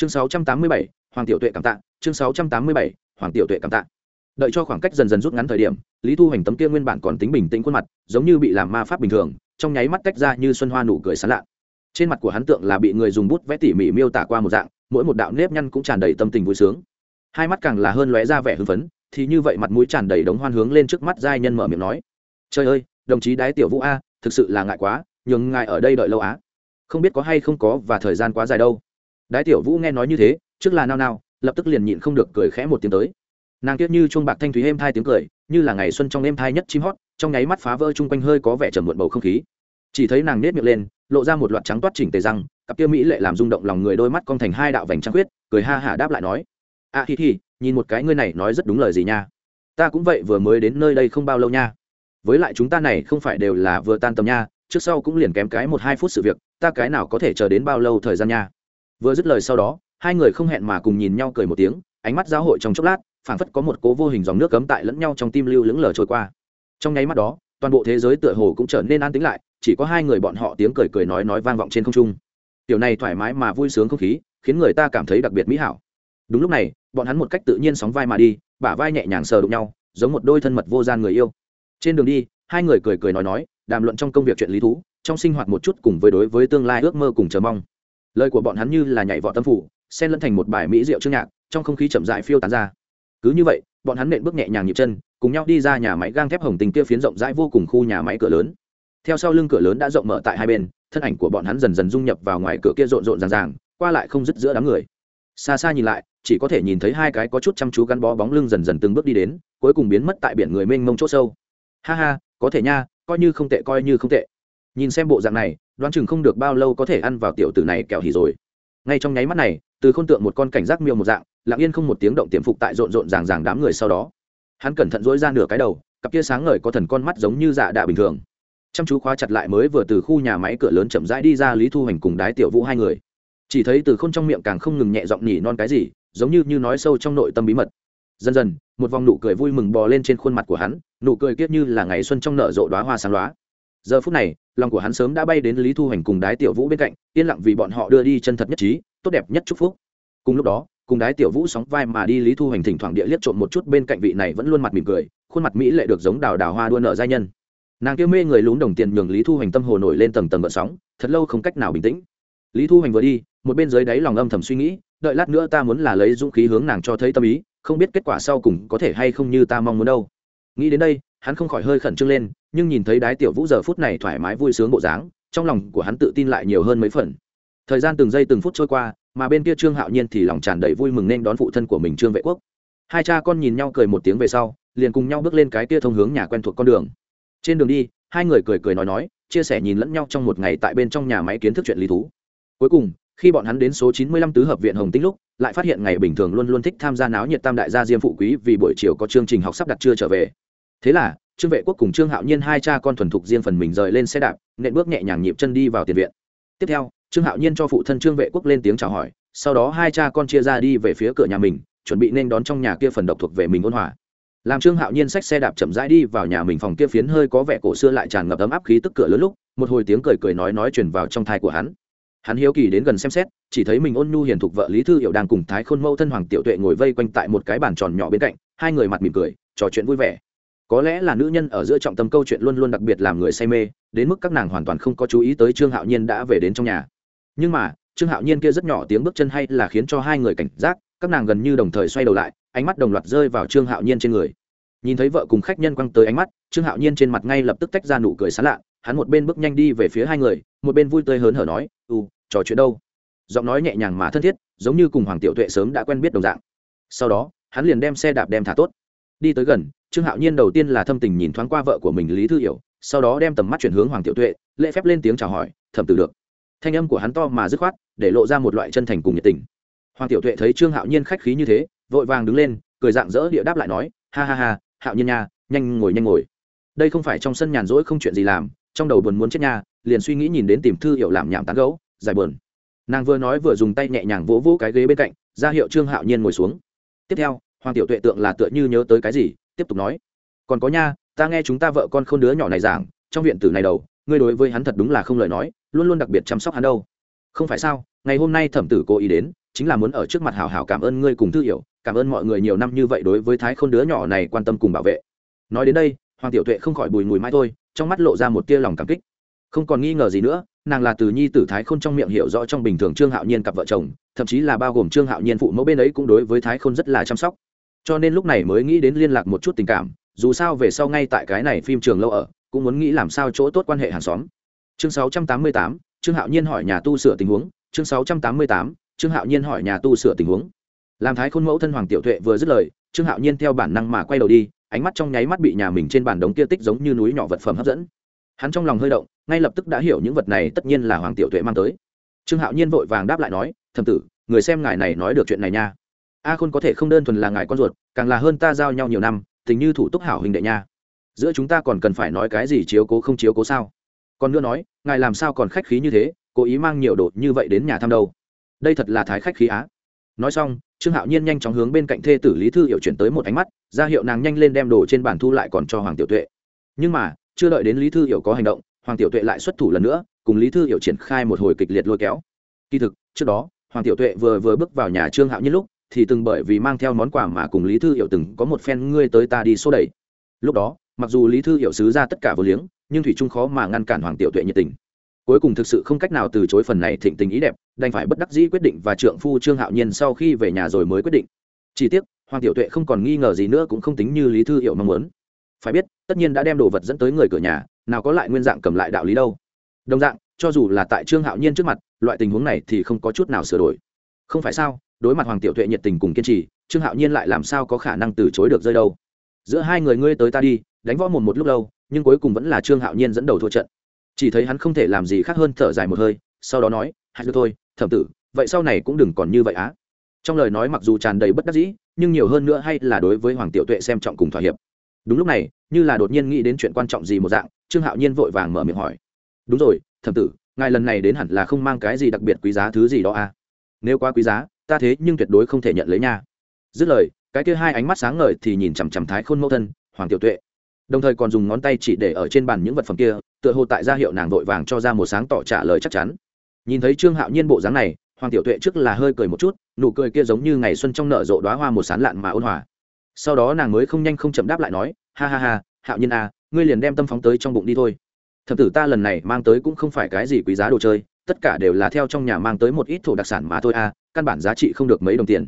chương 687, hoàng tiểu tuệ cảm tạ. Chương 687, hoàng tiểu tuệ cảm tạ. Đợi cho khoảng cách dần dần rút ngắn thời điểm lý thu hoành tấm kia nguyên bản còn tính bình tĩnh khuôn mặt giống như bị làm ma pháp bình thường trong nháy mắt tách ra như xuân hoa nụ cười sán lạ. Trên mặt của hắn tượng là bị người dùng bút vẽ tỉ mỉ miêu tả qua một dạng mỗi một đạo nếp nhăn cũng tràn đầy tâm tình vui sướng. Hai mắt càng là hơn lóe ra vẻ hưng phấn thì như vậy mặt mũi tràn đầy đống hoan hướng lên trước mắt giai nhân mở miệng nói. Trời ơi đồng chí đái tiểu vũ a thực sự là ngại quá nhường ngài ở đây đợi lâu á. Không biết có hay không có và thời gian quá dài đâu đái tiểu vũ nghe nói như thế trước là nao nao lập tức liền nhịn không được cười khẽ một tiếng tới. Nàng tiếc như chuông bạc thanh thúy êm thai tiếng cười như là ngày xuân trong êm thai nhất chim hót trong nháy mắt phá vỡ chung quanh hơi có vẻ trầm muộn bầu không khí. Chỉ thấy nàng nết miệng lên lộ ra một loạt trắng toát chỉnh tề răng cặp kia mỹ lệ làm rung động lòng người đôi mắt cong thành hai đạo vành trăng khuyết cười ha hả đáp lại nói a à, hi hi nhìn một cái ngươi này nói rất đúng lời gì nha. Ta cũng vậy vừa mới đến nơi đây không bao lâu nha. Với lại chúng ta này không phải đều là vừa tan tầm nha trước sau cũng liền kém cái một hai phút sự việc ta cái nào có thể chờ đến bao lâu thời gian nha? Vừa dứt lời sau đó, hai người không hẹn mà cùng nhìn nhau cười một tiếng, ánh mắt giáo hội trong chốc lát, phảng phất có một cố vô hình dòng nước cấm tại lẫn nhau trong tim lưu lững lờ trôi qua. Trong nháy mắt đó, toàn bộ thế giới tựa hồ cũng trở nên an tĩnh lại, chỉ có hai người bọn họ tiếng cười cười nói nói vang vọng trên không trung. Tiểu này thoải mái mà vui sướng không khí, khiến người ta cảm thấy đặc biệt mỹ hảo. Đúng lúc này, bọn hắn một cách tự nhiên sóng vai mà đi, bả vai nhẹ nhàng sờ đụng nhau, giống một đôi thân mật vô gian người yêu. Trên đường đi, hai người cười cười nói nói, đàm luận trong công việc chuyện lý thú, trong sinh hoạt một chút cùng với đối với tương lai ước mơ cùng chờ mong lời của bọn hắn như là nhảy vọt tâm phủ, xen lẫn thành một bài mỹ rượu chương nhạc, trong không khí chậm dại phiêu tán ra. Cứ như vậy, bọn hắn nện bước nhẹ nhàng nhịp chân, cùng nhau đi ra nhà máy gang thép hồng tình kia phiến rộng rãi vô cùng khu nhà máy cửa lớn. Theo sau lưng cửa lớn đã rộng mở tại hai bên, thân ảnh của bọn hắn dần dần dung nhập vào ngoài cửa kia rộn rộn ràng ràng, qua lại không dứt giữa đám người. Xa xa nhìn lại, chỉ có thể nhìn thấy hai cái có chút chăm chú gắn bó bóng lưng dần dần từng bước đi đến, cuối cùng biến mất tại biển người mênh mông c h ỗ sâu. Ha ha, có thể nha, coi như không tệ, coi như không tệ. Nhìn xem bộ dạng này đoán chừng không được bao lâu có thể ăn vào tiểu tử này kẹo hỉ rồi. Ngay trong nháy mắt này, từ khôn tượng một con cảnh giác miêu một dạng, lặng yên không một tiếng động tiềm phục tại rộn rộn ràng ràng đám người sau đó. Hắn cẩn thận dỗi ra nửa cái đầu, cặp kia sáng ngời có thần con mắt giống như dạ đạ bình thường. Chăm chú khóa chặt lại mới vừa từ khu nhà máy cửa lớn chậm rãi đi ra lý thu hành cùng đái tiểu vũ hai người. Chỉ thấy từ k h ô n trong miệng càng không ngừng nhẹ giọng nhỉ non cái gì, giống như như nói sâu trong nội tâm bí mật. Dần dần, một vòng nụ cười vui mừng bò lên trên khuôn mặt của hắn, nụ cười kiết như là ngày xuân trong nở rộ đoá hoa sáng loá giờ phút này, lòng của hắn sớm đã bay đến lý thu hành cùng đái tiểu vũ bên cạnh, yên lặng vì bọn họ đưa đi chân thật nhất trí, tốt đẹp nhất chúc phúc. Cùng lúc đó, cùng đái tiểu vũ sóng vai mà đi, lý thu hành thỉnh thoảng địa liếc trộm một chút bên cạnh vị này vẫn luôn mặt mỉm cười, khuôn mặt mỹ lệ được giống đào đào hoa đua nợ giai nhân. Nàng kia mê người lún đồng tiền nhường lý thu Hành tâm hồ nổi lên tầng tầng gợn sóng, thật lâu không cách nào bình tĩnh. Lý thu Hành vừa đi, một bên dưới đáy lòng âm thầm suy nghĩ, đợi lát nữa ta muốn là lấy dũng khí hướng nàng cho thấy tâm ý, không biết kết quả sau cùng có thể hay không như ta mong muốn đâu. Nghĩ đến đây hắn không khỏi hơi khẩn trương lên, nhưng nhìn thấy đái tiểu vũ giờ phút này thoải mái vui sướng bộ dáng, trong lòng của hắn tự tin lại nhiều hơn mấy phần. Thời gian từng giây từng phút trôi qua, mà bên kia trương hạo nhiên thì lòng tràn đầy vui mừng nên đón phụ thân của mình trương vệ quốc. Hai cha con nhìn nhau cười một tiếng về sau, liền cùng nhau bước lên cái kia thông hướng nhà quen thuộc con đường. Trên đường đi, hai người cười cười nói nói, chia sẻ nhìn lẫn nhau trong một ngày tại bên trong nhà máy kiến thức chuyện lý thú. Cuối cùng, khi bọn hắn đến số chín mươi lăm tứ hợp viện hồng tinh lúc, lại phát hiện ngày bình thường luôn luôn thích tham gia náo nhiệt tam đại gia diêm phụ quý vì buổi chiều có chương trình học sắp đặt chưa trở về thế là, trương vệ quốc cùng trương hạo nhiên hai cha con thuần thục riêng phần mình rời lên xe đạp, nện bước nhẹ nhàng nhịp chân đi vào tiền viện. Tiếp theo, trương hạo nhiên cho phụ thân trương vệ quốc lên tiếng chào hỏi, sau đó hai cha con chia ra đi về phía cửa nhà mình, chuẩn bị nên đón trong nhà kia phần độc thuộc về mình ôn hòa. Làm trương hạo nhiên xách xe đạp chậm rãi đi vào nhà mình phòng kia phiến hơi có vẻ cổ xưa lại tràn ngập ấm áp khí tức cửa lớn lúc, một hồi tiếng cười cười nói nói truyền vào trong thai của hắn. Hắn hiếu kỳ đến gần xem xét, chỉ thấy mình ôn nhu hiền thục vợ lý thư hiệu đang cùng thái khôn mẫu thân hoàng tiểu tuệ ngồi vây quanh tại một cái bàn tròn nhỏ bên cạnh, hai người mặt mỉm cười, trò chuyện vui vẻ có lẽ là nữ nhân ở giữa trọng tâm câu chuyện luôn luôn đặc biệt làm người say mê, đến mức các nàng hoàn toàn không có chú ý tới trương hạo nhiên đã về đến trong nhà. Nhưng mà, trương hạo nhiên kia rất nhỏ tiếng bước chân hay là khiến cho hai người cảnh giác, các nàng gần như đồng thời xoay đầu lại, ánh mắt đồng loạt rơi vào trương hạo nhiên trên người. Nhìn thấy vợ cùng khách nhân quăng tới ánh mắt, trương hạo nhiên trên mặt ngay lập tức tách ra nụ cười sán lạ, hắn một bên bước nhanh đi về phía hai người, một bên vui tươi hớn hở nói ừ trò chuyện đâu? Giọng nói nhẹ nhàng mà thân thiết, giống như cùng hoàng tiểu tuệ sớm đã quen biết đồng dạng. Sau đó, hắn liền đem xe đạp đem thả tốt. Đi tới gần trương hạo nhiên đầu tiên là thâm tình nhìn thoáng qua vợ của mình lý thư hiểu, sau đó đem tầm mắt chuyển hướng hoàng tiểu tuệ, lễ phép lên tiếng chào hỏi, thẩm tử được. Thanh âm của hắn to mà dứt khoát, để lộ ra một loại chân thành cùng nhiệt tình. Hoàng tiểu tuệ thấy trương hạo nhiên khách khí như thế, vội vàng đứng lên, cười dạng dỡ địa đáp lại nói, ha ha ha, hạo nhiên nha, nhanh ngồi nhanh ngồi. Đây không phải trong sân nhàn rỗi không chuyện gì làm, trong đầu buồn muốn chết nha, liền suy nghĩ nhìn đến tìm thư hiệu làm nhảm tán gấu giải buồn. Nàng vừa nói vừa dùng tay nhẹ nhàng vỗ vỗ cái ghế bên cạnh, ra hiệu trương hạo nhiên ngồi xuống. Tiếp theo, hoàng tiểu tuệ tượng là tựa như nhớ tới cái gì tiếp tục nói, còn có nha, ta nghe chúng ta vợ con không đứa nhỏ này giảng, trong viện tử này đầu, ngươi đối với hắn thật đúng là không lời nói, luôn luôn đặc biệt chăm sóc hắn đâu. Không phải sao, ngày hôm nay thẩm tử cố ý đến, chính là muốn ở trước mặt hảo hảo cảm ơn ngươi cùng thư hiểu, cảm ơn mọi người nhiều năm như vậy đối với thái khôn đứa nhỏ này quan tâm cùng bảo vệ. Nói đến đây, hoàng tiểu tuệ không khỏi bùi mùi mãi thôi, trong mắt lộ ra một tia lòng cảm kích. Không còn nghi ngờ gì nữa, nàng là từ nhi tử thái khôn trong miệng hiểu rõ trong bình thường trương hạo nhiên cặp vợ chồng, thậm chí là bao gồm trương hạo nhiên phụ mẫu bên ấy cũng đối với thái khôn rất là chăm sóc cho nên lúc này mới nghĩ đến liên lạc một chút tình cảm dù sao về sau ngay tại cái này phim trường lâu ở cũng muốn nghĩ làm sao chỗ tốt quan hệ hàng xóm. Chương 688, trương hạo nhiên hỏi nhà tu sửa tình huống. Chương 688, trương hạo nhiên hỏi nhà tu sửa tình huống. Làm thái khôn mẫu thân hoàng tiểu tuệ vừa dứt lời trương hạo nhiên theo bản năng mà quay đầu đi ánh mắt trong nháy mắt bị nhà mình trên bàn đống kia tích giống như núi nhỏ vật phẩm hấp dẫn. Hắn trong lòng hơi động ngay lập tức đã hiểu những vật này tất nhiên là hoàng tiểu tuệ mang tới. Trương hạo nhiên vội vàng đáp lại nói thầm tử người xem ngài này nói được chuyện này nha a khôn có thể không đơn thuần là ngài con ruột, càng là hơn ta giao nhau nhiều năm, tình như thủ túc hảo hình đệ nha. Giữa chúng ta còn cần phải nói cái gì chiếu cố không chiếu cố sao? Còn nữa nói, ngài làm sao còn khách khí như thế, cố ý mang nhiều đồ như vậy đến nhà thăm đâu? Đây thật là thái khách khí á. Nói xong, trương hạo nhiên nhanh chóng hướng bên cạnh thê tử lý thư hiệu chuyển tới một ánh mắt, ra hiệu nàng nhanh lên đem đồ trên bàn thu lại còn cho hoàng tiểu tuệ. Nhưng mà, chưa đợi đến lý thư hiệu có hành động, hoàng tiểu tuệ lại xuất thủ lần nữa, cùng lý thư hiệu triển khai một hồi kịch liệt lôi kéo. Kỳ thực, trước đó, hoàng tiểu tuệ vừa vừa bước vào nhà trương hạo nhiên lúc thì từng bởi vì mang theo món quà mà cùng lý thư Hiểu từng có một phen ngươi tới ta đi xô đẩy. Lúc đó, mặc dù lý thư Hiểu sứ ra tất cả vô liếng, nhưng thủy trung khó mà ngăn cản hoàng tiểu tuệ nhiệt tình. Cuối cùng thực sự không cách nào từ chối phần này thịnh tình ý đẹp, đành phải bất đắc dĩ quyết định và trượng phu trương hạo nhiên sau khi về nhà rồi mới quyết định. Chỉ tiếc, hoàng tiểu tuệ không còn nghi ngờ gì nữa cũng không tính như lý thư Hiểu mong muốn. Phải biết, tất nhiên đã đem đồ vật dẫn tới người cửa nhà, nào có lại nguyên dạng cầm lại đạo lý đâu. Đồng dạng, cho dù là tại trương hạo nhiên trước mặt, loại tình huống này thì không có chút nào sửa đổi. Không phải sao? Đối mặt hoàng tiểu tuệ nhiệt tình cùng kiên trì, trương hạo nhiên lại làm sao có khả năng từ chối được rơi đâu? Giữa hai người ngươi tới ta đi, đánh võ một một lúc lâu, nhưng cuối cùng vẫn là trương hạo nhiên dẫn đầu thua trận. Chỉ thấy hắn không thể làm gì khác hơn thở dài một hơi, sau đó nói, hãy được thôi, thẩm tử, vậy sau này cũng đừng còn như vậy á. Trong lời nói mặc dù tràn đầy bất đắc dĩ, nhưng nhiều hơn nữa hay là đối với hoàng tiểu tuệ xem trọng cùng thỏa hiệp. Đúng lúc này, như là đột nhiên nghĩ đến chuyện quan trọng gì một dạng, trương hạo nhiên vội vàng mở miệng hỏi, đúng rồi, thẩm tử, ngài lần này đến hẳn là không mang cái gì đặc biệt quý giá thứ gì đó à? Nếu quá quý giá ta thế nhưng tuyệt đối không thể nhận lấy nha. Dứt lời, cái kia hai ánh mắt sáng ngời thì nhìn chằm chằm thái khôn mẫu thân, hoàng tiểu tuệ. Đồng thời còn dùng ngón tay chỉ để ở trên bàn những vật phẩm kia, tựa hồ tại gia hiệu nàng vội vàng cho ra một sáng tỏ trả lời chắc chắn. Nhìn thấy trương hạo nhiên bộ dáng này, hoàng tiểu tuệ trước là hơi cười một chút, nụ cười kia giống như ngày xuân trong nở rộ đoá hoa một sán lạn mà ôn hòa. Sau đó nàng mới không nhanh không chậm đáp lại nói, ha ha ha, hạo nhiên à ngươi liền đem tâm phóng tới trong bụng đi thôi. Thập tử ta lần này mang tới cũng không phải cái gì quý giá đồ chơi tất cả đều là theo trong nhà mang tới một ít thổ đặc sản mà thôi à căn bản giá trị không được mấy đồng tiền.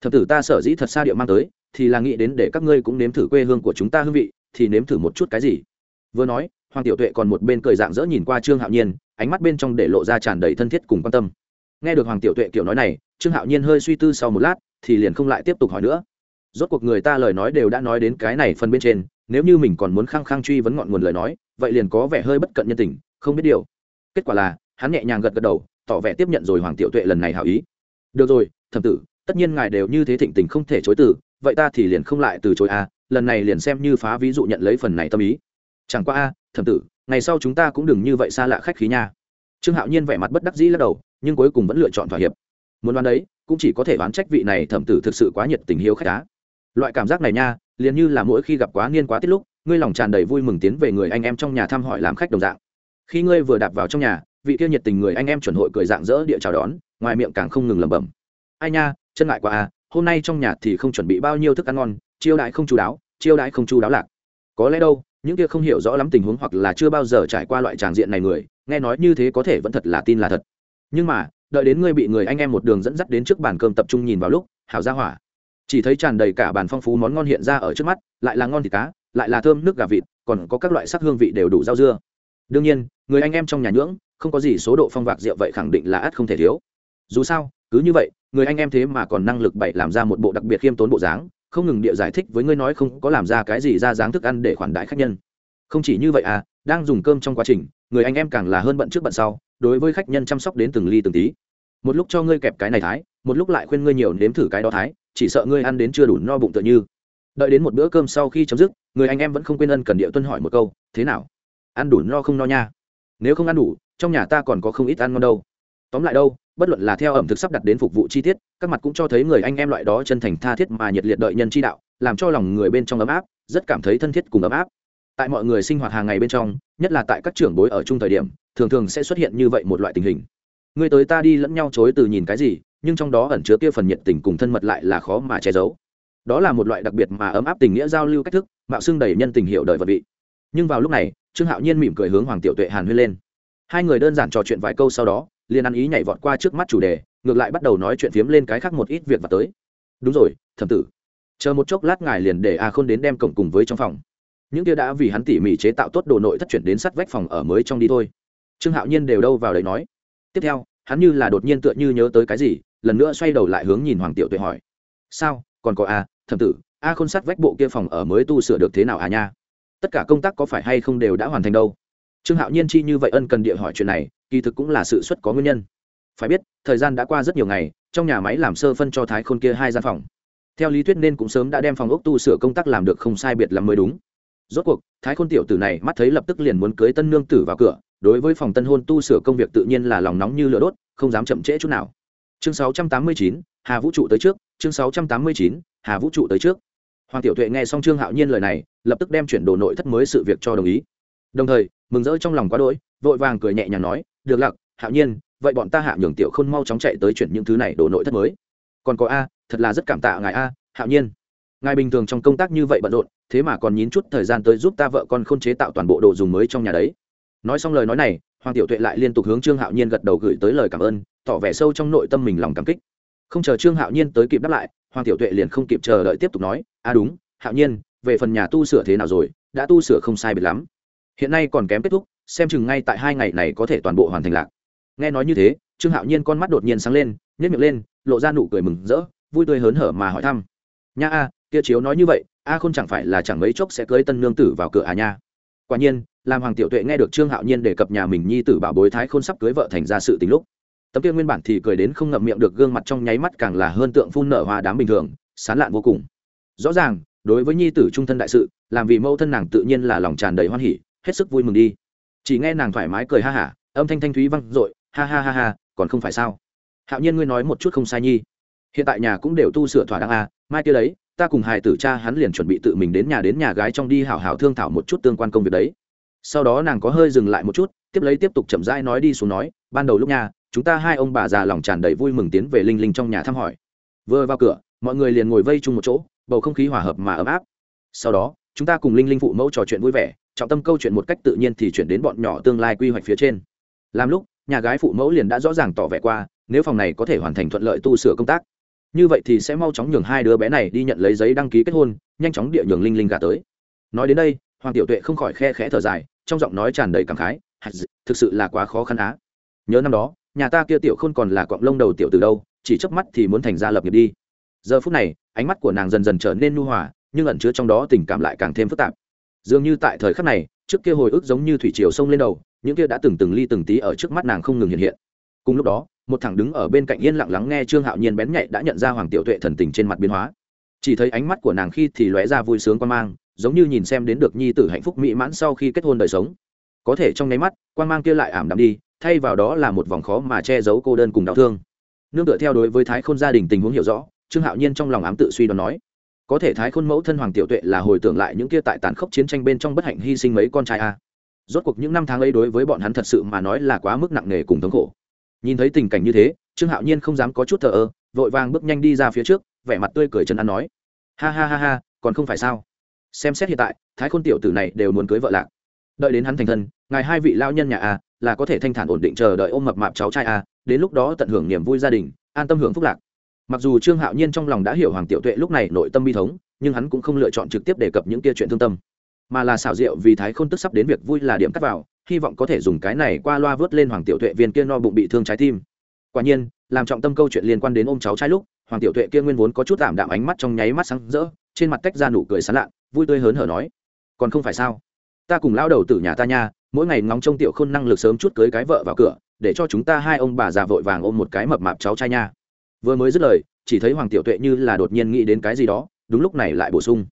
Thập tử ta sở dĩ thật xa địa mang tới, thì là nghĩ đến để các ngươi cũng nếm thử quê hương của chúng ta hương vị, thì nếm thử một chút cái gì. Vừa nói, hoàng tiểu tuệ còn một bên cười dạng dỡ nhìn qua trương hạo nhiên, ánh mắt bên trong để lộ ra tràn đầy thân thiết cùng quan tâm. Nghe được hoàng tiểu tuệ kiểu nói này, trương hạo nhiên hơi suy tư sau một lát, thì liền không lại tiếp tục hỏi nữa. Rốt cuộc người ta lời nói đều đã nói đến cái này phần bên trên, nếu như mình còn muốn khăng khăng truy vấn ngọn nguồn lời nói, vậy liền có vẻ hơi bất cận nhân tình, không biết điều. Kết quả là hắn nhẹ nhàng gật gật đầu, tỏ vẻ tiếp nhận rồi hoàng tiểu tuệ lần này hảo ý. Được rồi, thẩm tử, tất nhiên ngài đều như thế thịnh tình không thể chối từ, vậy ta thì liền không lại từ chối a lần này liền xem như phá ví dụ nhận lấy phần này tâm ý. Chẳng qua a, thẩm tử, ngày sau chúng ta cũng đừng như vậy xa lạ khách khí nha. Trương hạo nhiên vẻ mặt bất đắc dĩ lắc đầu, nhưng cuối cùng vẫn lựa chọn thỏa hiệp. Muốn đoán đấy, cũng chỉ có thể đoán trách vị này thẩm tử thực sự quá nhiệt tình hiếu khách á. Loại cảm giác này nha, liền như là mỗi khi gặp quá niên quá tiết lúc, ngươi lòng tràn đầy vui mừng tiến về người anh em trong nhà thăm hỏi làm khách đồng dạng. Khi ngươi vừa đạp vào trong nhà vị kia nhiệt tình người anh em chuẩn hội cười dạng dỡ địa chào đón, ngoài miệng càng không ngừng lẩm bẩm. Ai nha, chân ngại quá à hôm nay trong nhà thì không chuẩn bị bao nhiêu thức ăn ngon, chiêu đãi không chú đáo, chiêu đãi không chú đáo lạc. Có lẽ đâu, những kia không hiểu rõ lắm tình huống hoặc là chưa bao giờ trải qua loại tràng diện này người, nghe nói như thế có thể vẫn thật là tin là thật. Nhưng mà, đợi đến ngươi bị người anh em một đường dẫn dắt đến trước bàn cơm tập trung nhìn vào lúc, hảo ra hỏa. Chỉ thấy tràn đầy cả bàn phong phú món ngon hiện ra ở trước mắt, lại là ngon thịt cá, lại là thơm nước gà vịt, còn có các loại sắc hương vị đều đủ rau dưa. Đương nhiên, người anh em trong nhà nhưỡng không có gì số độ phong vạc rượu vậy khẳng định là ắt không thể thiếu. Dù sao, cứ như vậy, người anh em thế mà còn năng lực bậy làm ra một bộ đặc biệt khiêm tốn bộ dáng, không ngừng địa giải thích với ngươi nói không có làm ra cái gì ra dáng thức ăn để khoản đãi khách nhân. Không chỉ như vậy à đang dùng cơm trong quá trình, người anh em càng là hơn bận trước bận sau, đối với khách nhân chăm sóc đến từng ly từng tí. Một lúc cho ngươi kẹp cái này thái, một lúc lại khuyên ngươi nhiều nếm thử cái đó thái, chỉ sợ ngươi ăn đến chưa đủ no bụng tựa như. Đợi đến một bữa cơm sau khi chấm dứt, người anh em vẫn không quên ân cần địa tuân hỏi một câu, thế nào? Ăn đủ no không no nha? Nếu không ăn đủ, trong nhà ta còn có không ít ăn ngon đâu. Tóm lại đâu, bất luận là theo ẩm thực sắp đặt đến phục vụ chi tiết, các mặt cũng cho thấy người anh em loại đó chân thành tha thiết mà nhiệt liệt đợi nhân chi đạo, làm cho lòng người bên trong ấm áp, rất cảm thấy thân thiết cùng ấm áp. Tại mọi người sinh hoạt hàng ngày bên trong, nhất là tại các trưởng bối ở chung thời điểm, thường thường sẽ xuất hiện như vậy một loại tình hình. Người tới ta đi lẫn nhau chối từ nhìn cái gì, nhưng trong đó ẩn chứa kia phần nhiệt tình cùng thân mật lại là khó mà che giấu. Đó là một loại đặc biệt mà ấm áp tình nghĩa giao lưu cách thức, mạo xưng đầy nhân tình hiệu đời vật vị nhưng vào lúc này, trương hạo nhiên mỉm cười hướng hoàng tiểu tuệ hàn huyên lên. Hai người đơn giản trò chuyện vài câu sau đó, liền ăn ý nhảy vọt qua trước mắt chủ đề, ngược lại bắt đầu nói chuyện phiếm lên cái khác một ít việc và tới. Đúng rồi, thẩm tử. Chờ một chốc lát ngài liền để a khôn đến đem cổng cùng với trong phòng. Những kia đã vì hắn tỉ mỉ chế tạo tốt đồ nội thất chuyển đến sắt vách phòng ở mới trong đi thôi. Trương hạo nhiên đều đâu vào đấy nói. Tiếp theo, hắn như là đột nhiên tựa như nhớ tới cái gì, lần nữa xoay đầu lại hướng nhìn hoàng tiểu tuệ hỏi. Sao, còn có a, thẩm tử, a khôn sắt vách bộ kia phòng ở mới tu sửa được thế nào à nha? Tất cả công tác có phải hay không đều đã hoàn thành đâu? Trương hạo nhiên chi như vậy ân cần địa hỏi chuyện này kỳ thực cũng là sự xuất có nguyên nhân. Phải biết thời gian đã qua rất nhiều ngày trong nhà máy làm sơ phân cho thái khôn kia hai gian phòng. Theo lý thuyết nên cũng sớm đã đem phòng ốc tu sửa công tác làm được không sai biệt là mới đúng. Rốt cuộc thái khôn tiểu tử này mắt thấy lập tức liền muốn cưới tân nương tử vào cửa đối với phòng tân hôn tu sửa công việc tự nhiên là lòng nóng như lửa đốt không dám chậm trễ chút nào. Chương 689, hà vũ trụ tới trước chương 689, hà vũ trụ tới trước hoàng tiểu tuệ nghe xong trương hạo nhiên lời này, lập tức đem chuyển đồ nội thất mới sự việc cho đồng ý. Đồng thời, mừng rỡ trong lòng quá đỗi, vội vàng cười nhẹ nhàng nói, được lặc, hạo nhiên, vậy bọn ta hạ nhường tiểu khôn mau chóng chạy tới chuyển những thứ này đồ nội thất mới. Còn có a, thật là rất cảm tạ ngài a, hạo nhiên. Ngài bình thường trong công tác như vậy bận rộn, thế mà còn nhín chút thời gian tới giúp ta vợ con k h ô n chế tạo toàn bộ đồ dùng mới trong nhà đấy. Nói xong lời nói này, hoàng tiểu tuệ lại liên tục hướng trương hạo nhiên gật đầu gửi tới lời cảm ơn, tỏ vẻ sâu trong nội tâm mình lòng cảm kích. Không chờ trương hạo nhiên tới kịp đáp lại hoàng tiểu tuệ liền không kịp chờ đợi tiếp tục nói a đúng, hạo nhiên, về phần nhà tu sửa thế nào rồi, đã tu sửa không sai biệt lắm. Hiện nay còn kém kết thúc, xem chừng ngay tại hai ngày này có thể toàn bộ hoàn thành lạc. Nghe nói như thế, trương hạo nhiên con mắt đột nhiên sáng lên nhét miệng lên, lộ ra nụ cười mừng rỡ, vui tươi hớn hở mà hỏi thăm. Nha a, kia chiếu nói như vậy, a không chẳng phải là chẳng mấy chốc sẽ cưới tân nương tử vào cửa à nha? Quả nhiên, làm hoàng tiểu tuệ nghe được trương hạo nhiên đề cập nhà mình nhi tử bảo bối thái khôn sắp cưới vợ thành ra sự tình lúc tấm kia nguyên bản thì cười đến không ngậm miệng được gương mặt trong nháy mắt càng là hơn tượng phun nở hoa đám bình thường sán lạn vô cùng. Rõ ràng đối với nhi tử trung thân đại sự làm vì mẫu thân nàng tự nhiên là lòng tràn đầy hoan hỉ hết sức vui mừng đi. Chỉ nghe nàng thoải mái cười ha hả âm thanh thanh thúy văng r ộ i ha ha ha ha còn không phải sao? Hạo nhiên ngươi nói một chút không sai nhi. Hiện tại nhà cũng đều tu sửa thỏa đáng a à, mai kia đấy ta cùng hài tử cha hắn liền chuẩn bị tự mình đến nhà đến nhà gái trong đi hảo hảo thương thảo một chút tương quan công việc đấy. Sau đó nàng có hơi dừng lại một chút tiếp lấy tiếp tục chậm rãi nói đi xuống nói ban đầu lúc nhà chúng ta hai ông bà già lòng tràn đầy vui mừng tiến về linh linh trong nhà thăm hỏi. Vừa vào cửa, mọi người liền ngồi vây chung một chỗ, bầu không khí hòa hợp mà ấm áp. Sau đó, chúng ta cùng linh linh phụ mẫu trò chuyện vui vẻ, trọng tâm câu chuyện một cách tự nhiên thì chuyển đến bọn nhỏ tương lai quy hoạch phía trên. Làm lúc, nhà gái phụ mẫu liền đã rõ ràng tỏ vẻ qua, nếu phòng này có thể hoàn thành thuận lợi tu sửa công tác. Như vậy thì sẽ mau chóng nhường hai đứa bé này đi nhận lấy giấy đăng ký kết hôn, nhanh chóng địa nhường linh linh gà tới. Nói đến đây, hoàng tiểu tuệ không khỏi khe khẽ thở dài, trong giọng nói tràn đầy cảm khái thực sự là quá khó khăn á. Nhớ năm đó nhà ta kia tiểu khôn còn là cọng lông đầu tiểu từ đâu, chỉ chớp mắt thì muốn thành ra lập nghiệp đi. Giờ phút này, ánh mắt của nàng dần dần trở nên nu hòa, nhưng ẩn chứa trong đó tình cảm lại càng thêm phức tạp. Dường như tại thời khắc này, trước kia hồi ức giống như thủy triều sông lên đầu, những kia đã từng từng ly từng tí ở trước mắt nàng không ngừng hiện hiện. Cùng lúc đó, một thằng đứng ở bên cạnh yên lặng lắng nghe trương hạo nhiên bén nhạy đã nhận ra hoàng tiểu tuệ thần tình trên mặt biến hóa. Chỉ thấy ánh mắt của nàng khi thì lóe ra vui sướng quan mang, giống như nhìn xem đến được nhi tử hạnh phúc mỹ mãn sau khi kết hôn đời sống. Có thể trong nháy mắt, quan mang kia lại ảm đạm đi thay vào đó là một vòng khó mà che giấu cô đơn cùng đau thương. Nương tựa theo đối với thái khôn gia đình tình huống hiểu rõ, trương hạo nhiên trong lòng ám tự suy đoán nói, có thể thái khôn mẫu thân hoàng tiểu tuệ là hồi tưởng lại những kia tại tàn khốc chiến tranh bên trong bất hạnh hy sinh mấy con trai a. Rốt cuộc những năm tháng ấy đối với bọn hắn thật sự mà nói là quá mức nặng nề cùng thống khổ. Nhìn thấy tình cảnh như thế, trương hạo nhiên không dám có chút thờ ơ, vội vàng bước nhanh đi ra phía trước, vẻ mặt tươi cười chân ăn nói, ha ha ha ha, còn không phải sao? Xem xét hiện tại, thái khôn tiểu tử này đều muốn cưới vợ lạc. Đợi đến hắn thành thân, ngài hai vị lao nhân nhà a là có thể thanh thản ổn định chờ đợi ôm mập mạp cháu trai a, đến lúc đó tận hưởng niềm vui gia đình, an tâm hưởng phúc lạc. Mặc dù trương hạo nhiên trong lòng đã hiểu hoàng tiểu tuệ lúc này nội tâm bi thống, nhưng hắn cũng không lựa chọn trực tiếp đề cập những kia chuyện thương tâm. Mà là xảo diệu vì thái khôn tức sắp đến việc vui là điểm cắt vào, hy vọng có thể dùng cái này qua loa vớt lên hoàng tiểu tuệ viên kia no bụng bị thương trái tim. Quả nhiên, làm trọng tâm câu chuyện liên quan đến ôm cháu trai lúc, hoàng tiểu tuệ kia nguyên vốn có chút tạm đạm ánh mắt trong nháy mắt sáng rỡ, trên mặt tách ra nụ cười sán lạ, vui tươi hớn hở nói, còn không phải sao? Ta cùng lao đầu tử nhà ta nha mỗi ngày ngóng trông tiểu khôn năng lực sớm chút cưới cái vợ vào cửa, để cho chúng ta hai ông bà già vội vàng ôm một cái mập mạp cháu trai nha. Vừa mới dứt lời, chỉ thấy hoàng tiểu tuệ như là đột nhiên nghĩ đến cái gì đó, đúng lúc này lại bổ sung.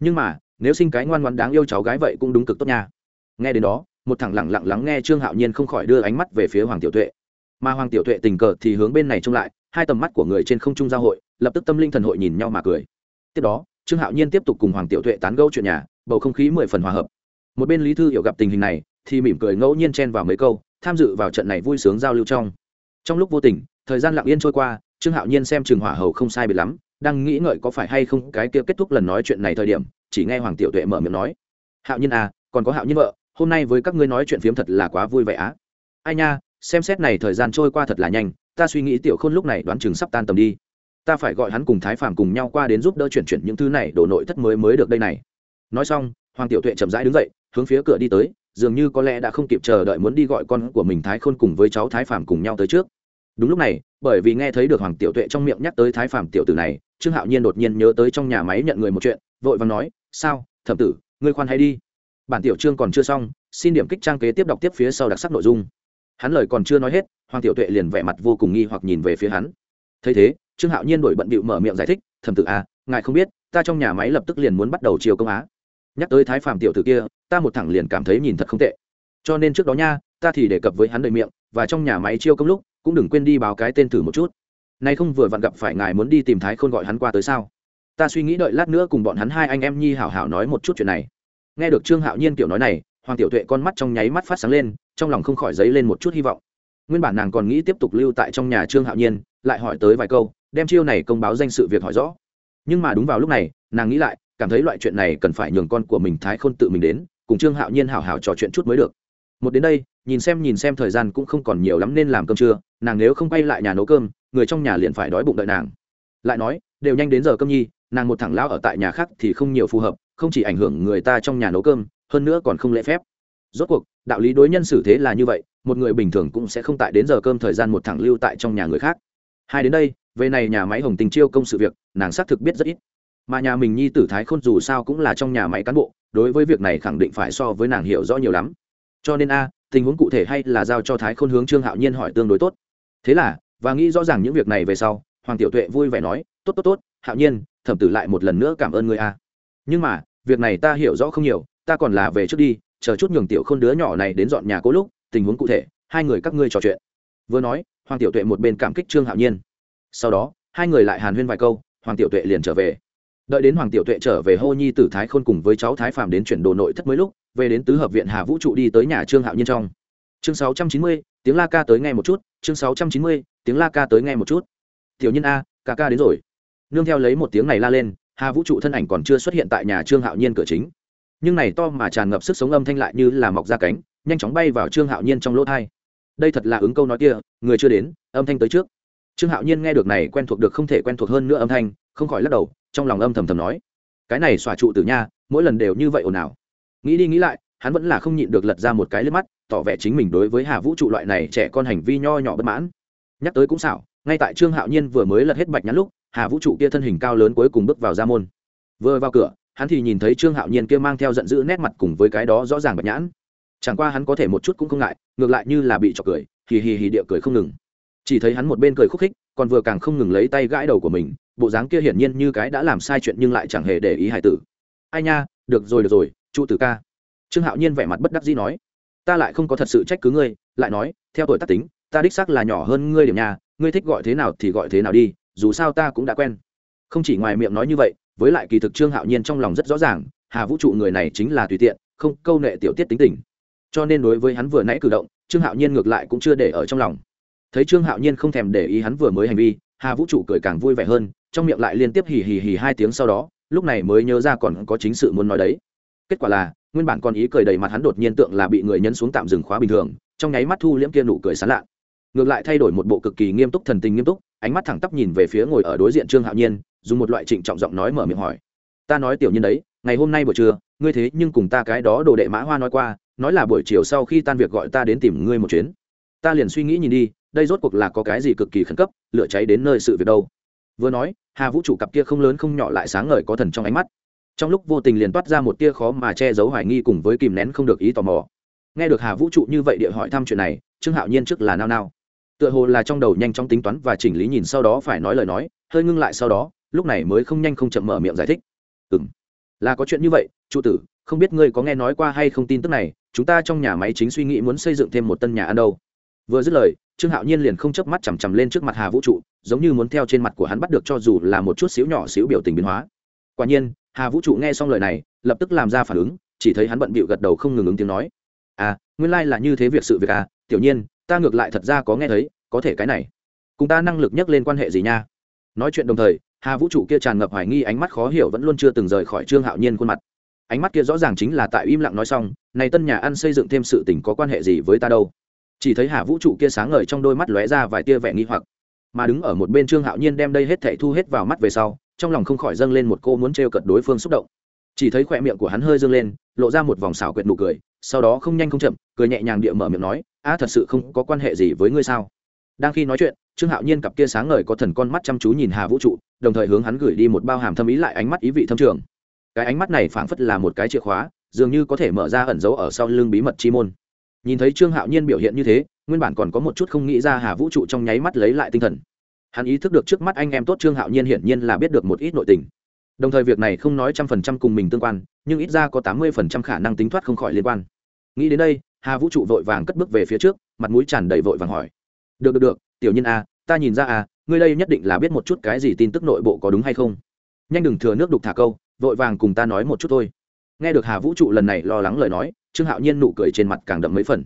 Nhưng mà, nếu sinh cái ngoan ngoan đáng yêu cháu gái vậy cũng đúng cực tốt nha. Nghe đến đó, một thằng lặng lặng lắng nghe trương hạo nhiên không khỏi đưa ánh mắt về phía hoàng tiểu tuệ. Mà hoàng tiểu tuệ tình cờ thì hướng bên này trông lại, hai tầm mắt của người trên không trung giao hội, lập tức tâm linh thần hội nhìn nhau mà cười. Tiếp đó, trương hạo nhiên tiếp tục cùng hoàng tiểu tuệ tán gẫu chuyện nhà, bầu không khí mười phần hòa hợp. Một bên lý thư hiểu gặp tình hình này thì mỉm cười ngẫu nhiên chen vào mấy câu, tham dự vào trận này vui sướng giao lưu trong. Trong lúc vô tình, thời gian lặng yên trôi qua, trương hạo nhiên xem trường hỏa hầu không sai biệt lắm, đang nghĩ ngợi có phải hay không cái kia kết thúc lần nói chuyện này thời điểm, chỉ nghe hoàng tiểu tuệ mở miệng nói, hạo nhiên à còn có hạo nhiên vợ, hôm nay với các ngươi nói chuyện phiếm thật là quá vui vẻ á. Ai nha, xem xét này thời gian trôi qua thật là nhanh, ta suy nghĩ tiểu khôn lúc này đoán chừng sắp tan tầm đi. Ta phải gọi hắn cùng thái phàm cùng nhau qua đến giúp đỡ chuyển chuyển những thứ này đổ nội thất mới mới được đây này. Nói xong, hoàng tiểu tuệ chậm rãi đứng dậy, hướng phía cửa đi tới dường như có lẽ đã không kịp chờ đợi muốn đi gọi con của mình thái khôn cùng với cháu thái phàm cùng nhau tới trước. Đúng lúc này, bởi vì nghe thấy được hoàng tiểu tuệ trong miệng nhắc tới thái phàm tiểu tử này, trương hạo nhiên đột nhiên nhớ tới trong nhà máy nhận người một chuyện, vội và nói, sao, thẩm tử, ngươi khoan hay đi? Bản tiểu chương còn chưa xong, xin điểm kích trang kế tiếp đọc tiếp phía sau đặc sắc nội dung. Hắn lời còn chưa nói hết, hoàng tiểu tuệ liền vẻ mặt vô cùng nghi hoặc nhìn về phía hắn. Thấy thế, trương hạo nhiên đổi bận bịu mở miệng giải thích, thẩm tử à ngài không biết, ta trong nhà máy lập tức liền muốn bắt đầu chiều công á nhắc tới thái phàm tiểu tử kia, ta một thẳng liền cảm thấy nhìn thật không tệ. Cho nên trước đó nha, ta thì đề cập với hắn đầy miệng, và trong nhà máy chiêu công lúc, cũng đừng quên đi báo cái tên thử một chút. Nay không vừa vặn gặp phải ngài muốn đi tìm thái khôn gọi hắn qua tới sao? Ta suy nghĩ đợi lát nữa cùng bọn hắn hai anh em nhi hảo hảo nói một chút chuyện này. Nghe được trương hạo nhiên kiểu nói này, hoàng tiểu tuệ con mắt trong nháy mắt phát sáng lên, trong lòng không khỏi dấy lên một chút hy vọng. Nguyên bản nàng còn nghĩ tiếp tục lưu tại trong nhà trương hạo nhiên, lại hỏi tới vài câu, đem chiêu này công báo danh sự việc hỏi rõ. Nhưng mà đúng vào lúc này, nàng nghĩ lại cảm thấy loại chuyện này cần phải nhường con của mình thái khôn tự mình đến, cùng trương hạo nhiên hảo hảo trò chuyện chút mới được. Một đến đây, nhìn xem nhìn xem thời gian cũng không còn nhiều lắm nên làm cơm trưa, nàng nếu không quay lại nhà nấu cơm, người trong nhà liền phải đói bụng đợi nàng. Lại nói, đều nhanh đến giờ cơm nhi, nàng một thẳng lão ở tại nhà khác thì không nhiều phù hợp, không chỉ ảnh hưởng người ta trong nhà nấu cơm, hơn nữa còn không lễ phép. Rốt cuộc, đạo lý đối nhân xử thế là như vậy, một người bình thường cũng sẽ không tại đến giờ cơm thời gian một thẳng lưu tại trong nhà người khác. Hai đến đây, về này nhà máy hồng tình chiêu công sự việc, nàng xác thực biết rất ít mà nhà mình nhi tử thái khôn dù sao cũng là trong nhà máy cán bộ, đối với việc này khẳng định phải so với nàng hiểu rõ nhiều lắm. Cho nên a, tình huống cụ thể hay là giao cho thái khôn hướng trương hạo nhiên hỏi tương đối tốt. Thế là, và nghĩ rõ ràng những việc này về sau, hoàng tiểu tuệ vui vẻ nói, tốt tốt tốt, hạo nhiên, thẩm tử lại một lần nữa cảm ơn người a. Nhưng mà, việc này ta hiểu rõ không nhiều, ta còn là về trước đi, chờ chút nhường tiểu khôn đứa nhỏ này đến dọn nhà cố lúc, tình huống cụ thể, hai người các ngươi trò chuyện. Vừa nói, hoàng tiểu tuệ một bên cảm kích trương hạo nhiên. Sau đó, hai người lại hàn huyên vài câu, hoàng tiểu tuệ liền trở về đợi đến hoàng tiểu tuệ trở về hô nhi tử thái khôn cùng với cháu thái phàm đến chuyển đồ nội thất mới lúc, về đến tứ hợp viện hà vũ trụ đi tới nhà trương hạo nhiên trong. Chương sáu trăm chín mươi, tiếng la ca tới nghe một chút, chương sáu trăm chín mươi, tiếng la ca tới nghe một chút. Tiểu nhân a, ca ca đến rồi. Nương theo lấy một tiếng này la lên, hà vũ trụ thân ảnh còn chưa xuất hiện tại nhà trương hạo nhiên cửa chính. Nhưng này to mà tràn ngập sức sống âm thanh lại như là mọc ra cánh, nhanh chóng bay vào trương hạo nhiên trong lỗ thai. Đây thật là ứng câu nói kia, người chưa đến, âm thanh tới trước. Trương hạo nhiên nghe được này quen thuộc được không thể quen thuộc hơn nữa âm thanh, không khỏi lắc đầu trong lòng âm thầm thầm nói, cái này xòa trụ tử nha, mỗi lần đều như vậy ồn ào. Nghĩ đi nghĩ lại, hắn vẫn là không nhịn được lật ra một cái lên mắt, tỏ vẻ chính mình đối với hà vũ trụ loại này trẻ con hành vi nho nhỏ bất mãn. Nhắc tới cũng xảo, ngay tại trương hạo nhiên vừa mới lật hết bạch nhắn lúc, hà vũ trụ kia thân hình cao lớn cuối cùng bước vào ra môn. Vừa vào cửa, hắn thì nhìn thấy trương hạo nhiên kia mang theo giận dữ nét mặt cùng với cái đó rõ ràng bạch nhãn. Chẳng qua hắn có thể một chút cũng không ngại, ngược lại như là bị trọc cười, hì hì hì địa cười không ngừng. Chỉ thấy hắn một bên cười khúc khích, còn vừa càng không ngừng lấy tay gãi đầu của mình bộ dáng kia hiển nhiên như cái đã làm sai chuyện nhưng lại chẳng hề để ý hải tử. Ai nha, được rồi được rồi, trụ tử ca. Trương hạo nhiên vẻ mặt bất đắc dĩ nói. Ta lại không có thật sự trách cứ ngươi, lại nói, theo tuổi tác tính, ta đích xác là nhỏ hơn ngươi điểm nhà, ngươi thích gọi thế nào thì gọi thế nào đi, dù sao ta cũng đã quen. Không chỉ ngoài miệng nói như vậy, với lại kỳ thực trương hạo nhiên trong lòng rất rõ ràng, hà vũ trụ người này chính là tùy tiện, không câu nệ tiểu tiết tính tình. Cho nên đối với hắn vừa nãy cử động, trương hạo nhiên ngược lại cũng chưa để ở trong lòng. Thấy trương hạo nhiên không thèm để ý hắn vừa mới hành vi, hà vũ trụ cười càng vui vẻ hơn trong miệng lại liên tiếp hì hì hì hai tiếng sau đó, lúc này mới nhớ ra còn có chính sự muốn nói đấy. Kết quả là, nguyên bản còn ý cười đầy mặt hắn đột nhiên tượng là bị người nhấn xuống tạm dừng khóa bình thường, trong nháy mắt thu liễm kia nụ cười sán lạ. Ngược lại thay đổi một bộ cực kỳ nghiêm túc thần tình nghiêm túc, ánh mắt thẳng tắp nhìn về phía ngồi ở đối diện trương hạo nhiên, dùng một loại trịnh trọng giọng nói mở miệng hỏi. Ta nói tiểu nhân đấy, ngày hôm nay buổi trưa, ngươi thế nhưng cùng ta cái đó đồ đệ mã hoa nói qua, nói là buổi chiều sau khi tan việc gọi ta đến tìm ngươi một chuyến. Ta liền suy nghĩ nhìn đi, đây rốt cuộc là có cái gì cực kỳ khẩn cấp, lửa cháy đến nơi sự việc đâu? Vừa nói, hà vũ trụ cặp kia không lớn không nhỏ lại sáng ngời có thần trong ánh mắt. Trong lúc vô tình liền toát ra một tia khó mà che giấu hoài nghi cùng với kìm nén không được ý tò mò. Nghe được hà vũ trụ như vậy địa hỏi thăm chuyện này, trương hạo nhiên trước là nao nao. Tựa hồ là trong đầu nhanh chóng tính toán và chỉnh lý nhìn sau đó phải nói lời nói, hơi ngưng lại sau đó, lúc này mới không nhanh không chậm mở miệng giải thích. Ừ m là có chuyện như vậy, trụ tử, không biết ngươi có nghe nói qua hay không tin tức này, chúng ta trong nhà máy chính suy nghĩ muốn xây dựng thêm một tân nhà ăn đâu vừa dứt lời, trương hạo nhiên liền không chớp mắt chằm chằm lên trước mặt hà vũ trụ, giống như muốn theo trên mặt của hắn bắt được cho dù là một chút xíu nhỏ xíu biểu tình biến hóa. Quả nhiên, hà vũ trụ nghe xong lời này, lập tức làm ra phản ứng, chỉ thấy hắn bận bịu gật đầu không ngừng ứng tiếng nói. À nguyên lai là như thế việc sự việc à tiểu nhiên, ta ngược lại thật ra có nghe thấy, có thể cái này. Cùng ta năng lực nhắc lên quan hệ gì nha? Nói chuyện đồng thời, hà vũ trụ kia tràn ngập hoài nghi ánh mắt khó hiểu vẫn luôn chưa từng rời khỏi trương hạo nhiên khuôn mặt. Ánh mắt kia rõ ràng chính là tại im lặng nói xong, này tân nhà ăn xây dựng thêm sự tình có quan hệ gì với ta đâu? Chỉ thấy hà vũ trụ kia sáng ngời trong đôi mắt lóe ra vài tia vẻ nghi hoặc. Mà đứng ở một bên trương hạo nhiên đem đây hết thảy thu hết vào mắt về sau, trong lòng không khỏi dâng lên một cô muốn trêu cận đối phương xúc động. Chỉ thấy khỏe miệng của hắn hơi dâng lên, lộ ra một vòng xảo quyệt nụ cười, sau đó không nhanh không chậm, cười nhẹ nhàng địa mở miệng nói, a, thật sự không có quan hệ gì với ngươi sao? Đang khi nói chuyện, trương hạo nhiên cặp kia sáng ngời có thần con mắt chăm chú nhìn hà vũ trụ, đồng thời hướng hắn gửi đi một bao hàm thâm ý lại ánh mắt ý vị thâm trường. Cái ánh mắt này phảng phất là một cái chìa khóa, dường như có thể mở ra ẩn dấu ở sau lưng bí mật chi môn nhìn thấy trương hạo nhiên biểu hiện như thế, nguyên bản còn có một chút không nghĩ ra hà vũ trụ trong nháy mắt lấy lại tinh thần. Hắn ý thức được trước mắt anh em tốt trương hạo nhiên hiển nhiên là biết được một ít nội tình. Đồng thời việc này không nói trăm phần trăm cùng mình tương quan, nhưng ít ra có tám mươi phần trăm khả năng tính thoát không khỏi liên quan. Nghĩ đến đây, hà vũ trụ vội vàng cất bước về phía trước, mặt mũi tràn đầy vội vàng hỏi. Được được được, tiểu nhân a, ta nhìn ra a, ngươi đây nhất định là biết một chút cái gì tin tức nội bộ có đúng hay không. Nhanh đừng thừa nước đục thả câu, vội vàng cùng ta nói một chút thôi. Nghe được hà vũ trụ lần này lo lắng lời nói trương hạo nhiên nụ cười trên mặt càng đậm mấy phần.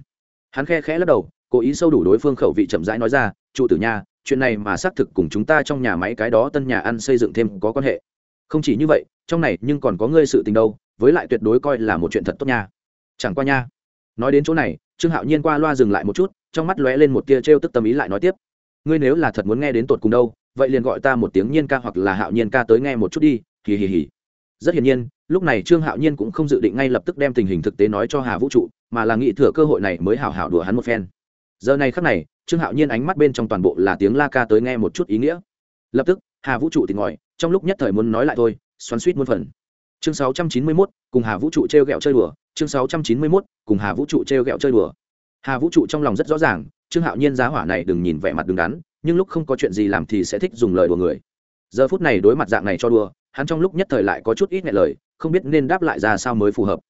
Hắn khe khẽ lắc đầu, cố ý sâu đủ đối phương khẩu vị chậm rãi nói ra trụ tử nha, chuyện này mà xác thực cùng chúng ta trong nhà máy cái đó tân nhà ăn xây dựng thêm có quan hệ. Không chỉ như vậy, trong này nhưng còn có ngươi sự tình đâu, với lại tuyệt đối coi là một chuyện thật tốt nha. Chẳng qua nha. Nói đến chỗ này, trương hạo nhiên qua loa dừng lại một chút, trong mắt lóe lên một tia t tức tâm ý lại nói tiếp, ngươi nếu là thật muốn nghe đến tột cùng đâu, vậy liền gọi ta một tiếng nhiên ca hoặc là hạo nhiên ca tới nghe một chút đi, hì hì hì. Rất hiển nhiên lúc này trương hạo nhiên cũng không dự định ngay lập tức đem tình hình thực tế nói cho hà vũ trụ mà là nghĩ thừa cơ hội này mới hào hảo đùa hắn một phen. Giờ này khắc này trương hạo nhiên ánh mắt bên trong toàn bộ là tiếng la ca tới nghe một chút ý nghĩa. Lập tức hà vũ trụ thì ngòi trong lúc nhất thời muốn nói lại thôi xoắn suýt muôn phần. Chương 691, cùng hà vũ trụ t r e o g ẹ o chơi đùa chương 691, cùng hà vũ trụ t r e o g ẹ o chơi đùa. Hà vũ trụ trong lòng rất rõ ràng trương hạo nhiên giá hỏa này đừng nhìn vẻ mặt đứng đắn nhưng lúc không có chuyện gì làm thì sẽ thích dùng lời đùa người. Giờ phút này đối mặt dạng này cho đùa hắn trong lúc nhất thời lại có chút ít ngại lời, không biết nên đáp lại ra sao mới phù hợp.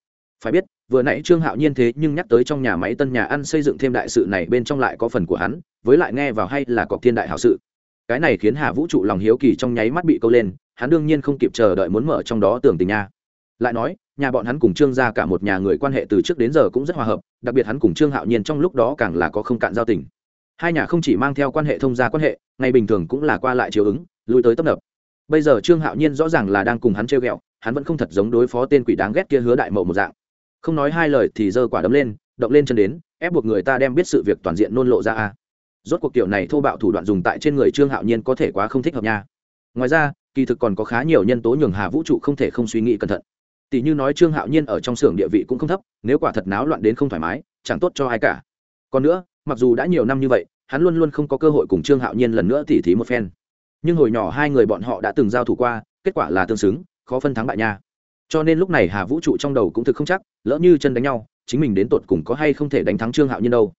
Phải biết, vừa nãy trương hạo nhiên thế nhưng nhắc tới trong nhà máy tân nhà ăn xây dựng thêm đại sự này bên trong lại có phần của hắn, với lại nghe vào hay là cọc thiên đại hảo sự. Cái này khiến hà vũ trụ lòng hiếu kỳ trong nháy mắt bị câu lên, hắn đương nhiên không kịp chờ đợi muốn mở trong đó tưởng tình nha. Lại nói, nhà bọn hắn cùng trương gia cả một nhà người quan hệ từ trước đến giờ cũng rất hòa hợp, đặc biệt hắn cùng trương hạo nhiên trong lúc đó càng là có không cạn giao tình. Hai nhà không chỉ mang theo quan hệ thông gia quan hệ, ngày bình thường cũng là qua lại chiều ứng, lui tới tấp nập bây giờ trương hạo nhiên rõ ràng là đang cùng hắn trêu ghẹo, hắn vẫn không thật giống đối phó tên quỷ đáng ghét kia hứa đại mậu một dạng. Không nói hai lời thì giơ quả đấm lên, động lên chân đến, ép buộc người ta đem biết sự việc toàn diện nôn lộ ra a. Rốt cuộc kiểu này thô bạo thủ đoạn dùng tại trên người trương hạo nhiên có thể quá không thích hợp nha. Ngoài ra, kỳ thực còn có khá nhiều nhân tố nhường hà vũ trụ không thể không suy nghĩ cẩn thận. Tỷ như nói trương hạo nhiên ở trong xưởng địa vị cũng không thấp, nếu quả thật náo loạn đến không thoải mái, chẳng tốt cho ai cả. Còn nữa, mặc dù đã nhiều năm như vậy, hắn luôn luôn không có cơ hội cùng trương hạo nhiên lần nữa tỉ thí một phen nhưng hồi nhỏ hai người bọn họ đã từng giao thủ qua, kết quả là tương xứng, khó phân thắng bại nha. Cho nên lúc này hà vũ trụ trong đầu cũng thực không chắc, lỡ như chân đánh nhau, chính mình đến tột cùng có hay không thể đánh thắng trương hạo nhiên đâu.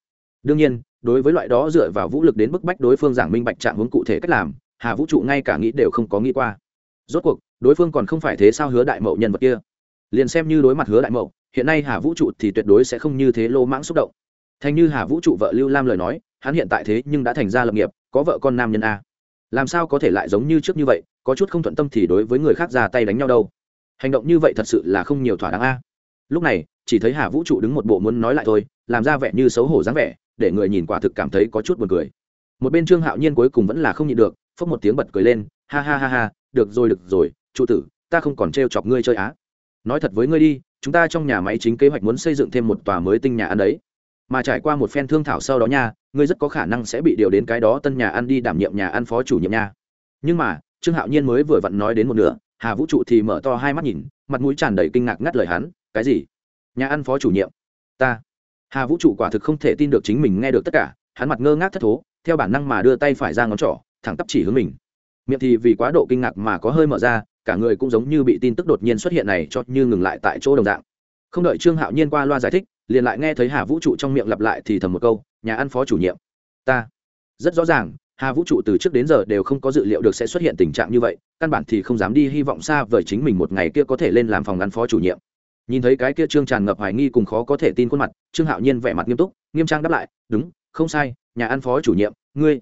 Đương nhiên, đối với loại đó dựa vào vũ lực đến bức bách đối phương giảng minh bạch trạng hướng cụ thể cách làm, hà vũ trụ ngay cả nghĩ đều không có nghĩ qua. Rốt cuộc, đối phương còn không phải thế sao hứa đại mậu nhân vật kia? Liền xem như đối mặt hứa đại mậu, hiện nay hà vũ trụ thì tuyệt đối sẽ không như thế lô mãng xúc động. Thành như hà vũ trụ vợ lưu lam lời nói, hắn hiện tại thế nhưng đã thành ra lập nghiệp, có vợ con nam nhân a làm sao có thể lại giống như trước như vậy, có chút không thuận tâm thì đối với người khác ra tay đánh nhau đâu. Hành động như vậy thật sự là không nhiều thỏa đáng a. Lúc này, chỉ thấy hà vũ trụ đứng một bộ muốn nói lại thôi, làm ra vẻ như xấu hổ dáng vẻ, để người nhìn quả thực cảm thấy có chút buồn cười. Một bên trương hạo nhiên cuối cùng vẫn là không nhịn được, phốc một tiếng bật cười lên, ha ha ha ha, được rồi được rồi trụ tử, ta không còn trêu chọc ngươi chơi á. Nói thật với ngươi đi, chúng ta trong nhà máy chính kế hoạch muốn xây dựng thêm một tòa mới tinh nhà ăn đấy mà trải qua một phen thương thảo sau đó nha, ngươi rất có khả năng sẽ bị điều đến cái đó tân nhà ăn đi đảm nhiệm nhà ăn phó chủ nhiệm nha. Nhưng mà, trương hạo nhiên mới vừa vặn nói đến một nửa, hà vũ trụ thì mở to hai mắt nhìn, mặt mũi tràn đầy kinh ngạc ngắt lời hắn, cái gì? Nhà ăn phó chủ nhiệm? Ta. Hà vũ trụ quả thực không thể tin được chính mình nghe được tất cả, hắn mặt ngơ ngác thất thố, theo bản năng mà đưa tay phải ra ngón trỏ, thẳng tắp chỉ hướng mình. Miệng thì vì quá độ kinh ngạc mà có hơi mở ra, cả người cũng giống như bị tin tức đột nhiên xuất hiện này cho như ngừng lại tại chỗ đồng dạng. Không đợi trương hạo nhiên qua loa giải thích liền lại nghe thấy hà vũ trụ trong miệng lặp lại thì thầm một câu, nhà ăn phó chủ nhiệm. Ta. Rất rõ ràng, hà vũ trụ từ trước đến giờ đều không có dự liệu được sẽ xuất hiện tình trạng như vậy, căn bản thì không dám đi hy vọng xa vời chính mình một ngày kia có thể lên làm phòng ăn phó chủ nhiệm. Nhìn thấy cái kia trương tràn ngập hoài nghi cùng khó có thể tin khuôn mặt, trương hạo nhiên vẻ mặt nghiêm túc, nghiêm trang đáp lại, đúng, không sai, nhà ăn phó chủ nhiệm, ngươi.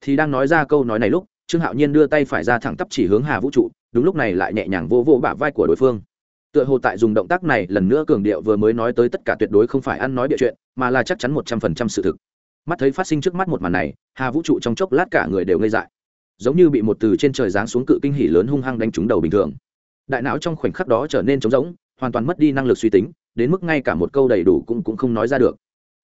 Thì đang nói ra câu nói này lúc, trương hạo nhiên đưa tay phải ra thẳng tắp chỉ hướng hà vũ trụ, đúng lúc này lại nhẹ nhàng vô vô bả vai của đối phương tựa hồ tại dùng động tác này lần nữa cường điệu vừa mới nói tới tất cả tuyệt đối không phải ăn nói địa chuyện, mà là chắc chắn một trăm phần trăm sự thực. Mắt thấy phát sinh trước mắt một màn này, hà vũ trụ trong chốc lát cả người đều ngây dại. Giống như bị một từ trên trời giáng xuống cự kinh hỉ lớn hung hăng đánh trúng đầu bình thường. Đại não trong khoảnh khắc đó trở nên trống rỗng, hoàn toàn mất đi năng lực suy tính, đến mức ngay cả một câu đầy đủ cũng cũng không nói ra được.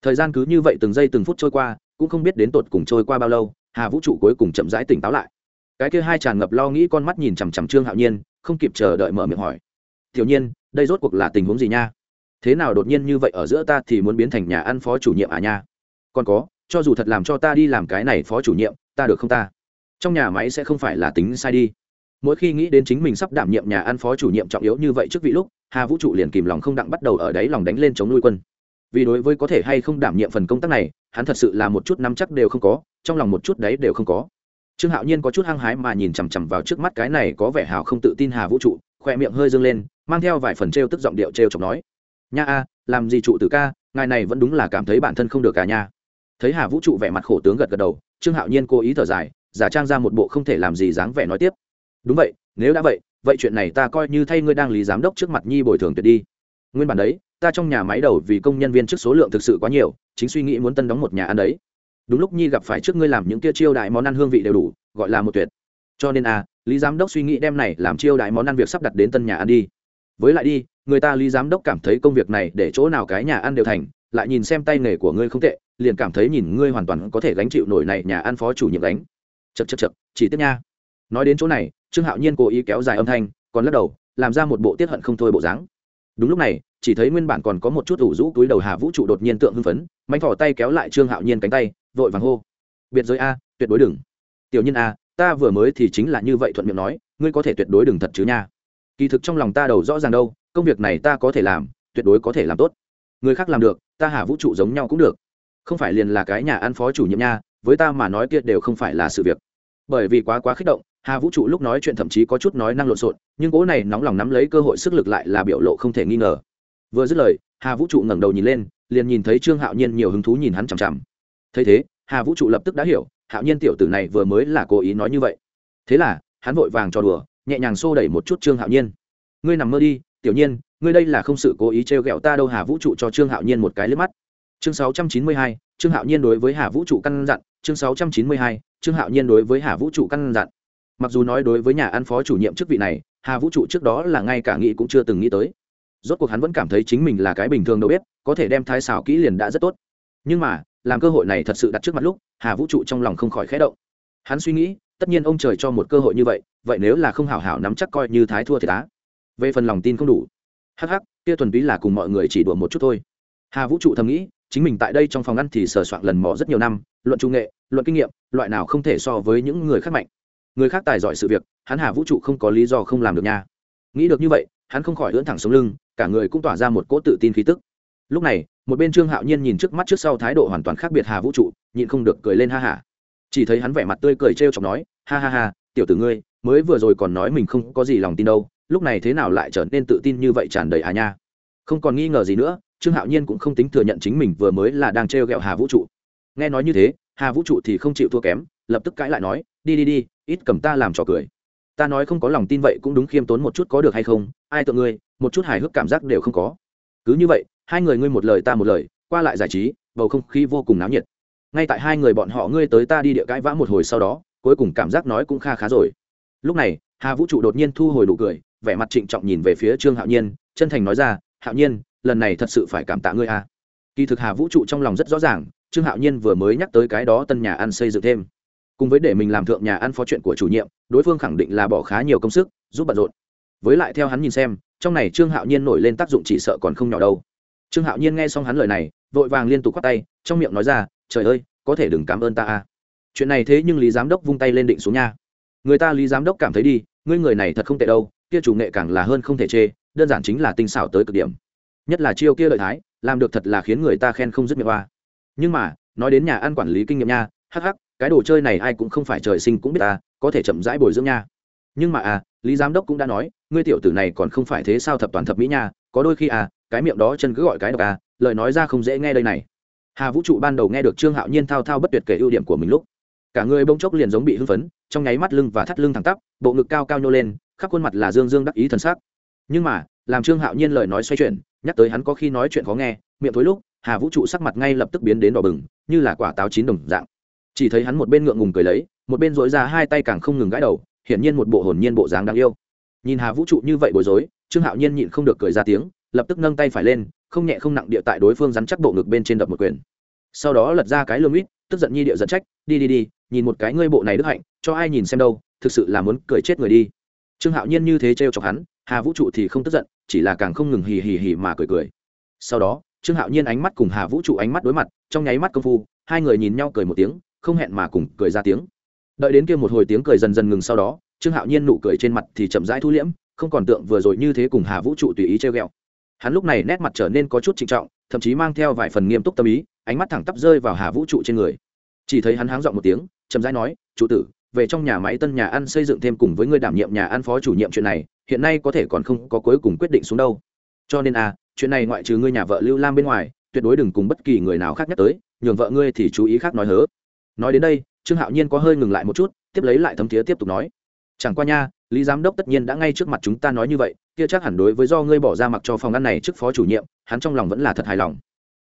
Thời gian cứ như vậy từng giây từng phút trôi qua, cũng không biết đến tột cùng trôi qua bao lâu, hà vũ trụ cuối cùng chậm rãi tỉnh táo lại. Cái kia hai tràn ngập lo nghĩ con mắt nhìn chằm chằm trương hạo nhiên, không kịp chờ đợi mở miệng hỏi tiểu nhiên, đây rốt cuộc là tình huống gì nha? Thế nào đột nhiên như vậy ở giữa ta thì muốn biến thành nhà ăn phó chủ nhiệm à nha? Còn có, cho dù thật làm cho ta đi làm cái này phó chủ nhiệm, ta được không ta? Trong nhà máy sẽ không phải là tính sai đi. Mỗi khi nghĩ đến chính mình sắp đảm nhiệm nhà ăn phó chủ nhiệm trọng yếu như vậy trước vị lúc, hà vũ trụ liền kìm lòng không đặng bắt đầu ở đấy lòng đánh lên chống nuôi quân. Vì đối với có thể hay không đảm nhiệm phần công tác này, hắn thật sự là một chút nắm chắc đều không có, trong lòng một chút đấy đều không có. Trương hạo nhiên có chút hăng hái mà nhìn chằm chằm vào trước mắt cái này có vẻ hào không tự tin hà vũ trụ, khoe miệng hơi dâng lên mang theo vài phần t r e o tức giọng điệu t r e o chọc nói, nha a, làm gì trụ tử ca, ngài này vẫn đúng là cảm thấy bản thân không được cả nha. Thấy hà vũ trụ vẻ mặt khổ tướng gật gật đầu, trương hạo nhiên cố ý thở dài, giả trang ra một bộ không thể làm gì dáng vẻ nói tiếp, đúng vậy, nếu đã vậy vậy chuyện này ta coi như thay ngươi đang lý giám đốc trước mặt nhi bồi thường tuyệt đi. Nguyên bản đấy, ta trong nhà máy đầu vì công nhân viên trước số lượng thực sự quá nhiều, chính suy nghĩ muốn tân đóng một nhà ăn đấy. Đúng lúc nhi gặp phải trước ngươi làm những kia chiêu đại món ăn hương vị đều đủ, gọi là một tuyệt. Cho nên a, lý giám đốc suy nghĩ đem này làm chiêu đại món ăn việc sắp đặt đến tân nhà ăn đi với lại đi, người ta lý giám đốc cảm thấy công việc này để chỗ nào cái nhà ăn đều thành, lại nhìn xem tay nghề của ngươi không tệ, liền cảm thấy nhìn ngươi hoàn toàn có thể gánh chịu nổi này nhà ăn phó chủ nhiệm đánh. chật chật chật chỉ tiếp nha. Nói đến chỗ này, trương hạo nhiên cố ý kéo dài âm thanh, còn lắc đầu, làm ra một bộ tiết hận không thôi bộ dáng. Đúng lúc này, chỉ thấy nguyên bản còn có một chút ủ rũ túi đầu hà vũ trụ đột nhiên tượng hưng phấn, mánh thỏ tay kéo lại trương hạo nhiên cánh tay, vội vàng hô. Biệt giới a, tuyệt đối đừng. Tiểu nhân a, ta vừa mới thì chính là như vậy thuận miệng nói, ngươi có thể tuyệt đối đừng thật chứ nha kỳ thực trong lòng ta đầu rõ ràng đâu, công việc này ta có thể làm, tuyệt đối có thể làm tốt. Người khác làm được, ta hà vũ trụ giống nhau cũng được. Không phải liền là cái nhà ăn phó chủ nhiệm nha, với ta mà nói kia đều không phải là sự việc. Bởi vì quá quá kích động hà vũ trụ lúc nói chuyện thậm chí có chút nói năng lộn xộn, nhưng cố này nóng lòng nắm lấy cơ hội sức lực lại là biểu lộ không thể nghi ngờ. Vừa dứt lời hà vũ trụ ngẩng đầu nhìn lên, liền nhìn thấy trương hạo nhiên nhiều hứng thú nhìn hắn chằm chằm. Thấy thế hà vũ trụ lập tức đã hiểu, hạo nhiên tiểu tử này vừa mới là cố ý nói như vậy. Thế là, hắn vội vàng cho đùa nhẹ nhàng xô đẩy một chút trương hạo nhiên. Ngươi nằm mơ đi, tiểu nhiên, ngươi đây là không sự cố ý t r e o g ẹ o ta đâu hà vũ trụ cho trương hạo nhiên một cái lướt mắt. Chương sáu trăm chín mươi hai, trương hạo nhiên đối với hà vũ trụ căn dặn. Chương sáu trăm chín mươi hai, trương hạo nhiên đối với hà vũ trụ căn dặn. Mặc dù nói đối với nhà ăn phó chủ nhiệm chức vị này, hà vũ trụ trước đó là ngay cả nghĩ cũng chưa từng nghĩ tới. Rốt cuộc hắn vẫn cảm thấy chính mình là cái bình thường đâu biết có thể đem thái xào kỹ liền đã rất tốt. Nhưng mà, làm cơ hội này thật sự đặt trước mặt lúc, hà vũ trụ trong lòng không khỏi khẽ động. Hắn suy nghĩ, tất nhiên ông trời cho một cơ hội như vậy vậy nếu là không hảo hảo nắm chắc coi như thái thua thì tá. Về phần lòng tin không đủ. Hắc hắc, kia thuần túy là cùng mọi người chỉ đùa một chút thôi. Hà vũ trụ thầm nghĩ, chính mình tại đây trong phòng ăn thì sờ soạn lần mò rất nhiều năm, luận trung nghệ, luận kinh nghiệm, loại nào không thể so với những người khác mạnh. Người khác tài giỏi sự việc, hắn hà vũ trụ không có lý do không làm được nha. Nghĩ được như vậy, hắn không khỏi ưỡn thẳng xuống lưng, cả người cũng tỏa ra một cỗ tự tin khí tức. Lúc này, một bên trương hạo nhiên nhìn trước mắt trước sau thái độ hoàn toàn khác biệt hà vũ trụ, nhịn không được cười lên ha hả. Chỉ thấy hắn vẻ mặt tươi cười trêu chọc nói, ha ha ha, tiểu tử ngươi mới vừa rồi còn nói mình không có gì lòng tin đâu, lúc này thế nào lại trở nên tự tin như vậy tràn đầy à nha. Không còn nghi ngờ gì nữa, trương hạo nhiên cũng không tính thừa nhận chính mình vừa mới là đang trêu ghẹo hà vũ trụ. Nghe nói như thế, hà vũ trụ thì không chịu thua kém, lập tức cãi lại nói, đi đi đi, ít cầm ta làm trò cười. Ta nói không có lòng tin vậy cũng đúng khiêm tốn một chút có được hay không, ai tự ngươi, một chút hài hước cảm giác đều không có. Cứ như vậy, hai người ngươi một lời ta một lời, qua lại giải trí, bầu không khí vô cùng náo nhiệt. Ngay tại hai người bọn họ ngươi tới ta đi địa cãi vã một hồi sau đó, cuối cùng cảm giác nói cũng kha khá rồi lúc này, hà vũ trụ đột nhiên thu hồi nụ cười, vẻ mặt trịnh trọng nhìn về phía trương hạo nhiên, chân thành nói ra, hạo nhiên, lần này thật sự phải cảm tạ ngươi à. kỳ thực hà vũ trụ trong lòng rất rõ ràng, trương hạo nhiên vừa mới nhắc tới cái đó tân nhà ăn xây dựng thêm. Cùng với để mình làm thượng nhà ăn phó chuyện của chủ nhiệm, đối phương khẳng định là bỏ khá nhiều công sức, giúp bận rộn. Với lại theo hắn nhìn xem, trong này trương hạo nhiên nổi lên tác dụng chỉ sợ còn không nhỏ đâu. Trương hạo nhiên nghe xong hắn lời này, vội vàng liên tục khoác tay, trong miệng nói ra, trời ơi, có thể đừng cảm ơn ta à chuyện này thế nhưng lý giám đốc vung tay lên định xuống nha người ta lý giám đốc cảm thấy đi, ngươi người này thật không tệ đâu, kia chủ nghệ càng là hơn không thể chê, đơn giản chính là tinh xảo tới cực điểm. Nhất là chiêu kia lợi thái làm được thật là khiến người ta khen không dứt miệng hoa nhưng mà, nói đến nhà ăn quản lý kinh nghiệm nha, hắc hắc, cái đồ chơi này ai cũng không phải trời sinh cũng biết ta, có thể chậm rãi bồi dưỡng nha. Nhưng mà à lý giám đốc cũng đã nói, ngươi tiểu tử này còn không phải thế sao thập toàn thập mỹ nha, có đôi khi à cái miệng đó chân cứ gọi cái độc à lời nói ra không dễ nghe đây này. Hà vũ trụ ban đầu nghe được trương hạo nhiên thao thao bất tuyệt kể ưu điểm của mình lúc cả người bỗng chốc liền giống bị hưng phấn, trong nháy mắt lưng và thắt lưng thẳng tắp, bộ ngực cao cao nhô lên, khắp khuôn mặt là dương dương đắc ý thần sắc. Nhưng mà, làm trương hạo nhiên lời nói xoay chuyển, nhắc tới hắn có khi nói chuyện khó nghe, miệng thối lúc, hà vũ trụ sắc mặt ngay lập tức biến đến đỏ bừng, như là quả táo chín đồng dạng. Chỉ thấy hắn một bên ngượng ngùng cười lấy, một bên dối ra hai tay càng không ngừng gãi đầu, hiển nhiên một bộ hồn nhiên bộ dáng đáng yêu. Nhìn hà vũ trụ như vậy bối rối, trương hạo nhiên nhịn không được cười ra tiếng, lập tức nâng tay phải lên, không nhẹ không nặng địa tại đối phương rắn chắc bộ ngực bên trên đập một quyền. Sau đó lật ra cái lương ít tức giận nhi điệu dẫn trách, đi đi đi, nhìn một cái ngươi bộ này đức hạnh, cho ai nhìn xem đâu, thực sự là muốn cười chết người đi. Trương hạo nhiên như thế trêu chọc hắn, hà vũ trụ thì không tức giận, chỉ là càng không ngừng hì hì hì mà cười cười. Sau đó, trương hạo nhiên ánh mắt cùng hà vũ trụ ánh mắt đối mặt, trong nháy mắt công phu, hai người nhìn nhau cười một tiếng, không hẹn mà cùng cười ra tiếng. Đợi đến kia một hồi tiếng cười dần dần ngừng sau đó, trương hạo nhiên nụ cười trên mặt thì chậm rãi thu liễm, không còn tượng vừa rồi như thế cùng hà vũ trụ tùy ý treo ghẹo. Hắn lúc này nét mặt trở nên có chút trịnh trọng, thậm chí mang theo vài phần nghiêm túc tâm ý ánh mắt thẳng tắp rơi vào hà vũ trụ trên người. Chỉ thấy hắn háng dọn một tiếng, chậm rãi nói, chủ tử, về trong nhà máy tân nhà ăn xây dựng thêm cùng với người đảm nhiệm nhà ăn phó chủ nhiệm chuyện này, hiện nay có thể còn không có cuối cùng quyết định xuống đâu. Cho nên à chuyện này ngoại trừ ngươi nhà vợ lưu lam bên ngoài, tuyệt đối đừng cùng bất kỳ người nào khác nhắc tới, nhường vợ ngươi thì chú ý khác nói hớ. Nói đến đây, trương hạo nhiên có hơi ngừng lại một chút, tiếp lấy lại thấm thiế tiếp tục nói, chẳng qua nha, lý giám đốc tất nhiên đã ngay trước mặt chúng ta nói như vậy, kia chắc hẳn đối với do ngươi bỏ ra mặc cho phòng ăn này trước phó chủ nhiệm, hắn trong lòng vẫn là thật hài lòng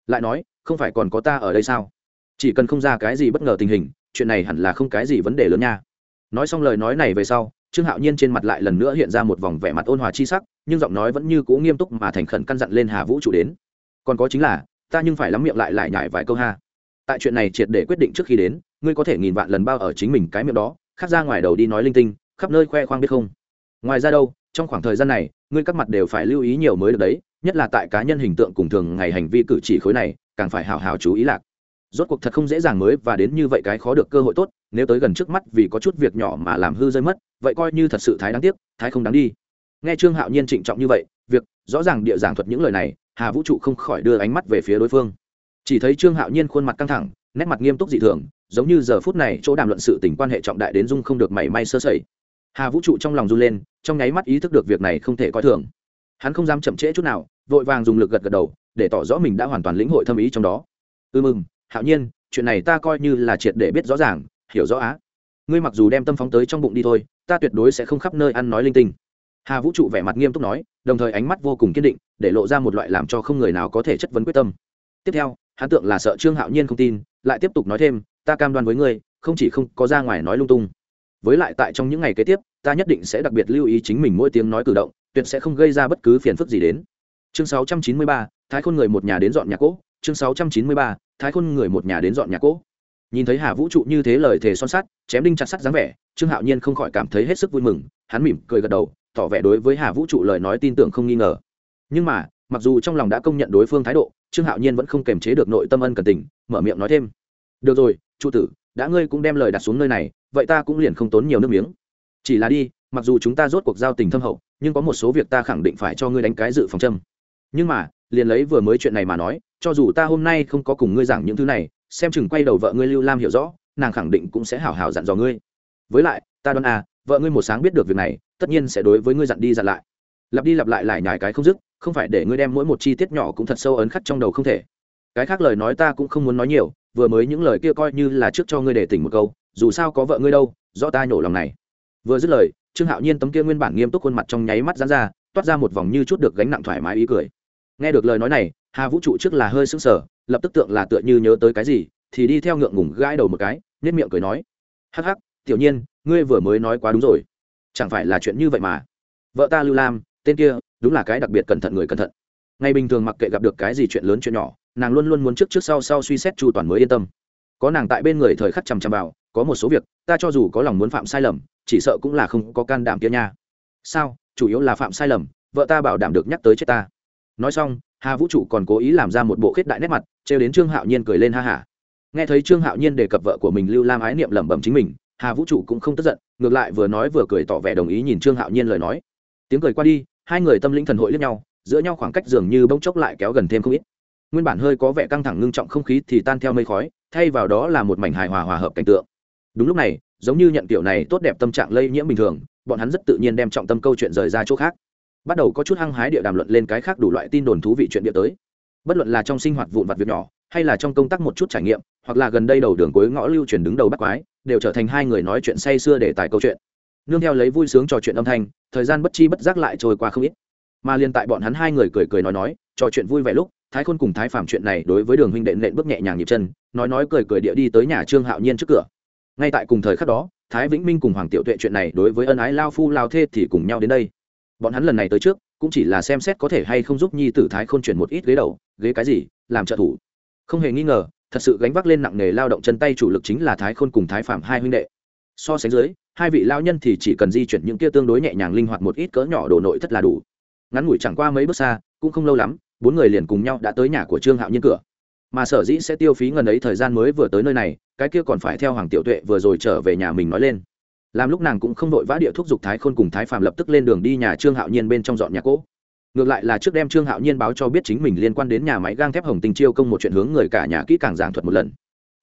lại nói, không phải còn có ta ở đây sao? Chỉ cần không ra cái gì bất ngờ tình hình, chuyện này hẳn là không cái gì vấn đề lớn nha. Nói xong lời nói này về sau, trương hạo nhiên trên mặt lại lần nữa hiện ra một vòng vẻ mặt ôn hòa chi sắc, nhưng giọng nói vẫn như cũ nghiêm túc mà thành khẩn căn dặn lên hà vũ trụ đến. Còn có chính là, ta nhưng phải lắm miệng lại lại nhải vài câu ha. Tại chuyện này triệt để quyết định trước khi đến, ngươi có thể nghìn vạn lần bao ở chính mình cái miệng đó, khác ra ngoài đầu đi nói linh tinh, khắp nơi khoe khoang biết không? Ngoài ra đâu, trong khoảng thời gian này, ngươi các mặt đều phải lưu ý nhiều mới được đấy nhất là tại cá nhân hình tượng cùng thường ngày hành vi cử chỉ khối này, càng phải hào hào chú ý lạc. Rốt cuộc thật không dễ dàng mới và đến như vậy cái khó được cơ hội tốt, nếu tới gần trước mắt vì có chút việc nhỏ mà làm hư rơi mất, vậy coi như thật sự thái đáng tiếc, thái không đáng đi. Nghe trương hạo nhiên trịnh trọng như vậy, việc, rõ ràng địa giảng thuật những lời này, hà vũ trụ không khỏi đưa ánh mắt về phía đối phương. Chỉ thấy trương hạo nhiên khuôn mặt căng thẳng, nét mặt nghiêm túc dị thường, giống như giờ phút này chỗ đàm luận sự tình quan hệ trọng đại đến dung không được mảy may sơ sẩy. Hà vũ trụ trong lòng run lên, trong nháy mắt ý thức được việc này không thể coi thường. Hắn không dám chậm trễ chút nào vội vàng dùng lực gật gật đầu, để tỏ rõ mình đã hoàn toàn lĩnh hội thâm ý trong đó. Ư ừ mừng, hạo nhiên, chuyện này ta coi như là triệt để biết rõ ràng, hiểu rõ á. Ngươi mặc dù đem tâm phóng tới trong bụng đi thôi, ta tuyệt đối sẽ không khắp nơi ăn nói linh tinh. Hà vũ trụ vẻ mặt nghiêm túc nói, đồng thời ánh mắt vô cùng kiên định, để lộ ra một loại làm cho không người nào có thể chất vấn quyết tâm. Tiếp theo, hắn tượng là sợ trương hạo nhiên không tin, lại tiếp tục nói thêm, ta cam đoan với ngươi, không chỉ không có ra ngoài nói lung tung. Với lại tại trong những ngày kế tiếp, ta nhất định sẽ đặc biệt lưu ý chính mình mỗi tiếng nói cử động, tuyệt sẽ không gây ra bất cứ phiền phức gì đến chương 693, thái khôn người một nhà đến dọn nhà cỗ. Chương 693, thái khôn người một nhà đến dọn nhà cỗ. Nhìn thấy hà vũ trụ như thế lời thề son sắt chém đinh chặt sắt dáng vẻ trương hạo nhiên không khỏi cảm thấy hết sức vui mừng hắn mỉm cười gật đầu tỏ vẻ đối với hà vũ trụ lời nói tin tưởng không nghi ngờ. Nhưng mà mặc dù trong lòng đã công nhận đối phương thái độ trương hạo nhiên vẫn không kềm chế được nội tâm ân cần tình mở miệng nói thêm. Được rồi trụ tử đã ngươi cũng đem lời đặt xuống nơi này vậy ta cũng liền không tốn nhiều nước miếng. Chỉ là đi mặc dù chúng ta rốt cuộc giao tình thâm hậu nhưng có một số việc ta khẳng định phải cho ngươi đánh cái dự phòng châm nhưng mà, liền lấy vừa mới chuyện này mà nói, cho dù ta hôm nay không có cùng ngươi giảng những thứ này, xem chừng quay đầu vợ ngươi lưu lam hiểu rõ, nàng khẳng định cũng sẽ hảo hảo dặn dò ngươi. Với lại, ta đoán à vợ ngươi một sáng biết được việc này, tất nhiên sẽ đối với ngươi dặn đi dặn lại. Lặp đi lặp lại lại nhải cái không dứt, không phải để ngươi đem mỗi một chi tiết nhỏ cũng thật sâu ấn khắc trong đầu không thể. Cái khác lời nói ta cũng không muốn nói nhiều, vừa mới những lời kia coi như là trước cho ngươi để tỉnh một câu, dù sao có vợ ngươi đâu do ta nhổ lòng này. Vừa dứt lời, trương hạo nhiên tấm kia nguyên bản nghiêm túc khuôn mặt trong nháy mắt dán ra, toát ra một vòng như chút được gánh nặng thoải mái ý cười nghe được lời nói này, hà vũ trụ trước là hơi sững sờ, lập tức tượng là tựa như nhớ tới cái gì, thì đi theo ngượng ngùng gãi đầu một cái nhất miệng cười nói, hắc hắc, tiểu nhiên, ngươi vừa mới nói quá đúng rồi. Chẳng phải là chuyện như vậy mà. Vợ ta lưu lam, tên kia, đúng là cái đặc biệt cẩn thận người cẩn thận. Ngày bình thường mặc kệ gặp được cái gì chuyện lớn chuyện nhỏ, nàng luôn luôn muốn trước trước sau sau suy xét chu toàn mới yên tâm. Có nàng tại bên người thời khắc chằm chằm vào, có một số việc, ta cho dù có lòng muốn phạm sai lầm, chỉ sợ cũng là không có can đảm kia nha. Sao? Chủ yếu là phạm sai lầm, vợ ta bảo đảm được nhắc tới chết ta nói xong, hà vũ trụ còn cố ý làm ra một bộ khết đại nét mặt, trêu đến trương hạo nhiên cười lên ha hả nghe thấy trương hạo nhiên đề cập vợ của mình lưu lam ái niệm lẩm bẩm chính mình, hà vũ trụ cũng không tức giận, ngược lại vừa nói vừa cười tỏ vẻ đồng ý nhìn trương hạo nhiên lời nói. Tiếng cười qua đi, hai người tâm linh thần hội lẫn nhau, giữa nhau khoảng cách dường như bỗng chốc lại kéo gần thêm không ít. Nguyên bản hơi có vẻ căng thẳng ngưng trọng không khí thì tan theo mây khói, thay vào đó là một mảnh hài hòa hòa hợp cảnh tượng. Đúng lúc này, giống như nhận kiểu này tốt đẹp tâm trạng lây nhiễm bình thường, bọn hắn rất tự nhiên đem trọng tâm câu chuyện rời ra chỗ khác bắt đầu có chút hăng hái địa đàm luận lên cái khác đủ loại tin đồn thú vị chuyện địa tới. Bất luận là trong sinh hoạt vụn vặt việc nhỏ, hay là trong công tác một chút trải nghiệm, hoặc là gần đây đầu đường cuối ngõ lưu truyền đứng đầu bắt quái, đều trở thành hai người nói chuyện say sưa để tài câu chuyện. Nương theo lấy vui sướng trò chuyện âm thanh, thời gian bất chi bất giác lại trôi qua không ít. Mà liên tại bọn hắn hai người cười cười nói nói, trò chuyện vui vẻ lúc, thái khôn cùng thái phạm chuyện này đối với đường huynh đệ nện bước nhẹ nhàng nhịp chân, nói nói cười cười địa đi tới nhà trương hạo nhiên trước cửa. Ngay tại cùng thời khắc đó, thái vĩnh minh cùng hoàng tiểu tuệ chuyện này đối với ân ái lao phu lao thê thì cùng nhau đến đây bọn hắn lần này tới trước, cũng chỉ là xem xét có thể hay không giúp nhi tử thái khôn chuyển một ít ghế đầu, ghế cái gì, làm trợ thủ. Không hề nghi ngờ, thật sự gánh vác lên nặng nghề lao động chân tay chủ lực chính là thái khôn cùng thái phạm hai huynh đệ. So sánh dưới, hai vị lao nhân thì chỉ cần di chuyển những kia tương đối nhẹ nhàng linh hoạt một ít cỡ nhỏ đồ nội thất là đủ. Ngắn ngủi chẳng qua mấy bước xa, cũng không lâu lắm, bốn người liền cùng nhau đã tới nhà của trương hạo nhiên cửa. Mà sở dĩ sẽ tiêu phí ngần ấy thời gian mới vừa tới nơi này, cái kia còn phải theo hoàng tiểu tuệ vừa rồi trở về nhà mình nói lên làm lúc nàng cũng không đội vã địa thúc giục thái khôn cùng thái phạm lập tức lên đường đi nhà trương hạo nhiên bên trong dọn nhà cỗ. Ngược lại là trước đem trương hạo nhiên báo cho biết chính mình liên quan đến nhà máy gang thép hồng tinh chiêu công một chuyện hướng người cả nhà kỹ càng giảng thuật một lần.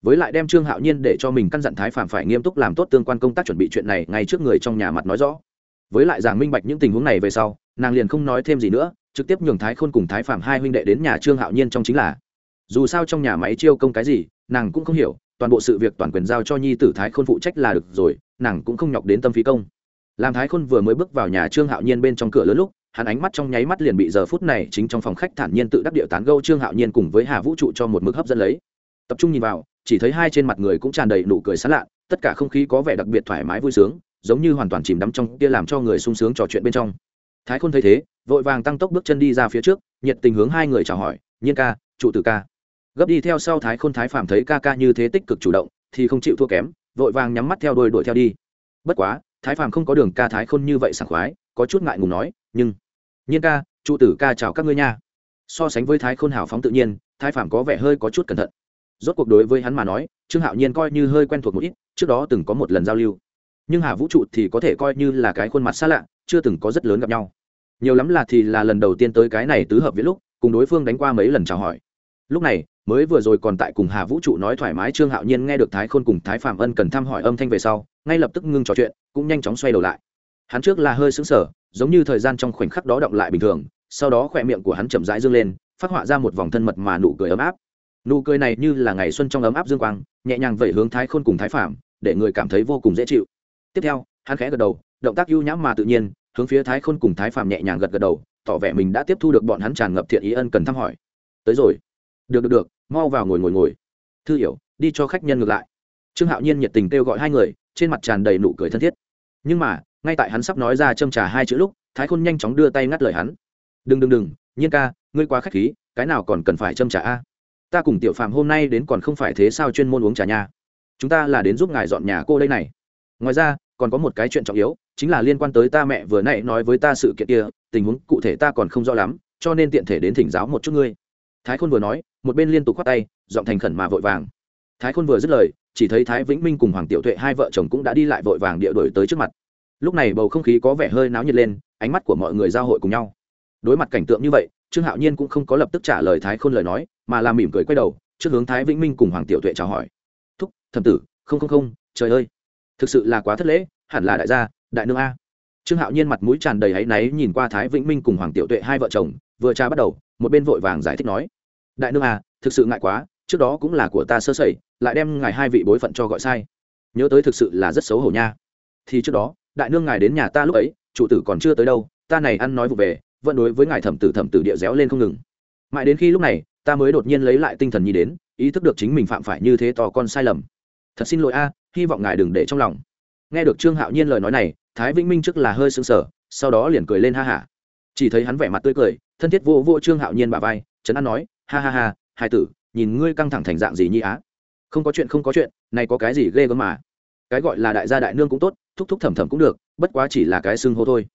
Với lại đem trương hạo nhiên để cho mình căn dặn thái phạm phải nghiêm túc làm tốt tương quan công tác chuẩn bị chuyện này ngay trước người trong nhà mặt nói rõ. Với lại giảng minh bạch những tình huống này về sau, nàng liền không nói thêm gì nữa, trực tiếp nhường thái khôn cùng thái phạm hai huynh đệ đến nhà trương hạo nhiên trong chính là. Dù sao trong nhà máy chiêu công cái gì, nàng cũng không hiểu, toàn bộ sự việc toàn quyền giao cho nhi tử thái khôn phụ trách là được rồi nàng cũng không nhọc đến tâm phí công. Làm thái khôn vừa mới bước vào nhà trương hạo nhiên bên trong cửa lớn lúc, hắn ánh mắt trong nháy mắt liền bị giờ phút này chính trong phòng khách thản nhiên tự đắc điệu tán gâu trương hạo nhiên cùng với hà vũ trụ cho một mực hấp dẫn lấy. Tập trung nhìn vào, chỉ thấy hai trên mặt người cũng tràn đầy nụ cười sán lạ tất cả không khí có vẻ đặc biệt thoải mái vui sướng, giống như hoàn toàn chìm đắm trong kia làm cho người sung sướng trò chuyện bên trong. Thái khôn thấy thế, vội vàng tăng tốc bước chân đi ra phía trước, nhiệt tình hướng hai người chào hỏi, nhiên ca, trụ tử ca. Gấp đi theo sau thái khôn thái phạm thấy ca ca như thế tích cực chủ động, thì không chịu thua kém vội vàng nhắm mắt theo đôi đuổi theo đi. Bất quá, thái Phàm không có đường ca thái khôn như vậy sảng khoái, có chút ngại ngùng nói, nhưng, nhiên ca, trụ tử ca chào các ngươi nha. So sánh với thái khôn hào phóng tự nhiên, thái Phàm có vẻ hơi có chút cẩn thận. Rốt cuộc đối với hắn mà nói, trương hạo nhiên coi như hơi quen thuộc một ít, trước đó từng có một lần giao lưu. Nhưng hà vũ trụ thì có thể coi như là cái khuôn mặt xa lạ, chưa từng có rất lớn gặp nhau. Nhiều lắm là thì là lần đầu tiên tới cái này tứ hợp viện lúc, cùng đối phương đánh qua mấy lần chào hỏi. Lúc này mới vừa rồi còn tại cùng hà vũ trụ nói thoải mái, trương hạo nhiên nghe được thái khôn cùng thái phạm ân cần thăm hỏi âm thanh về sau, ngay lập tức ngưng trò chuyện, cũng nhanh chóng xoay đầu lại. Hắn trước là hơi xứng sở giống như thời gian trong khoảnh khắc đó động lại bình thường, sau đó khỏe miệng của hắn chậm rãi dương lên, phát họa ra một vòng thân mật mà nụ cười ấm áp. Nụ cười này như là ngày xuân trong ấm áp dương quang, nhẹ nhàng vẩy hướng thái khôn cùng thái phạm, để người cảm thấy vô cùng dễ chịu. Tiếp theo, hắn khẽ gật đầu, động tác ưu nhãm mà tự nhiên, hướng phía thái khôn cùng thái phạm nhẹ nhàng gật gật đầu, tỏ vẻ mình đã tiếp thu được bọn hắn tràn ngập thiện ý ân cần thăm hỏi. Tới rồi được được được, mau vào ngồi ngồi ngồi. Thư hiểu, đi cho khách nhân ngược lại. Trương hạo nhiên nhiệt tình kêu gọi hai người, trên mặt tràn đầy nụ cười thân thiết. Nhưng mà, ngay tại hắn sắp nói ra châm trà hai chữ lúc, thái khôn nhanh chóng đưa tay ngắt lời hắn. Đừng đừng đừng, nhiên ca, ngươi quá k h á c h khí, cái nào còn cần phải châm trà a? Ta cùng tiểu phạm hôm nay đến còn không phải thế sao chuyên môn uống trà nha. Chúng ta là đến giúp ngài dọn nhà cô đây này. Ngoài ra, còn có một cái chuyện trọng yếu, chính là liên quan tới ta mẹ vừa nãy nói với ta sự kiện kia, tình huống cụ thể ta còn không rõ lắm, cho nên tiện thể đến thỉnh giáo một chút ngươi thái khôn vừa nói, một bên liên tục khoát tay, giọng thành khẩn mà vội vàng. Thái khôn vừa dứt lời, chỉ thấy thái vĩnh minh cùng hoàng tiểu tuệ hai vợ chồng cũng đã đi lại vội vàng địa đổi tới trước mặt. Lúc này bầu không khí có vẻ hơi náo nhiệt lên, ánh mắt của mọi người giao hội cùng nhau. Đối mặt cảnh tượng như vậy, trương hạo nhiên cũng không có lập tức trả lời thái khôn lời nói, mà làm mỉm cười quay đầu, trước hướng thái vĩnh minh cùng hoàng tiểu tuệ chào hỏi. Thúc, thầm tử, không không không, trời ơi, thực sự là quá thất lễ, hẳn là đại gia, đại nương a. Trương hạo nhiên mặt mũi tràn đầy áy náy nhìn qua thái vĩnh minh cùng hoàng tiểu tuệ hai vợ chồng, vừa cha bắt đầu một bên vội vàng giải thích nói đại nương à, thực sự ngại quá trước đó cũng là của ta sơ sẩy lại đem ngài hai vị bối phận cho gọi sai. Nhớ tới thực sự là rất xấu hổ nha. Thì trước đó đại nương ngài đến nhà ta lúc ấy chủ tử còn chưa tới đâu ta này ăn nói vụ về vẫn đối với ngài thẩm tử thẩm tử địa réo lên không ngừng. Mãi đến khi lúc này ta mới đột nhiên lấy lại tinh thần nhi đến ý thức được chính mình phạm phải như thế to con sai lầm. Thật xin lỗi a hy vọng ngài đừng để trong lòng. Nghe được trương hạo nhiên lời nói này thái vĩnh minh trước là hơi sững sờ sau đó liền cười lên ha hả chỉ thấy hắn vẻ mặt tươi cười, thân thiết vô vô trương hạo nhiên bà vai, trấn an nói, ha ha ha hai tử, nhìn ngươi căng thẳng thành dạng gì nhi á? Không có chuyện, không có chuyện, này có cái gì ghê gớm mà? Cái gọi là đại gia đại nương cũng tốt, thúc thúc thầm thầm cũng được, bất quá chỉ là cái xưng hô thôi.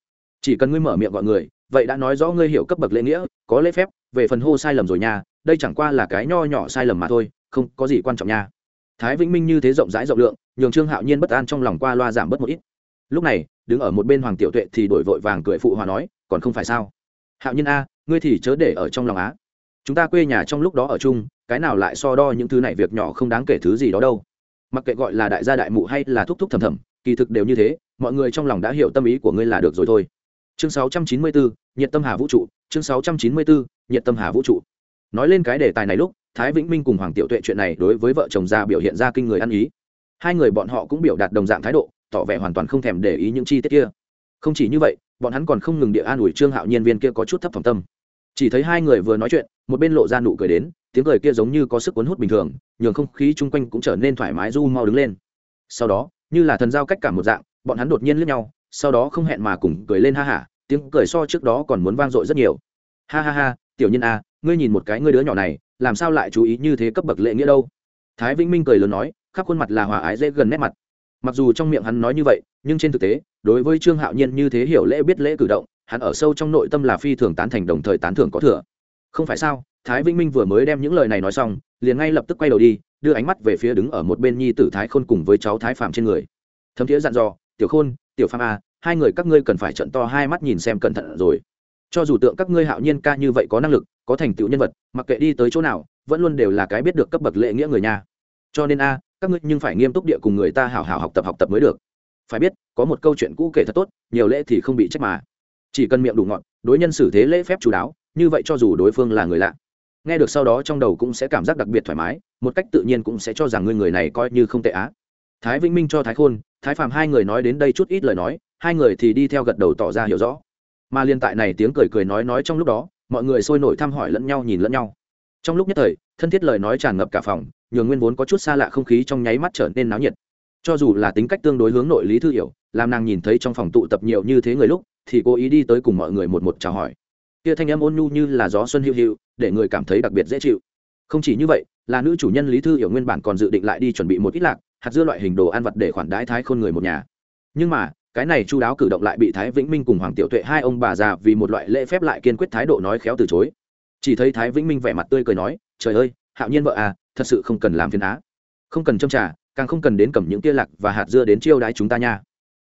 Chỉ cần ngươi mở miệng gọi người, vậy đã nói rõ ngươi hiểu cấp bậc lễ nghĩa, có lễ phép, về phần hô sai lầm rồi nha, đây chẳng qua là cái nho nhỏ sai lầm mà thôi, không có gì quan trọng nha. Thái vĩnh minh như thế rộng rãi rộng lượng, nhường trương hạo nhiên bất an trong lòng qua loa giảm bớt một ít lúc này đứng ở một bên hoàng tiểu tuệ thì đổi vội vàng cười phụ hòa nói còn không phải sao? Hạo nhân a ngươi thì chớ để ở trong lòng á. Chúng ta quê nhà trong lúc đó ở chung cái nào lại so đo những thứ này việc nhỏ không đáng kể thứ gì đó đâu. Mặc kệ gọi là đại gia đại mụ hay là thúc thúc thầm thầm kỳ thực đều như thế mọi người trong lòng đã hiểu tâm ý của ngươi là được rồi thôi. Chương 694, nhiệt tâm hà vũ trụ chương 694, nhiệt tâm hà vũ trụ. Nói lên cái đề tài này lúc thái vĩnh minh cùng hoàng tiểu tuệ chuyện này đối với vợ chồng già biểu hiện ra kinh người ăn ý. Hai người bọn họ cũng biểu đạt đồng dạng thái độ tỏ vẻ hoàn toàn không thèm để ý những chi tiết kia. Không chỉ như vậy, bọn hắn còn không ngừng địa an ủi trương hạo nhiên viên kia có chút thấp phòng tâm. Chỉ thấy hai người vừa nói chuyện, một bên lộ ra nụ cười đến, tiếng cười kia giống như có sức cuốn hút bình thường, nhường không khí chung quanh cũng trở nên thoải mái du mau đứng lên. Sau đó, như là thần giao cách cả một dạng, bọn hắn đột nhiên lướt nhau, sau đó không hẹn mà cùng cười lên ha hả, tiếng cười so trước đó còn muốn vang dội rất nhiều. Ha ha ha, tiểu nhân a, ngươi nhìn một cái ngươi đứa nhỏ này, làm sao lại chú ý như thế cấp bậc lệ nghĩa đâu? Thái vĩnh minh cười lớn nói, khắp khuôn mặt là hòa ái dễ gần nét mặt mặc dù trong miệng hắn nói như vậy nhưng trên thực tế đối với trương hạo nhiên như thế hiểu lễ biết lễ cử động hắn ở sâu trong nội tâm là phi thường tán thành đồng thời tán thưởng có thừa. Không phải sao thái vĩnh minh vừa mới đem những lời này nói xong liền ngay lập tức quay đầu đi đưa ánh mắt về phía đứng ở một bên nhi tử thái khôn cùng với cháu thái phạm trên người. Thấm thiế dặn dò tiểu khôn tiểu phạm a à, hai người các ngươi cần phải trận to hai mắt nhìn xem cẩn thận rồi. Cho dù tượng các ngươi hạo nhiên ca như vậy có năng lực có thành tựu nhân vật mặc kệ đi tới chỗ nào vẫn luôn đều là cái biết được cấp bậc lễ nghĩa người nhà cho nên a, các ngươi nhưng phải nghiêm túc địa cùng người ta hảo hảo học tập học tập mới được. Phải biết, có một câu chuyện cũ kể thật tốt, nhiều lễ thì không bị trách mà. Chỉ cần miệng đủ ngọn đối nhân xử thế lễ phép chú đáo, như vậy cho dù đối phương là người lạ, nghe được sau đó trong đầu cũng sẽ cảm giác đặc biệt thoải mái, một cách tự nhiên cũng sẽ cho rằng ngươi người này coi như không tệ á. Thái vĩnh minh cho thái khôn, thái phạm hai người nói đến đây chút ít lời nói, hai người thì đi theo gật đầu tỏ ra hiểu rõ. Mà liên tại này tiếng cười cười nói nói trong lúc đó, mọi người sôi nổi thăm hỏi lẫn nhau nhìn lẫn nhau. Trong lúc nhất thời, thân thiết lời nói tràn ngập cả phòng nhường nguyên vốn có chút xa lạ không khí trong nháy mắt trở nên náo nhiệt. Cho dù là tính cách tương đối hướng nội lý thư hiểu, làm nàng nhìn thấy trong phòng tụ tập nhiều như thế người lúc, thì cố ý đi tới cùng mọi người một một chào hỏi. Kia thanh âm ôn nhu như là gió xuân hữu hữu để người cảm thấy đặc biệt dễ chịu. Không chỉ như vậy, là nữ chủ nhân lý thư hiểu nguyên bản còn dự định lại đi chuẩn bị một ít lạc, hạt dưa loại hình đồ ăn vật để khoản đái thái khôn người một nhà. Nhưng mà, cái này chu đáo cử động lại bị thái vĩnh minh cùng hoàng tiểu tuệ hai ông bà già vì một loại lễ phép lại kiên quyết thái độ nói khéo từ chối. Chỉ thấy thái vĩnh minh vẻ mặt tươi cười nói, trời ơi, hạo nhiên vợ à thật sự không cần làm phiền á. Không cần châm trà càng không cần đến cầm những tia lạc và hạt dưa đến chiêu đãi chúng ta nha.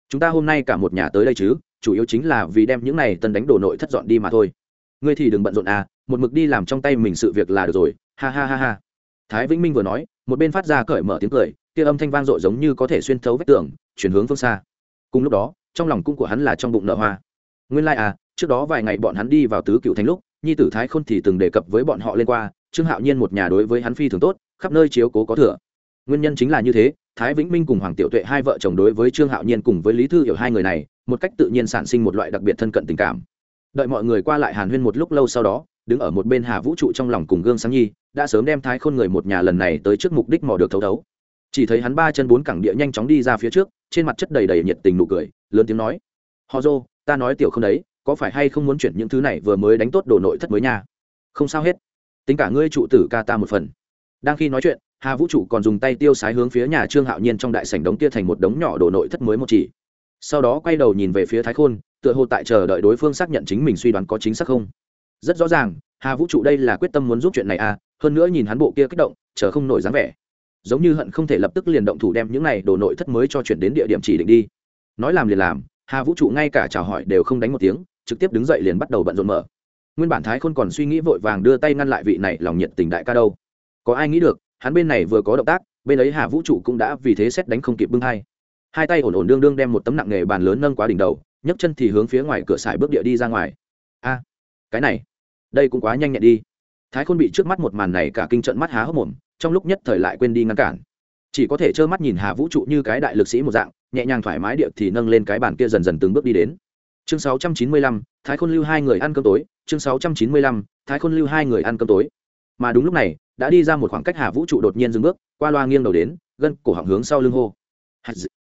Chúng ta hôm nay cả một nhà tới đây chứ chủ yếu chính là vì đem những này tân đánh đổ nội thất dọn đi mà thôi. Ngươi thì đừng bận rộn à một mực đi làm trong tay mình sự việc là được rồi ha ha ha ha. Thái vĩnh minh vừa nói một bên phát ra cởi mở tiếng cười kia âm thanh vang dội giống như có thể xuyên thấu vách tường chuyển hướng phương xa. Cùng lúc đó trong lòng cung của hắn là trong bụng nợ hoa. Nguyên lai à, trước đó vài ngày bọn hắn đi vào tứ cựu thành lúc nhi tử thái khôn thì từng đề cập với bọn họ lên qua trương hạo nhiên một nhà đối với hắn phi thường tốt khắp nơi chiếu cố có thừa. Nguyên nhân chính là như thế, thái vĩnh minh cùng hoàng tiểu tuệ hai vợ chồng đối với trương hạo nhiên cùng với lý thư hiểu hai người này, một cách tự nhiên sản sinh một loại đặc biệt thân cận tình cảm. Đợi mọi người qua lại hàn huyên một lúc lâu sau đó, đứng ở một bên hà vũ trụ trong lòng cùng gương sáng nhi, đã sớm đem thái khôn người một nhà lần này tới trước mục đích mò được thấu thấu. Chỉ thấy hắn ba chân bốn cẳng địa nhanh chóng đi ra phía trước, trên mặt chất đầy đầy nhiệt tình nụ cười, lớn tiếng nói, họ dô, ta nói tiểu không đấy, có phải hay không muốn chuyển những thứ này vừa mới đánh tốt đồ nội thất mới nha? Không sao hết. Tính cả ngươi trụ tử ca ta một phần đang khi nói chuyện, hà vũ trụ còn dùng tay tiêu sái hướng phía nhà trương hạo nhiên trong đại sảnh đống kia thành một đống nhỏ đồ nội thất mới một chỉ. Sau đó quay đầu nhìn về phía thái khôn, tựa hồ tại chờ đợi đối phương xác nhận chính mình suy đoán có chính xác không. Rất rõ ràng, hà vũ trụ đây là quyết tâm muốn giúp chuyện này à hơn nữa nhìn hắn bộ kia kích động, chờ không nổi dáng vẻ. Giống như hận không thể lập tức liền động thủ đem những này đồ nội thất mới cho chuyển đến địa điểm chỉ định đi. Nói làm liền làm, hà vũ trụ ngay cả chào hỏi đều không đánh một tiếng, trực tiếp đứng dậy liền bắt đầu bận rộn mở. Nguyên bản thái khôn còn suy nghĩ vội vàng đưa tay ngăn lại vị này lòng nhiệt tình đại ca đâu có ai nghĩ được hắn bên này vừa có động tác bên ấy hà vũ trụ cũng đã vì thế xét đánh không kịp bưng hai. Hai tay ổn ổn đương đương đem một tấm nặng nghề bàn lớn nâng quá đỉnh đầu nhấc chân thì hướng phía ngoài cửa sải bước địa đi ra ngoài. A cái này đây cũng quá nhanh nhẹn đi. Thái khôn bị trước mắt một màn này cả kinh trận mắt há hốc mồm trong lúc nhất thời lại quên đi ngăn cản. Chỉ có thể trơ mắt nhìn hà vũ trụ như cái đại lực sĩ một dạng nhẹ nhàng thoải mái địa thì nâng lên cái bàn kia dần dần từng bước đi đến. Chương 695, thái khôn lưu hai người ăn cơm tối chương 695, thái khôn lưu hai người ăn cơm tối. Mà đúng lúc này đã đi ra một khoảng cách hà vũ trụ đột nhiên dừng bước, qua loa nghiêng đầu đến, gân cổ họng hướng sau lưng hô.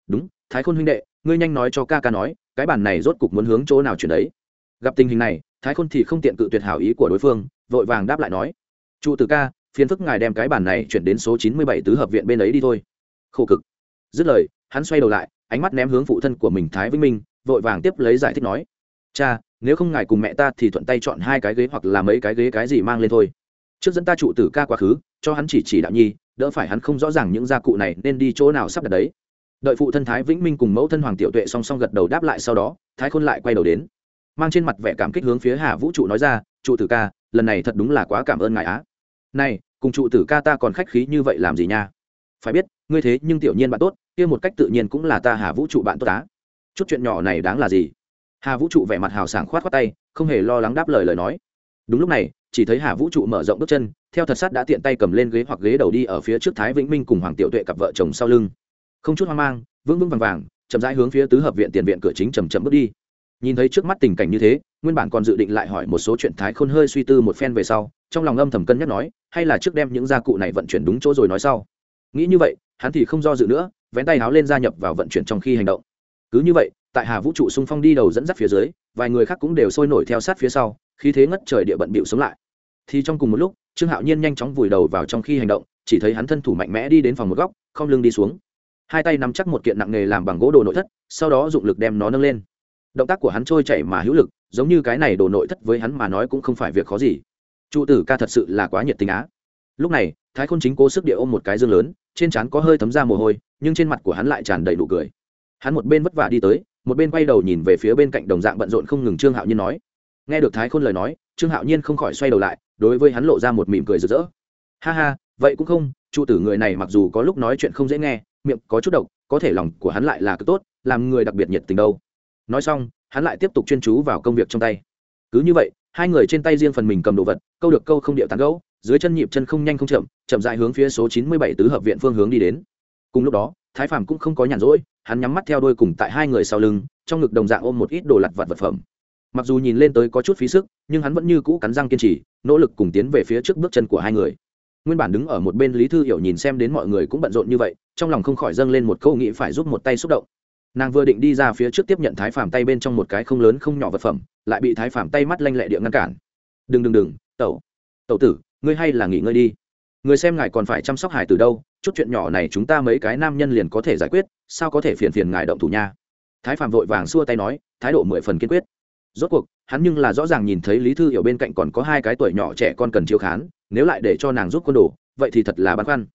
Đúng, thái khôn huynh đệ, ngươi nhanh nói cho ca ca nói, cái bản này rốt cục muốn hướng chỗ nào chuyển đấy. Gặp tình hình này, thái khôn thì không tiện cự tuyệt hảo ý của đối phương, vội vàng đáp lại nói. Trụ từ ca, phiền phức ngài đem cái bản này chuyển đến số chín mươi bảy tứ hợp viện bên ấy đi thôi. Khổ cực. Dứt lời, hắn xoay đầu lại, ánh mắt ném hướng phụ thân của mình thái vĩnh minh, vội vàng tiếp lấy giải thích nói. Cha, nếu không ngài cùng mẹ ta thì thuận tay chọn hai cái ghế hoặc là mấy cái ghế cái gì mang lên thôi trước dẫn ta trụ tử ca quá khứ, cho hắn chỉ chỉ đạo nhi, đỡ phải hắn không rõ ràng những gia cụ này nên đi chỗ nào sắp đặt đấy. Đợi phụ thân thái vĩnh minh cùng mẫu thân hoàng tiểu tuệ song song gật đầu đáp lại sau đó, thái khôn lại quay đầu đến. Mang trên mặt vẻ cảm kích hướng phía hà vũ trụ nói ra, trụ tử ca, lần này thật đúng là quá cảm ơn ngài á. Này, cùng trụ tử ca ta còn khách khí như vậy làm gì nha? Phải biết, ngươi thế nhưng tiểu nhiên bạn tốt, kia một cách tự nhiên cũng là ta hà vũ trụ bạn tốt á. Chút chuyện nhỏ này đáng là gì? Hà vũ trụ vẻ mặt hào sảng khoát khoát tay, không hề lo lắng đáp lời lời nói đúng lúc này, chỉ thấy hà vũ trụ mở rộng bước chân, theo thật sát đã tiện tay cầm lên ghế hoặc ghế đầu đi ở phía trước thái vĩnh minh cùng hoàng tiểu tuệ cặp vợ chồng sau lưng. Không chút hoang mang, vững vững vàng vàng, chậm rãi hướng phía tứ hợp viện tiền viện cửa chính chầm chậm bước đi. Nhìn thấy trước mắt tình cảnh như thế, nguyên bản còn dự định lại hỏi một số chuyện thái khôn hơi suy tư một phen về sau, trong lòng âm thầm cân nhắc nói, hay là trước đem những gia cụ này vận chuyển đúng chỗ rồi nói sau. Nghĩ như vậy, hắn thì không do dự nữa, vén tay háo lên gia nhập vào vận chuyển trong khi hành động. Cứ như vậy tại hà vũ trụ xung phong đi đầu dẫn dắt phía dưới, vài người khác cũng đều sôi nổi theo sát phía sau khi thế ngất trời địa bận bịu sống lại. Thì trong cùng một lúc, trương hạo nhiên nhanh chóng vùi đầu vào trong khi hành động, chỉ thấy hắn thân thủ mạnh mẽ đi đến phòng một góc, không lưng đi xuống. Hai tay nắm chắc một kiện nặng nghề làm bằng gỗ đồ nội thất, sau đó dụng lực đem nó nâng lên. Động tác của hắn trôi chảy mà hữu lực, giống như cái này đồ nội thất với hắn mà nói cũng không phải việc khó gì. Trụ tử ca thật sự là quá nhiệt tình á. Lúc này, thái khôn chính cố sức địa ôm một cái dương lớn, trên trán có hơi thấm ra mồ hôi, nhưng trên mặt của hắn lại tràn đầy nụ cười. Hắn một bên vất vả đi tới một bên quay đầu nhìn về phía bên cạnh đồng dạng bận rộn không ngừng trương hạo nhiên nói. Nghe được thái khôn lời nói, trương hạo nhiên không khỏi xoay đầu lại, đối với hắn lộ ra một mỉm cười rực rỡ. Ha ha, vậy cũng không, trụ tử người này mặc dù có lúc nói chuyện không dễ nghe, miệng có chút độc, có thể lòng của hắn lại là cực tốt, làm người đặc biệt nhiệt tình đâu. Nói xong, hắn lại tiếp tục chuyên chú vào công việc trong tay. Cứ như vậy, hai người trên tay riêng phần mình cầm đồ vật, câu được câu không điệu tán gấu dưới chân nhịp chân không nhanh không chậm chậm dại hướng phía số chín mươi bảy tứ hợp viện phương hướng đi đến cùng lúc đó, thái phàm cũng không có nhàn rỗi, hắn nhắm mắt theo đôi cùng tại hai người sau lưng, trong ngực đồng dạng ôm một ít đồ lặt vặt vật phẩm. Mặc dù nhìn lên tới có chút phí sức, nhưng hắn vẫn như cũ cắn răng kiên trì, nỗ lực cùng tiến về phía trước bước chân của hai người. Nguyên bản đứng ở một bên lý thư hiểu nhìn xem đến mọi người cũng bận rộn như vậy, trong lòng không khỏi dâng lên một câu nghĩ phải giúp một tay xúc động. Nàng vừa định đi ra phía trước tiếp nhận thái phàm tay bên trong một cái không lớn không nhỏ vật phẩm, lại bị thái phàm tay mắt lanh lẹ địa ngăn cản. Đừng đừng đừng, tẩu tẩu tử, ngươi hay là nghỉ ngơi đi. Người xem ngài còn phải chăm sóc hải từ đâu chút chuyện nhỏ này chúng ta mấy cái nam nhân liền có thể giải quyết, sao có thể phiền phiền ngài động thủ nha? Thái Phạm vội vàng xua tay nói, thái độ mười phần kiên quyết. Rốt cuộc, hắn nhưng là rõ ràng nhìn thấy lý thư hiểu bên cạnh còn có hai cái tuổi nhỏ trẻ con cần chiếu khán, nếu lại để cho nàng giúp quân đồ, vậy thì thật là băn khoăn.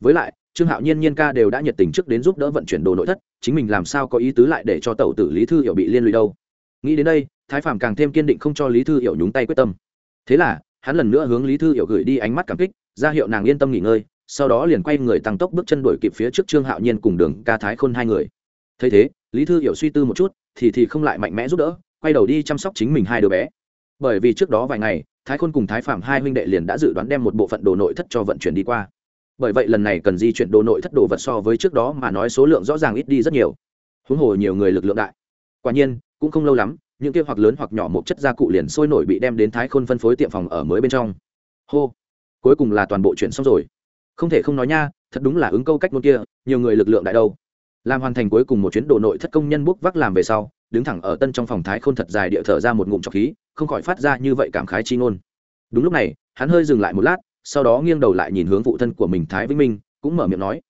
Với lại, trương hạo nhiên nhiên ca đều đã nhiệt tình trước đến giúp đỡ vận chuyển đồ nội thất, chính mình làm sao có ý tứ lại để cho tẩu tử lý thư hiểu bị liên lụy đâu? Nghĩ đến đây, thái Phạm càng thêm kiên định không cho lý thư hiểu nhúng tay quyết tâm. Thế là, hắn lần nữa hướng lý thư hiểu gửi đi ánh mắt cảm kích, ra hiệu nàng yên tâm nghỉ ngơi sau đó liền quay người tăng tốc bước chân đuổi kịp phía trước trương hạo nhiên cùng đường ca thái khôn hai người. Thấy thế, lý thư hiểu suy tư một chút, thì thì không lại mạnh mẽ giúp đỡ, quay đầu đi chăm sóc chính mình hai đứa bé. Bởi vì trước đó vài ngày, thái khôn cùng thái phạm hai huynh đệ liền đã dự đoán đem một bộ phận đồ nội thất cho vận chuyển đi qua. Bởi vậy lần này cần di chuyển đồ nội thất đồ vật so với trước đó mà nói số lượng rõ ràng ít đi rất nhiều. Huống hồ nhiều người lực lượng đại. Quả nhiên, cũng không lâu lắm, những kia hoặc lớn hoặc nhỏ một chất gia cụ liền sôi nổi bị đem đến thái khôn phân phối tiệm phòng ở mới bên trong. Hô! Cuối cùng là toàn bộ chuyển xong rồi không thể không nói nha, thật đúng là ứng câu cách ngôn kia, nhiều người lực lượng đại đâu. Làm hoàn thành cuối cùng một chuyến đồ nội thất công nhân bốc vác làm về sau, đứng thẳng ở tân trong phòng thái khôn thật dài địa thở ra một ngụm trọc khí, không khỏi phát ra như vậy cảm khái chi ngôn. Đúng lúc này, hắn hơi dừng lại một lát, sau đó nghiêng đầu lại nhìn hướng phụ thân của mình thái vĩnh minh, cũng mở miệng nói,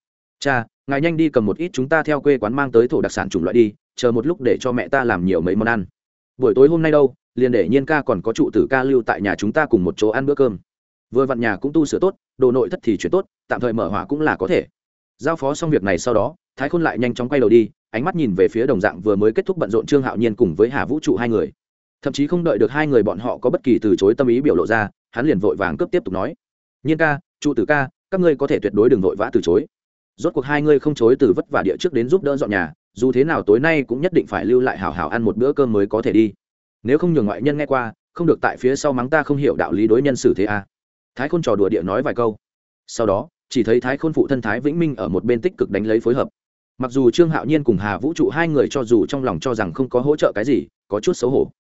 cha, ngài nhanh đi cầm một ít chúng ta theo quê quán mang tới thổ đặc sản chủng loại đi, chờ một lúc để cho mẹ ta làm nhiều mấy món ăn. Buổi tối hôm nay đâu, liền để nhiên ca còn có trụ tử ca lưu tại nhà chúng ta cùng một chỗ ăn bữa cơm. Vừa vặn nhà cũng tu sửa tốt, đồ nội thất thì chuyển tốt tạm thời mở hỏa cũng là có thể. Giao phó xong việc này sau đó, thái khôn lại nhanh chóng quay đầu đi, ánh mắt nhìn về phía đồng dạng vừa mới kết thúc bận rộn trương hạo nhiên cùng với hà vũ trụ hai người. Thậm chí không đợi được hai người bọn họ có bất kỳ từ chối tâm ý biểu lộ ra, hắn liền vội vàng cướp tiếp tục nói. Nhiên ca, trụ tử ca, các ngươi có thể tuyệt đối đừng vội vã từ chối. Rốt cuộc hai ngươi không chối từ vất vả địa trước đến giúp đỡ dọn nhà, dù thế nào tối nay cũng nhất định phải lưu lại hảo hảo ăn một bữa cơm mới có thể đi. Nếu không nhường ngoại nhân nghe qua, không được tại phía sau mắng ta không hiểu đạo lý đối nhân xử thế à. thái khôn trò đùa địa nói vài câu. Sau đó chỉ thấy thái khôn phụ thân thái vĩnh minh ở một bên tích cực đánh lấy phối hợp. Mặc dù trương hạo nhiên cùng hà vũ trụ hai người cho dù trong lòng cho rằng không có hỗ trợ cái gì, có chút xấu hổ.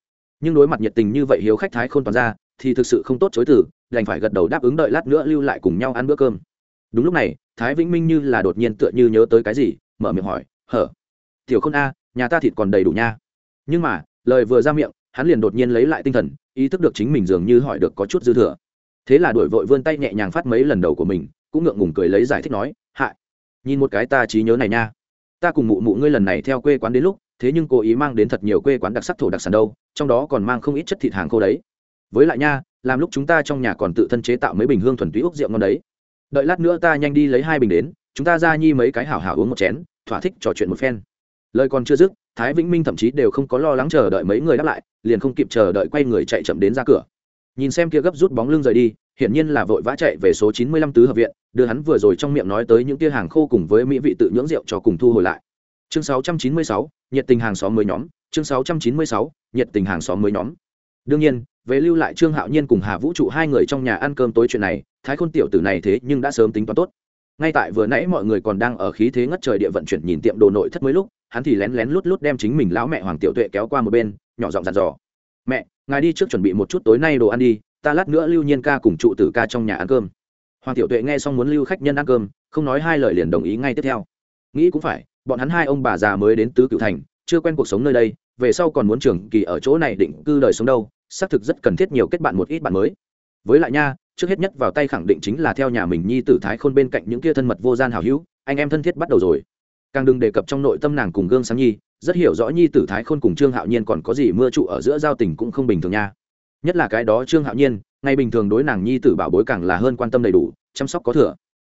Nhưng đối mặt nhiệt tình như vậy hiếu khách thái khôn toàn ra, thì thực sự không tốt chối từ, đành phải gật đầu đáp ứng đợi lát nữa lưu lại cùng nhau ăn bữa cơm. Đúng lúc này, thái vĩnh minh như là đột nhiên tựa như nhớ tới cái gì, mở miệng hỏi, hở, tiểu khôn a, nhà ta thịt còn đầy đủ nha. Nhưng mà, lời vừa ra miệng, hắn liền đột nhiên lấy lại tinh thần, ý thức được chính mình dường như hỏi được có chút dư thừa. Thế là đổi vội vươn tay nhẹ nhàng phát mấy lần đầu của mình cũng ngượng ngùng cười lấy giải thích nói hại nhìn một cái ta trí nhớ này nha. Ta cùng mụ mụ ngươi lần này theo quê quán đến lúc, thế nhưng cố ý mang đến thật nhiều quê quán đặc sắc thổ đặc sản đâu, trong đó còn mang không ít chất thịt hàng khô đấy. Với lại nha, làm lúc chúng ta trong nhà còn tự thân chế tạo mấy bình hương thuần túy úc rượu ngon đấy. Đợi lát nữa ta nhanh đi lấy hai bình đến, chúng ta ra nhi mấy cái hảo hảo uống một chén, thỏa thích trò chuyện một phen. Lời còn chưa dứt, thái vĩnh minh thậm chí đều không có lo lắng chờ đợi mấy người đáp lại, liền không kịp chờ đợi quay người chạy chậm đến ra cửa. Nhìn xem kia gấp rút bóng lưng rời đi hiển nhiên là vội vã chạy về số chín mươi lăm tứ hợp viện, đưa hắn vừa rồi trong miệng nói tới những kia hàng khô cùng với mỹ vị tự nhưỡng rượu cho cùng thu hồi lại. Chương sáu trăm chín mươi sáu, nhiệt tình hàng xóm mới nhóm. Chương sáu trăm chín mươi sáu, nhiệt tình hàng xóm mới nhóm. Đương nhiên, về lưu lại trương hạo nhiên cùng hà vũ trụ hai người trong nhà ăn cơm tối chuyện này, thái khôn tiểu tử này thế nhưng đã sớm tính toán tốt. Ngay tại vừa nãy mọi người còn đang ở khí thế ngất trời địa vận chuyển nhìn tiệm đồ nội thất mới lúc, hắn thì lén lén lút lút đem chính mình lão mẹ hoàng tiểu tuệ kéo qua một bên, nhỏ giọng dặn dò. Mẹ, ngài đi trước chuẩn bị một chút tối nay đồ ăn đi ta lát nữa lưu nhiên ca cùng trụ tử ca trong nhà ăn cơm. Hoàng tiểu tuệ nghe xong muốn lưu khách nhân ăn cơm, không nói hai lời liền đồng ý ngay tiếp theo. Nghĩ cũng phải, bọn hắn hai ông bà già mới đến tứ cựu thành, chưa quen cuộc sống nơi đây, về sau còn muốn trường kỳ ở chỗ này định cư đời sống đâu, xác thực rất cần thiết nhiều kết bạn một ít bạn mới. Với lại nha, trước hết nhất vào tay khẳng định chính là theo nhà mình nhi tử thái khôn bên cạnh những kia thân mật vô gian hào hữu, anh em thân thiết bắt đầu rồi. Càng đừng đề cập trong nội tâm nàng cùng gương sáng nhi, rất hiểu rõ nhi tử thái khôn cùng trương hạo nhiên còn có gì mưa trụ ở giữa giao tình cũng không bình thường nha nhất là cái đó trương hạo nhiên ngay bình thường đối nàng nhi tử bảo bối càng là hơn quan tâm đầy đủ, chăm sóc có thừa.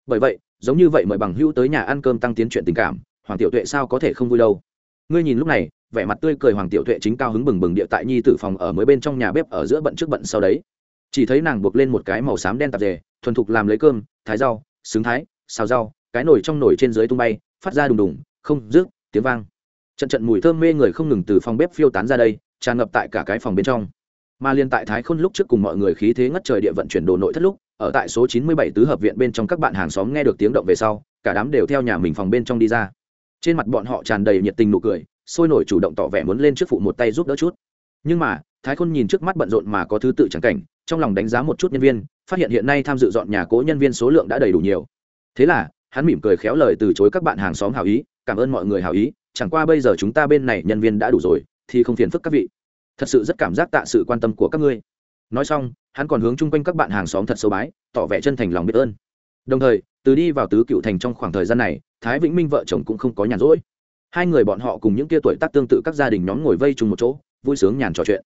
Bởi vậy, giống như vậy mời bằng hữu tới nhà ăn cơm tăng tiến chuyện tình cảm, hoàng tiểu tuệ sao có thể không vui đâu? Ngươi nhìn lúc này, vẻ mặt tươi cười hoàng tiểu tuệ chính cao hứng bừng bừng địa tại nhi tử phòng ở mới bên trong nhà bếp ở giữa bận trước bận sau đấy. Chỉ thấy nàng buộc lên một cái màu xám đen tạp dề, thuần thục làm lấy cơm, thái rau, xứng thái, xào rau, cái nồi trong nồi trên dưới tung bay, phát ra đùng đùng, không, rước, tiếng vang. Trận trận mùi thơm mê người không ngừng từ phòng bếp phiêu tán ra đây, tràn ngập tại cả cái phòng bên trong mà liên tại thái khôn lúc trước cùng mọi người khí thế ngất trời địa vận chuyển đồ nội thất lúc, ở tại số chín mươi bảy tứ hợp viện bên trong các bạn hàng xóm nghe được tiếng động về sau, cả đám đều theo nhà mình phòng bên trong đi ra. Trên mặt bọn họ tràn đầy nhiệt tình nụ cười, sôi nổi chủ động tỏ vẻ muốn lên trước phụ một tay giúp đỡ chút. Nhưng mà, thái khôn nhìn trước mắt bận rộn mà có thứ tự chẳng cảnh, trong lòng đánh giá một chút nhân viên, phát hiện hiện nay tham dự dọn nhà cố nhân viên số lượng đã đầy đủ nhiều. Thế là, hắn mỉm cười khéo lời từ chối các bạn hàng xóm hào ý, cảm ơn mọi người hào ý, chẳng qua bây giờ chúng ta bên này nhân viên đã đủ rồi, thì không phiền phức các vị thật sự rất cảm giác tạ sự quan tâm của các ngươi. Nói xong, hắn còn hướng chung quanh các bạn hàng xóm thật sâu bái, tỏ vẻ chân thành lòng biết ơn. Đồng thời, từ đi vào tứ cựu thành trong khoảng thời gian này, thái vĩnh minh vợ chồng cũng không có nhàn rỗi. Hai người bọn họ cùng những kia tuổi tác tương tự các gia đình nhóm ngồi vây chung một chỗ, vui sướng nhàn trò chuyện.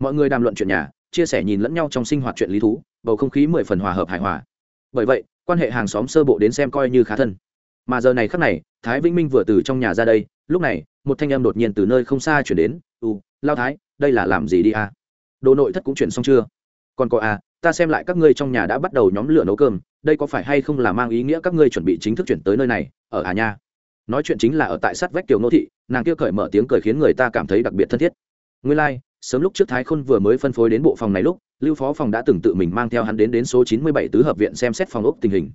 Mọi người đàm luận chuyện nhà, chia sẻ nhìn lẫn nhau trong sinh hoạt chuyện lý thú, bầu không khí mười phần hòa hợp hài hòa. Bởi vậy, quan hệ hàng xóm sơ bộ đến xem coi như khá thân. Mà giờ này khắc này, thái vĩnh minh vừa từ trong nhà ra đây, lúc này, một thanh em đột nhiên từ nơi không xa chuyển đến, u lao thái đây là làm gì đi à? đồ nội thất cũng chuyển xong chưa? Còn có à ta xem lại các ngươi trong nhà đã bắt đầu nhóm lửa nấu cơm đây có phải hay không là mang ý nghĩa các ngươi chuẩn bị chính thức chuyển tới nơi này ở à nha? Nói chuyện chính là ở tại sát vách kiều nô thị nàng kia cởi mở tiếng cười khiến người ta cảm thấy đặc biệt thân thiết. Nguyên lai、like, sớm lúc trước thái khôn vừa mới phân phối đến bộ phòng này lúc lưu phó phòng đã từng tự mình mang theo hắn đến đến số chín mươi bảy tứ hợp viện xem xét phòng ốc tình hình.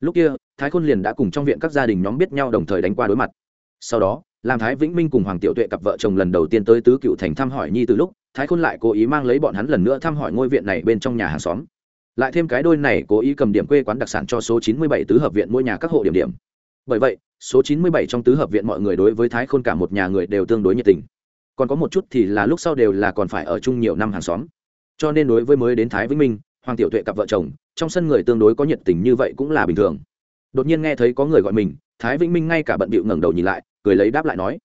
Lúc kia thái khôn liền đã cùng trong viện các gia đình nhóm biết nhau đồng thời đánh qua đối mặt. Sau đó làm thái vĩnh minh cùng hoàng tiểu tuệ cặp vợ chồng lần đầu tiên tới tứ cựu thành thăm hỏi nhi từ lúc, thái khôn lại cố ý mang lấy bọn hắn lần nữa thăm hỏi ngôi viện này bên trong nhà hàng xóm. Lại thêm cái đôi này cố ý cầm điểm quê quán đặc sản cho số chín mươi bảy tứ hợp viện mỗi nhà các hộ điểm điểm. Bởi vậy, số chín mươi bảy trong tứ hợp viện mọi người đối với thái khôn cả một nhà người đều tương đối nhiệt tình. Còn có một chút thì là lúc sau đều là còn phải ở chung nhiều năm hàng xóm. Cho nên đối với mới đến thái vĩnh minh, hoàng tiểu tuệ cặp vợ chồng, trong sân người tương đối có nhiệt tình như vậy cũng là bình thường. Đột nhiên nghe thấy có người gọi mình, thái vĩnh minh ngay cả bận bịu ngẩng đầu nhìn lại cười lấy đáp lại nói,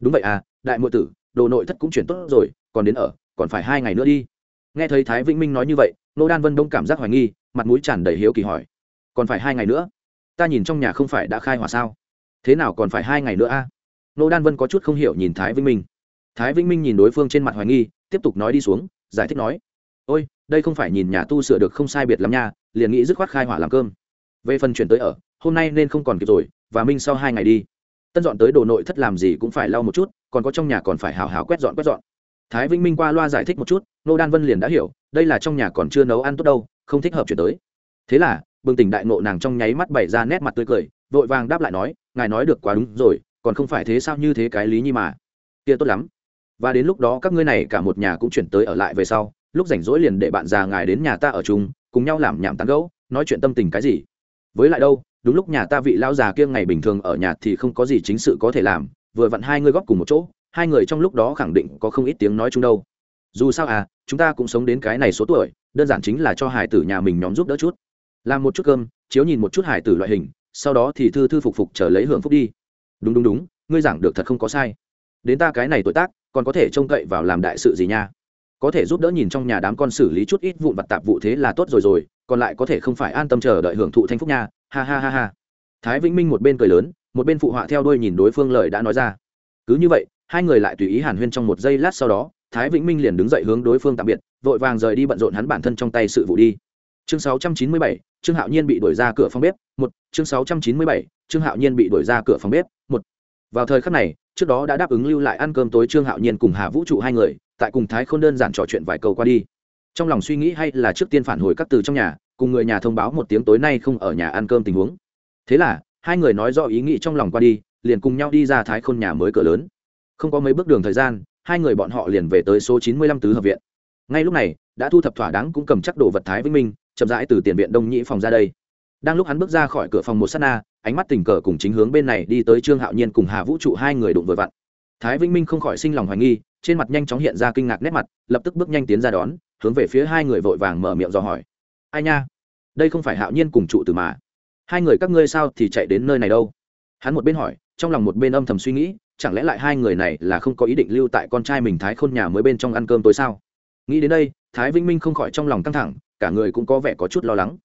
đúng vậy à đại muội tử, đồ nội thất cũng chuyển tốt rồi, còn đến ở, còn phải hai ngày nữa đi. Nghe thấy thái vĩnh minh nói như vậy nô đan vân đông cảm giác hoài nghi, mặt mũi tràn đầy hiếu kỳ hỏi, còn phải hai ngày nữa? Ta nhìn trong nhà không phải đã khai hỏa sao? Thế nào còn phải hai ngày nữa a? Nô đan vân có chút không hiểu nhìn thái vĩnh minh. Thái vĩnh minh nhìn đối phương trên mặt hoài nghi, tiếp tục nói đi xuống, giải thích nói, ôi, đây không phải nhìn nhà tu sửa được không sai biệt lắm nha, liền nghĩ dứt khoát khai hỏa làm cơm. Về phần chuyển tới ở, hôm nay nên không còn kịp rồi, và minh sau hai ngày đi tân dọn tới đồ nội thất làm gì cũng phải lau một chút, còn có trong nhà còn phải hào hào quét dọn quét dọn. Thái vĩnh minh qua loa giải thích một chút, nô đan vân liền đã hiểu, đây là trong nhà còn chưa nấu ăn tốt đâu, không thích hợp chuyển tới. Thế là, bừng tỉnh đại ngộ nàng trong nháy mắt bày ra nét mặt tươi cười, vội vàng đáp lại nói, ngài nói được quá đúng rồi, còn không phải thế sao như thế cái lý nhi mà. Kia tốt lắm. Và đến lúc đó các ngươi này cả một nhà cũng chuyển tới ở lại về sau, lúc rảnh rỗi liền để bạn già ngài đến nhà ta ở chung, cùng nhau làm nhảm tán gẫu, nói chuyện tâm tình cái gì? Với lại đâu đúng lúc nhà ta vị lão già kia ngày bình thường ở nhà thì không có gì chính sự có thể làm, vừa vặn hai người góp cùng một chỗ, hai người trong lúc đó khẳng định có không ít tiếng nói chung đâu. Dù sao à chúng ta cũng sống đến cái này số tuổi, đơn giản chính là cho hải tử nhà mình nhóm giúp đỡ chút. Làm một chút cơm, chiếu nhìn một chút hải tử loại hình, sau đó thì thư thư phục phục chờ lấy hưởng phúc đi. Đúng đúng đúng, ngươi giảng được thật không có sai. Đến ta cái này tuổi tác, còn có thể trông cậy vào làm đại sự gì nha? Có thể giúp đỡ nhìn trong nhà đám con xử lý chút ít vụn vặt tạp vụ thế là tốt rồi rồi còn lại có thể không phải an tâm chờ đợi hưởng thụ thanh phúc nha ha ha ha ha. Thái vĩnh minh một bên cười lớn một bên phụ họa theo đuôi nhìn đối phương lời đã nói ra. Cứ như vậy hai người lại tùy ý hàn huyên trong một giây lát sau đó thái vĩnh minh liền đứng dậy hướng đối phương tạm biệt vội vàng rời đi bận rộn hắn bản thân trong tay sự vụ đi. Chương 697, trương hạo nhiên bị đuổi ra cửa phòng bếp một. Chương 697, trương hạo nhiên bị đuổi ra cửa phòng bếp một. Vào thời khắc này trước đó đã đáp ứng lưu lại ăn cơm tối trương hạo nhiên cùng hà vũ trụ hai người, tại cùng thái không đơn giản trò chuyện vài câu qua đi. Trong lòng suy nghĩ hay là trước tiên phản hồi các từ trong nhà, cùng người nhà thông báo một tiếng tối nay không ở nhà ăn cơm tình huống. Thế là, hai người nói rõ ý nghĩ trong lòng qua đi, liền cùng nhau đi ra thái khôn nhà mới cửa lớn. Không có mấy bước đường thời gian, hai người bọn họ liền về tới số chín mươi lăm tứ hợp viện. Ngay lúc này, đã thu thập thỏa đáng cũng cầm chắc đồ vật thái vĩnh minh, chậm rãi từ tiền viện đông nhĩ phòng ra đây. Đang lúc hắn bước ra khỏi cửa phòng một s á t na ánh mắt tình cờ cùng chính hướng bên này đi tới trương hạo nhiên cùng hà vũ trụ hai người đụng vội vặn. Thái vĩnh minh không khỏi sinh lòng hoài nghi, trên mặt nhanh chóng hiện ra kinh ngạc nét mặt, lập tức bước nhanh tiến ra đón, hướng về phía hai người vội vàng mở miệng dò hỏi. Ai nha? Đây không phải hạo nhiên cùng trụ từ mà. Hai người các ngươi sao thì chạy đến nơi này đâu? Hắn một bên hỏi, trong lòng một bên âm thầm suy nghĩ, chẳng lẽ lại hai người này là không có ý định lưu tại con trai mình thái khôn nhà mới bên trong ăn cơm tối sao? Nghĩ đến đây, thái vĩnh minh không khỏi trong lòng căng thẳng, cả người cũng có vẻ có chút lo lắng.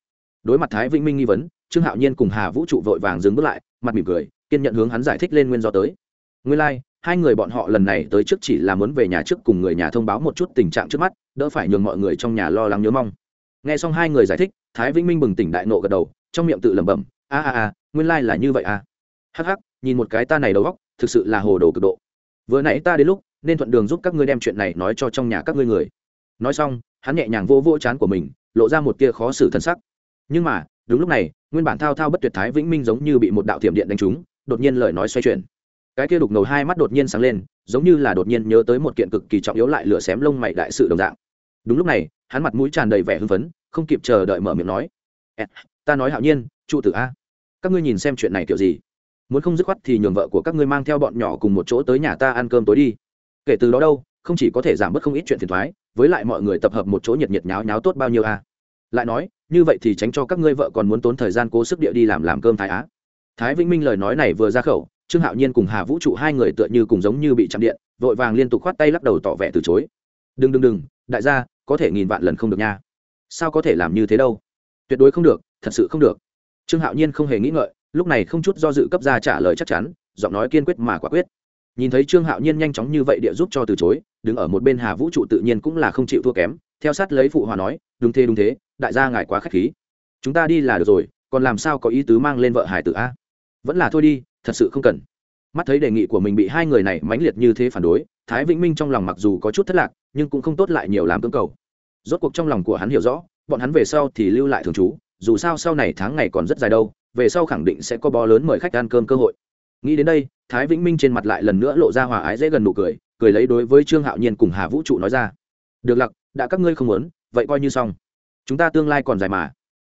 Đối mặt thái vĩnh minh nghi vấn trương hạo nhiên cùng hà vũ trụ vội vàng dừng bước lại mặt mỉm cười kiên nhận hướng hắn giải thích lên nguyên do tới. Nguyên lai、like, hai người bọn họ lần này tới trước chỉ là muốn về nhà trước cùng người nhà thông báo một chút tình trạng trước mắt đỡ phải nhường mọi người trong nhà lo lắng nhớ mong. Nghe xong hai người giải thích thái vĩnh minh bừng tỉnh đại nộ gật đầu trong miệng tự lẩm bẩm a a a nguyên lai、like、là như vậy à. Hắc hắc nhìn một cái ta này đầu góc thực sự là hồ đồ cực độ. Vừa nãy ta đến lúc nên thuận đường giúp các ngươi đem chuyện này nói cho trong nhà các ngươi người. Nói xong hắn nhẹ nhàng vô vô chán của mình lộ ra một tia khó xử thân sắc. Nhưng mà đúng lúc này nguyên bản thao thao bất tuyệt thái vĩnh minh giống như bị một đạo thiểm điện đánh trúng, đột nhiên lời nói xoay chuyển. Cái kia đục ngầu hai mắt đột nhiên sáng lên, giống như là đột nhiên nhớ tới một kiện cực kỳ trọng yếu lại lửa xém lông mày đại sự đồng dạng. Đúng lúc này, hắn mặt mũi tràn đầy vẻ hưng phấn, không kịp chờ đợi mở miệng nói ta nói hạo nhiên, trụ tử a. Các ngươi nhìn xem chuyện này kiểu gì? Muốn không dứt khoát thì nhường vợ của các ngươi mang theo bọn nhỏ cùng một chỗ tới nhà ta ăn cơm tối đi. Kể từ đó đâu, không chỉ có thể giảm bớt không ít chuyện phiền thoái với lại mọi người tập hợp một chỗ nhiệt nhiệt nháo nháo tốt bao nhiêu a lại nói, như vậy thì tránh cho các ngươi vợ còn muốn tốn thời gian cố sức địa đi làm làm cơm thái á. Thái vĩnh minh lời nói này vừa ra khẩu, trương hạo nhiên cùng hà vũ trụ hai người tựa như cùng giống như bị chạm điện, vội vàng liên tục khoát tay lắc đầu tỏ vẻ từ chối. Đừng đừng đừng, đại gia, có thể nghìn vạn lần không được nha. Sao có thể làm như thế đâu? Tuyệt đối không được, thật sự không được. Trương hạo nhiên không hề nghĩ ngợi, lúc này không chút do dự cấp ra trả lời chắc chắn, giọng nói kiên quyết mà quả quyết nhìn thấy trương hạo nhiên nhanh chóng như vậy địa giúp cho từ chối, đứng ở một bên hà vũ trụ tự nhiên cũng là không chịu thua kém, theo sát lấy phụ hòa nói, đúng thế đúng thế, đại gia ngài quá k h á c h khí. Chúng ta đi là được rồi, còn làm sao có ý tứ mang lên vợ hải tử a? Vẫn là thôi đi, thật sự không cần. Mắt thấy đề nghị của mình bị hai người này mãnh liệt như thế phản đối, thái vĩnh minh trong lòng mặc dù có chút thất lạc, nhưng cũng không tốt lại nhiều làm cưỡng cầu. Rốt cuộc trong lòng của hắn hiểu rõ, bọn hắn về sau thì lưu lại thường trú, dù sao sau này tháng ngày còn rất dài đâu, về sau khẳng định sẽ có bó lớn mời khách ăn cơm cơ hội. Nghĩ đến đây thái vĩnh minh trên mặt lại lần nữa lộ ra hòa ái dễ gần nụ cười cười lấy đối với trương hạo nhiên cùng hà vũ trụ nói ra. Được lặc, đã các ngươi không muốn, vậy coi như xong. Chúng ta tương lai còn dài mà.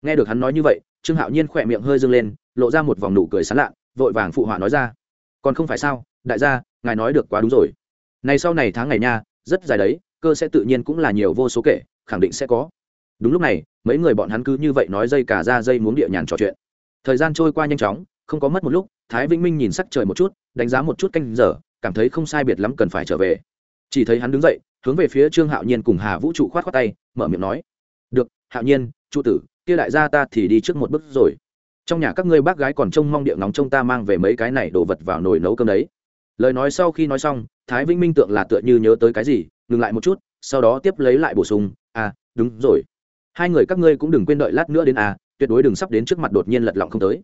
Nghe được hắn nói như vậy, trương hạo nhiên khỏe miệng hơi dâng lên, lộ ra một vòng nụ cười sán lạ vội vàng phụ họa nói ra. Còn không phải sao, đại gia, ngài nói được quá đúng rồi. Này sau này tháng ngày nha, rất dài đấy, cơ sẽ tự nhiên cũng là nhiều vô số kể, khẳng định sẽ có. Đúng lúc này, mấy người bọn hắn cứ như vậy nói dây cả ra dây muốn địa nhàn trò chuyện. Thời gian trôi qua nhanh chóng, không có mất một lúc, thái vĩnh minh nhìn sắc trời một chút đánh giá một chút canh giờ cảm thấy không sai biệt lắm cần phải trở về. Chỉ thấy hắn đứng dậy hướng về phía trương hạo nhiên cùng hà vũ trụ khoát khoát tay mở miệng nói được hạo nhiên trụ tử kia đại gia ta thì đi trước một bước rồi. Trong nhà các ngươi bác gái còn trông mong địa nóng trông ta mang về mấy cái này đồ vật vào nồi nấu cơm đấy. Lời nói sau khi nói xong thái vĩnh minh tượng là tựa như nhớ tới cái gì ngừng lại một chút sau đó tiếp lấy lại bổ sung à đúng rồi. Hai người các ngươi cũng đừng quên đợi lát nữa đến à tuyệt đối đừng sắp đến trước mặt đột nhiên lật lọng không tới.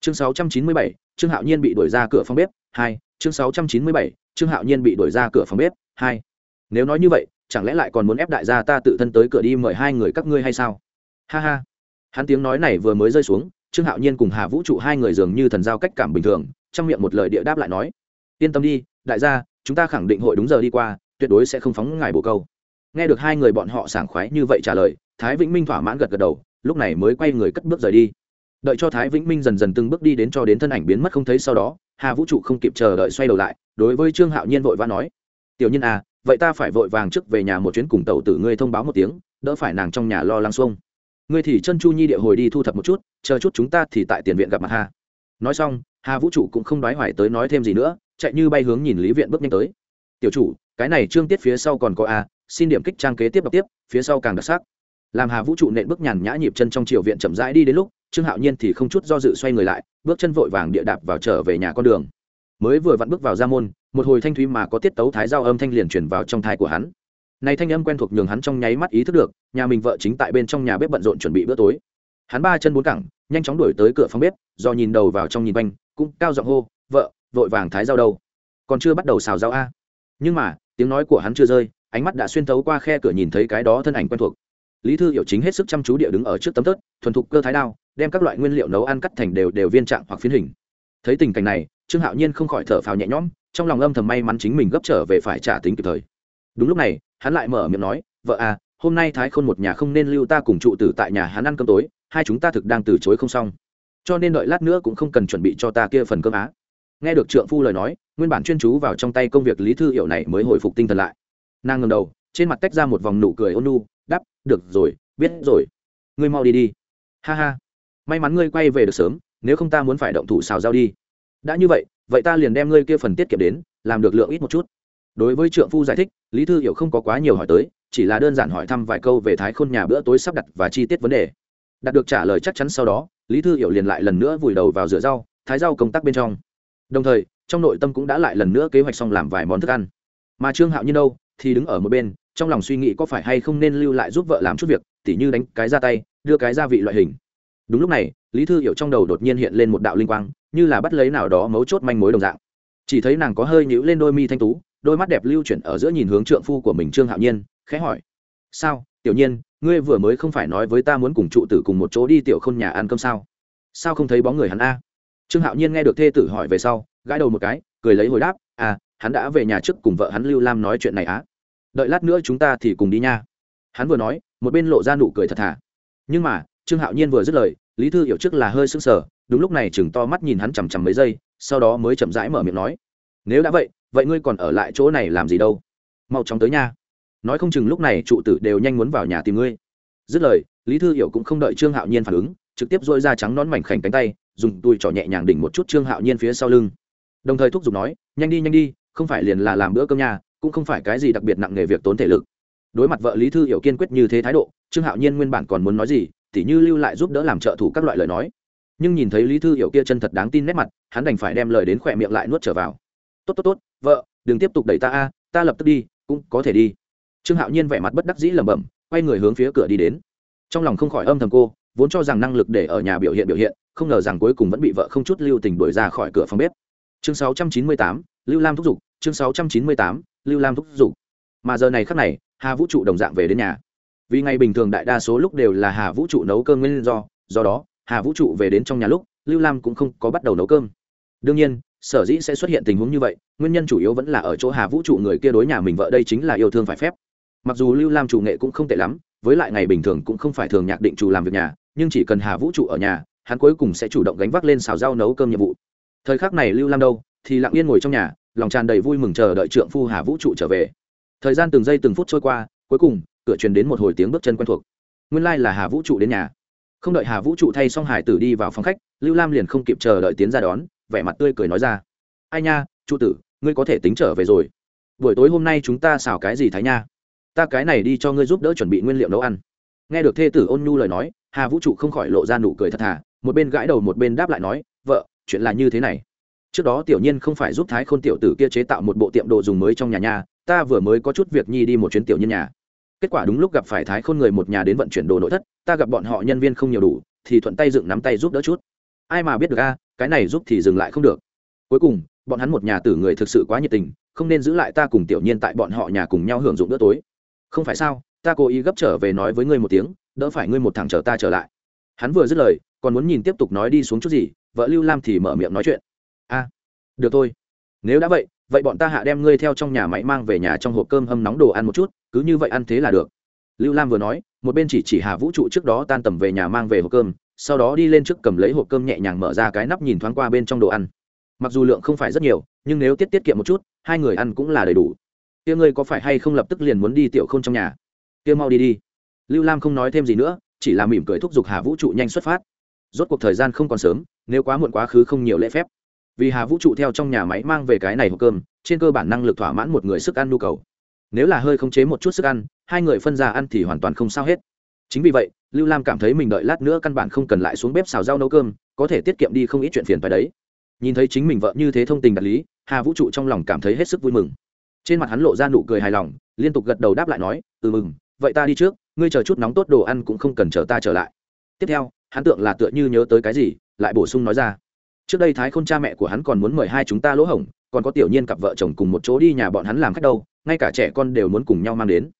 Chương 697, trương hạo nhiên bị đuổi ra cửa phòng bếp hai chương 697, trương hạo nhiên bị đuổi ra cửa phòng bếp hai. Nếu nói như vậy chẳng lẽ lại còn muốn ép đại gia ta tự thân tới cửa đi mời hai người các ngươi hay sao? Ha ha. Hắn tiếng nói này vừa mới rơi xuống trương hạo nhiên cùng hà vũ trụ hai người dường như thần giao cách cảm bình thường trong miệng một lời địa đáp lại nói yên tâm đi đại gia chúng ta khẳng định hội đúng giờ đi qua tuyệt đối sẽ không phóng ngài bồ câu. Nghe được hai người bọn họ sảng khoái như vậy trả lời thái vĩnh minh thỏa mãn gật gật đầu lúc này mới quay người cất bước rời đi. Đợi cho thái vĩnh minh dần dần từng bước đi đến cho đến thân ảnh biến mất không thấy sau đó hà vũ trụ không kịp chờ đợi xoay đầu lại, đối với trương hạo nhiên vội vã nói, tiểu nhân à vậy ta phải vội vàng trước về nhà một chuyến cùng tàu tử ngươi thông báo một tiếng, đỡ phải nàng trong nhà lo lắng xuông. Ngươi thì chân chu nhi địa hồi đi thu thập một chút, chờ chút chúng ta thì tại tiền viện gặp mặt hà nói xong, hà vũ trụ cũng không nói hoài tới nói thêm gì nữa, chạy như bay hướng nhìn lý viện bước nhanh tới. Tiểu chủ, cái này trương tiết phía sau còn có a, xin điểm kích trang kế tiếp đọc tiếp, phía sau càng đặc sắc. Làm hà vũ trụ nện bước nhàn nhã nhịp chân trong triều viện chậm rãi đi đến lúc trương hạo nhiên thì không chút do dự xoay người lại, bước chân vội vàng địa đạp vào trở về nhà con đường. Mới vừa vặn bước vào ra môn, một hồi thanh thúy mà có tiết tấu thái giao âm thanh liền chuyển vào trong thai của hắn. Này thanh âm quen thuộc nhường hắn trong nháy mắt ý thức được, nhà mình vợ chính tại bên trong nhà bếp bận rộn chuẩn bị bữa tối. Hắn ba chân bốn cẳng, nhanh chóng đuổi tới cửa phòng bếp, do nhìn đầu vào trong nhìn quanh, cũng cao giọng hô, vợ, vội vàng thái giao đâu? Còn chưa bắt đầu xào giao a? Nhưng mà, tiếng nói của hắn chưa rơi, ánh mắt đã xuyên thấu qua khe cửa nhìn thấy cái đó thân ảnh quen thuộc. Lý thư hiểu chính hết sức chăm chú địa đứng ở trước tấm tớt thuần thục cơ thái đao đem các loại nguyên liệu nấu ăn cắt thành đều đều viên trạng hoặc phiến hình. Thấy tình cảnh này, trương hạo nhiên không khỏi thở phào nhẹ nhõm, trong lòng âm thầm may mắn chính mình gấp trở về phải trả tính kịp thời. Đúng lúc này, hắn lại mở miệng nói, vợ à hôm nay thái khôn một nhà không nên lưu ta cùng trụ tử tại nhà hắn ăn cơm tối, hai chúng ta thực đang từ chối không xong. Cho nên đợi lát nữa cũng không cần chuẩn bị cho ta kia phần cơm á. Nghe được trượng phu lời nói, nguyên bản chuyên chú vào trong tay công việc lý thư hiệu này mới hồi phục tinh thần lại. Nàng ngầm đầu, trên mặt tách ra một vòng nụ cười ôn nu đắp được rồi, biết rồi. Ngươi mau đi đi. Ha ha may mắn ngươi quay về được sớm, nếu không ta muốn phải động thủ xào rau đi. Đã như vậy vậy ta liền đem ngươi kia phần tiết kiệm đến, làm được lượng ít một chút. Đối với trượng phu giải thích, lý thư hiểu không có quá nhiều hỏi tới, chỉ là đơn giản hỏi thăm vài câu về thái khôn nhà bữa tối sắp đặt và chi tiết vấn đề. Đạt được trả lời chắc chắn sau đó, lý thư hiểu liền lại lần nữa vùi đầu vào rửa rau, thái rau công tác bên trong. Đồng thời, trong nội tâm cũng đã lại lần nữa kế hoạch xong làm vài món thức ăn. Mà trương hạo nhiên đâu, thì đứng ở một bên, trong lòng suy nghĩ có phải hay không nên lưu lại giúp vợ làm chút việc, tỉ như đánh cái ra tay, đưa cái gia vị loại hình đúng lúc này, lý thư hiểu trong đầu đột nhiên hiện lên một đạo linh quang, như là bắt lấy nào đó mấu chốt manh mối đồng dạng. Chỉ thấy nàng có hơi nhíu lên đôi mi thanh tú, đôi mắt đẹp lưu chuyển ở giữa nhìn hướng trượng phu của mình trương hạo nhiên, khẽ hỏi. Sao, tiểu nhiên, ngươi vừa mới không phải nói với ta muốn cùng trụ tử cùng một chỗ đi tiểu khôn nhà ăn cơm sao? Sao không thấy bóng người hắn a? Trương hạo nhiên nghe được thê tử hỏi về sau, gãi đầu một cái, cười lấy hồi đáp à hắn đã về nhà trước cùng vợ hắn lưu lam nói chuyện này á. Đợi lát nữa chúng ta thì cùng đi nha. Hắn vừa nói, một bên lộ ra nụ cười thật thà. Nhưng mà trương hạo nhiên vừa dứt lời, lý thư hiểu trước là hơi sững sờ, đúng lúc này chừng to mắt nhìn hắn chằm chằm mấy giây, sau đó mới chậm rãi mở miệng nói, nếu đã vậy vậy ngươi còn ở lại chỗ này làm gì đâu? Mau chóng tới nha. Nói không chừng lúc này trụ tử đều nhanh muốn vào nhà tìm ngươi. Dứt lời, lý thư hiểu cũng không đợi trương hạo nhiên phản ứng, trực tiếp dôi ra trắng nón mảnh khảnh cánh tay, dùng tùi trỏ nhẹ nhàng đỉnh một chút trương hạo nhiên phía sau lưng. Đồng thời thúc giục nói, nhanh đi nhanh đi, không phải liền là làm bữa cơm nhà, cũng không phải cái gì đặc biệt nặng nghề việc tốn thể lực. Đối mặt vợ lý thư hiểu kiên quyết như thế thái độ, trương hạo nhiên nguyên bản còn muốn nói gì tỉ như lưu lại giúp đỡ làm trợ thủ các loại lời nói. Nhưng nhìn thấy lý thư hiểu kia chân thật đáng tin nét mặt hắn đành phải đem lời đến khỏe miệng lại nuốt trở vào. Tốt tốt tốt vợ đừng tiếp tục đẩy ta a ta lập tức đi cũng có thể đi. Trương hạo nhiên vẻ mặt bất đắc dĩ lẩm bẩm quay người hướng phía cửa đi đến. Trong lòng không khỏi âm thầm cô vốn cho rằng năng lực để ở nhà biểu hiện biểu hiện không ngờ rằng cuối cùng vẫn bị vợ không chút lưu tình đuổi ra khỏi cửa phòng bếp. Chương 698, lưu lam thúc giục chương 698, lưu lam thúc giục. Mà giờ này khắc này hà vũ trụ đồng dạng về đến nhà vì ngày bình thường đại đa số lúc đều là hà vũ trụ nấu cơm nguyên do do đó, hà vũ trụ về đến trong nhà lúc, lưu lam cũng không có bắt đầu nấu cơm. Đương nhiên, sở dĩ sẽ xuất hiện tình huống như vậy, nguyên nhân chủ yếu vẫn là ở chỗ hà vũ trụ người kia đối nhà mình vợ đây chính là yêu thương phải phép. Mặc dù lưu lam chủ nghệ cũng không tệ lắm, với lại ngày bình thường cũng không phải thường nhạc định chủ làm việc nhà, nhưng chỉ cần hà vũ trụ ở nhà, hắn cuối cùng sẽ chủ động gánh vác lên xào rau nấu cơm nhiệm vụ. Thời khắc này lưu lam đâu, thì lặng yên ngồi trong nhà, lòng tràn đầy vui mừng chờ đợi trượng phu hà vũ trụ trở về. Thời gian từng giây từng phút trôi qua, cuối cùng cửa truyền đến một hồi tiếng bước chân quen thuộc. Nguyên lai、like、là hà vũ trụ đến nhà. Không đợi hà vũ trụ thay xong hải tử đi vào phòng khách, lưu lam liền không kịp chờ đợi tiến ra đón, vẻ mặt tươi cười nói ra. Ai nha, trụ tử, ngươi có thể tính trở về rồi. Buổi tối hôm nay chúng ta xào cái gì thái nha? Ta cái này đi cho ngươi giúp đỡ chuẩn bị nguyên liệu nấu ăn. Nghe được thê tử ôn nhu lời nói, hà vũ trụ không khỏi lộ ra nụ cười thật thà, một bên gãi đầu một bên đáp lại nói, vợ, chuyện là như thế này. Trước đó tiểu nhiên không phải giúp thái khôn tiểu tử kia chế tạo một bộ tiệm đồ dùng mới trong nhà nhà ta vừa mới có chút việc nhi đi một chuyến tiểu nhân nhà kết quả đúng lúc gặp phải thái khôn người một nhà đến vận chuyển đồ nội thất, ta gặp bọn họ nhân viên không nhiều đủ, thì thuận tay dựng nắm tay giúp đỡ chút. Ai mà biết được a, cái này giúp thì dừng lại không được. Cuối cùng, bọn hắn một nhà tử người thực sự quá nhiệt tình, không nên giữ lại ta cùng tiểu nhiên tại bọn họ nhà cùng nhau hưởng dụng bữa tối. Không phải sao, ta cố ý gấp trở về nói với ngươi một tiếng, đỡ phải ngươi một thằng chờ ta trở lại. Hắn vừa dứt lời, còn muốn nhìn tiếp tục nói đi xuống chút gì, vợ lưu lam thì mở miệng nói chuyện. A, được thôi. Nếu đã vậy vậy bọn ta hạ đem ngươi theo trong nhà máy mang về nhà trong hộp cơm hâm nóng đồ ăn một chút cứ như vậy ăn thế là được. Lưu lam vừa nói, một bên chỉ chỉ hà vũ trụ trước đó tan tầm về nhà mang về hộp cơm, sau đó đi lên trước cầm lấy hộp cơm nhẹ nhàng mở ra cái nắp nhìn thoáng qua bên trong đồ ăn. Mặc dù lượng không phải rất nhiều, nhưng nếu tiết tiết kiệm một chút, hai người ăn cũng là đầy đủ. Tia ngươi có phải hay không lập tức liền muốn đi tiểu k h ô n trong nhà? Tia mau đi đi. Lưu lam không nói thêm gì nữa, chỉ là mỉm cười thúc giục hà vũ trụ nhanh xuất phát. Rốt cuộc thời gian không còn sớm, nếu quá muộn quá khứ không nhiều lễ phép. Vì hà vũ trụ theo trong nhà máy mang về cái này hộp cơm, trên cơ bản năng lực thỏa mãn một người sức ăn nhu cầu nếu là hơi khống chế một chút sức ăn, hai người phân ra ăn thì hoàn toàn không sao hết. Chính vì vậy, lưu lam cảm thấy mình đợi lát nữa căn bản không cần lại xuống bếp xào rau nấu cơm, có thể tiết kiệm đi không ít chuyện phiền phải đấy. Nhìn thấy chính mình vợ như thế thông tình đạt lý, hà vũ trụ trong lòng cảm thấy hết sức vui mừng. Trên mặt hắn lộ ra nụ cười hài lòng, liên tục gật đầu đáp lại nói ừ mừng, vậy ta đi trước, ngươi chờ chút nóng tốt đồ ăn cũng không cần chờ ta trở lại. Tiếp theo, hắn tượng là tựa như nhớ tới cái gì, lại bổ sung nói ra, trước đây thái khôn cha mẹ của hắn còn muốn mời hai chúng ta lỗ hổng còn có tiểu nhiên cặp vợ chồng cùng một chỗ đi nhà bọn hắn làm khách đâu, ngay cả trẻ con đều muốn cùng nhau mang đến.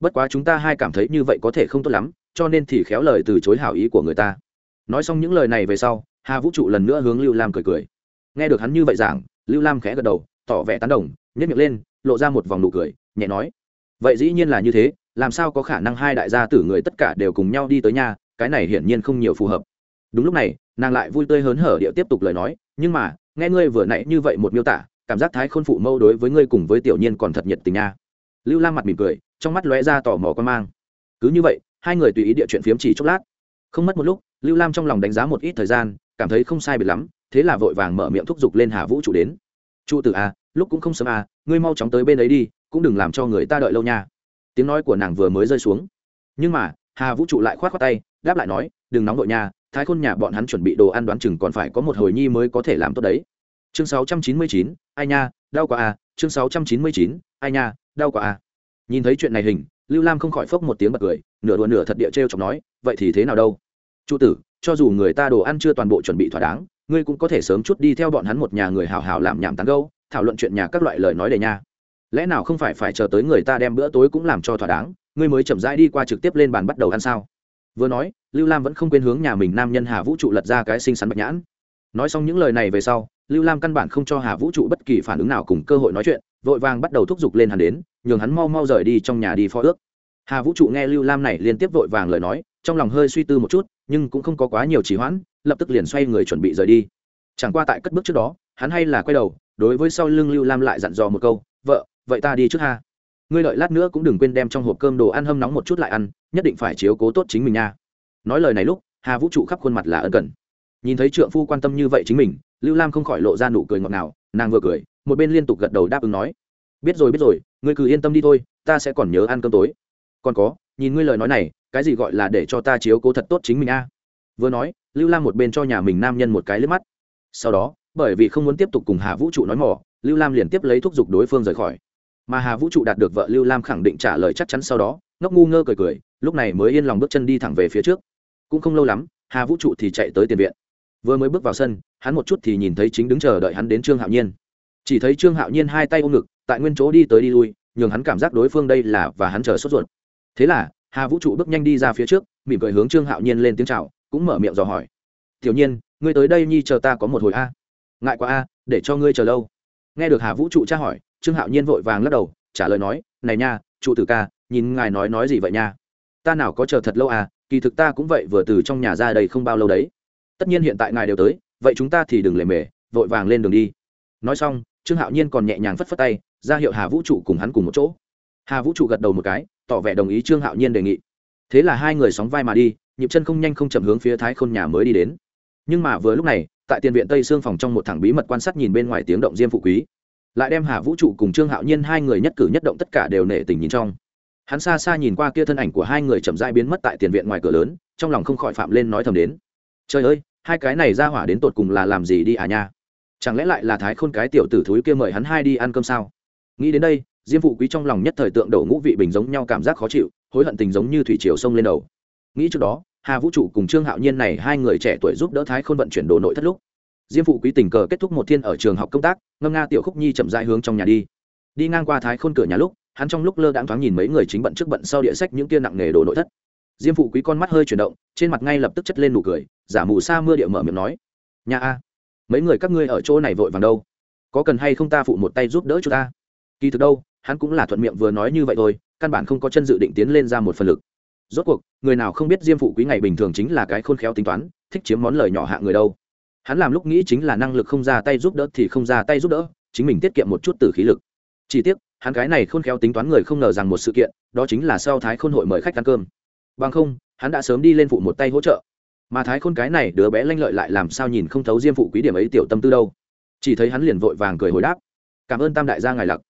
Bất quá chúng ta hai cảm thấy như vậy có thể không tốt lắm, cho nên thì khéo lời từ chối hảo ý của người ta. Nói xong những lời này về sau, hà vũ trụ lần nữa hướng lưu lam cười cười. Nghe được hắn như vậy giảng, lưu lam khẽ gật đầu, tỏ vẻ tán đồng nhét miệng lên, lộ ra một vòng nụ cười, nhẹ nói, vậy dĩ nhiên là như thế, làm sao có khả năng hai đại gia tử người tất cả đều cùng nhau đi tới nhà, cái này hiển nhiên không nhiều phù hợp. Đúng lúc này, nàng lại vui tươi hớn hở điệu tiếp tục lời nói, nhưng mà, nghe ngươi vừa nãy như vậy một miêu tả cảm giác thái khôn phụ mâu đối với ngươi cùng với tiểu nhiên còn thật nhiệt tình nha. Lưu lam mặt mỉm cười trong mắt lóe ra tò mò con mang. Cứ như vậy hai người tùy ý địa chuyện phiếm chỉ chốc lát. Không mất một lúc lưu lam trong lòng đánh giá một ít thời gian cảm thấy không sai biệt lắm thế là vội vàng mở miệng thúc giục lên hà vũ trụ đến. Trụ tử a à, lúc cũng không sớm a à, ngươi mau chóng tới bên ấy đi cũng đừng làm cho người ta đợi lâu nha. Tiếng nói của nàng vừa mới rơi xuống. Nhưng mà hà vũ trụ lại k h o á t tay đáp lại nói đừng nóng đội nha thái khôn nhà bọn hắn chuẩn bị đồ ăn đoán chừng còn phải có một hồi nhi mới có thể làm tốt đấy chương sáu trăm chín mươi chín, ai nha, đau quá à? chương sáu trăm chín mươi chín, ai nha, đau quá à? nhìn thấy chuyện này hình, lưu lam không khỏi phốc một tiếng bật cười, nửa đùa nửa thật địa trêu chọc nói, vậy thì thế nào đâu trụ tử, cho dù người ta đồ ăn chưa toàn bộ chuẩn bị thỏa đáng, ngươi cũng có thể sớm chút đi theo bọn hắn một nhà người hào hào làm nhảm tán gâu thảo luận chuyện nhà các loại lời nói đề nha lẽ nào không phải phải chờ tới người ta đem bữa tối cũng làm cho thỏa đáng, ngươi mới chậm rãi đi qua trực tiếp lên bàn bắt đầu ăn sao vừa nói, lưu lam vẫn không quên hướng nhà mình nam nhân hà vũ trụ lật ra cái xinh xắn bạch nhãn nói xong những lời này về sau lưu lam căn bản không cho hà vũ trụ bất kỳ phản ứng nào cùng cơ hội nói chuyện, vội vàng bắt đầu thúc giục lên hắn đến, nhường hắn mau mau rời đi trong nhà đi phó ước. Hà vũ trụ nghe lưu lam này liên tiếp vội vàng lời nói, trong lòng hơi suy tư một chút, nhưng cũng không có quá nhiều trì hoãn, lập tức liền xoay người chuẩn bị rời đi. Chẳng qua tại cất bước trước đó, hắn hay là quay đầu, đối với sau lưng lưu lam lại dặn dò một câu, vợ, vậy ta đi trước ha. Ngươi đợi lát nữa cũng đừng quên đem trong hộp cơm đồ ăn hâm nóng một chút lại ăn, nhất định phải chiếu cố tốt chính mình nha. Nói lời này lúc, hà vũ trụ khắp khuôn mặt là ân cần nhìn thấy trượng phu quan tâm như vậy chính mình, lưu lam không khỏi lộ ra nụ cười ngọt ngào, nàng vừa cười, một bên liên tục gật đầu đáp ứng nói, biết rồi biết rồi, ngươi cứ yên tâm đi thôi, ta sẽ còn nhớ ăn cơm tối. Còn có, nhìn ngươi lời nói này, cái gì gọi là để cho ta chiếu cố thật tốt chính mình a? Vừa nói, lưu lam một bên cho nhà mình nam nhân một cái liếc mắt. Sau đó, bởi vì không muốn tiếp tục cùng hà vũ trụ nói mỏ lưu lam liền tiếp lấy thúc giục đối phương rời khỏi. Mà hà vũ trụ đạt được vợ lưu lam khẳng định trả lời chắc chắn sau đó, ngốc ngu ngơ cười cười, lúc này mới yên lòng bước chân đi thẳng về phía trước. Cũng không lâu lắm, hà vũ trụ thì chạy tới tiền viện vừa mới bước vào sân, hắn một chút thì nhìn thấy chính đứng chờ đợi hắn đến trương hạo nhiên. Chỉ thấy trương hạo nhiên hai tay ôm ngực, tại nguyên chỗ đi tới đi lui, nhường hắn cảm giác đối phương đây là và hắn chờ sốt ruột. Thế là, hà vũ trụ bước nhanh đi ra phía trước, mỉm cười hướng trương hạo nhiên lên tiếng c h à o cũng mở miệng dò hỏi. Tiểu nhiên, ngươi tới đây nhi chờ ta có một hồi a. Ngại quá a, để cho ngươi chờ lâu. Nghe được hà vũ trụ tra hỏi, trương hạo nhiên vội vàng lắc đầu, trả lời nói, này nha, trụ tử ca, nhìn ngài nói nói gì vậy nha? Ta nào có chờ thật lâu à kỳ thực ta cũng vậy vừa từ trong nhà ra đây không bao lâu đấy tất nhiên hiện tại ngài đều tới, vậy chúng ta thì đừng lề mề, vội vàng lên đường đi. Nói xong, trương hạo nhiên còn nhẹ nhàng phất phất tay, ra hiệu hà vũ trụ cùng hắn cùng một chỗ. Hà vũ trụ gật đầu một cái, tỏ vẻ đồng ý trương hạo nhiên đề nghị. Thế là hai người sóng vai mà đi, nhịp chân không nhanh không chậm hướng phía thái khôn nhà mới đi đến. Nhưng mà vừa lúc này, tại tiền viện tây xương phòng trong một thẳng bí mật quan sát nhìn bên ngoài tiếng động diêm phụ quý. Lại đem hà vũ trụ cùng trương hạo nhiên hai người nhất cử nhất động tất cả đều nể tình nhìn trong. Hắn xa xa nhìn qua kia thân ảnh của hai người chậm rãi biến mất tại tiền viện ngoài cửa lớn, trong lòng không khỏi phạm lên nói thầm đến. Trời ơi hai cái này ra hỏa đến tột cùng là làm gì đi à nha? Chẳng lẽ lại là thái khôn cái tiểu tử thúi kia mời hắn hai đi ăn cơm sao? Nghĩ đến đây, diêm phụ quý trong lòng nhất thời tượng đổ ngũ vị bình giống nhau cảm giác khó chịu, hối hận tình giống như thủy triều sông lên đầu. Nghĩ trước đó, hà vũ trụ cùng trương hạo nhiên này hai người trẻ tuổi giúp đỡ thái khôn vận chuyển đồ nội thất lúc, diêm phụ quý tình cờ kết thúc một thiên ở trường học công tác, ngâm nga tiểu khúc nhi chậm dại hướng trong nhà đi. Đi ngang qua thái khôn cửa nhà lúc, hắn trong lúc lơ đãng thoáng nhìn mấy người chính bận trước bận sau địa sách những kia nặng nghề đồ nội thất diêm phụ quý con mắt hơi chuyển động, trên mặt ngay lập tức chất lên nụ cười, giả mù sa mưa địa mở miệng nói, nhà a, mấy người các ngươi ở chỗ này vội vàng đâu? Có cần hay không ta phụ một tay giúp đỡ cho ta? Kỳ thực đâu, hắn cũng là thuận miệng vừa nói như vậy thôi, căn bản không có chân dự định tiến lên ra một phần lực. Rốt cuộc, người nào không biết diêm phụ quý ngày bình thường chính là cái khôn khéo tính toán, thích chiếm món lời nhỏ hạ người đâu. Hắn làm lúc nghĩ chính là năng lực không ra tay giúp đỡ thì không ra tay giúp đỡ, chính mình tiết kiệm một chút từ khí lực. Chỉ tiếc, hắn cái này khôn khéo tính toán người không ngờ rằng một sự kiện, đó chính là sau thái khôn hội mời khách ăn cơm bằng không, hắn đã sớm đi lên phụ một tay hỗ trợ. Mà thái khôn cái này đứa bé lanh lợi lại làm sao nhìn không thấu diêm phụ quý điểm ấy tiểu tâm tư đâu. Chỉ thấy hắn liền vội vàng cười hồi đáp. Cảm ơn tam đại gia ngài lặc.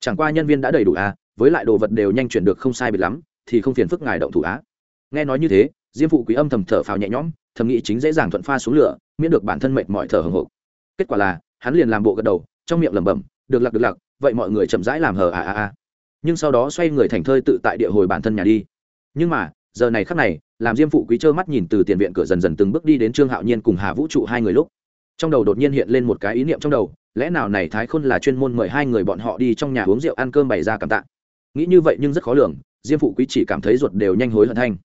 Chẳng qua nhân viên đã đầy đủ à với lại đồ vật đều nhanh chuyển được không sai biệt lắm, thì không phiền phức ngài động thủ á. Nghe nói như thế, diêm phụ quý âm thầm thở phào nhẹ nhõm, thầm nghĩ chính dễ dàng thuận pha xuống lửa, miễn được bản thân mệt mỏi thở hồng hộc. Kết quả là, hắn liền làm bộ gật đầu, trong miệng lẩm bẩm, được lặc được lặc, vậy mọi người chậm rãi làm hờ à à à. Nhưng sau đó xoay người thành thơi tự tại địa hồi bản thân nhà đi. Nhưng mà giờ này khắc này, làm diêm phụ quý trơ mắt nhìn từ tiền viện cửa dần dần từng bước đi đến trương hạo nhiên cùng hà vũ trụ hai người lúc. Trong đầu đột nhiên hiện lên một cái ý niệm trong đầu, lẽ nào này thái khôn là chuyên môn mời hai người bọn họ đi trong nhà uống rượu ăn cơm bày ra cảm tạ? Nghĩ như vậy nhưng rất khó lường, diêm phụ quý chỉ cảm thấy ruột đều nhanh hối hận thanh.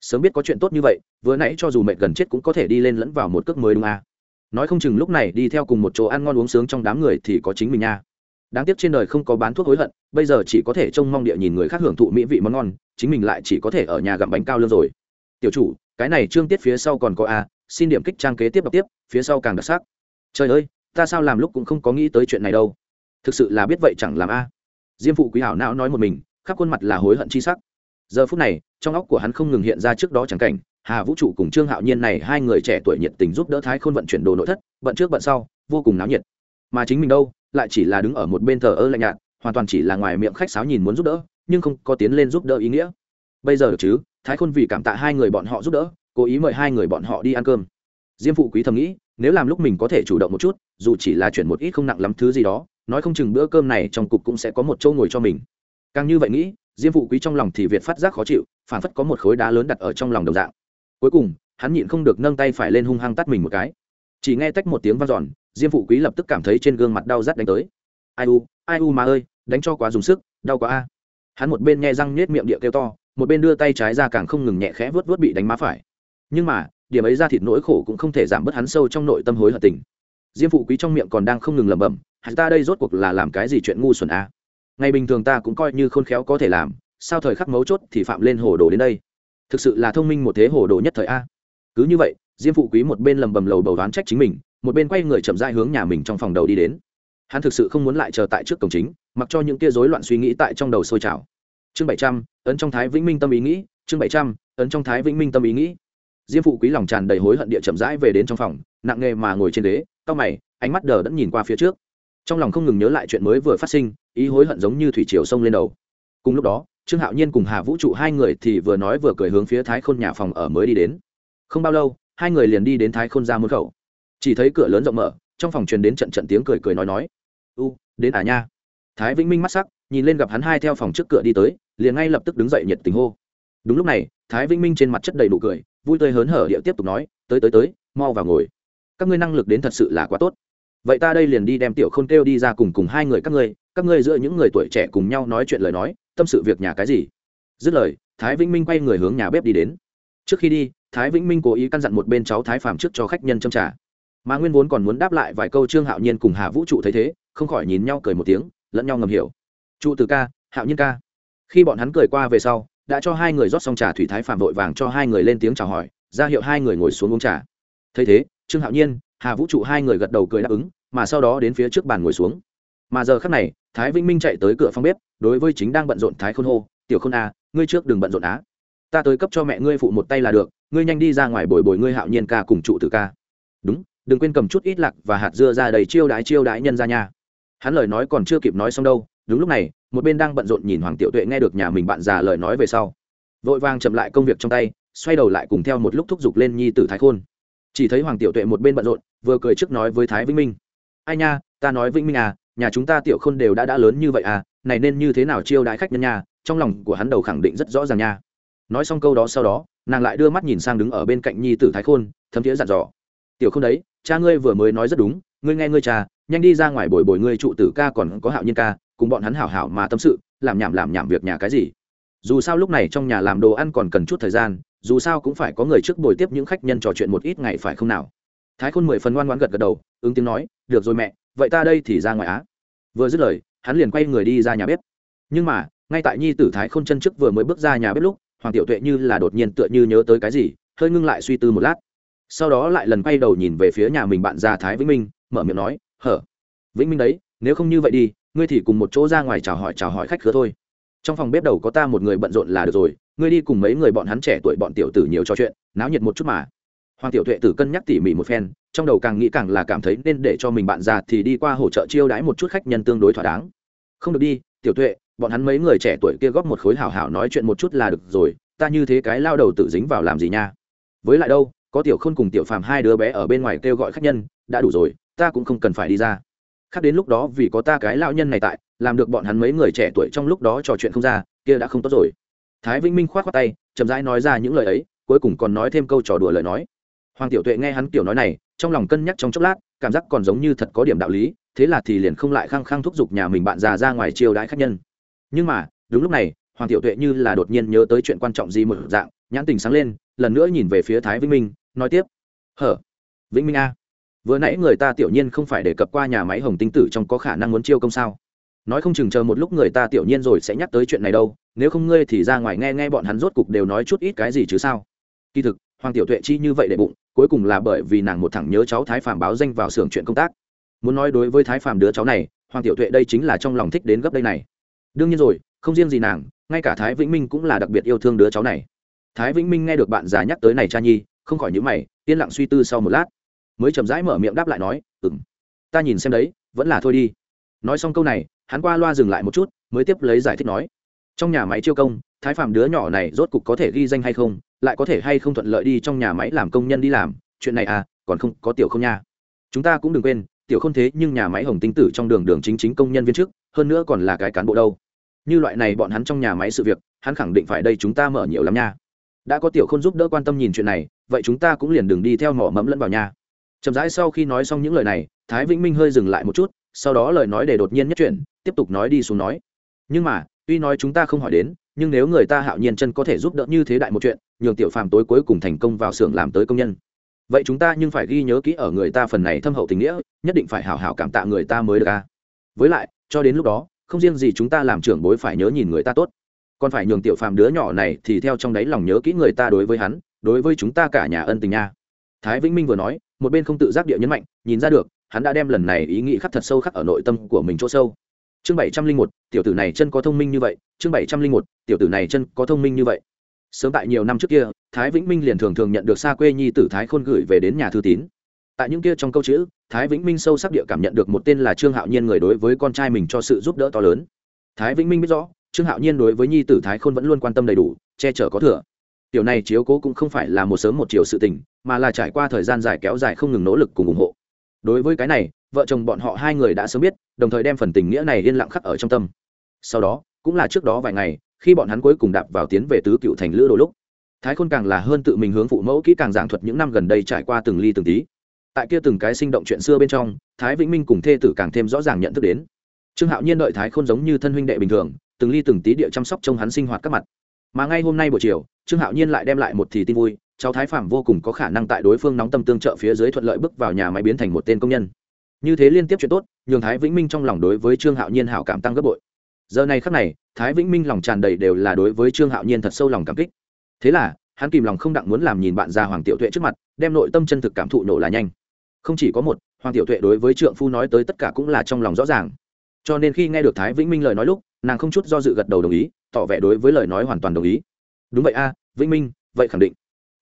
Sớm biết có chuyện tốt như vậy, vừa nãy cho dù mẹ gần chết cũng có thể đi lên lẫn vào một cước mới đúng à. nói không chừng lúc này đi theo cùng một chỗ ăn ngon uống sướng trong đám người thì có chính mình nha đáng tiếc trên đời không có bán thuốc hối hận, bây giờ chỉ có thể trông mong địa nhìn người khác hưởng thụ mỹ vị món ngon, chính mình lại chỉ có thể ở nhà gặm bánh cao lương rồi. Tiểu chủ, cái này trương tiết phía sau còn có a, xin điểm kích trang kế tiếp đọc tiếp, phía sau càng đặc sắc. Trời ơi, ta sao làm lúc cũng không có nghĩ tới chuyện này đâu. Thực sự là biết vậy chẳng làm a. Diêm phụ quý hảo não nói một mình, khắp khuôn mặt là hối hận chi sắc. Giờ phút này, trong óc của hắn không ngừng hiện ra trước đó chẳng cảnh, hà vũ trụ cùng trương hạo nhiên này hai người trẻ tuổi nhiệt tình giúp đỡ thái khôn vận chuyển đồ nội thất, vận trước vận sau, vô cùng náo nhiệt. Mà chính mình đâu? Lại chỉ là đứng ở một bên thờ ơ lạnh nhạt, hoàn toàn chỉ là ngoài miệng khách sáo nhìn muốn giúp đỡ, nhưng không có tiến lên giúp đỡ ý nghĩa. Bây giờ được chứ, thái khôn vì cảm tạ hai người bọn họ giúp đỡ, cố ý mời hai người bọn họ đi ăn cơm. Diêm phụ quý thầm nghĩ, nếu làm lúc mình có thể chủ động một chút, dù chỉ là chuyển một ít không nặng lắm thứ gì đó, nói không chừng bữa cơm này trong cục cũng sẽ có một chỗ ngồi cho mình. Càng như vậy nghĩ, diêm phụ quý trong lòng thì việt phát giác khó chịu, phản phất có một khối đá lớn đặt ở trong lòng đồng dạng. Cuối cùng, hắn nhịn không được nâng tay phải lên hung hăng tắt mình một cái chỉ nghe tách một tiếng vang giòn diêm phụ quý lập tức cảm thấy trên gương mặt đau rát đánh tới. Ai u ai u mà ơi, đánh cho quá dùng sức, đau quá a. Hắn một bên nghe răng nhếch miệng địa kêu to, một bên đưa tay trái ra càng không ngừng nhẹ khẽ vớt vớt bị đánh má phải. Nhưng mà, điểm ấy ra thịt nỗi khổ cũng không thể giảm bớt hắn sâu trong nội tâm hối hận tình. Diêm phụ quý trong miệng còn đang không ngừng lẩm bẩm, hắn ta đây rốt cuộc là làm cái gì chuyện ngu xuẩn a? Ngày bình thường ta cũng coi như khôn khéo có thể làm, sao thời khắc mấu chốt thì phạm lên hồ đồ đến đây? Thực sự là thông minh một thế hồ đồ nhất thời a. Cứ như vậy diêm phụ quý một bên lầm bầm lầu bầu đoán trách chính mình, một bên quay người chậm rãi hướng nhà mình trong phòng đầu đi đến. Hắn thực sự không muốn lại chờ tại trước cổng chính, mặc cho những tia rối loạn suy nghĩ tại trong đầu sôi trào. Chương bảy trăm, ấn trong thái vĩnh minh tâm ý nghĩ, chương bảy trăm, ấn trong thái vĩnh minh tâm ý nghĩ. Diêm phụ quý lòng tràn đầy hối hận địa chậm rãi về đến trong phòng, nặng nghề mà ngồi trên ghế, cau mày, ánh mắt đờ đẫn nhìn qua phía trước. Trong lòng không ngừng nhớ lại chuyện mới vừa phát sinh, ý hối hận giống như thủy triều sông lên đầu. Cùng lúc đó, trương hạo nhiên cùng hà vũ trụ hai người thì vừa nói vừa cười hướng phía thái khôn nhà phòng ở mới đi đến. Không bao lâu hai người liền đi đến thái khôn ra môn khẩu. Chỉ thấy cửa lớn rộng mở, trong phòng truyền đến trận trận tiếng cười cười nói nói. U, đến à nha. Thái vĩnh minh mắt sắc, nhìn lên gặp hắn hai theo phòng trước cửa đi tới, liền ngay lập tức đứng dậy nhiệt tình hô. Đúng lúc này, thái vĩnh minh trên mặt chất đầy nụ cười, vui tươi hớn hở địa tiếp tục nói, tới tới tới, mau vào ngồi. Các ngươi năng lực đến thật sự là quá tốt. Vậy ta đây liền đi đem tiểu khôn kêu đi ra cùng cùng hai người các ngươi các ngươi giữa những người tuổi trẻ cùng nhau nói chuyện lời nói, tâm sự việc nhà cái gì? Dứt lời, thái vĩnh minh quay người hướng nhà bếp đi đến. Trước khi đi thái vĩnh minh cố ý căn dặn một bên cháu thái phàm trước cho khách nhân châm trả mà nguyên vốn còn muốn đáp lại vài câu trương hạo nhiên cùng hà vũ trụ thấy thế, không khỏi nhìn nhau cười một tiếng, lẫn nhau ngầm hiểu. Trụ từ ca, hạo nhiên ca. Khi bọn hắn cười qua về sau, đã cho hai người rót xong trà thủy thái phạm vội vàng cho hai người lên tiếng chào hỏi, ra hiệu hai người ngồi xuống uống trà. Thấy thế, trương hạo nhiên, hà vũ trụ hai người gật đầu cười đáp ứng, mà sau đó đến phía trước bàn ngồi xuống. Mà giờ khắc này, thái vĩnh minh chạy tới cửa phòng bếp, đối với chính đang bận rộn thái khôn hô, tiểu khôn a, ngươi trước đừng bận rộn á. Ta tới cấp cho mẹ ngươi phụ một tay là được ngươi nhanh đi ra ngoài bồi bồi ngươi hạo nhiên ca cùng trụ tử ca. Đúng, đừng quên cầm chút ít lạc và hạt dưa ra đầy chiêu đái chiêu đái nhân ra nha. Hắn lời nói còn chưa kịp nói xong đâu, đúng lúc này, một bên đang bận rộn nhìn hoàng tiểu tuệ nghe được nhà mình bạn già lời nói về sau. Vội vàng chậm lại công việc trong tay, xoay đầu lại cùng theo một lúc thúc giục lên nhi tử thái khôn. Chỉ thấy hoàng tiểu tuệ một bên bận rộn, vừa cười trước nói với thái vĩnh minh. Ai nha, ta nói vĩnh minh à nhà chúng ta tiểu khôn đều đã đã lớn như vậy à này nên như thế nào chiêu đãi khách nhân nha, trong lòng của hắn đầu khẳng định rất rõ ràng nha. Nói xong câu đó sau đó nàng lại đưa mắt nhìn sang đứng ở bên cạnh nhi tử thái khôn, thấm thiế dặn dò. Tiểu không đấy, cha ngươi vừa mới nói rất đúng, ngươi nghe ngươi cha, nhanh đi ra ngoài bồi bồi ngươi trụ tử ca còn có hạo nhiên ca, cùng bọn hắn hảo hảo mà tâm sự, làm nhảm làm nhảm việc nhà cái gì? Dù sao lúc này trong nhà làm đồ ăn còn cần chút thời gian, dù sao cũng phải có người trước bồi tiếp những khách nhân trò chuyện một ít ngày phải không nào. Thái khôn mười phần ngoan ngoãn gật gật đầu, ứng tiếng nói, được rồi mẹ, vậy ta đây thì ra ngoài á. Vừa dứt lời, hắn liền quay người đi ra nhà bếp. Nhưng mà, ngay tại nhi tử thái khôn chân trước vừa mới bước ra nhà bếp lúc hoàng tiểu tuệ như là đột nhiên tựa như nhớ tới cái gì, hơi ngưng lại suy tư một lát. Sau đó lại lần quay đầu nhìn về phía nhà mình bạn già thái vĩnh minh, mở miệng nói, hở? Vĩnh minh đấy, nếu không như vậy đi, ngươi thì cùng một chỗ ra ngoài chào hỏi chào hỏi khách khứa thôi. Trong phòng bếp đầu có ta một người bận rộn là được rồi, ngươi đi cùng mấy người bọn hắn trẻ tuổi bọn tiểu tử nhiều trò chuyện, náo nhiệt một chút mà. Hoàng tiểu tuệ tử cân nhắc tỉ mỉ một phen, trong đầu càng nghĩ càng là cảm thấy nên để cho mình bạn già thì đi qua hỗ trợ chiêu đãi một chút khách nhân tương đối thỏa đáng. Không được đi, tiểu tuệ bọn hắn mấy người trẻ tuổi kia góp một khối hảo hảo nói chuyện một chút là được rồi, ta như thế cái lao đầu tự dính vào làm gì nha? Với lại đâu, có tiểu khôn cùng tiểu phàm hai đứa bé ở bên ngoài kêu gọi khách nhân, đã đủ rồi, ta cũng không cần phải đi ra. Khác đến lúc đó vì có ta cái lao nhân này tại, làm được bọn hắn mấy người trẻ tuổi trong lúc đó trò chuyện không ra, kia đã không tốt rồi. Thái vĩnh minh k h o á t khoác tay, chậm rãi nói ra những lời ấy, cuối cùng còn nói thêm câu trò đùa lời nói. Hoàng tiểu tuệ nghe hắn kiểu nói này, trong lòng cân nhắc trong chốc lát, cảm giác còn giống như thật có điểm đạo lý, thế là thì liền không lại khăng khăng thúc giục nhà mình bạn già ra ngoài chiêu đãi khách nhân nhưng mà, đúng lúc này, hoàng tiểu tuệ như là đột nhiên nhớ tới chuyện quan trọng gì một dạng, nhãn tình sáng lên, lần nữa nhìn về phía thái vĩnh minh, nói tiếp. Hở? Vĩnh minh a. Vừa nãy người ta tiểu nhiên không phải đề cập qua nhà máy hồng tinh tử trong có khả năng muốn chiêu công sao? Nói không chừng chờ một lúc người ta tiểu nhiên rồi sẽ nhắc tới chuyện này đâu, nếu không ngươi thì ra ngoài nghe nghe bọn hắn rốt cục đều nói chút ít cái gì chứ sao? Kỳ thực, hoàng tiểu tuệ chi như vậy để bụng, cuối cùng là bởi vì nàng một thẳng nhớ cháu thái phàm báo danh vào xưởng chuyện công tác. Muốn nói đối với thái phàm đứa cháu này, hoàng tiểu tuệ đây chính là trong lòng thích đến gấp đây này đương nhiên rồi, không riêng gì nàng, ngay cả thái vĩnh minh cũng là đặc biệt yêu thương đứa cháu này. Thái vĩnh minh nghe được bạn già nhắc tới này cha nhi, không khỏi nhữ mày, yên lặng suy tư sau một lát. Mới chậm rãi mở miệng đáp lại nói ừng ta nhìn xem đấy, vẫn là thôi đi. Nói xong câu này, hắn qua loa dừng lại một chút, mới tiếp lấy giải thích nói, trong nhà máy chiêu công, thái phạm đứa nhỏ này rốt cục có thể ghi danh hay không, lại có thể hay không thuận lợi đi trong nhà máy làm công nhân đi làm, chuyện này à còn không, có tiểu không nha. Chúng ta cũng đừng quên, tiểu không thế nhưng nhà máy hồng tinh tử trong đường đường chính chính công nhân viên chức hơn nữa còn là cái cán bộ đâu như loại này bọn hắn trong nhà máy sự việc, hắn khẳng định phải đây chúng ta mở nhiều lắm nha. Đã có tiểu khôn giúp đỡ quan tâm nhìn chuyện này, vậy chúng ta cũng liền đừng đi theo mỏ mẫm lẫn vào nha chậm rãi sau khi nói xong những lời này, thái vĩnh minh hơi dừng lại một chút, sau đó lời nói để đột nhiên nhất chuyển, tiếp tục nói đi xuống nói. Nhưng mà, tuy nói chúng ta không hỏi đến, nhưng nếu người ta hạo nhiên chân có thể giúp đỡ như thế đại một chuyện, nhường tiểu phàm tối cuối cùng thành công vào xưởng làm tới công nhân. Vậy chúng ta nhưng phải ghi nhớ kỹ ở người ta phần này thâm hậu tình nghĩa, nhất định phải hảo hảo cảm tạ người ta mới được a. Với lại, cho đến lúc đó không riêng gì chúng ta làm trưởng bối phải nhớ nhìn người ta tốt. Còn phải nhường tiểu phàm đứa nhỏ này thì theo trong đáy lòng nhớ kỹ người ta đối với hắn, đối với chúng ta cả nhà ân tình nha. Thái vĩnh minh vừa nói, một bên không tự giác địa nhấn mạnh, nhìn ra được, hắn đã đem lần này ý nghĩ khắc thật sâu khắc ở nội tâm của mình chỗ sâu. Chương bảy trăm linh một, tiểu tử này chân có thông minh như vậy, chương bảy trăm linh một, tiểu tử này chân có thông minh như vậy. Sớm tại nhiều năm trước kia, thái vĩnh minh liền thường thường nhận được xa quê nhi tử thái khôn gửi về đến nhà thư tín. Tại những kia trong câu chữ thái vĩnh minh sâu sắc địa cảm nhận được một tên là trương hạo nhiên người đối với con trai mình cho sự giúp đỡ to lớn. Thái vĩnh minh biết rõ, trương hạo nhiên đối với nhi tử thái khôn vẫn luôn quan tâm đầy đủ, che chở có thừa. Tiểu này chiếu cố cũng không phải là một sớm một chiều sự tình, mà là trải qua thời gian dài kéo dài không ngừng nỗ lực cùng ủng hộ. Đối với cái này, vợ chồng bọn họ hai người đã sớm biết, đồng thời đem phần tình nghĩa này yên lặng khắc ở trong tâm. Sau đó, cũng là trước đó vài ngày, khi bọn hắn cuối cùng đạp vào tiến về tứ cựu thành lữ đôi lúc, thái khôn càng là hơn tự mình hướng phụ mẫu kỹ càng giảng thuật những năm gần đây trải qua từng ly từng tí tại kia từng cái sinh động chuyện xưa bên trong, thái vĩnh minh cùng thê tử càng thêm rõ ràng nhận thức đến. Trương hạo nhiên đợi thái khôn giống như thân huynh đệ bình thường, từng ly từng tí địa chăm sóc trong hắn sinh hoạt các mặt. Mà ngay hôm nay buổi chiều, trương hạo nhiên lại đem lại một thì tin vui, cháu thái phạm vô cùng có khả năng tại đối phương nóng tâm tương trợ phía dưới thuận lợi bước vào nhà máy biến thành một tên công nhân. Như thế liên tiếp chuyện tốt, nhường thái vĩnh minh trong lòng đối với trương hạo nhiên hảo cảm tăng gấp bội. Giờ này khắc này, thái vĩnh minh lòng tràn đầy đều là đối với trương hạo nhiên thật sâu lòng cảm kích. Thế là, hắn kìm lòng không đặng muốn làm nhìn bạn già hoàng tiểu tuệ trước mặt, đem nội tâm chân thực cảm thụ nổ là nhanh không chỉ có một, hoàng tiểu tuệ đối với trượng phu nói tới tất cả cũng là trong lòng rõ ràng. Cho nên khi nghe được thái vĩnh minh lời nói lúc, nàng không chút do dự gật đầu đồng ý, tỏ vẻ đối với lời nói hoàn toàn đồng ý. Đúng vậy a, vĩnh minh, vậy khẳng định.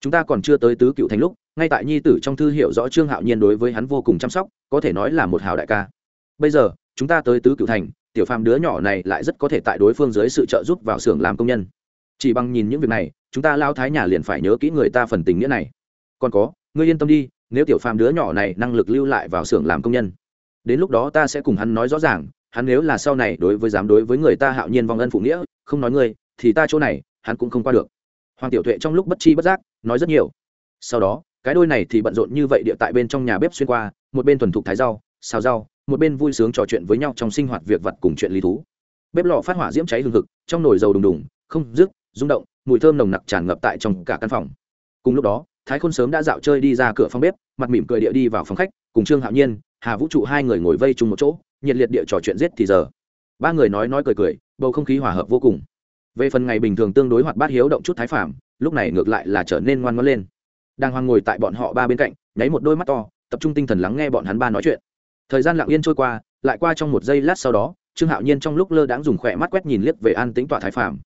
Chúng ta còn chưa tới tứ cựu thành lúc, ngay tại nhi tử trong thư hiểu rõ trương hạo nhiên đối với hắn vô cùng chăm sóc, có thể nói là một hào đại ca. Bây giờ, chúng ta tới tứ cựu thành, tiểu phàm đứa nhỏ này lại rất có thể tại đối phương dưới sự trợ giúp vào xưởng làm công nhân. Chỉ bằng nhìn những việc này, chúng ta lao thái nhà liền phải nhớ kỹ người ta phần tình nghĩa này. Còn có, ngươi yên tâm đi nếu tiểu phàm đứa nhỏ này năng lực lưu lại vào xưởng làm công nhân, đến lúc đó ta sẽ cùng hắn nói rõ ràng, hắn nếu là sau này đối với dám đối với người ta hạo nhiên vong ân phụ nghĩa, không nói ngươi, thì ta chỗ này, hắn cũng không qua được. Hoàng tiểu tuệ trong lúc bất chi bất giác, nói rất nhiều. Sau đó, cái đôi này thì bận rộn như vậy địa tại bên trong nhà bếp xuyên qua, một bên thuần thục thái rau, xào rau, một bên vui sướng trò chuyện với nhau trong sinh hoạt việc vật cùng chuyện lý thú. Bếp lò phát hỏa diễm cháy hừng hực, trong nồi dầu đùng đùng, không dứt, rung động, mùi thơm nồng nặc tràn ngập tại trong cả căn phòng. Cùng lúc đó thái khôn sớm đã dạo chơi đi ra cửa phòng bếp, mặt mỉm cười địa đi vào phòng khách, cùng trương hạo nhiên, hà vũ trụ hai người ngồi vây chung một chỗ, nhiệt liệt địa trò chuyện giết thì giờ. Ba người nói nói cười cười, bầu không khí hòa hợp vô cùng. Về phần ngày bình thường tương đối hoạt bát hiếu động chút thái phạm lúc này ngược lại là trở nên ngoan ngoãn lên. Đang hoang ngồi tại bọn họ ba bên cạnh, nháy một đôi mắt to, tập trung tinh thần lắng nghe bọn hắn ba nói chuyện. Thời gian lặng yên trôi qua, lại qua trong một giây lát sau đó, trương hạo nhiên trong lúc lơ đãng dùng khỏe mắt quét nhìn liếc về an tính tọa thái phạm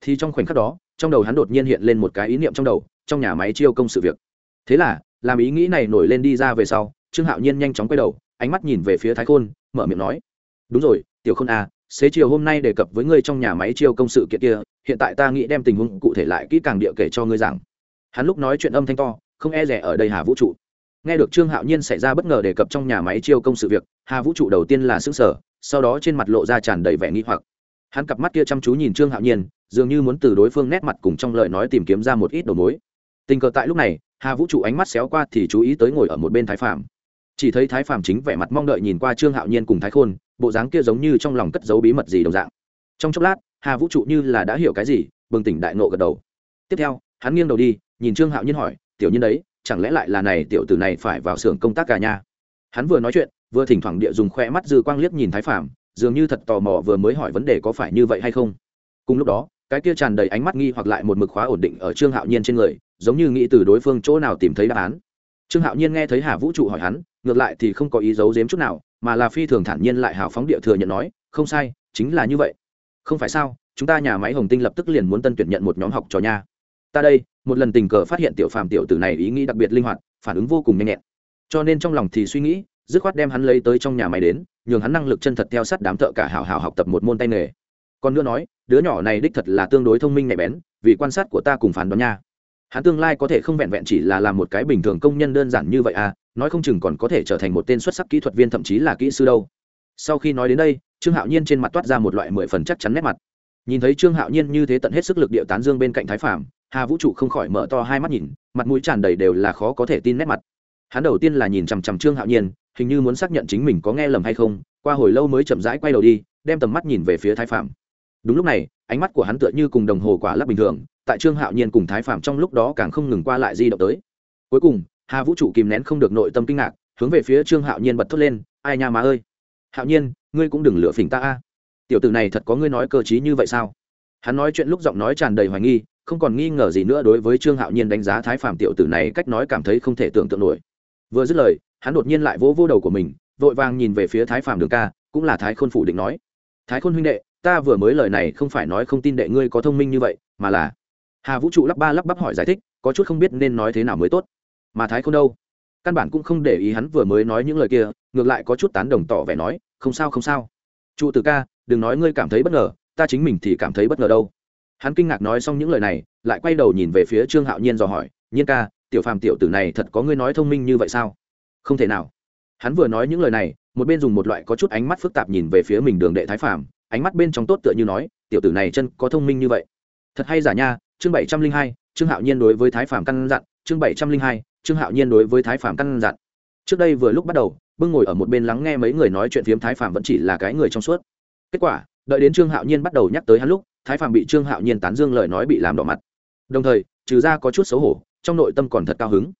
thì trong khoảnh khắc đó, trong đầu hắn đột nhiên hiện lên một cái ý niệm trong đầu trong nhà máy chiêu công sự việc. Thế là, làm ý nghĩ này nổi lên đi ra về sau, trương hạo nhiên nhanh chóng quay đầu, ánh mắt nhìn về phía thái khôn, mở miệng nói, đúng rồi, tiểu khôn à xế chiều hôm nay đề cập với ngươi trong nhà máy chiêu công sự kiện kia, hiện tại ta nghĩ đem tình huống cụ thể lại kỹ càng địa kể cho ngươi rằng hắn lúc nói chuyện âm thanh to, không e rẻ ở đây hà vũ trụ. Nghe được trương hạo nhiên xảy ra bất ngờ đề cập trong nhà máy chiêu công sự việc, hà vũ trụ đầu tiên là xứng sở sau đó trên mặt lộ ra tràn đầy vẻ nghi hoặc. Hắn cặp mắt kia chăm chú nhìn trương hạo nhiên, dường như muốn từ đối phương nét mặt cùng trong lời nói tìm kiếm ra một ít đầu mối tình cờ tại lúc này, hà vũ trụ ánh mắt xéo qua thì chú ý tới ngồi ở một bên thái phạm chỉ thấy thái phạm chính vẻ mặt mong đợi nhìn qua trương hạo nhiên cùng thái khôn, bộ dáng kia giống như trong lòng cất giấu bí mật gì đồng dạng. Trong chốc lát, hà vũ trụ như là đã hiểu cái gì, bừng tỉnh đại nộ gật đầu. Tiếp theo, hắn nghiêng đầu đi, nhìn trương hạo nhiên hỏi, tiểu nhân đấy, chẳng lẽ lại là này tiểu tử này phải vào xưởng công tác cả nhà? Hắn vừa nói chuyện, vừa thỉnh thoảng địa dùng khoe mắt dư quang liếc nhìn thái phạm dường như thật tò mò vừa mới hỏi vấn đề có phải như vậy hay không. Cùng lúc đó cái kia tràn đầy ánh mắt nghi hoặc lại một mực khóa ổn định ở trương hạo nhiên trên người, giống như nghĩ từ đối phương chỗ nào tìm thấy đáp án. Trương hạo nhiên nghe thấy hà vũ trụ hỏi hắn, ngược lại thì không có ý giấu giếm chút nào, mà là phi thường thản nhiên lại hào phóng địa thừa nhận nói, không sai, chính là như vậy. Không phải sao, chúng ta nhà máy hồng tinh lập tức liền muốn tân tuyển nhận một nhóm học trò nha. Ta đây, một lần tình cờ phát hiện tiểu phàm tiểu tử này ý nghĩ đặc biệt linh hoạt, phản ứng vô cùng nhanh nhẹn. Cho nên trong lòng thì suy nghĩ, dứt khoát đem hắn lấy tới trong nhà máy đến, nhường hắn năng lực chân thật theo sát đám thợ cả hào hào học tập một môn tay nghề còn nữa nói, đứa nhỏ này đích thật là tương đối thông minh nhạy bén, vì quan sát của ta cùng phán đoán nha. Hắn tương lai có thể không vẹn vẹn chỉ là làm một cái bình thường công nhân đơn giản như vậy à nói không chừng còn có thể trở thành một tên xuất sắc kỹ thuật viên thậm chí là kỹ sư đâu. Sau khi nói đến đây, trương hạo nhiên trên mặt toát ra một loại mười phần chắc chắn nét mặt. Nhìn thấy trương hạo nhiên như thế tận hết sức lực điệu tán dương bên cạnh thái phạm hà vũ trụ không khỏi mở to hai mắt nhìn, mặt mũi tràn đầy đều là khó có thể tin nét mặt. Hắn đầu tiên là nhìn chằm chằm trương hạo nhiên, hình như muốn xác nhận chính mình có nghe lầm hay không, qua hồi lâu mới chậm rãi quay đầu đi, đem tầm mắt nhìn về phía thái phạm đúng lúc này, ánh mắt của hắn tựa như cùng đồng hồ quả lắc bình thường, tại trương hạo nhiên cùng thái phạm trong lúc đó càng không ngừng qua lại di động tới. Cuối cùng, hà vũ trụ kìm nén không được nội tâm kinh ngạc, hướng về phía trương hạo nhiên bật thốt lên, ai nha má ơi! Hạo nhiên, ngươi cũng đừng lựa phỉnh ta a. Tiểu tử này thật có ngươi nói cơ t như vậy sao? Hắn nói chuyện lúc giọng nói tràn đầy hoài nghi, không còn nghi ngờ gì nữa đối với trương hạo nhiên đánh giá thái phạm tiểu tử này cách nói cảm thấy không thể tưởng tượng nổi. Vừa dứt lời, hắn đột nhiên lại vỗ vô đầu của mình, vội vàng nhìn về phía thái phạm đường ca, cũng là thái khôn phủ định nói. Thái khôn huynh đệ ta vừa mới lời này không phải nói không tin đệ ngươi có thông minh như vậy, mà là, hà vũ trụ lắp ba lắp bắp hỏi giải thích, có chút không biết nên nói thế nào mới tốt. Mà thái không đâu? Căn bản cũng không để ý hắn vừa mới nói những lời kia, ngược lại có chút tán đồng tỏ vẻ nói, không sao không sao. Trụ từ ca, đừng nói ngươi cảm thấy bất ngờ, ta chính mình thì cảm thấy bất ngờ đâu. Hắn kinh ngạc nói xong những lời này, lại quay đầu nhìn về phía trương hạo nhiên dò hỏi, nhiên ca, tiểu phàm tiểu tử này thật có ngươi nói thông minh như vậy sao? Không thể nào. Hắn vừa nói những lời này, một bên dùng một loại có chút ánh mắt phức tạp nhìn về phía mình đường đệ thái phàm ánh mắt bên trong tốt tựa như nói, tiểu tử này chân có thông minh như vậy. Thật hay giả nha, chương bảy trăm linh hai, trương hạo nhiên đối với thái phàm căn dặn, chương bảy trăm linh hai, trương hạo nhiên đối với thái phàm căn dặn. Trước đây vừa lúc bắt đầu, bưng ngồi ở một bên lắng nghe mấy người nói chuyện phiếm thái phàm vẫn chỉ là cái người trong suốt. Kết quả, đợi đến trương hạo nhiên bắt đầu nhắc tới hắn lúc, thái phàm bị trương hạo nhiên tán dương lời nói bị làm đỏ mặt. Đồng thời, trừ ra có chút xấu hổ, trong nội tâm còn thật cao hứng.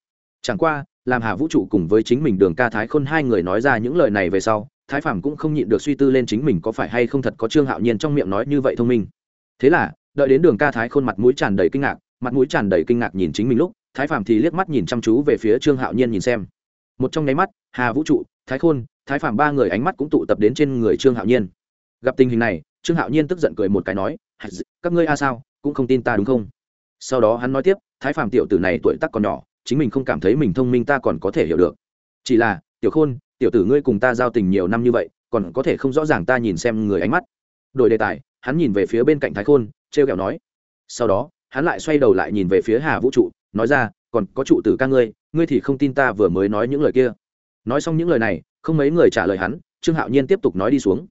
Chẳng qua, làm hà vũ trụ cùng với chính mình đường ca thái khôn hai người nói ra những lời này về sau thái phàm cũng không nhịn được suy tư lên chính mình có phải hay không thật có trương hạo nhiên trong miệng nói như vậy thông minh. Thế là, đợi đến đường ca thái khôn mặt mũi tràn đầy kinh ngạc, mặt mũi tràn đầy kinh ngạc nhìn chính mình lúc, thái phàm thì liếc mắt nhìn chăm chú về phía trương hạo nhiên nhìn xem. Một trong nháy mắt, hà vũ trụ, thái khôn, thái phàm ba người ánh mắt cũng tụ tập đến trên người trương hạo nhiên. Gặp tình hình này, trương hạo nhiên tức giận cười một cái nói các ngươi a sao, cũng không tin ta đúng không? Sau đó hắn nói tiếp, thái phàm tiểu tử này tuổi tắc còn nhỏ, chính mình không cảm thấy mình thông minh ta còn có thể hiểu được. Chỉ là, tiểu khôn tiểu tử ngươi cùng ta giao tình nhiều năm như vậy, còn có thể không rõ ràng ta nhìn xem người ánh mắt. Đổi đề tài, hắn nhìn về phía bên cạnh thái khôn t r e o kẹo nói. Sau đó, hắn lại xoay đầu lại nhìn về phía hà vũ trụ, nói ra, còn có trụ tử ca ngươi ngươi thì không tin ta vừa mới nói những lời kia. Nói xong những lời này, không mấy người trả lời hắn, trương hạo nhiên tiếp tục nói đi xuống.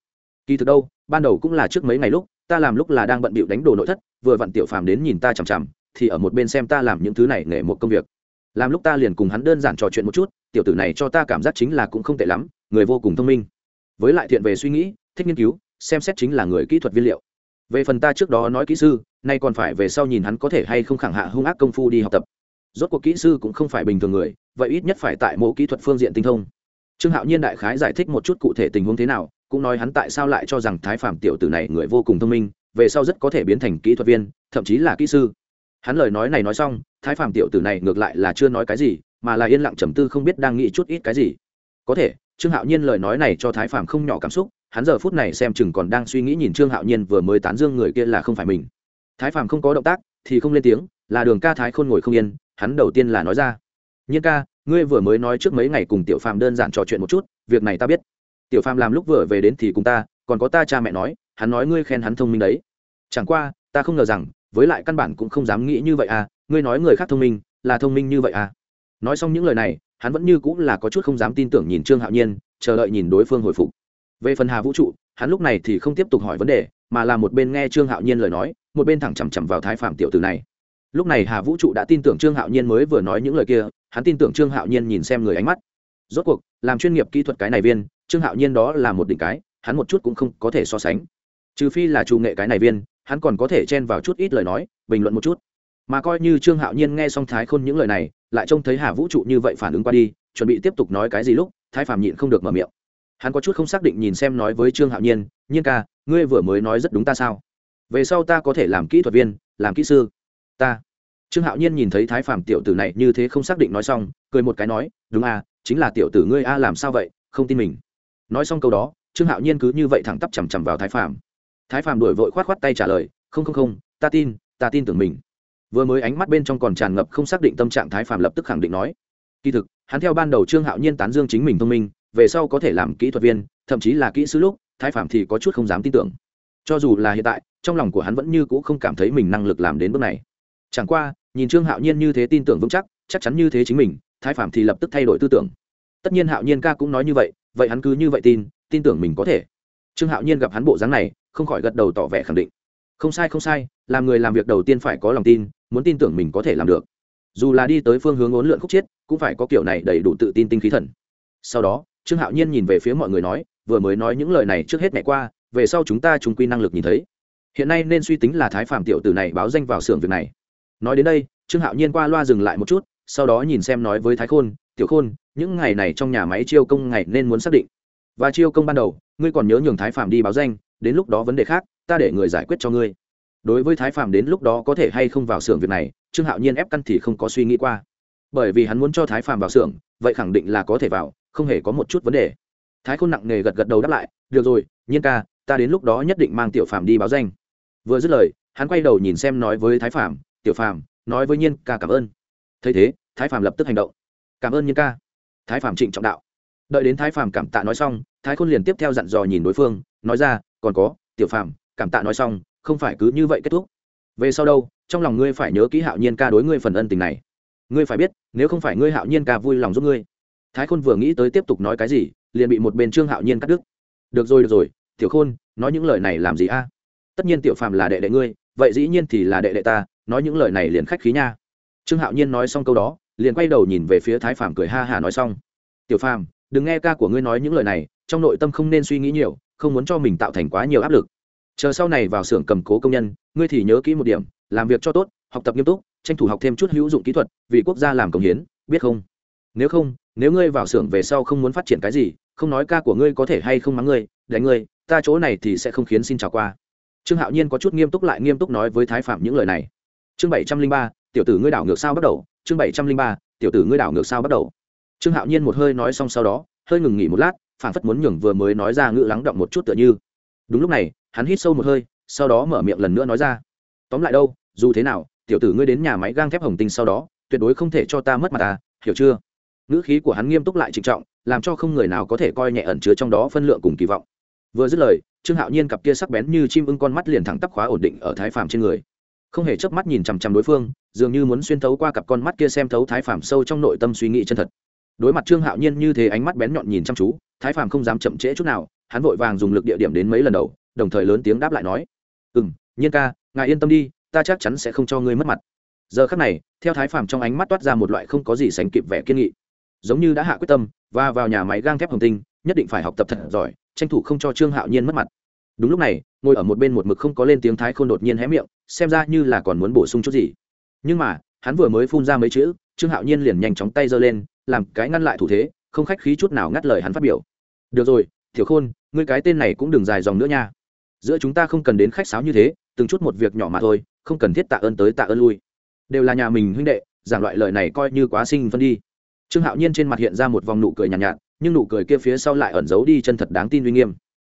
Kỳ thực đâu, ban đầu cũng là trước mấy ngày lúc, ta làm lúc là đang bận bịu đánh đồ nội thất, vừa vặn tiểu phàm đến nhìn ta chằm chằm, thì ở một bên xem ta làm những thứ này nghề một công việc làm lúc ta liền cùng hắn đơn giản trò chuyện một chút, tiểu tử này cho ta cảm giác chính là cũng không tệ lắm, người vô cùng thông minh. Với lại thiện về suy nghĩ, thích nghiên cứu, xem xét chính là người kỹ thuật viên liệu. Về phần ta trước đó nói kỹ sư, nay còn phải về sau nhìn hắn có thể hay không khẳng hạ hung ác công phu đi học tập. Rốt cuộc kỹ sư cũng không phải bình thường người, vậy ít nhất phải tại mẫu kỹ thuật phương diện tinh thông. Trương hạo nhiên đại khái giải thích một chút cụ thể tình huống thế nào, cũng nói hắn tại sao lại cho rằng thái phạm tiểu tử này người vô cùng thông minh, về sau rất có thể biến thành kỹ thuật viên, thậm chí là kỹ sư hắn lời nói này nói xong, thái Phàm tiểu tử này ngược lại là chưa nói cái gì, mà là yên lặng trầm tư không biết đang nghĩ chút ít cái gì. Có thể, trương hạo nhiên lời nói này cho thái Phàm không nhỏ cảm xúc, hắn giờ phút này xem chừng còn đang suy nghĩ nhìn trương hạo nhiên vừa mới tán dương người kia là không phải mình. Thái Phàm không có động tác, thì không lên tiếng, là đường ca thái khôn ngồi không yên, hắn đầu tiên là nói ra. Nhiên ca, ngươi vừa mới nói trước mấy ngày cùng tiểu Phàm đơn giản trò chuyện một chút, việc này ta biết. Tiểu phàm làm lúc vừa về đến thì cùng ta, còn có ta cha mẹ nói, hắn nói ngươi khen hắn thông minh đấy. Chẳng qua, ta không ngờ rằng với lại căn bản cũng không dám nghĩ như vậy à ngươi nói người khác thông minh, là thông minh như vậy à. Nói xong những lời này, hắn vẫn như cũng là có chút không dám tin tưởng nhìn trương hạo nhiên, chờ đợi nhìn đối phương hồi phục. Về phần hà vũ trụ, hắn lúc này thì không tiếp tục hỏi vấn đề, mà là một bên nghe trương hạo nhiên lời nói, một bên thẳng chằm chằm vào thái phạm tiểu tử này. Lúc này hà vũ trụ đã tin tưởng trương hạo nhiên mới vừa nói những lời kia, hắn tin tưởng trương hạo nhiên nhìn xem người ánh mắt. Rốt cuộc, làm chuyên nghiệp kỹ thuật cái này viên, trương hạo nhiên đó là một đỉnh cái, hắn một chút cũng không có thể so sánh. Trừ phi là chủ nghệ cái này viên hắn còn có thể chen vào chút ít lời nói, bình luận một chút. Mà coi như trương hạo nhiên nghe xong thái khôn những lời này, lại trông thấy hà vũ trụ như vậy phản ứng qua đi, chuẩn bị tiếp tục nói cái gì lúc, thái phạm nhịn không được mở miệng. Hắn có chút không xác định nhìn xem nói với trương hạo nhiên nhiên ca, ngươi vừa mới nói rất đúng ta sao? Về sau ta có thể làm kỹ thuật viên, làm kỹ sư. Ta. Trương hạo nhiên nhìn thấy thái phàm tiểu tử này như thế không xác định nói xong, cười một cái nói, đúng à chính là tiểu tử ngươi a, làm sao vậy? Không tin mình. Nói xong câu đó, trương hạo nhiên cứ như vậy thẳng tắp chằm chằm vào thái phàm thái phàm đổi vội k h o á t k h o á t tay trả lời, không không không, ta tin ta tin tưởng mình. Vừa mới ánh mắt bên trong còn tràn ngập không xác định tâm trạng thái phàm lập tức khẳng định nói, kỳ thực, hắn theo ban đầu trương hạo nhiên tán dương chính mình thông minh, về sau có thể làm kỹ thuật viên, thậm chí là kỹ sư lúc, thái phàm thì có chút không dám tin tưởng. Cho dù là hiện tại, trong lòng của hắn vẫn như c ũ không cảm thấy mình năng lực làm đến bước này. Chẳng qua, nhìn trương hạo nhiên như thế tin tưởng vững chắc chắc chắn như thế chính mình, thái phàm thì lập tức thay đổi tư tưởng. Tất nhiên hạo nhiên ca cũng nói như vậy vậy hắn cứ như vậy tin tin tưởng mình có thể. Trương hạo nhiên gặp hắn bộ dáng này không khỏi gật đầu tỏ vẻ khẳng định. Không sai không sai, làm người làm việc đầu tiên phải có lòng tin, muốn tin tưởng mình có thể làm được. Dù là đi tới phương hướng ốn lượn khúc chiết, cũng phải có kiểu này đầy đủ tự tin tinh khí thần. Sau đó, trương hạo nhiên nhìn về phía mọi người nói, vừa mới nói những lời này trước hết ngày qua, về sau chúng ta chúng quy năng lực nhìn thấy. Hiện nay nên suy tính là thái phạm tiểu tử này báo danh vào xưởng việc này. Nói đến đây, trương hạo nhiên qua loa dừng lại một chút, sau đó nhìn xem nói với thái khôn, tiểu khôn, những ngày này trong nhà máy chiêu công ngày nên muốn xác định. Và chiêu công ban đầu, ngươi còn nhớ nhường thái phạm đi báo danh đến lúc đó vấn đề khác, ta để người giải quyết cho ngươi. Đối với thái phạm đến lúc đó có thể hay không vào xưởng việc này, trương hạo nhiên ép căn thì không có suy nghĩ qua. Bởi vì hắn muốn cho thái phạm vào xưởng, vậy khẳng định là có thể vào, không hề có một chút vấn đề. Thái khôn nặng nề gật gật đầu đáp lại, được rồi, nhiên ca, ta đến lúc đó nhất định mang tiểu phạm đi báo danh. Vừa dứt lời, hắn quay đầu nhìn xem nói với thái phạm tiểu phạm nói với nhiên ca cảm ơn. Thấy thế, thái phạm lập tức hành động. Cảm ơn, nhiên ca. Thái phạm trịnh trọng đạo. Đợi đến thái phạm cảm tạ nói xong, thái khôn liền tiếp theo dặn dò nhìn đối phương, nói ra còn có, tiểu phạm cảm tạ nói xong, không phải cứ như vậy kết thúc. Về sau đâu, trong lòng ngươi phải nhớ kỹ hạo nhiên ca đối ngươi phần ân tình này. Ngươi phải biết, nếu không phải ngươi hạo nhiên ca vui lòng giúp ngươi. Thái khôn vừa nghĩ tới tiếp tục nói cái gì, liền bị một bên trương hạo nhiên cắt đứt. Được rồi được rồi, tiểu khôn, nói những lời này làm gì a? Tất nhiên tiểu phạm là đệ đệ ngươi, vậy dĩ nhiên thì là đệ đệ ta, nói những lời này liền khách khí nha. Trương hạo nhiên nói xong câu đó, liền quay đầu nhìn về phía thái phạm cười ha hà nói xong. Tiểu phàm đừng nghe ca của ngươi nói những lời này, trong nội tâm không nên suy nghĩ nhiều, không muốn cho mình tạo thành quá nhiều áp lực. Chờ sau này vào xưởng cầm cố công nhân, ngươi thì nhớ kỹ một điểm, làm việc cho tốt, học tập nghiêm túc, tranh thủ học thêm chút hữu dụng kỹ thuật, vì quốc gia làm công hiến, biết không? Nếu không, nếu ngươi vào xưởng về sau không muốn phát triển cái gì, không nói ca của ngươi có thể hay không mắng ngươi, đánh ngươi, ta chỗ này thì sẽ không khiến xin chào qua. Trương hạo nhiên có chút nghiêm túc lại nghiêm túc nói với thái phạm những lời này. Chương bảy trăm linh ba, tiểu tử ngươi đảo ngược sao bắt đầu? Chương bảy trăm linh ba, tiểu tử ngươi đảo ngược sao bắt đầu? Trương hạo nhiên một hơi nói xong sau đó, hơi ngừng nghỉ một lát phản phất muốn nhường vừa mới nói ra ngữ lắng động một chút tựa như. Đúng lúc này, hắn hít sâu một hơi, sau đó mở miệng lần nữa nói ra. Tóm lại đâu, dù thế nào, tiểu tử ngươi đến nhà máy gang thép hồng tinh sau đó, tuyệt đối không thể cho ta mất mặt ta hiểu chưa? Ngữ khí của hắn nghiêm túc lại trịnh trọng, làm cho không người nào có thể coi nhẹ ẩn chứa trong đó phân lượng cùng kỳ vọng. Vừa dứt lời, trương hạo nhiên cặp kia sắc bén như chim ưng con mắt liền thẳng tắp khóa ổn định ở thái phàm trên người. Không hề chớp mắt nhìn chằm chằm đối phương, dường như muốn xuyên thấu qua cặp con mắt kia xem thấu thái phàm sâu trong nội tâm suy nghĩ chân thật đối mặt trương hạo nhiên như thế ánh mắt bén nhọn nhìn chăm chú, thái phàm không dám chậm trễ chút nào, hắn vội vàng dùng lực địa điểm đến mấy lần đầu, đồng thời lớn tiếng đáp lại nói ừ m nhiên ca, ngài yên tâm đi, ta chắc chắn sẽ không cho ngươi mất mặt. Giờ khắc này, theo thái phàm trong ánh mắt toát ra một loại không có gì sánh kịp vẻ kiên nghị. Giống như đã hạ quyết tâm và vào nhà máy gang thép hồng tinh, nhất định phải học tập thật giỏi, tranh thủ không cho trương hạo nhiên mất mặt. Đúng lúc này, ngồi ở một bên một mực không có lên tiếng thái k h ô n đột nhiên hé miệng, xem ra như là còn muốn bổ sung chút gì. Nhưng mà, hắn vừa mới phun ra mấy chữ, trương hạo nhiên liền nhanh chóng tay giơ lên làm cái ngăn lại thủ thế không khách khí chút nào ngắt lời hắn phát biểu. Được rồi thiểu khôn ngươi cái tên này cũng đừng dài dòng nữa nha. Giữa chúng ta không cần đến khách sáo như thế từng chút một việc nhỏ mà thôi không cần thiết tạ ơn tới tạ ơn lui. Đều là nhà mình huynh đệ giảng loại lời này coi như quá sinh phân đi. Trương hạo nhiên trên mặt hiện ra một vòng nụ cười nhàn nhạt, nhạt nhưng nụ cười kia phía sau lại ẩn giấu đi chân thật đáng tin uy nghiêm.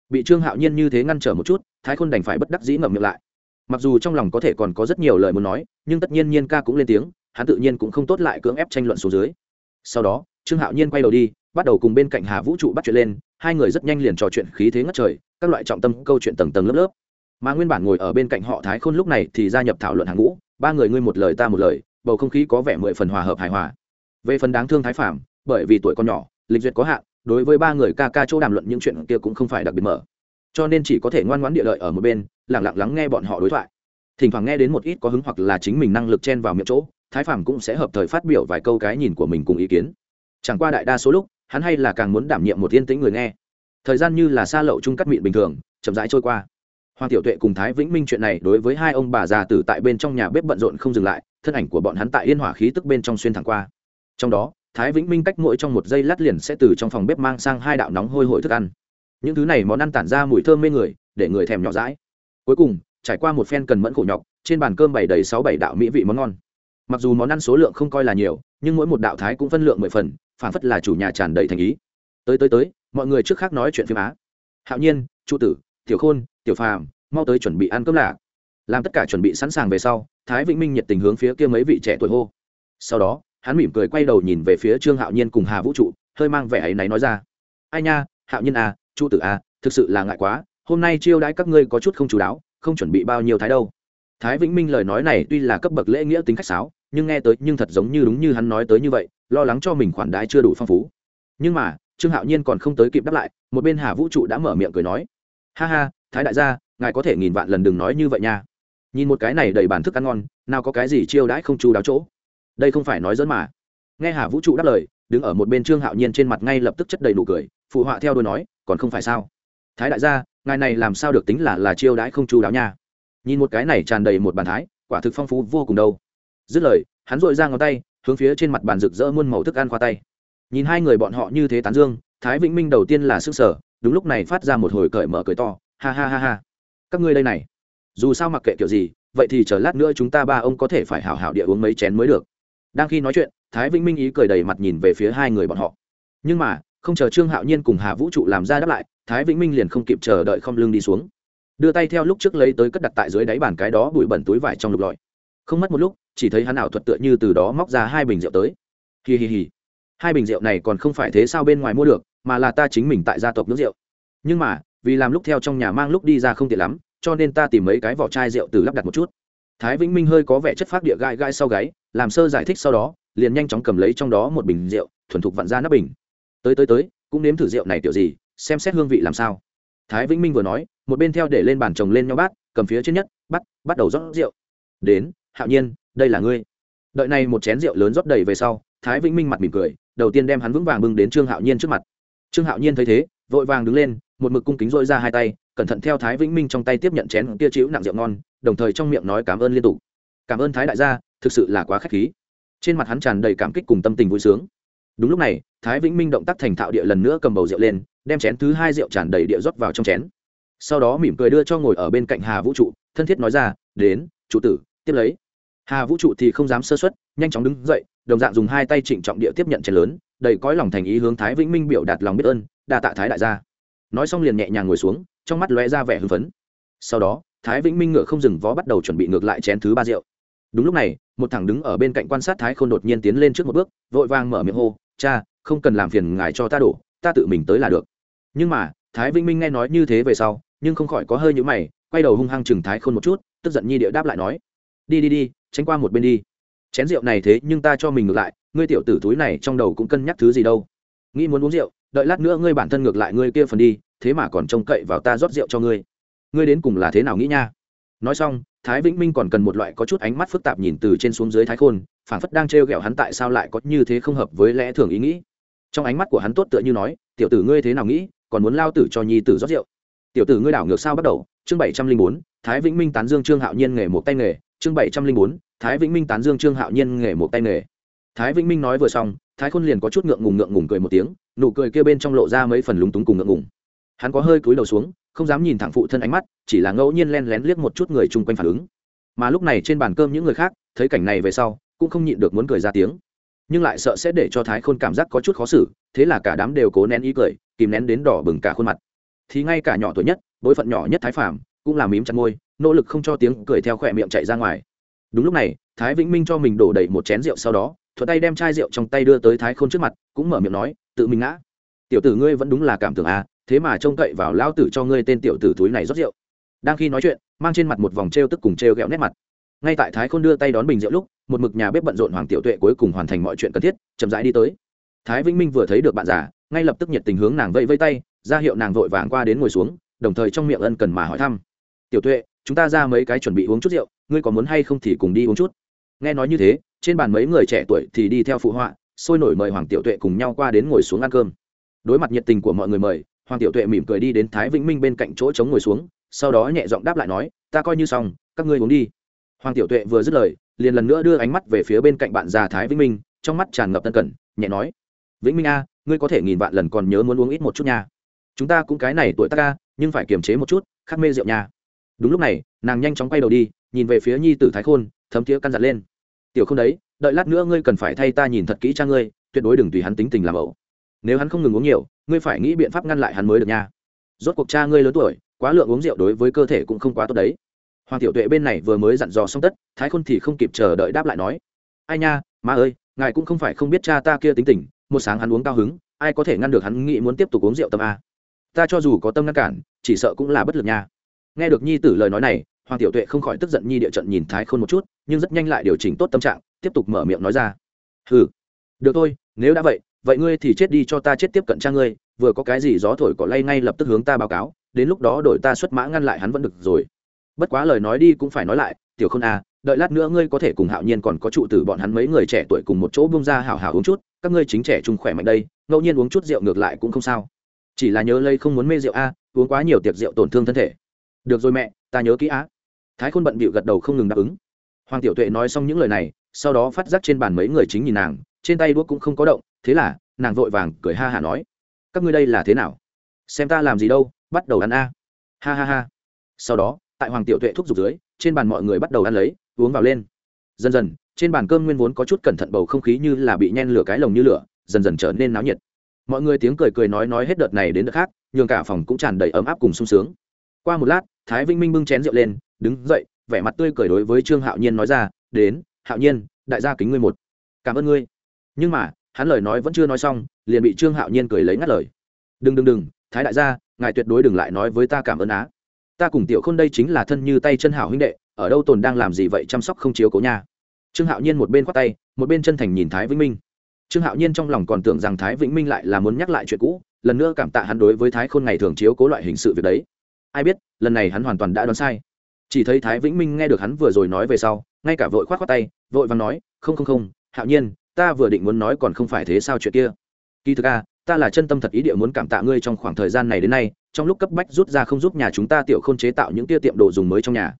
Bị trương hạo nhiên như thế ngăn trở một chút thái khôn đành phải bất đắc dĩ ngậm miệng lại. Mặc dù trong lòng có thể còn có rất nhiều lời muốn nói nhưng tất nhiên nhiên ca cũng lên tiếng hắn tự nhiên cũng không tốt lại cưỡng ép tranh luận xuống dưới sau đó, trương hạo nhiên quay đầu đi, bắt đầu cùng bên cạnh hà vũ trụ bắt chuyện lên, hai người rất nhanh liền trò chuyện khí thế ngất trời, các loại trọng tâm câu chuyện tầng tầng lớp lớp. Mà nguyên bản ngồi ở bên cạnh họ thái khôn lúc này thì gia nhập thảo luận hàng ngũ, ba người ngươi một lời ta một lời, bầu không khí có vẻ mười phần hòa hợp hài hòa. Về phần đáng thương thái phạm bởi vì tuổi con nhỏ, lịch duyệt có hạn, đối với ba người ca ca chỗ đàm luận những chuyện kia cũng không phải đặc biệt mở. Cho nên chỉ có thể ngoan ngoãn địa lợi ở một bên lẳng lặng lắng nghe bọn họ đối thoại. Thỉnh thoảng nghe đến một ít có hứng hoặc là chính mình năng lực chen vào miệng chỗ thái phàm cũng sẽ hợp thời phát biểu vài câu cái nhìn của mình cùng ý kiến. Chẳng qua đại đa số lúc, hắn hay là càng muốn đảm nhiệm một yên tĩnh người nghe. Thời gian như là xa lậu chung cắt mịn bình thường, chậm rãi trôi qua. Hoàng tiểu tuệ cùng thái vĩnh minh chuyện này đối với hai ông bà già tử tại bên trong nhà bếp bận rộn không dừng lại, thân ảnh của bọn hắn tại yên hỏa khí tức bên trong xuyên thẳng qua. Trong đó, thái vĩnh minh cách mỗi trong một giây lát liền sẽ từ trong phòng bếp mang sang hai đạo nóng hôi hổi thức ăn. Những thứ này món ăn tản ra mùi thơm mê người, để người thèm nhỏ rãi cuối cùng, trải qua một phen cần mẫn khổ nhọc, trên bàn cơm bày đầy sáu bảy đạo mỹ vị món ngon mặc dù món ăn số lượng không coi là nhiều, nhưng mỗi một đạo thái cũng phân lượng mười phần, phản phất là chủ nhà tràn đầy thành ý. Tới tới tới, mọi người trước khác nói chuyện phim á. Hạo nhiên trụ tử, tiểu khôn, tiểu phàm, mau tới chuẩn bị ăn cơm lạ làm tất cả chuẩn bị sẵn sàng về sau, thái vĩnh minh nhiệt tình hướng phía kia mấy vị trẻ tuổi hô. Sau đó, hắn mỉm cười quay đầu nhìn về phía trương hạo nhiên cùng hà vũ trụ, hơi mang vẻ ấy náy nói ra. Ai nha, hạo nhiên à trụ tử à thực sự là ngại quá, hôm nay chiêu đãi các ngươi có chút không chú đáo, không chuẩn bị bao nhiêu thái đâu thái vĩnh minh lời nói này tuy là cấp bậc lễ nghĩa tính khách sáo, nhưng nghe tới, nhưng thật giống như đúng như hắn nói tới như vậy, lo lắng cho mình khoản đãi chưa đủ phong phú. Nhưng mà, trương hạo nhiên còn không tới kịp đáp lại, một bên hà vũ trụ đã mở miệng cười nói, ha ha, thái đại gia, ngài có thể nghìn vạn lần đừng nói như vậy nha. Nhìn một cái này đầy bản thức ăn ngon, nào có cái gì chiêu đãi không chú đáo chỗ? Đây không phải nói dẫn mà. Nghe hà vũ trụ đáp lời, đứng ở một bên trương hạo nhiên trên mặt ngay lập tức chất đầy đủ cười, phụ họa theo đôi nói, còn không phải sao? Thái đại gia, ngài này làm sao được tính là là chiêu đãi không chú đáo nha? Nhìn một cái này tràn đầy một bàn thái, quả thực phong phú vô cùng đâu. Dứt lời, hắn dội ra ngón tay, hướng phía trên mặt bàn rực rỡ muôn màu thức ăn khoa tay. Nhìn hai người bọn họ như thế tán dương, thái vĩnh minh đầu tiên là sức sở, đúng lúc này phát ra một hồi cởi mở cười to, ha ha ha ha. Các ngươi đây này. Dù sao mặc kệ kiểu gì, vậy thì chờ lát nữa chúng ta ba ông có thể phải hảo hảo địa uống mấy chén mới được. Đang khi nói chuyện, thái vĩnh minh ý cười đầy mặt nhìn về phía hai người bọn họ. Nhưng mà, không chờ trương hạo nhiên cùng hà vũ trụ làm ra đáp lại, thái vĩnh minh liền không kịp chờ đợi không lưng đi xuống đưa tay theo lúc trước lấy tới cất đặt tại dưới đáy bàn cái đó bụi bẩn túi vải trong lục lọi. Không mất một lúc, chỉ thấy hắn ảo thuật tựa như từ đó móc ra hai bình rượu tới. Hì hì hì hai bình rượu này còn không phải thế sao bên ngoài mua được, mà là ta chính mình tại gia tộc nước rượu. Nhưng mà, vì làm lúc theo trong nhà mang lúc đi ra không tiện lắm, cho nên ta tìm mấy cái vỏ chai rượu từ lắp đặt một chút. Thái vĩnh minh hơi có vẻ chất phát địa gai gai sau gáy, làm sơ giải thích sau đó, liền nhanh chóng cầm lấy trong đó một bình rượu, thuần thục vặn ra nắp bình. Tới tới tới, cũng nếm thử rượu này kiểu gì, xem xét hương vị làm sao. Thái vĩnh minh vừa nói một bên theo để lên bàn chồng lên nhau bát, cầm phía trên nhất, bắt bắt đầu rót rượu. Đến, hạo nhiên, đây là ngươi. Đợi này một chén rượu lớn rót đầy về sau, thái vĩnh minh mặt mỉm cười, đầu tiên đem hắn vững vàng bưng đến trương hạo nhiên trước mặt. Trương hạo nhiên thấy thế, vội vàng đứng lên, một mực cung kính dội ra hai tay, cẩn thận theo thái vĩnh minh trong tay tiếp nhận chén kia chịu nặng rượu ngon, đồng thời trong miệng nói cảm ơn liên tục. Cảm ơn thái đại gia, thực sự là quá k h á c h khí. Trên mặt hắn tràn đầy cảm kích cùng tâm tình vui sướng. Đúng lúc này, thái vĩnh minh động tác thành thạo địa lần nữa cầm bầu rượu lên, đem chén thứ hai rượu tràn đầy địa rót vào trong chén sau đó mỉm cười đưa cho ngồi ở bên cạnh hà vũ trụ, thân thiết nói ra, đến, chủ tử, tiếp lấy. Hà vũ trụ thì không dám sơ xuất nhanh chóng đứng dậy, đồng dạng dùng hai tay trịnh trọng địa tiếp nhận chén lớn, đầy cõi lòng thành ý hướng thái vĩnh minh biểu đạt lòng biết ơn, đa tạ thái đại gia. Nói xong liền nhẹ nhàng ngồi xuống, trong mắt lóe ra vẻ hưng phấn. Sau đó, thái vĩnh minh ngựa không dừng vó bắt đầu chuẩn bị ngược lại chén thứ ba rượu. Đúng lúc này, một thằng đứng ở bên cạnh quan sát thái khôn đột nhiên tiến lên trước một bước, vội vàng mở miệng hô, cha, không cần làm phiền ngài cho ta đổ, ta tự mình tới là được. Nhưng mà, thái vĩnh minh nghe nói như thế về sau nhưng không khỏi có hơi nhũ mày, quay đầu hung hăng chừng thái khôn một chút, tức giận nhi địa đáp lại nói, đi đi đi, tránh qua một bên đi. Chén rượu này thế nhưng ta cho mình ngược lại, ngươi tiểu tử túi này trong đầu cũng cân nhắc thứ gì đâu. Nghĩ muốn uống rượu, đợi lát nữa ngươi bản thân ngược lại ngươi kia phần đi, thế mà còn trông cậy vào ta rót rượu cho ngươi. Ngươi đến cùng là thế nào nghĩ nha? Nói xong, thái vĩnh minh còn cần một loại có chút ánh mắt phức tạp nhìn từ trên xuống dưới thái khôn, phảng phất đang trêu ghẹo hắn tại sao lại có như thế không hợp với lẽ thường ý nghĩ. Trong ánh mắt của hắn tốt tựa như nói, tiểu tử ngươi thế nào nghĩ, còn muốn lao tử cho nhi tử rót rượu? Tiểu tử ngươi đảo ngược sao bắt đầu? Chương bảy trăm linh bốn, thái vĩnh minh tán dương trương hạo nhiên nghề một tay nghề. Chương bảy trăm linh bốn, thái vĩnh minh tán dương trương hạo nhiên nghề một tay nghề. Thái vĩnh minh nói vừa xong, thái khôn liền có chút ngượng ngùng ngượng ngùng cười một tiếng, nụ cười kia bên trong lộ ra mấy phần lúng túng cùng ngượng ngùng. Hắn có hơi cúi đầu xuống, không dám nhìn thẳng phụ thân ánh mắt, chỉ là ngẫu nhiên len lén liếc một chút người chung quanh phản ứng. Mà lúc này trên bàn cơm những người khác, thấy cảnh này về sau, cũng không nhịn được muốn cười ra tiếng. Nhưng lại sợ sẽ để cho thái khôn cảm giác có chút khó xử, thế là cả đám đều cố nén ý cười, kìm nén đến đỏ bừng cả khuôn mặt thì ngay cả nhỏ tuổi nhất, bối phận nhỏ nhất thái phàm cũng là mím chặt môi, nỗ lực không cho tiếng cười theo khỏe miệng chạy ra ngoài. Đúng lúc này, thái vĩnh minh cho mình đổ đầy một chén rượu sau đó, thuận tay đem chai rượu trong tay đưa tới thái khôn trước mặt, cũng mở miệng nói, tự mình ngã. Tiểu tử ngươi vẫn đúng là cảm tưởng à thế mà trông cậy vào lão tử cho ngươi tên tiểu tử túi này rót rượu. Đang khi nói chuyện, mang trên mặt một vòng t tức cùng t ghẹo nét mặt. Ngay tại thái khôn đưa tay đón bình rượu lúc, một mực nhà bếp bận rộn hoàng tiểu tuệ cuối cùng hoàn thành mọi chuyện cần thiết, chậm rãi đi tới. Thái vĩnh minh vừa thấy được bạn già, ngay lập tức nhiệt tình hướng nàng vẫy vây tay ra hiệu nàng vội vàng qua đến ngồi xuống, đồng thời trong miệng ân cần mà hỏi thăm. Tiểu tuệ, chúng ta ra mấy cái chuẩn bị uống chút rượu, ngươi có muốn hay không thì cùng đi uống chút. Nghe nói như thế, trên bàn mấy người trẻ tuổi thì đi theo phụ họa, sôi nổi mời hoàng tiểu tuệ cùng nhau qua đến ngồi xuống ăn cơm. Đối mặt nhiệt tình của mọi người mời, hoàng tiểu tuệ mỉm cười đi đến thái vĩnh minh bên cạnh chỗ trống ngồi xuống, sau đó nhẹ giọng đáp lại nói, ta coi như xong, các ngươi uống đi. Hoàng tiểu tuệ vừa dứt lời, liền lần nữa đưa ánh mắt về phía bên cạnh bạn già thái vĩnh minh, trong mắt tràn ngập tân cẩn nhẹ nói, vĩnh minh a, ngươi có thể nghìn vạn lần còn nhớ muốn uống ít một chút nha chúng ta cũng cái này tuổi ta ca, nhưng phải kiềm chế một chút khát mê rượu nhà. đúng lúc này, nàng nhanh chóng quay đầu đi, nhìn về phía nhi tử thái khôn, thấm thiế căn dặn lên. Tiểu không đấy, đợi lát nữa ngươi cần phải thay ta nhìn thật kỹ cha ngươi, tuyệt đối đừng tùy hắn tính tình làm ẩu. Nếu hắn không ngừng uống nhiều, ngươi phải nghĩ biện pháp ngăn lại hắn mới được nha. Rốt cuộc cha ngươi lớn tuổi, quá lượng uống rượu đối với cơ thể cũng không quá tốt đấy. Hoàng tiểu tuệ bên này vừa mới dặn dò xong tất, thái khôn thì không kịp chờ đợi đáp lại nói, ai nha, má ơi, ngài cũng không phải không biết cha ta kia tính tình, một sáng hắn uống cao hứng, ai có thể ngăn được hắn nghĩ muốn tiếp tục uống rượu tâm a? Ta cho dù có tâm ngăn cản, chỉ sợ cũng là bất lực nha. Nghe được nhi tử lời nói này, hoàng tiểu tuệ không khỏi tức giận nhi địa trận nhìn thái khôn một chút, nhưng rất nhanh lại điều chỉnh tốt tâm trạng, tiếp tục mở miệng nói ra. Ừ được thôi, nếu đã vậy vậy ngươi thì chết đi cho ta chết tiếp cận cha ngươi, vừa có cái gì gió thổi cỏ lay ngay lập tức hướng ta báo cáo, đến lúc đó đổi ta xuất mã ngăn lại hắn vẫn được rồi. Bất quá lời nói đi cũng phải nói lại, tiểu khôn à đợi lát nữa ngươi có thể cùng hạo nhiên còn có trụ tử bọn hắn mấy người trẻ tuổi cùng một chỗ bung ra hào hào uống chút, các ngươi chính trẻ trung khỏe mạnh đây, ngẫu nhiên uống chút rượu ngược lại cũng không sao chỉ là nhớ lây không muốn mê rượu a, uống quá nhiều tiệc rượu tổn thương thân thể. Được rồi mẹ, ta nhớ kỹ á thái khôn bận bịu gật đầu không ngừng đáp ứng. Hoàng tiểu tuệ nói xong những lời này, sau đó phát giác trên bàn mấy người chính nhìn nàng, trên tay đuốc cũng không có động, thế là, nàng vội vàng cười ha hả nói, các ngươi đây là thế nào? Xem ta làm gì đâu, bắt đầu ăn a. Ha ha ha. Sau đó, tại hoàng tiểu tuệ thúc giục dưới, trên bàn mọi người bắt đầu ăn lấy, uống vào lên. Dần dần, trên bàn cơm nguyên vốn có chút cẩn thận bầu không khí như là bị nhen lửa cái lồng như lửa, dần dần trở nên náo nhiệt mọi người tiếng cười cười nói nói hết đợt này đến đợt khác, nhường cả phòng cũng tràn đầy ấm áp cùng sung sướng. Qua một lát, thái vinh minh bưng chén rượu lên, đứng dậy, vẻ mặt tươi cười đối với trương hạo nhiên nói ra, đến, hạo nhiên, đại gia kính ngươi một. Cảm ơn ngươi. Nhưng mà, hắn lời nói vẫn chưa nói xong, liền bị trương hạo nhiên cười lấy ngắt lời. Đừng đừng đừng, thái đại gia, ngài tuyệt đối đừng lại nói với ta cảm ơn á. Ta cùng tiểu khôn đây chính là thân như tay chân hảo huynh đệ, ở đâu tồn đang làm gì vậy chăm sóc không chiếu cố nhà. trương hạo nhiên một bên khoát tay, một bên chân thành nhìn thái vĩnh minh trương hạo nhiên trong lòng còn tưởng rằng thái vĩnh minh lại là muốn nhắc lại chuyện cũ, lần nữa cảm tạ hắn đối với thái khôn ngày thường chiếu cố loại hình sự việc đấy. Ai biết, lần này hắn hoàn toàn đã đoán sai. Chỉ thấy thái vĩnh minh nghe được hắn vừa rồi nói về sau, ngay cả vội k h o á t k tay, vội và nói, không không không, hạo nhiên, ta vừa định muốn nói còn không phải thế sao chuyện kia. Kỳ thực a ta là chân tâm thật ý địa muốn cảm tạ ngươi trong khoảng thời gian này đến nay, trong lúc cấp bách rút ra không giúp nhà chúng ta tiểu không chế tạo những tia tiệm đồ dùng mới trong nhà.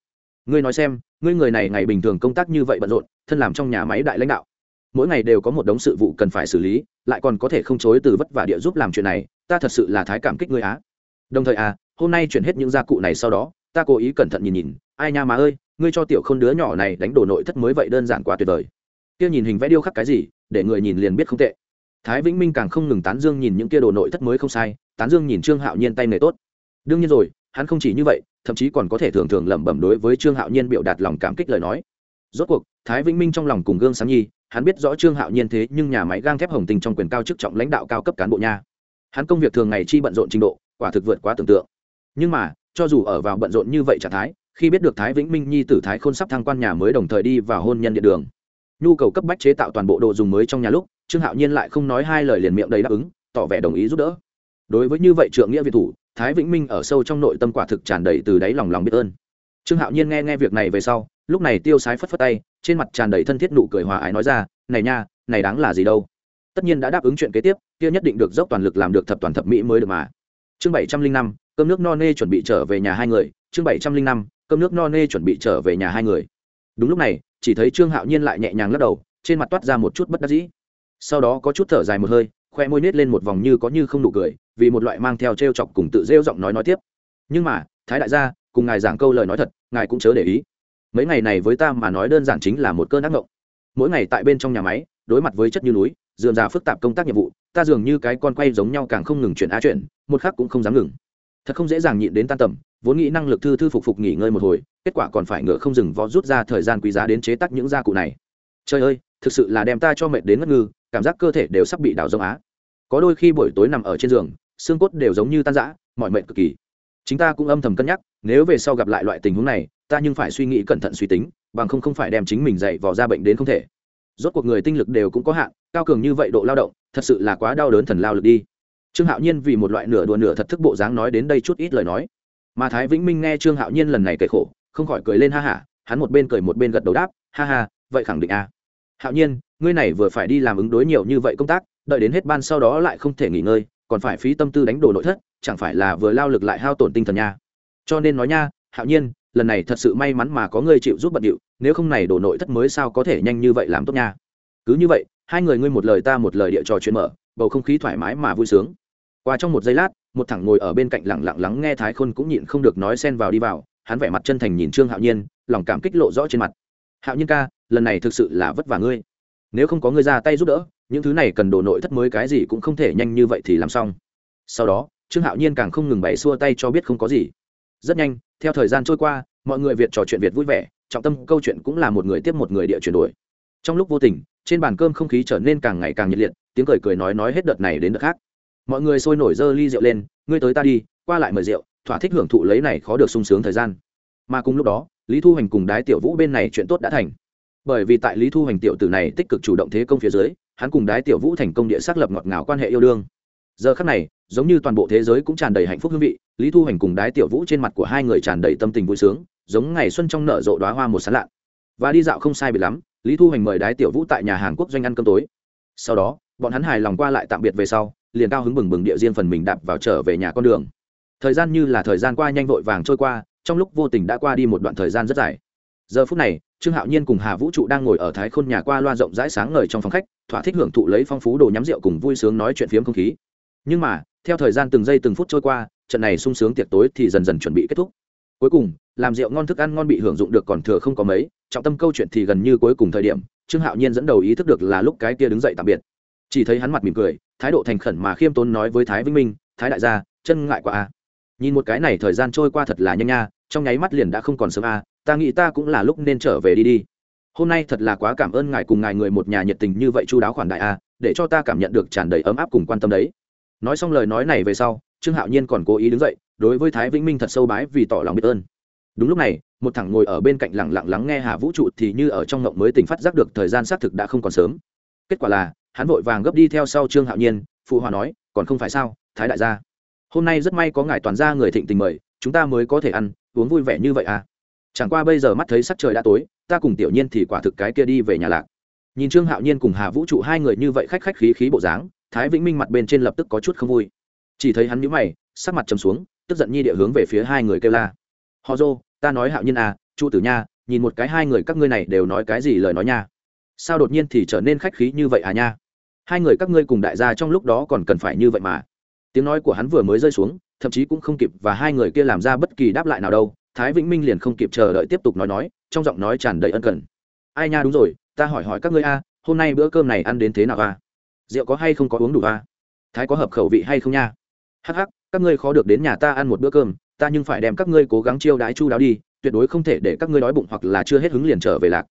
Ngươi nói xem, ngươi người này ngày bình thường công tác như vậy bận rộn, thân làm trong nhà máy đại lãnh đạo mỗi ngày đều có một đống sự vụ cần phải xử lý, lại còn có thể không chối từ vất vả địa giúp làm chuyện này, ta thật sự là thái cảm kích ngươi á. Đồng thời à hôm nay chuyển hết những gia cụ này sau đó, ta cố ý cẩn thận nhìn nhìn, ai nha má ơi, ngươi cho tiểu k h ô n đứa nhỏ này đánh đồ nội thất mới vậy đơn giản quá tuyệt vời. Kia nhìn hình vẽ điêu khắc cái gì, để người nhìn liền biết không tệ. Thái vĩnh minh càng không ngừng tán dương nhìn những kia đồ nội thất mới không sai, tán dương nhìn trương hạo nhiên tay nghề tốt. Đương nhiên rồi, hắn không chỉ như vậy, thậm chí còn có thể thường thường lẩm bẩm đối với trương hạo nhiên biểu đạt lòng cảm kích lời nói. Rốt cuộc, thái vĩnh minh trong lòng cùng gương sáng nhi hắn biết rõ trương hạo nhiên thế nhưng nhà máy gang thép hồng tình trong quyền cao chức trọng lãnh đạo cao cấp cán bộ nha. Hắn công việc thường ngày chi bận rộn trình độ, quả thực vượt quá tưởng tượng. Nhưng mà, cho dù ở vào bận rộn như vậy trạng thái, khi biết được thái vĩnh minh nhi tử thái khôn sắp thăng quan nhà mới đồng thời đi vào hôn nhân điện đường, nhu cầu cấp bách chế tạo toàn bộ đồ dùng mới trong nhà lúc, trương hạo nhiên lại không nói hai lời liền miệng đầy đáp ứng, tỏ vẻ đồng ý giúp đỡ. Đối với như vậy trượng nghĩa việt thủ, thái vĩnh minh ở sâu trong nội tâm quả thực tràn đầy từ đáy lòng lòng biết ơn. Trương hạo nhiên nghe nghe việc này về sau, lúc này tiêu sái phất phất tay trên mặt tràn đầy thân thiết nụ cười hòa ái nói ra, này nha, này đáng là gì đâu? Tất nhiên đã đáp ứng chuyện kế tiếp, kia nhất định được dốc toàn lực làm được thập toàn thập mỹ mới được mà. Chương bảy trăm linh năm, cơm nước no nê chuẩn bị trở về nhà hai người. Chương bảy trăm linh năm, cơm nước no nê chuẩn bị trở về nhà hai người. Đúng lúc này, chỉ thấy trương hạo nhiên lại nhẹ nhàng lắc đầu, trên mặt toát ra một chút bất đắc dĩ. Sau đó có chút thở dài một hơi, khoe môi nết lên một vòng như có như không nụ cười, vì một loại mang theo t r e o chọc cùng tự rêu giọng nói nói tiếp. Nhưng mà, thái đại gia, cùng ngài giảng câu lời nói thật, ngài cũng chớ để ý mấy ngày này với ta mà nói đơn giản chính là một cơn ác mộng. Mỗi ngày tại bên trong nhà máy, đối mặt với chất như núi, dườm già phức tạp công tác nhiệm vụ, ta dường như cái con quay giống nhau càng không ngừng chuyển á chuyển, một khắc cũng không dám ngừng. Thật không dễ dàng nhịn đến tan tầm, vốn nghĩ năng lực thư thư phục phục nghỉ ngơi một hồi, kết quả còn phải ngựa không dừng vó rút ra thời gian quý giá đến chế tác những gia cụ này. Trời ơi, thực sự là đem ta cho mệt đến ngất ngư, cảm giác cơ thể đều sắp bị đảo rông á. Có đôi khi buổi tối nằm ở trên giường, xương cốt đều giống như tan rã mọi mệt cực kỳ. Chính ta cũng âm thầm cân nhắc, nếu về sau gặp lại loại tình huống này ta nhưng phải suy nghĩ cẩn thận suy tính, bằng không không phải đem chính mình dạy vò ra bệnh đến không thể. Rốt cuộc người tinh lực đều cũng có hạn, cao cường như vậy độ lao động, thật sự là quá đau đớn thần lao lực đi. Trương hạo nhiên vì một loại nửa đùa nửa thật thức bộ dáng nói đến đây chút ít lời nói. Mà thái vĩnh minh nghe trương hạo nhiên lần này kể khổ, không khỏi cười lên ha hả, hắn một bên cười một bên gật đầu đáp, ha ha, vậy khẳng định a. À. hạo nhiên, ngươi này vừa phải đi làm ứng đối nhiều như vậy công tác, đợi đến hết ban sau đó lại không thể nghỉ ngơi, còn phải phí tâm tư đánh đồ nội thất, chẳng phải là vừa lao lực lại hao tổn tinh thần nha? Cho nên nói nha, hạo nhiên lần này thật sự may mắn mà có ngươi chịu giúp bận điệu, nếu không này đổ nội thất mới sao có thể nhanh như vậy làm tốt nha. Cứ như vậy, hai người ngươi một lời ta một lời địa trò chuyện mở, bầu không khí thoải mái mà vui sướng. Qua trong một giây lát, một thằng ngồi ở bên cạnh lặng lặng lắng nghe thái khôn cũng nhịn không được nói xen vào đi vào, hắn vẻ mặt chân thành nhìn trương hạo nhiên, lòng cảm kích lộ rõ trên mặt. Hạo nhiên ca, lần này thực sự là vất vả ngươi. Nếu không có ngươi ra tay giúp đỡ, những thứ này cần đồ nội thất mới cái gì cũng không thể nhanh như vậy thì làm xong. Sau đó, trương hạo nhiên càng không ngừng bày xua tay cho biết không có gì rất nhanh, theo thời gian trôi qua, mọi người việt trò chuyện việt vui vẻ, trọng tâm câu chuyện cũng là một người tiếp một người địa chuyển đổi. Trong lúc vô tình, trên bàn cơm không khí trở nên càng ngày càng nhiệt liệt, tiếng cười cười nói nói hết đợt này đến đợt khác. Mọi người sôi nổi dơ ly rượu lên, ngươi tới ta đi, qua lại mời rượu, thỏa thích hưởng thụ lấy này khó được sung sướng thời gian. Mà cùng lúc đó, lý thu hành cùng đái tiểu vũ bên này chuyện tốt đã thành. Bởi vì tại lý thu hành tiểu tử này tích cực chủ động thế công phía dưới, hắn cùng đái tiểu vũ thành công địa xác lập ngọt ngào quan hệ yêu đương giờ khắc này, giống như toàn bộ thế giới cũng tràn đầy hạnh phúc hương vị, lý thu hành cùng đái tiểu vũ trên mặt của hai người tràn đầy tâm tình vui sướng, giống ngày xuân trong nở rộ đoá hoa một sán lạn và đi dạo không sai biệt lắm, lý thu hành mời đái tiểu vũ tại nhà hàng quốc doanh ăn cơm tối. Sau đó, bọn hắn hài lòng qua lại tạm biệt về sau, liền cao hứng bừng bừng địa riêng phần mình đạp vào trở về nhà con đường. Thời gian như là thời gian qua nhanh vội vàng trôi qua, trong lúc vô tình đã qua đi một đoạn thời gian rất dài. Giờ phút này, trương hạo nhiên cùng hà vũ trụ đang ngồi ở thái khôn nhà qua loa rộng rãi sáng ngời trong phòng khách, thỏa thích hưởng thụ lấy phong phú đồ nhắm rượu cùng vui sướng nói chuyện phiếm không khí nhưng mà, theo thời gian từng giây từng phút trôi qua, trận này sung sướng tiệc tối thì dần dần chuẩn bị kết thúc. Cuối cùng, làm rượu ngon thức ăn ngon bị hưởng dụng được còn thừa không có mấy, trọng tâm câu chuyện thì gần như cuối cùng thời điểm, trương hạo nhiên dẫn đầu ý thức được là lúc cái kia đứng dậy tạm biệt. Chỉ thấy hắn mặt mỉm cười, thái độ thành khẩn mà khiêm tốn nói với thái vĩnh minh, thái đại gia, chân ngại quá a. Nhìn một cái này thời gian trôi qua thật là nhanh nha, trong nháy mắt liền đã không còn sớm a, ta nghĩ ta cũng là lúc nên trở về đi đi. Hôm nay thật là quá cảm ơn ngài cùng ngài người một nhà nhiệt tình như vậy chu đáo khoản đại a, để cho ta cảm nhận được tràn đầy ấm áp cùng quan tâm đấy nói xong lời nói này về sau, trương hạo nhiên còn cố ý đứng dậy, đối với thái vĩnh minh thật sâu bái vì tỏ lòng biết ơn. Đúng lúc này, một thằng ngồi ở bên cạnh lẳng lặng lắng nghe hà vũ trụ thì như ở trong ngộng mới tỉnh phát giác được thời gian xác thực đã không còn sớm. Kết quả là, hắn vội vàng gấp đi theo sau trương hạo nhiên, phụ hòa nói, còn không phải sao, thái đại gia, hôm nay rất may có ngài toàn gia người thịnh tình mời, chúng ta mới có thể ăn, uống vui vẻ như vậy à? Chẳng qua bây giờ mắt thấy sắc trời đã tối, ta cùng tiểu nhiên thì quả thực cái kia đi về nhà lạc. Nhìn trương hạo nhiên cùng hà vũ trụ hai người như vậy khách khách khí khí bộ dáng thái vĩnh minh mặt bên trên lập tức có chút không vui. Chỉ thấy hắn nhíu mày, sắc mặt trầm xuống, tức giận nhi địa hướng về phía hai người kêu la. Họ dô, ta nói hạo nhiên à chu tử nha, nhìn một cái hai người các ngươi này đều nói cái gì lời nói nha. Sao đột nhiên thì trở nên khách khí như vậy à nha? Hai người các ngươi cùng đại gia trong lúc đó còn cần phải như vậy mà. Tiếng nói của hắn vừa mới rơi xuống, thậm chí cũng không kịp và hai người kia làm ra bất kỳ đáp lại nào đâu, thái vĩnh minh liền không kịp chờ đợi tiếp tục nói nói, trong giọng nói tràn đầy ân cần. Ai nha, đúng rồi, ta hỏi hỏi các ngươi a hôm nay bữa cơm này ăn đến thế nào a rượu có hay không có uống đủ à? thái có hợp khẩu vị hay không nha? Hắc hắc, các ngươi khó được đến nhà ta ăn một bữa cơm, ta nhưng phải đem các ngươi cố gắng chiêu đái chu đáo đi, tuyệt đối không thể để các ngươi đói bụng hoặc là chưa hết hứng liền trở về lạc.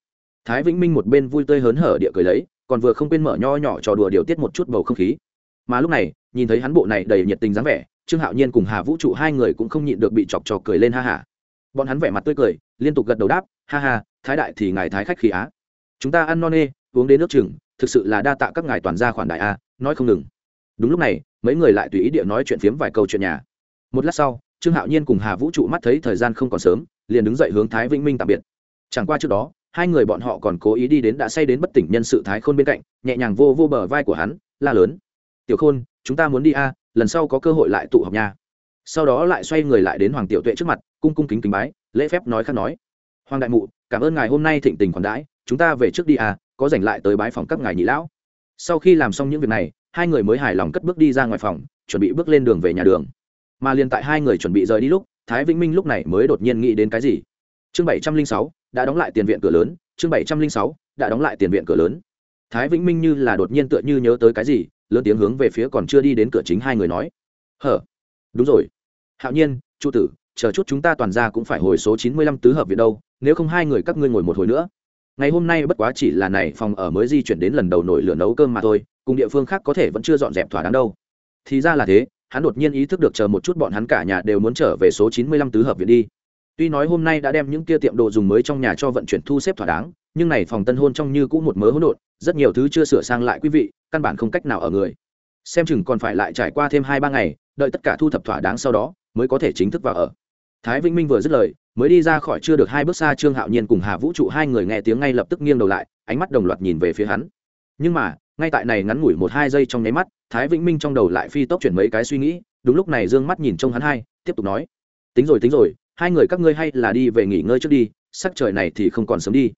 Thái vĩnh minh một bên vui tươi hớn hở địa cười lấy, còn vừa không quên mở nho nhỏ trò đùa điều tiết một chút bầu không khí. Mà lúc này, nhìn thấy hắn bộ này đầy nhiệt tình dáng vẻ, trương hạo nhiên cùng hà vũ trụ hai người cũng không nhịn được bị chọc trò cười lên ha hả bọn hắn vẻ mặt tươi cười, liên tục gật đầu đáp, ha ha, thái đại thì ngài thái khách khí á. Chúng ta ăn no nê, uống đến nước chừng thực sự là đa tạ các ngài toàn gia khoản đại a, nói không ngừng. Đúng lúc này, mấy người lại tùy ý địa nói chuyện phiếm vài câu chuyện nhà. Một lát sau, trương hạo nhiên cùng hà vũ trụ mắt thấy thời gian không còn sớm, liền đứng dậy hướng thái vĩnh minh tạm biệt. Chẳng qua trước đó, hai người bọn họ còn cố ý đi đến đã say đến bất tỉnh nhân sự thái khôn bên cạnh, nhẹ nhàng vô vô bờ vai của hắn, la lớn. Tiểu khôn, chúng ta muốn đi a, lần sau có cơ hội lại tụ họp nha. Sau đó lại xoay người lại đến hoàng tiểu tuệ trước mặt, cung cung kính kính bái, lễ phép nói khác nói. Hoàng đại mụ cảm ơn ngài hôm nay thịnh tình khoản đãi, chúng ta về trước đi à có dành lại tới bái phòng các ngài nhị lão. Sau khi làm xong những việc này, hai người mới hài lòng cất bước đi ra ngoài phòng, chuẩn bị bước lên đường về nhà đường. Mà liền tại hai người chuẩn bị rời đi lúc, thái vĩnh minh lúc này mới đột nhiên nghĩ đến cái gì? Chương bảy trăm linh sáu, đã đóng lại tiền viện cửa lớn, chương bảy trăm linh sáu, đã đóng lại tiền viện cửa lớn. Thái vĩnh minh như là đột nhiên tựa như nhớ tới cái gì, lớn tiếng hướng về phía còn chưa đi đến cửa chính hai người nói. Hở, đúng rồi. Hạo nhiên, chu tử chờ chút chúng ta toàn ra cũng phải hồi số chín mươi lăm tứ hợp viện đâu, nếu không hai người các ngươi ngồi một hồi nữa. Ngày hôm nay bất quá chỉ là này phòng ở mới di chuyển đến lần đầu nổi lửa nấu cơm mà thôi, cùng địa phương khác có thể vẫn chưa dọn dẹp thỏa đáng đâu. Thì ra là thế, hắn đột nhiên ý thức được chờ một chút bọn hắn cả nhà đều muốn trở về số chín mươi lăm tứ hợp viện đi. Tuy nói hôm nay đã đem những kia tiệm đồ dùng mới trong nhà cho vận chuyển thu xếp thỏa đáng, nhưng này phòng tân hôn trong như cũng một mớ hỗn độn, rất nhiều thứ chưa sửa sang lại quý vị, căn bản không cách nào ở người. Xem chừng còn phải lại trải qua thêm hai ba ngày, đợi tất cả thu thập thỏa đáng sau đó, mới có thể chính thức vào ở thái vĩnh minh vừa dứt lời, mới đi ra khỏi chưa được hai bước xa trương hạo nhiên cùng hà vũ trụ hai người nghe tiếng ngay lập tức nghiêng đầu lại, ánh mắt đồng loạt nhìn về phía hắn. Nhưng mà, ngay tại này ngắn ngủi một hai giây trong nháy mắt, thái vĩnh minh trong đầu lại phi tốc chuyển mấy cái suy nghĩ, đúng lúc này d ư ơ n g mắt nhìn trông hắn hai, tiếp tục nói, tính rồi tính rồi, hai người các ngươi hay là đi về nghỉ ngơi trước đi, sắc trời này thì không còn sớm đi.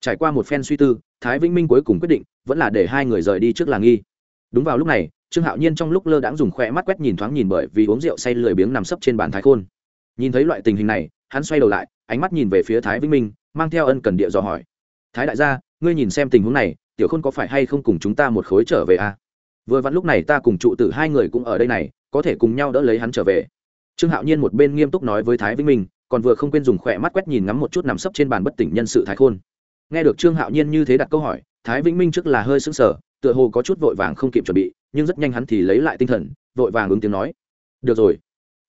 Trải qua một phen suy tư, thái vĩnh minh cuối cùng quyết định, vẫn là để hai người rời đi trước làng nghi. Đúng vào lúc này, trương hạo nhiên trong lúc lơ đãng dùng khoe mắt quét nhìn thoáng nhìn bởi vì uống rượu say lười biếng nằm sấp trên bàn thái khôn nhìn thấy loại tình hình này, hắn xoay đầu lại, ánh mắt nhìn về phía thái vĩnh minh, mang theo ân cần địa dò hỏi. Thái đại gia, ngươi nhìn xem tình huống này, tiểu khôn có phải hay không cùng chúng ta một khối trở về à? vừa vặn lúc này ta cùng trụ tử hai người cũng ở đây này, có thể cùng nhau đỡ lấy hắn trở về. Trương hạo nhiên một bên nghiêm túc nói với thái vĩnh minh, còn vừa không quên dùng khỏe mắt quét nhìn ngắm một chút nằm sấp trên bàn bất tỉnh nhân sự thái khôn. Nghe được trương hạo nhiên như thế đặt câu hỏi, thái vĩnh minh trước là hơi sững sờ, tựa hồ có chút vội vàng không kịp chuẩn bị, nhưng rất nhanh hắn thì lấy lại tinh thần, vội vàng ứng tiếng nói. Được rồi.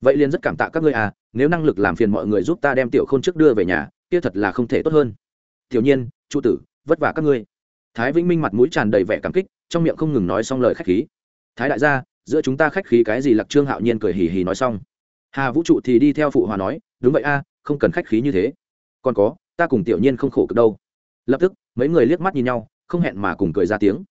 Vậy liền rất cảm tạ các ngươi à nếu năng lực làm phiền mọi người giúp ta đem tiểu khôn trước đưa về nhà, kia thật là không thể tốt hơn. Tiểu nhiên trụ tử, vất vả các ngươi. Thái vĩnh minh mặt mũi tràn đầy vẻ cảm kích, trong miệng không ngừng nói xong lời khách khí. Thái đại gia, giữa chúng ta khách khí cái gì? Lạc trương hạo nhiên cười hì hì nói xong. Hà vũ trụ thì đi theo phụ hòa nói, đúng vậy a, không cần khách khí như thế. Còn có, ta cùng tiểu nhiên không khổ cực đâu. Lập tức, mấy người liếc mắt nhìn nhau, không hẹn mà cùng cười ra tiếng.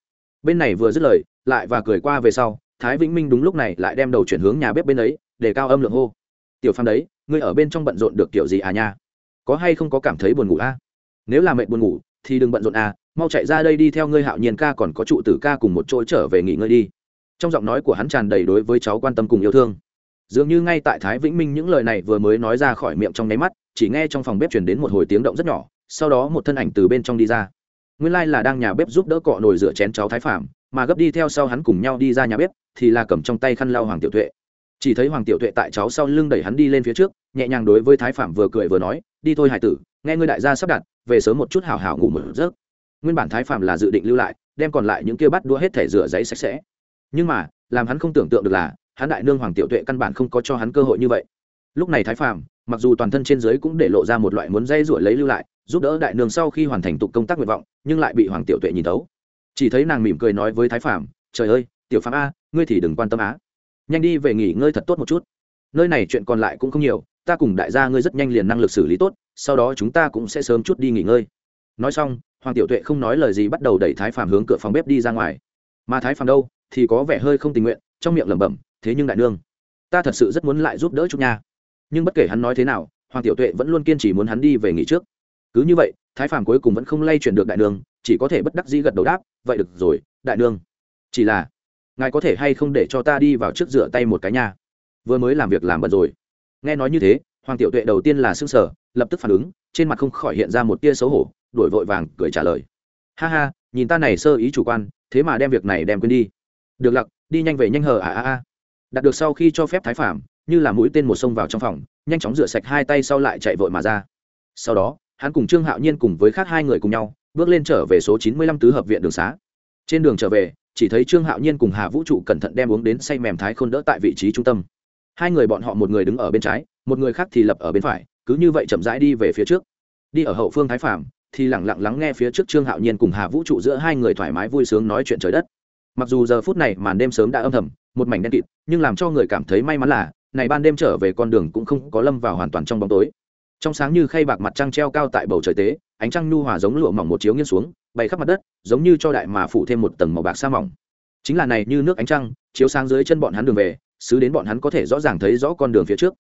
Bên này vừa dứt lời, lại và cười qua về sau, thái vĩnh minh đúng lúc này lại đem đầu chuyển hướng nhà bếp bên ấy, để cao âm lượng hô tiểu phàm đấy, ngươi ở bên trong bận rộn được kiểu gì à nha? Có hay không có cảm thấy buồn ngủ a nếu là mệt buồn ngủ, thì đừng bận rộn à mau chạy ra đây đi theo ngươi hạo nhiên ca còn có trụ tử ca cùng một chỗ trở về nghỉ ngơi đi. Trong giọng nói của hắn tràn đầy đối với cháu quan tâm cùng yêu thương. Dường như ngay tại thái vĩnh minh những lời này vừa mới nói ra khỏi miệng trong nháy mắt, chỉ nghe trong phòng bếp chuyển đến một hồi tiếng động rất nhỏ, sau đó một thân ảnh từ bên trong đi ra. Nguyên lai、like、là đang nhà bếp giúp đỡ cọ nồi rửa chén cháu thái phạm mà gấp đi theo sau hắn cùng nhau đi ra nhà bếp, thì là cầm trong tay khăn lau hoàng tiểu tuệ chỉ thấy hoàng tiểu tuệ tại cháu sau lưng đẩy hắn đi lên phía trước, nhẹ nhàng đối với thái phạm vừa cười vừa nói, đi thôi hải tử, nghe ngươi đại gia sắp đặt, về sớm một chút hào hào ngủ một giấc. Nguyên bản thái phạm là dự định lưu lại, đem còn lại những kia bắt đua hết thể rửa giấy sạch sẽ. Nhưng mà, làm hắn không tưởng tượng được là, hắn đại nương hoàng tiểu tuệ căn bản không có cho hắn cơ hội như vậy. Lúc này thái phạm, mặc dù toàn thân trên giới cũng để lộ ra một loại muốn dây ruổi lấy lưu lại, giúp đỡ đại nương sau khi hoàn thành tục công tác nguyện vọng, nhưng lại bị hoàng tiểu tuệ nhìn tấu chỉ thấy nàng mỉm cười nói với thái phạm, trời ơi, tiểu phạm a, ngươi thì đừng quan tâm á nhanh đi về nghỉ ngơi thật tốt một chút. Nơi này chuyện còn lại cũng không nhiều, ta cùng đại gia ngươi rất nhanh liền năng lực xử lý tốt, sau đó chúng ta cũng sẽ sớm chút đi nghỉ ngơi. Nói xong, hoàng tiểu tuệ không nói lời gì bắt đầu đẩy thái phàm hướng cửa phòng bếp đi ra ngoài. Mà thái phàm đâu, thì có vẻ hơi không tình nguyện, trong miệng lẩm bẩm, thế nhưng đại nương, ta thật sự rất muốn lại giúp đỡ chút nha. Nhưng bất kể hắn nói thế nào, hoàng tiểu tuệ vẫn luôn kiên trì muốn hắn đi về nghỉ trước. Cứ như vậy, thái phàm cuối cùng vẫn không lay chuyển được đại nương, chỉ có thể bất đắc dĩ gật đầu đáp, vậy được rồi, đại nương. Chỉ là ngài có thể hay không để cho ta đi vào trước rửa tay một cái nha. Vừa mới làm việc làm bận rồi. Nghe nói như thế, hoàng tiểu tuệ đầu tiên là s ư n g sở lập tức phản ứng, trên mặt không khỏi hiện ra một tia xấu hổ, đổi vội vàng cười trả lời. Ha ha, nhìn ta này sơ ý chủ quan, thế mà đem việc này đem quên đi. Được lặc, đi nhanh về nhanh hờ à à à. Đạt được sau khi cho phép thái phạm như là mũi tên một sông vào trong phòng, nhanh chóng rửa sạch hai tay sau lại chạy vội mà ra. Sau đó, hắn cùng trương hạo nhiên cùng với khác hai người cùng nhau, bước lên trở về số chín mươi lăm tứ hợp viện đường xá. Trên đường trở về chỉ thấy trương hạo nhiên cùng hà vũ trụ cẩn thận đem uống đến say mềm thái khôn đỡ tại vị trí trung tâm. Hai người bọn họ một người đứng ở bên trái, một người khác thì lập ở bên phải, cứ như vậy chậm rãi đi về phía trước. Đi ở hậu phương thái phạm thì lẳng lặng lắng nghe phía trước trương hạo nhiên cùng hà vũ trụ giữa hai người thoải mái vui sướng nói chuyện trời đất. Mặc dù giờ phút này màn đêm sớm đã âm thầm, một mảnh đen kịt, nhưng làm cho người cảm thấy may mắn là, này ban đêm trở về con đường cũng không có lâm vào hoàn toàn trong bóng tối. Trong sáng như khay bạc mặt trăng treo cao tại bầu trời tế, ánh trăng nhu hòa giống lụa mỏng một chiếu nghiêng xuống bày khắp mặt đất, giống như cho đại mà phủ thêm một tầng màu bạc sa mỏng. Chính là này như nước ánh trăng, chiếu sáng dưới chân bọn hắn đường về, xứ đến bọn hắn có thể rõ ràng thấy rõ con đường phía trước.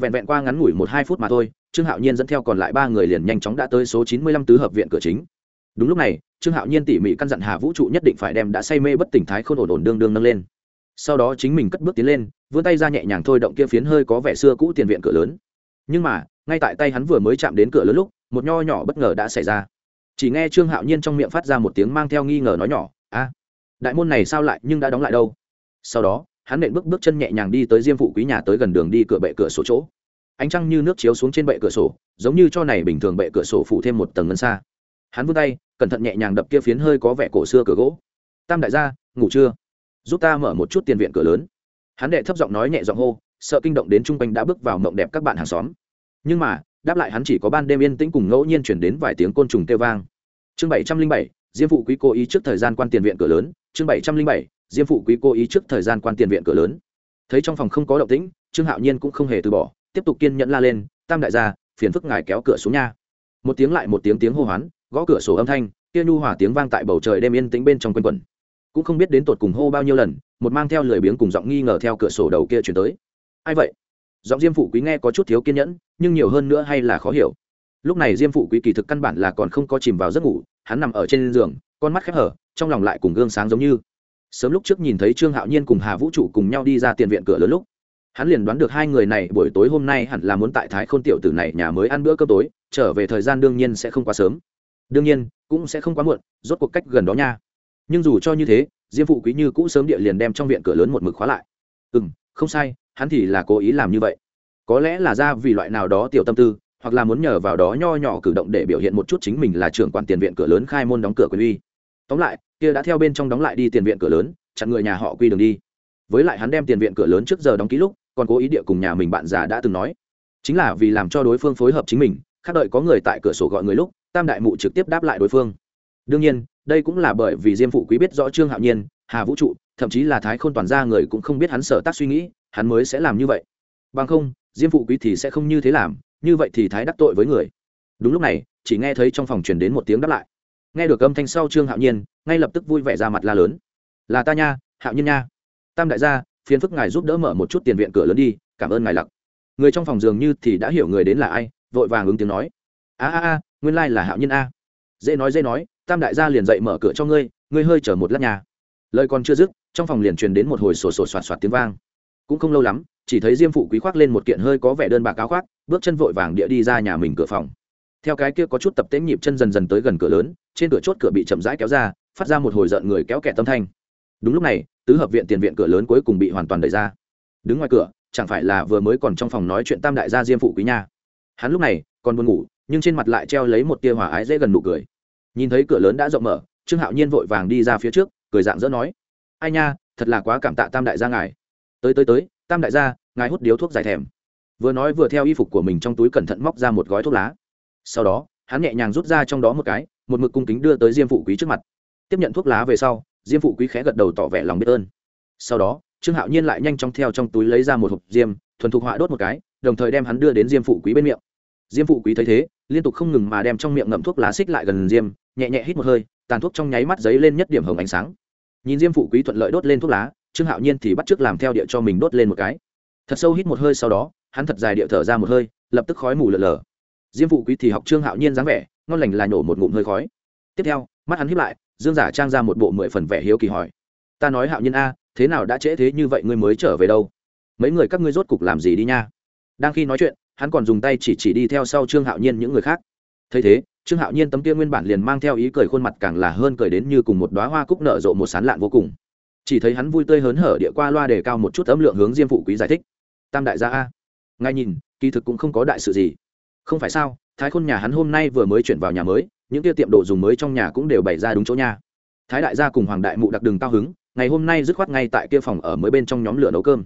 Vẹn vẹn qua ngắn ngủi một hai phút mà thôi, trương hạo nhiên dẫn theo còn lại ba người liền nhanh chóng đã tới số chín mươi lăm tứ hợp viện cửa chính. Đúng lúc này, trương hạo nhiên tỉ mỉ căn dặn hà vũ trụ nhất định phải đem đã say mê bất tỉnh thái không ổn ổn đương đương nâng lên. Sau đó chính mình cất bước tiến lên, vươn tay ra nhẹ nhàng thôi động kia phiến hơi có vẻ xưa cũ tiền viện cửa lớn. Nhưng mà, ngay tại tay hắn vừa mới chạm đến cửa lớn lúc, một nho nhỏ bất ngờ đã xảy ra chỉ nghe trương hạo nhiên trong miệng phát ra một tiếng mang theo nghi ngờ nói nhỏ, a, đại môn này sao lại, nhưng đã đóng lại đâu? Sau đó, hắn nện bước bước chân nhẹ nhàng đi tới diêm phụ quý nhà tới gần đường đi cửa bệ cửa sổ chỗ. Ánh trăng như nước chiếu xuống trên bệ cửa sổ, giống như cho này bình thường bệ cửa sổ phủ thêm một tầng ngân xa. Hắn vươn tay, cẩn thận nhẹ nhàng đập kia phiến hơi có vẻ cổ xưa cửa gỗ. Tam đại gia, ngủ chưa? Giúp ta mở một chút tiền viện cửa lớn. Hắn đệ thấp giọng nói nhẹ giọng hô, sợ kinh động đến chung quanh đã bước vào mộng đẹp các bạn hàng xóm. Nhưng mà, đáp lại hắn chỉ có ban đêm yên tĩnh cùng ngẫu nhiên chuyển đến vài tiếng côn trùng kêu vang chương bảy trăm linh bảy, diêm phụ quý cố ý trước thời gian quan tiền viện cửa lớn. Chương bảy trăm linh bảy, diêm phụ quý cố ý trước thời gian quan tiền viện cửa lớn. Thấy trong phòng không có động tĩnh, trương hạo nhiên cũng không hề từ bỏ, tiếp tục kiên nhẫn la lên, tam đại gia, phiền phức ngài kéo cửa xuống nha. Một tiếng lại một tiếng tiếng hô hoán, gõ cửa sổ âm thanh, kia nhu hòa tiếng vang tại bầu trời đêm yên tĩnh bên trong quanh quẩn. Cũng không biết đến tột cùng hô bao nhiêu lần, một mang theo lười biếng cùng giọng nghi ngờ theo cửa sổ đầu kia chuyển tới. Ai vậy? Giọng diêm phụ quý nghe có chút thiếu kiên nhẫn, nhưng nhiều hơn nữa hay là khó hiểu lúc này diêm phụ quý kỳ thực căn bản là còn không có chìm vào giấc ngủ, hắn nằm ở trên giường, con mắt khép hở, trong lòng lại cùng gương sáng giống như. Sớm lúc trước nhìn thấy trương hạo nhiên cùng hà vũ trụ cùng nhau đi ra tiền viện cửa lớn lúc, hắn liền đoán được hai người này buổi tối hôm nay hẳn là muốn tại thái khôn tiểu tử này nhà mới ăn bữa cơm tối, trở về thời gian đương nhiên sẽ không quá sớm. Đương nhiên, cũng sẽ không quá muộn, rốt cuộc cách gần đó nha. Nhưng dù cho như thế, diêm phụ quý như cũ sớm địa liền đem trong viện cửa lớn một mực khóa lại. Ừ m không sai, hắn thì là cố ý làm như vậy. Có lẽ là ra vì loại nào đó tiểu tâm tư hoặc là muốn nhờ vào đó nho nhỏ cử động để biểu hiện một chút chính mình là trưởng quản tiền viện cửa lớn khai môn đóng cửa quyền uy. Tóm lại, kia đã theo bên trong đóng lại đi tiền viện cửa lớn, chặn người nhà họ quy đường đi. Với lại hắn đem tiền viện cửa lớn trước giờ đóng ký lúc, còn cố ý địa cùng nhà mình bạn già đã từng nói. Chính là vì làm cho đối phương phối hợp chính mình, khác đợi có người tại cửa sổ gọi người lúc, tam đại mụ trực tiếp đáp lại đối phương. Đương nhiên, đây cũng là bởi vì diêm phụ quý biết rõ trương hạo nhiên, hà vũ trụ, thậm chí là thái khôn toàn gia người cũng không biết hắn sở tác suy nghĩ, hắn mới sẽ làm như vậy. Bằng không, diêm phụ quý thì sẽ không như thế làm như vậy thì thái đắc tội với người. Đúng lúc này, chỉ nghe thấy trong phòng truyền đến một tiếng đáp lại. Nghe được âm thanh sau trương hạo nhiên, ngay lập tức vui vẻ ra mặt la lớn. Là ta nha, hạo nhiên nha. Tam đại gia, phiền phức ngài giúp đỡ mở một chút tiền viện cửa lớn đi, cảm ơn ngài lặc. Người trong phòng dường như thì đã hiểu người đến là ai, vội vàng ứng tiếng nói. A a a, nguyên lai là hạo nhiên a. Dễ nói dễ nói, tam đại gia liền dậy mở cửa cho ngươi ngươi hơi chở một lát nhà lời còn chưa dứt, trong phòng liền truyền đến một hồi sổ sổ soạt soạt tiếng vang. Cũng không lâu lắm chỉ thấy diêm phụ quý khoác lên một kiện hơi có vẻ đơn bạc áo khoác, bước chân vội vàng địa đi ra nhà mình cửa phòng. Theo cái kia có chút tập tễnh nhịp chân dần dần tới gần cửa lớn, trên cửa chốt cửa bị chậm rãi kéo ra, phát ra một hồi giận người kéo kẹt tâm thanh. Đúng lúc này, tứ hợp viện tiền viện cửa lớn cuối cùng bị hoàn toàn đẩy ra. Đứng ngoài cửa, chẳng phải là vừa mới còn trong phòng nói chuyện tam đại gia diêm phụ quý nha. Hắn lúc này còn buồn ngủ, nhưng trên mặt lại treo lấy một tia hòa ái dễ gần nụ cười. Nhìn thấy cửa lớn đã rộng mở, trương hạo nhiên vội vàng đi ra phía trước, cười dạng dỡ nói, ai nha, thật là quá cảm tạ tam đại gia ngài. Tới tới tới tam đại gia, ngài hút điếu thuốc dài thèm. Vừa nói vừa theo y phục của mình trong túi cẩn thận móc ra một gói thuốc lá. Sau đó, hắn nhẹ nhàng rút ra trong đó một cái, một mực cung kính đưa tới diêm phụ quý trước mặt. Tiếp nhận thuốc lá về sau, diêm phụ quý khẽ gật đầu tỏ vẻ lòng biết ơn. Sau đó, trương hạo nhiên lại nhanh chóng theo trong túi lấy ra một hộp diêm, thuần thục họa đốt một cái, đồng thời đem hắn đưa đến diêm phụ quý bên miệng. Diêm phụ quý thấy thế, liên tục không ngừng mà đem trong miệng ngậm thuốc lá xích lại gần diêm, nhẹ nhẹ hít một hơi, tàn thuốc trong nháy mắt giấy lên nhất điểm hồng ánh sáng. Nhìn diêm phụ quý thuận lợi đốt lên thuốc lá trương hạo nhiên thì bắt t làm theo địa cho mình đốt lên một cái. Thật sâu hít một hơi sau đó, hắn thật dài địa thở ra một hơi, lập tức khói mù lờ lờ diêm phụ quý thì học trương hạo nhiên dáng vẻ, ngon lành là nhổ một ngụm hơi khói. Tiếp theo, mắt hắn hiếp lại, dương giả trang ra một bộ mười phần vẻ hiếu kỳ hỏi. Ta nói hạo nhiên a, thế nào đã trễ thế như vậy ngươi mới trở về đâu? Mấy người các ngươi rốt cục làm gì đi nha? Đang khi nói chuyện, hắn còn dùng tay chỉ chỉ đi theo sau trương hạo nhiên những người khác. Thấy thế, trương hạo nhiên tấm kia nguyên bản liền mang theo ý cười khuôn mặt càng là hơn cười đến như cùng một đoá hoa cúc nở rộ một sán lạn vô cùng chỉ thấy hắn vui tươi hớn hở địa qua loa đề cao một chút âm lượng hướng diêm phụ quý giải thích. Tam đại gia a. Ngay nhìn, kỳ thực cũng không có đại sự gì. Không phải sao, thái khôn nhà hắn hôm nay vừa mới chuyển vào nhà mới, những kia tiệm đồ dùng mới trong nhà cũng đều bày ra đúng chỗ nhà thái đại gia cùng hoàng đại mụ đặc đường cao hứng, ngày hôm nay dứt khoát ngay tại kia phòng ở mới bên trong nhóm lửa nấu cơm.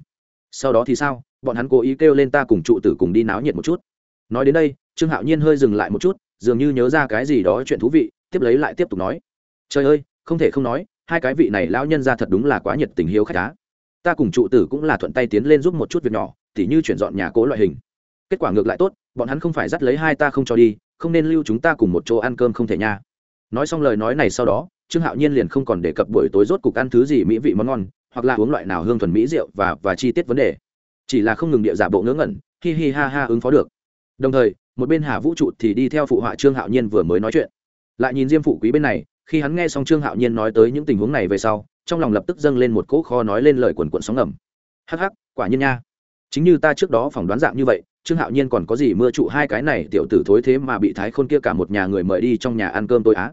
Sau đó thì sao, bọn hắn cố ý kêu lên ta cùng trụ tử cùng đi náo nhiệt một chút. Nói đến đây, trương hạo nhiên hơi dừng lại một chút, dường như nhớ ra cái gì đó chuyện thú vị, tiếp lấy lại tiếp tục nói. Trời ơi, không thể không nói hai cái vị này lão nhân ra thật đúng là quá nhiệt tình hiếu khách á. Ta cùng trụ tử cũng là thuận tay tiến lên giúp một chút việc nhỏ, tỉ như chuyển dọn nhà cố loại hình. Kết quả ngược lại tốt, bọn hắn không phải dắt lấy hai ta không cho đi, không nên lưu chúng ta cùng một chỗ ăn cơm không thể nha. Nói xong lời nói này sau đó, trương hạo nhiên liền không còn đề cập buổi tối rốt cục ăn thứ gì mỹ vị món ngon, hoặc là uống loại nào hương thuần mỹ rượu và và chi tiết vấn đề. Chỉ là không ngừng địa giả bộ ngớ ngẩn, hi hi ha ha ứng phó được. Đồng thời, một bên hà vũ trụ thì đi theo phụ họa trương hạo nhiên vừa mới nói chuyện. Lại nhìn diêm phụ quý bên này khi hắn nghe xong trương hạo nhiên nói tới những tình huống này về sau, trong lòng lập tức dâng lên một cỗ kho nói lên lời quần quận sóng ngầm. Hắc hắc, quả nhiên nha. Chính như ta trước đó phỏng đoán dạng như vậy, trương hạo nhiên còn có gì mưa trụ hai cái này tiểu tử thối thế mà bị thái khôn kia cả một nhà người mời đi trong nhà ăn cơm tôi á.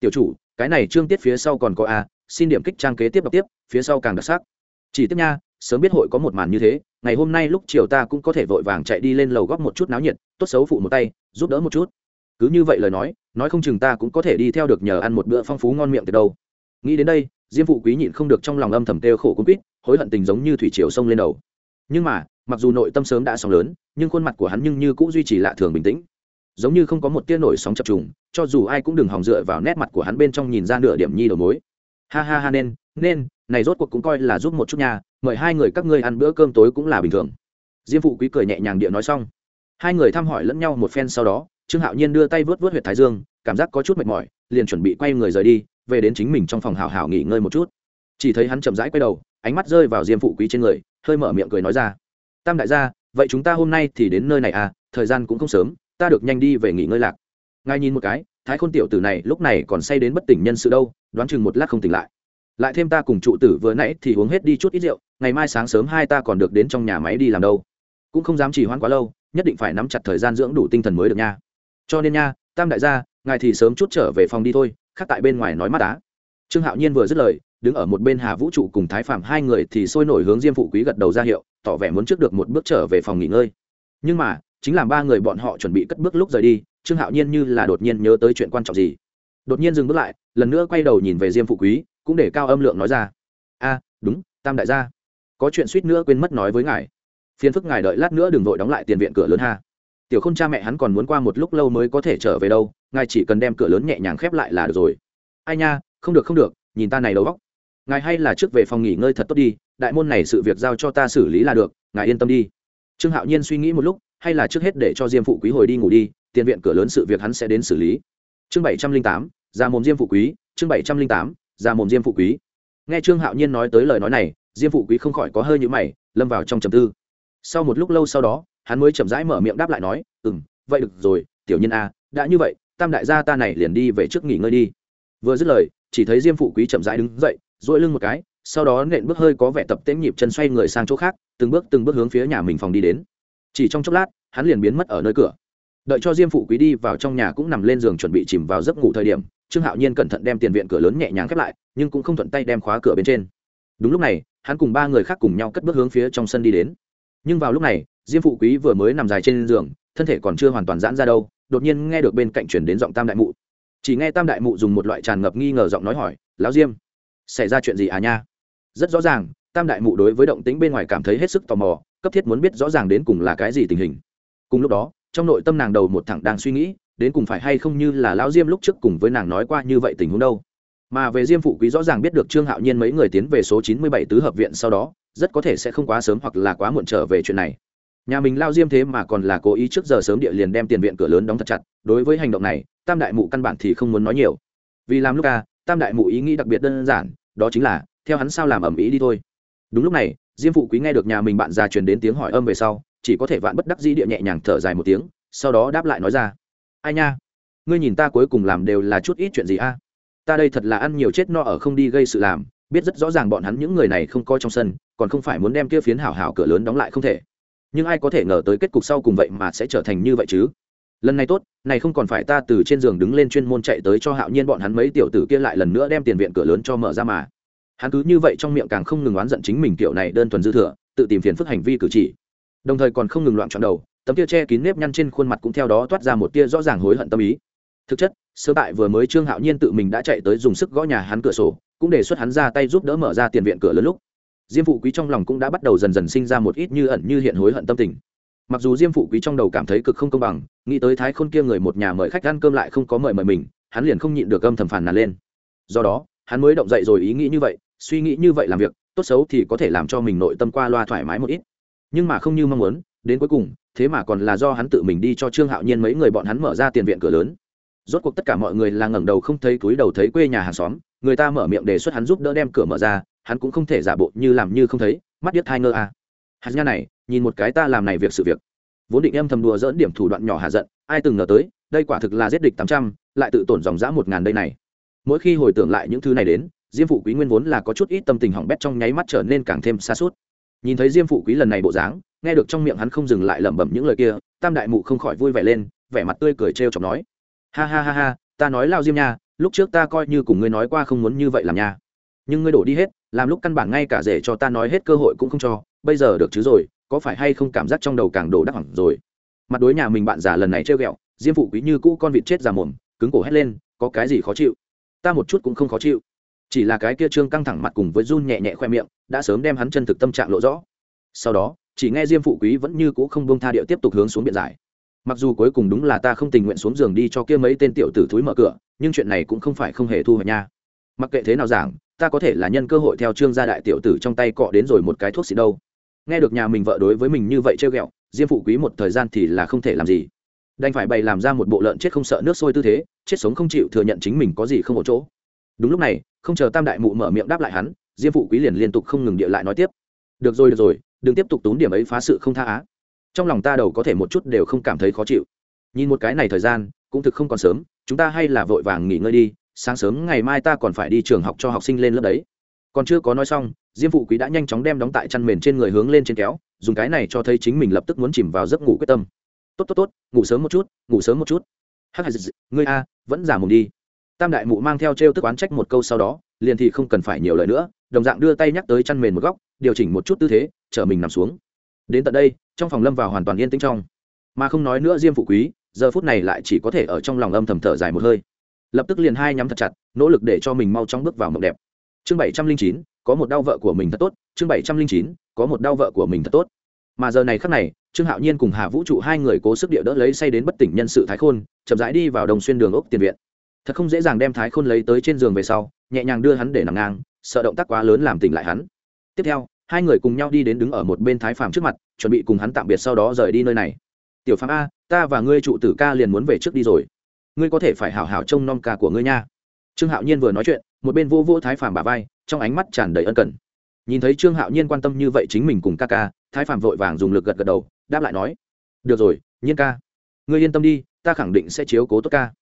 Tiểu chủ, cái này trương tiết phía sau còn có a, xin điểm kích trang kế tiếp đọc tiếp, phía sau càng đặc sắc. Chỉ tiếp nha, sớm biết hội có một màn như thế, ngày hôm nay lúc chiều ta cũng có thể vội vàng chạy đi lên lầu góp một chút náo nhiệt, tốt xấu phụ một tay, giúp đỡ một chút. Cứ như vậy lời nói nói không chừng ta cũng có thể đi theo được nhờ ăn một bữa phong phú ngon miệng từ đâu. Nghĩ đến đây, diêm phụ quý nhịn không được trong lòng âm thầm têu khổ cũng quýt, hối hận tình giống như thủy triều sông lên đầu. Nhưng mà, mặc dù nội tâm sớm đã sóng lớn, nhưng khuôn mặt của hắn nhưng như cũng duy trì lạ thường bình tĩnh. Giống như không có một tia nổi sóng chập trùng, cho dù ai cũng đừng hòng dựa vào nét mặt của hắn bên trong nhìn ra nửa điểm nhi đầu mối. Ha ha ha nên nên, này rốt cuộc cũng coi là giúp một chút nhà mời hai người các ngươi ăn bữa cơm tối cũng là bình thường. Diêm phụ quý cười nhẹ nhàng địa nói xong. Hai người thăm hỏi lẫn nhau một phen sau đó trương hạo nhiên đưa tay vớt vớt huyệt thái dương, cảm giác có chút mệt mỏi, liền chuẩn bị quay người rời đi, về đến chính mình trong phòng hào hào nghỉ ngơi một chút. Chỉ thấy hắn chậm rãi quay đầu, ánh mắt rơi vào diêm phụ quý trên người, hơi mở miệng cười nói ra, tam đại gia, vậy chúng ta hôm nay thì đến nơi này à thời gian cũng không sớm, ta được nhanh đi về nghỉ ngơi lạc. Ngài nhìn một cái, thái khôn tiểu tử này lúc này còn say đến bất tỉnh nhân sự đâu, đoán chừng một lát không tỉnh lại. Lại thêm ta cùng trụ tử vừa nãy thì uống hết đi chút ít rượu, ngày mai sáng sớm hai ta còn được đến trong nhà máy đi làm đâu. Cũng không dám trì hoãn quá lâu, nhất định phải nắm chặt thời gian dưỡng đủ tinh thần mới được nha cho nên nha, tam đại gia, ngài thì sớm chút trở về phòng đi thôi, khác tại bên ngoài nói mắt á. Trương hạo nhiên vừa dứt lời, đứng ở một bên hà vũ trụ cùng thái phạm hai người thì sôi nổi hướng diêm phụ quý gật đầu ra hiệu, tỏ vẻ muốn trước được một bước trở về phòng nghỉ ngơi. Nhưng mà, chính là ba người bọn họ chuẩn bị cất bước lúc rời đi, trương hạo nhiên như là đột nhiên nhớ tới chuyện quan trọng gì. Đột nhiên dừng bước lại, lần nữa quay đầu nhìn về diêm phụ quý, cũng để cao âm lượng nói ra. A, đúng, tam đại gia. Có chuyện suýt nữa quên mất nói với ngài. Phiền phức ngài đợi lát nữa đừng vội đóng lại tiền viện cửa lớn ha tiểu k h ô n cha mẹ hắn còn muốn qua một lúc lâu mới có thể trở về đâu, ngài chỉ cần đem cửa lớn nhẹ nhàng khép lại là được rồi. Ai nha, không được không được, nhìn ta này đầu góc ngài hay là trước về phòng nghỉ ngơi thật tốt đi, đại môn này sự việc giao cho ta xử lý là được, ngài yên tâm đi. Trương hạo nhiên suy nghĩ một lúc, hay là trước hết để cho diêm phụ quý hồi đi ngủ đi, tiền viện cửa lớn sự việc hắn sẽ đến xử lý. Chương bảy trăm linh tám, ra mồm diêm phụ quý, chương bảy trăm linh tám, ra mồm diêm phụ quý. Nghe trương hạo nhiên nói tới lời nói này, diêm phụ quý không khỏi có hơi nhữ mày, lâm vào trong trầm tư. Sau một lúc lâu sau đó hắn mới chậm rãi mở miệng đáp lại nói ừ m vậy được rồi, tiểu nhân a, đã như vậy, tam đại gia ta này liền đi về trước nghỉ ngơi đi. Vừa dứt lời, chỉ thấy diêm phụ quý chậm rãi đứng dậy dội lưng một cái, sau đó nện bước hơi có vẻ tập tễm nhịp chân xoay người sang chỗ khác, từng bước từng bước hướng phía nhà mình phòng đi đến. Chỉ trong chốc lát, hắn liền biến mất ở nơi cửa. Đợi cho diêm phụ quý đi vào trong nhà cũng nằm lên giường chuẩn bị chìm vào giấc ngủ thời điểm, trương hạo nhiên cẩn thận đem tiền viện cửa lớn nhẹ nhàng khép lại, nhưng cũng không thuận tay đem khóa cửa bên trên. Đúng lúc này, hắn cùng ba người khác cùng nhau cất bước hướng phía trong sân đi đến. Nhưng vào lúc này diêm phụ quý vừa mới nằm dài trên giường, thân thể còn chưa hoàn toàn giãn ra đâu, đột nhiên nghe được bên cạnh chuyển đến giọng tam đại mụ. Chỉ nghe tam đại mụ dùng một loại tràn ngập nghi ngờ giọng nói hỏi, lão diêm, xảy ra chuyện gì à nha? Rất rõ ràng, tam đại mụ đối với động tính bên ngoài cảm thấy hết sức tò mò, cấp thiết muốn biết rõ ràng đến cùng là cái gì tình hình. Cùng lúc đó, trong nội tâm nàng đầu một thẳng đang suy nghĩ, đến cùng phải hay không như là lão diêm lúc trước cùng với nàng nói qua như vậy tình huống đâu. Mà về diêm phụ quý rõ ràng biết được trương hạo nhiên mấy người tiến về số chín mươi bảy tứ hợp viện sau đó, rất có thể sẽ không quá sớm hoặc là quá muộn trở về chuyện này nhà mình lao diêm thế mà còn là cố ý trước giờ sớm địa liền đem tiền viện cửa lớn đóng thật chặt, đối với hành động này, tam đại mụ căn bản thì không muốn nói nhiều. Vì làm lúc ca tam đại mụ ý nghĩ đặc biệt đơn giản, đó chính là, theo hắn sao làm ẩm ý đi thôi. Đúng lúc này, diêm phụ quý nghe được nhà mình bạn già truyền đến tiếng hỏi âm về sau, chỉ có thể vạn bất đắc dĩ địa nhẹ nhàng thở dài một tiếng, sau đó đáp lại nói ra. Ai nha, ngươi nhìn ta cuối cùng làm đều là chút ít chuyện gì a? Ta đây thật là ăn nhiều chết no ở không đi gây sự làm, biết rất rõ ràng bọn hắn những người này không coi trong sân, còn không phải muốn đem kia phiến hảo hảo cửa lớn đóng lại không thể nhưng ai có thể ngờ tới kết cục sau cùng vậy mà sẽ trở thành như vậy chứ? Lần này tốt, này không còn phải ta từ trên giường đứng lên chuyên môn chạy tới cho hạo nhiên bọn hắn mấy tiểu tử kia lại lần nữa đem tiền viện cửa lớn cho mở ra mà. Hắn cứ như vậy trong miệng càng không ngừng oán giận chính mình kiểu này đơn thuần dư thừa, tự tìm phiền phức hành vi cử chỉ. Đồng thời còn không ngừng loạn trọn đầu, tấm tia che kín nếp nhăn trên khuôn mặt cũng theo đó toát ra một tia rõ ràng hối hận tâm ý. Thực chất, sơ tại vừa mới trương hạo nhiên tự mình đã chạy tới dùng sức gõ nhà hắn cửa sổ, cũng đề xuất hắn ra tay giúp đỡ mở ra tiền viện cửa lớn lúc diêm phụ quý trong lòng cũng đã bắt đầu dần dần sinh ra một ít như ẩn như hiện hối hận tâm tình. Mặc dù diêm phụ quý trong đầu cảm thấy cực không công bằng, nghĩ tới thái khôn kia người một nhà mời khách ăn cơm lại không có mời mời mình, hắn liền không nhịn được âm thầm phản nàn lên. Do đó, hắn mới động dậy rồi ý nghĩ như vậy, suy nghĩ như vậy làm việc, tốt xấu thì có thể làm cho mình nội tâm qua loa thoải mái một ít. Nhưng mà không như mong muốn, đến cuối cùng, thế mà còn là do hắn tự mình đi cho trương hạo nhiên mấy người bọn hắn mở ra tiền viện cửa lớn. Rốt cuộc tất cả mọi người là ngẩng đầu không thấy túi đầu thấy quê nhà hàng xóm, người ta mở miệng đề xuất hắn giúp đỡ đem cửa mở ra hắn cũng không thể giả bộ như làm như không thấy, mắt điếc hai ngơ à. hạt nha này, nhìn một cái ta làm này việc sự việc. Vốn định em thầm đùa dỡn điểm thủ đoạn nhỏ hạ giận, ai từng ngờ tới, đây quả thực là giết địch tám trăm, lại tự tổn dòng dã một ngàn đây này. Mỗi khi hồi tưởng lại những thứ này đến, diêm phụ quý nguyên vốn là có chút ít tâm tình hỏng bét trong nháy mắt trở nên càng thêm xa suốt. Nhìn thấy diêm phụ quý lần này bộ dáng, nghe được trong miệng hắn không dừng lại lẩm bẩm những lời kia, tam đại mụ không khỏi vui vẻ lên, vẻ mặt tươi cười trêu chọc nói, ha ha ha ha, ta nói lao diêm nha, lúc trước ta coi như cùng ngươi nói qua không muốn như vậy làm nha nhưng ngươi đổ đi hết, làm lúc căn bản ngay cả rể cho ta nói hết cơ hội cũng không cho, bây giờ được chứ rồi, có phải hay không cảm giác trong đầu càng đổ đắc hẳn rồi? Mặt đối nhà mình bạn già lần này trêu ghẹo, diêm phụ quý như cũ con vịt chết già mồm, cứng cổ hét lên, có cái gì khó chịu? Ta một chút cũng không khó chịu. Chỉ là cái kia trương căng thẳng mặt cùng với run nhẹ nhẹ khoe miệng, đã sớm đem hắn chân thực tâm trạng lộ rõ. Sau đó, chỉ nghe diêm phụ quý vẫn như cũ không bông tha điệu tiếp tục hướng xuống biện giải. Mặc dù cuối cùng đúng là ta không tình nguyện xuống giường đi cho kia mấy tên tiểu tử thúi mở cửa, nhưng chuyện này cũng không phải không hề thu hoạch nha. Mặc kệ thế nào giảng ta có thể là nhân cơ hội theo trương gia đại tiểu tử trong tay cọ đến rồi một cái thuốc xịt đâu. Nghe được nhà mình vợ đối với mình như vậy trêu ghẹo, diêm phụ quý một thời gian thì là không thể làm gì. Đành phải bày làm ra một bộ lợn chết không sợ nước sôi tư thế, chết sống không chịu thừa nhận chính mình có gì không ổn chỗ. Đúng lúc này, không chờ tam đại mụ mở miệng đáp lại hắn, diêm phụ quý liền liên tục không ngừng địa lại nói tiếp. Được rồi được rồi, đừng tiếp tục tốn điểm ấy phá sự không tha á. Trong lòng ta đầu có thể một chút đều không cảm thấy khó chịu. Nhìn một cái này thời gian, cũng thực không còn sớm, chúng ta hay là vội vàng nghỉ ngơi đi sáng sớm ngày mai ta còn phải đi trường học cho học sinh lên lớp đấy. Còn chưa có nói xong, diêm phụ quý đã nhanh chóng đem đóng tại chăn mền trên người hướng lên trên kéo, dùng cái này cho thấy chính mình lập tức muốn chìm vào giấc ngủ quyết tâm. Tốt tốt tốt, ngủ sớm một chút, ngủ sớm một chút. Hắc ngươi a, vẫn giả mồm đi. Tam đại mụ mang theo t r e o tức oán trách một câu sau đó, liền thì không cần phải nhiều lời nữa, đồng dạng đưa tay nhắc tới chăn mền một góc, điều chỉnh một chút tư thế, chở mình nằm xuống. Đến tận đây, trong phòng lâm vào hoàn toàn yên tĩnh trong. Mà không nói nữa diêm phụ quý, giờ phút này lại chỉ có thể ở trong lòng âm thầm thở dài một hơi lập tức liền hai nhắm thật chặt, nỗ lực để cho mình mau chóng bước vào mộng đẹp. Chương bảy trăm linh chín, có một đau vợ của mình thật tốt. Chương bảy trăm linh chín, có một đau vợ của mình thật tốt. Mà giờ này khắc này, trương hạo nhiên cùng hà vũ trụ hai người cố sức địa đỡ lấy say đến bất tỉnh nhân sự thái khôn, chậm rãi đi vào đồng xuyên đường ốc tiền viện. Thật không dễ dàng đem thái khôn lấy tới trên giường về sau, nhẹ nhàng đưa hắn để nằm ngang, sợ động tác quá lớn làm tỉnh lại hắn. Tiếp theo, hai người cùng nhau đi đến đứng ở một bên thái phàm trước mặt, chuẩn bị cùng hắn tạm biệt sau đó rời đi nơi này. Tiểu phàm a, ta và ngươi trụ tử ca liền muốn về trước đi rồi ngươi có thể phải hảo hảo trông nom ca của ngươi nha. Trương hạo nhiên vừa nói chuyện, một bên vô vô thái phàm bà vai, trong ánh mắt tràn đầy ân cần. Nhìn thấy trương hạo nhiên quan tâm như vậy chính mình cùng ca ca, thái phàm vội vàng dùng lực gật gật đầu, đáp lại nói, được rồi, nhiên ca, ngươi yên tâm đi, ta khẳng định sẽ chiếu cố tốt ca.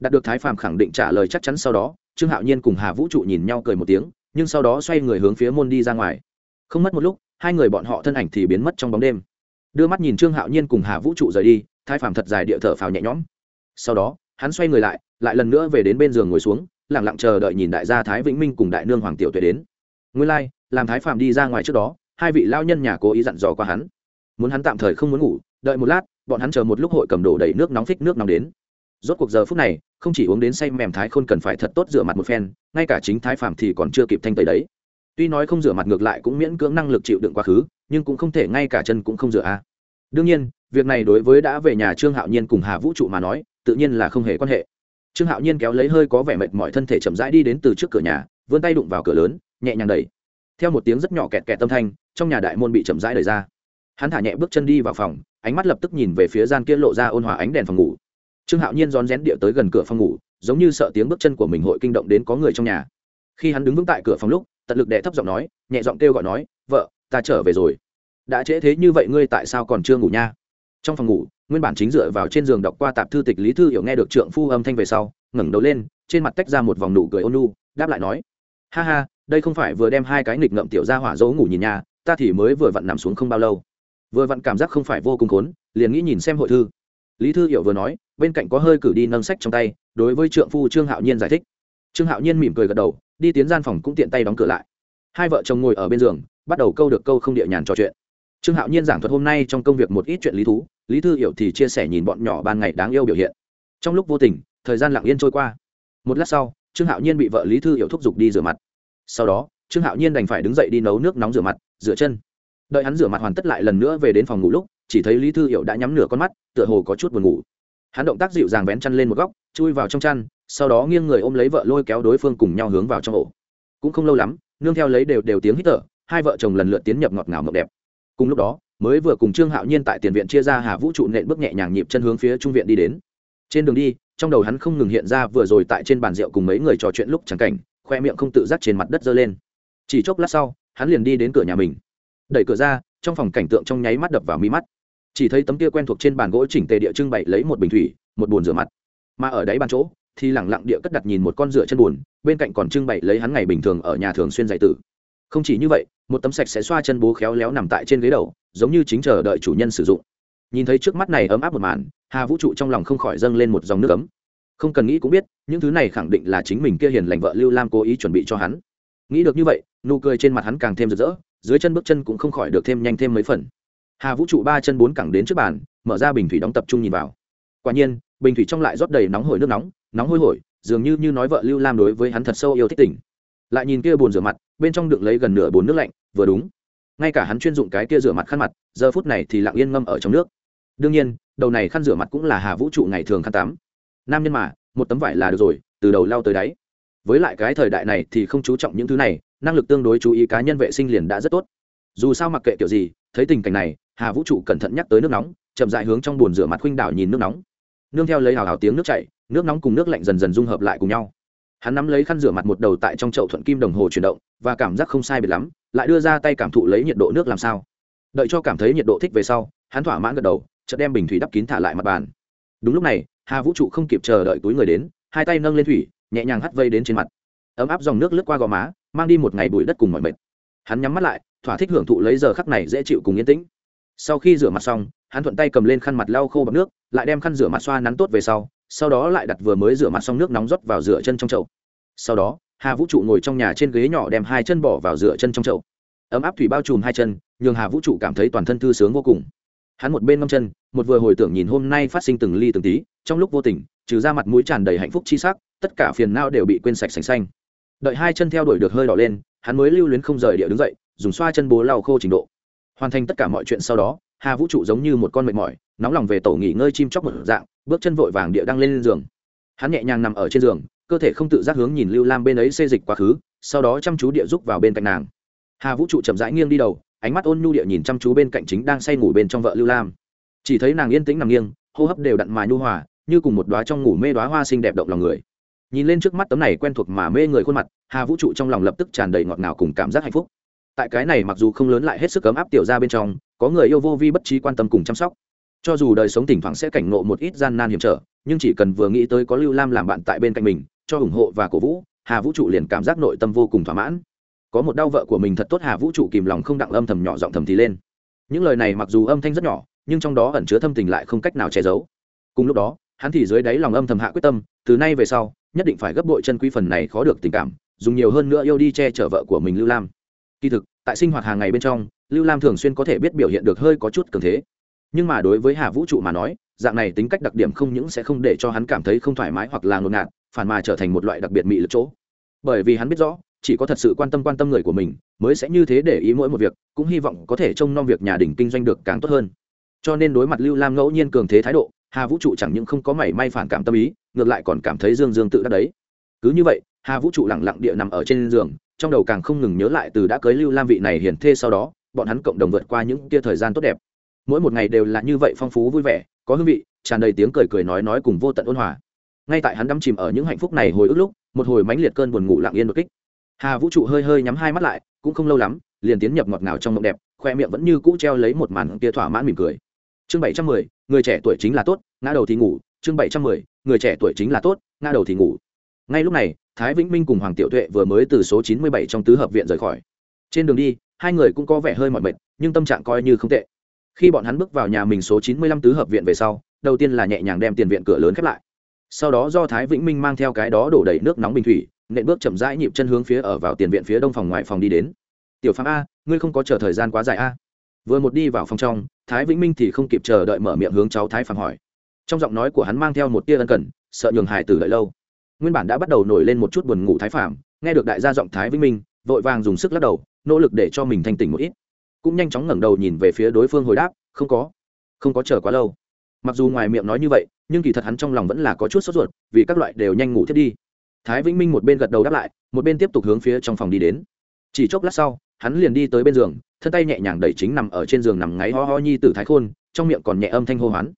Đạt được thái phàm khẳng định trả lời chắc chắn sau đó, trương hạo nhiên cùng hà vũ trụ nhìn nhau cười một tiếng, nhưng sau đó xoay người hướng phía môn đi ra ngoài. Không mất một lúc, hai người bọn họ thân ảnh thì biến mất trong bóng đêm. Đưa mắt nhìn trương hạo nhiên cùng hà vũ trụ rời đi, thái phàm thật dài địa thở phào nhẹ nhõm. Sau đó hắn xoay người lại lại lần nữa về đến bên giường ngồi xuống lẳng lặng chờ đợi nhìn đại gia thái vĩnh minh cùng đại nương hoàng tiểu tuệ đến. Nguyên lai、like, làm thái phạm đi ra ngoài trước đó hai vị lao nhân nhà cố ý dặn dò qua hắn. Muốn hắn tạm thời không muốn ngủ đợi một lát bọn hắn chờ một lúc hội cầm đổ đầy nước nóng phích nước nóng đến. Rốt cuộc giờ phút này không chỉ uống đến say mềm thái khôn cần phải thật tốt rửa mặt một phen ngay cả chính thái phạm thì còn chưa kịp thanh tẩy đấy. Tuy nói không rửa mặt ngược lại cũng miễn cưỡng năng lực chịu đựng quá khứ nhưng cũng không thể ngay cả chân cũng không rửa a đương nhiên việc này đối với đã về nhà trương hạo nhiên cùng hà vũ trụ mà nói, tự nhiên là không hề quan hệ. Trương hạo nhiên kéo lấy hơi có vẻ mệt mỏi thân thể chậm rãi đi đến từ trước cửa nhà, vươn tay đụng vào cửa lớn, nhẹ nhàng đẩy. Theo một tiếng rất nhỏ kẹt kẹt tâm thanh, trong nhà đại môn bị chậm rãi đẩy ra. Hắn thả nhẹ bước chân đi vào phòng, ánh mắt lập tức nhìn về phía gian kia lộ ra ôn hòa ánh đèn phòng ngủ. Trương hạo nhiên rón rén địa tới gần cửa phòng ngủ, giống như sợ tiếng bước chân của mình hội kinh động đến có người trong nhà. Khi hắn đứng vững tại cửa phòng lúc, tận lực đệ thấp giọng nói, nhẹ giọng kêu gọi nói, vợ, ta trở về rồi. Đã trễ thế như vậy ngươi tại sao còn chưa ngủ nha? Trong phòng ngủ, nguyên bản chính dựa vào trên giường đọc qua tạp thư tịch lý thư hiểu nghe được trượng phu âm thanh về sau, ngẩng đầu lên, trên mặt tách ra một vòng nụ cười ôn nu đáp lại nói, ha ha, đây không phải vừa đem hai cái nghịch ngậm tiểu ra hỏa dấu ngủ nhìn nhà, ta thì mới vừa vặn nằm xuống không bao lâu. Vừa vặn cảm giác không phải vô cùng khốn, liền nghĩ nhìn xem hội thư. Lý thư hiểu vừa nói, bên cạnh có hơi cử đi nâng sách trong tay, đối với trượng phu trương hạo nhiên giải thích. Trương hạo nhiên mỉm cười gật đầu, đi tiến gian phòng cũng tiện tay đóng cửa lại. Hai vợ chồng ngồi ở bên giường, bắt đầu câu được câu không địa nhàn trò chuyện. Trương hạo nhiên giảng thuật hôm nay trong công việc một ít chuyện lý thú lý thư hiểu thì chia sẻ nhìn bọn nhỏ ban ngày đáng yêu biểu hiện. Trong lúc vô tình, thời gian lặng yên trôi qua. Một lát sau, trương hạo nhiên bị vợ lý thư hiểu thúc giục đi rửa mặt. Sau đó, trương hạo nhiên đành phải đứng dậy đi nấu nước nóng rửa mặt, rửa chân. Đợi hắn rửa mặt hoàn tất lại lần nữa về đến phòng ngủ lúc, chỉ thấy lý thư hiểu đã nhắm nửa con mắt, tựa hồ có chút buồn ngủ. Hắn động tác dịu dàng vén chăn lên một góc, chui vào trong chăn, sau đó nghiêng người ôm lấy vợ lôi kéo đối phương cùng nhau hướng vào trong ổ. Cũng không lâu lắm, nương theo lấy đều đều tiếng hít thở, hai vợ chồng lần lượt tiến nhập ngọt ngào mộng đẹp. Cùng lúc đó mới vừa cùng trương hạo nhiên tại tiền viện chia ra hà vũ trụ nện bước nhẹ nhàng nhịp chân hướng phía trung viện đi đến. Trên đường đi, trong đầu hắn không ngừng hiện ra vừa rồi tại trên bàn rượu cùng mấy người trò chuyện lúc chẳng cảnh, khoe miệng không tự giác trên mặt đất giơ lên. Chỉ chốc lát sau, hắn liền đi đến cửa nhà mình. Đẩy cửa ra, trong phòng cảnh tượng trong nháy mắt đập vào mi mắt. Chỉ thấy tấm kia quen thuộc trên bàn gỗ chỉnh tề địa trưng bày lấy một bình thủy, một bồn rửa mặt. Mà ở đáy bàn chỗ, thì lẳng lặng địa cất đặt nhìn một con rửa chân bùn, bên cạnh còn trưng bày lấy hắn ngày bình thường ở nhà thường xuyên dạy tử. Không chỉ như vậy một tấm sạch sẽ xoa chân bố khéo léo nằm tại trên ghế đầu, giống như chính chờ đợi chủ nhân sử dụng. Nhìn thấy trước mắt này ấm áp một màn, hà vũ trụ trong lòng không khỏi dâng lên một dòng nước ấm. Không cần nghĩ cũng biết, những thứ này khẳng định là chính mình kia hiền lành vợ lưu lam cố ý chuẩn bị cho hắn. Nghĩ được như vậy, nụ cười trên mặt hắn càng thêm rực rỡ, dưới chân bước chân cũng không khỏi được thêm nhanh thêm mấy phần. Hà vũ trụ ba chân bốn cẳng đến trước bàn, mở ra bình thủy đóng tập trung nhìn vào. Quả nhiên, bình thủy trong lại rót đầy nóng hổi nước nóng nóng hôi hổi, dường như như nói vợ lưu lam đối với hắn thật sâu yêu thích tỉnh lại nhìn kia bồn rửa mặt, bên trong đựng lấy gần nửa bồn nước lạnh, vừa đúng. Ngay cả hắn chuyên dụng cái kia rửa mặt khăn mặt, giờ phút này thì lặng yên ngâm ở trong nước. Đương nhiên, đầu này khăn rửa mặt cũng là hà vũ trụ ngày thường khăn tắm. Nam nhân mà, một tấm vải là được rồi, từ đầu lao tới đáy. Với lại cái thời đại này thì không chú trọng những thứ này, năng lực tương đối chú ý cá nhân vệ sinh liền đã rất tốt. Dù sao mặc kệ kiểu gì, thấy tình cảnh này, hà vũ trụ cẩn thận nhắc tới nước nóng, chậm dại hướng trong bồn rửa mặt khuynh đảo nhìn nước nóng. Nương theo lấy hào hào tiếng nước chảy, nước nóng cùng nước lạnh dần dần dung hợp lại cùng nhau hắn nắm lấy khăn rửa mặt một đầu tại trong chậu thuận kim đồng hồ chuyển động, và cảm giác không sai biệt lắm, lại đưa ra tay cảm thụ lấy nhiệt độ nước làm sao. Đợi cho cảm thấy nhiệt độ thích về sau, hắn thỏa mãn gật đầu, chợt đem bình thủy đắp kín thả lại mặt bàn. Đúng lúc này, hà vũ trụ không kịp chờ đợi túi người đến, hai tay nâng lên thủy, nhẹ nhàng hắt vây đến trên mặt. Ấm áp dòng nước lướt qua gò má, mang đi một ngày bụi đất cùng mọi mệt. Hắn nhắm mắt lại, thỏa thích hưởng thụ lấy giờ khắc này dễ chịu cùng yên tĩnh. Sau khi rửa mặt xong, hắn thuận tay cầm lên khăn mặt lau khô bằng nước, lại đem khăn rửa mặt xoa nắn tốt về sau sau đó lại đặt vừa mới rửa mặt xong nước nóng rót vào rửa chân trong chậu. Sau đó, hà vũ trụ ngồi trong nhà trên ghế nhỏ đem hai chân bỏ vào rửa chân trong chậu. Ấm áp thủy bao trùm hai chân, nhường hà vũ trụ cảm thấy toàn thân thư sướng vô cùng. Hắn một bên ngâm chân, một vừa hồi tưởng nhìn hôm nay phát sinh từng ly từng tí, trong lúc vô tình, trừ ra mặt mũi tràn đầy hạnh phúc chi sắc, tất cả phiền não đều bị quên sạch sành xanh. Đợi hai chân theo đuổi được hơi đỏ lên, hắn mới lưu luyến không rời địa đứng dậy, dùng xoa chân bố lau khô trình độ. Hoàn thành tất cả mọi chuyện sau đó, hà vũ trụ giống như một con mệt mỏi, nóng lòng về tổ nghỉ ngơi chim chóc một dạng bước chân vội vàng địa đăng lên giường. Hắn nhẹ nhàng nằm ở trên giường, cơ thể không tự giác hướng nhìn lưu lam bên ấy xê dịch quá khứ, sau đó chăm chú địa rúc vào bên cạnh nàng. Hà vũ trụ chậm rãi nghiêng đi đầu, ánh mắt ôn nhu địa nhìn chăm chú bên cạnh chính đang say ngủ bên trong vợ lưu lam. Chỉ thấy nàng yên tĩnh nằm nghiêng, hô hấp đều đặn mà nhu hòa, như cùng một đoá trong ngủ mê đoá hoa xinh đẹp động lòng người. Nhìn lên trước mắt tấm này quen thuộc mà mê người khuôn mặt, hà vũ trụ trong lòng lập tức tràn đầy ngọt ngào cùng cảm giác hạnh phúc. Tại cái này mặc dù không lớn lại hết sức ấm áp tiểu ra bên trong, có người yêu vô vi bất trí quan tâm cùng chăm sóc cho dù đời sống thỉnh thoảng sẽ cảnh ngộ một ít gian nan hiểm trở, nhưng chỉ cần vừa nghĩ tới có lưu lam làm bạn tại bên cạnh mình, cho ủng hộ và cổ vũ, hà vũ trụ liền cảm giác nội tâm vô cùng thỏa mãn. Có một đau vợ của mình thật tốt, hà vũ trụ kìm lòng không đặng âm thầm nhỏ giọng thầm thì lên. Những lời này mặc dù âm thanh rất nhỏ, nhưng trong đó ẩn chứa thâm tình lại không cách nào che giấu. Cùng lúc đó, hắn thì dưới đáy lòng âm thầm hạ quyết tâm, từ nay về sau, nhất định phải gấp bội chân quý phần này khó được tình cảm, dùng nhiều hơn nữa yêu đi che chở vợ của mình lưu lam. Kỳ thực, tại sinh hoạt hàng ngày bên trong, lưu lam thường xuyên có thể biết biểu hiện được hơi có chút cường thế nhưng mà đối với hà vũ trụ mà nói, dạng này tính cách đặc điểm không những sẽ không để cho hắn cảm thấy không thoải mái hoặc là ngột ngạt, phản mà trở thành một loại đặc biệt mị lực chỗ. Bởi vì hắn biết rõ, chỉ có thật sự quan tâm quan tâm người của mình, mới sẽ như thế để ý mỗi một việc, cũng hy vọng có thể trông nom việc nhà đình kinh doanh được càng tốt hơn. Cho nên đối mặt lưu lam ngẫu nhiên cường thế thái độ, hà vũ trụ chẳng những không có mảy may phản cảm tâm ý, ngược lại còn cảm thấy dương dương tự đắc đấy. Cứ như vậy, hà vũ trụ lẳng lặng địa nằm ở trên giường, trong đầu càng không ngừng nhớ lại từ đã cưới lưu lam vị này hiển thê sau đó, bọn hắn cộng đồng vượt qua những tia thời gian tốt đẹp mỗi một ngày đều là như vậy phong phú vui vẻ, có hương vị, tràn đầy tiếng cười cười nói nói cùng vô tận ôn hòa. Ngay tại hắn đắm chìm ở những hạnh phúc này hồi ức lúc, một hồi mãnh liệt cơn buồn ngủ lặng yên đột kích. Hà vũ trụ hơi hơi nhắm hai mắt lại, cũng không lâu lắm, liền tiến nhập ngọt ngào trong mộng đẹp, khoe miệng vẫn như cũ treo lấy một màn kia thỏa mãn mỉm cười. Chương bảy trăm mười, người trẻ tuổi chính là tốt, ngã đầu thì ngủ. Chương bảy trăm mười, người trẻ tuổi chính là tốt, ngã đầu thì ngủ. Ngay lúc này, thái vĩnh minh cùng hoàng tiểu tuệ vừa mới từ số chín mươi bảy trong tứ hợp viện rời khỏi. Trên đường đi, hai người cũng có vẻ hơi mỏi mệt, nhưng tâm trạng coi như không tệ khi bọn hắn bước vào nhà mình số chín mươi lăm tứ hợp viện về sau, đầu tiên là nhẹ nhàng đem tiền viện cửa lớn khép lại. Sau đó do thái vĩnh minh mang theo cái đó đổ đầy nước nóng bình thủy, nện bước chậm rãi nhịp chân hướng phía ở vào tiền viện phía đông phòng ngoài phòng đi đến. Tiểu phạm a, ngươi không có chờ thời gian quá dài a. Vừa một đi vào phòng trong, thái vĩnh minh thì không kịp chờ đợi mở miệng hướng cháu thái phạm hỏi. Trong giọng nói của hắn mang theo một tia ân cần, sợ nhường hải tử đợi lâu. Nguyên bản đã bắt đầu nổi lên một chút buồn ngủ thái phạm, nghe được đại gia giọng thái vĩnh minh, vội vàng dùng sức lắc đầu, nỗ lực để cho mình thanh tỉnh một ít cũng nhanh chóng ngẩng đầu nhìn về phía đối phương hồi đáp, không có không có chờ quá lâu. Mặc dù ngoài miệng nói như vậy, nhưng kỳ thật hắn trong lòng vẫn là có chút sốt ruột, vì các loại đều nhanh ngủ thiết đi. Thái vĩnh minh một bên gật đầu đáp lại, một bên tiếp tục hướng phía trong phòng đi đến. Chỉ chốc lát sau, hắn liền đi tới bên giường, thân tay nhẹ nhàng đẩy chính nằm ở trên giường nằm ngáy ho ho nhi t thái khôn, trong miệng còn nhẹ âm thanh hô hoán.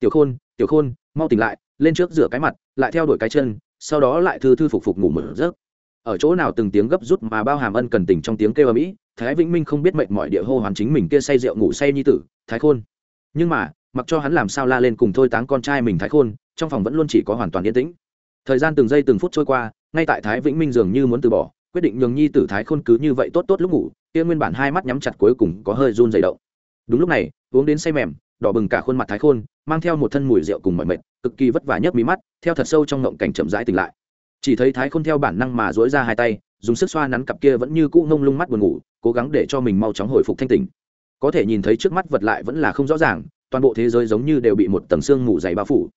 Tiểu khôn tiểu khôn, mau tỉnh lại, lên trước rửa cái mặt, lại theo đuổi cái chân, sau đó lại thư thư phục phục ngủ mở rớt ở chỗ nào từng tiếng gấp rút mà bao hàm ân cần tình trong tiếng kêu ở mỹ thái vĩnh minh không biết mệnh mọi địa hô hoàn chính mình kia say rượu ngủ say nhi tử, thái khôn. Nhưng mà, mặc cho hắn làm sao la lên cùng thôi táng con trai mình thái khôn, trong phòng vẫn luôn chỉ có hoàn toàn yên tĩnh. Thời gian từng giây từng phút trôi qua, ngay tại thái vĩnh minh dường như muốn từ bỏ, quyết định nhường nhi tử thái khôn cứ như vậy tốt tốt lúc ngủ, kia nguyên bản hai mắt nhắm chặt cuối cùng có hơi run dày động. Đúng lúc này, uống đến say mềm, đỏ bừng cả khuôn mặt thái khôn, mang theo một thân mùi rượu cùng mọi mệt, cực kỳ vất vả nhấc mí mắt, theo thật sâu trong ngộng cảnh chậm rãi tỉnh lại. Chỉ thấy thái khôn theo bản năng mà dối ra hai tay dùng sức xoa nắn cặp kia vẫn như cũ ngông lung mắt buồn ngủ, cố gắng để cho mình mau chóng hồi phục thanh tỉnh. Có thể nhìn thấy trước mắt vật lại vẫn là không rõ ràng, toàn bộ thế giới giống như đều bị một tầng xương mù dày bao phủ.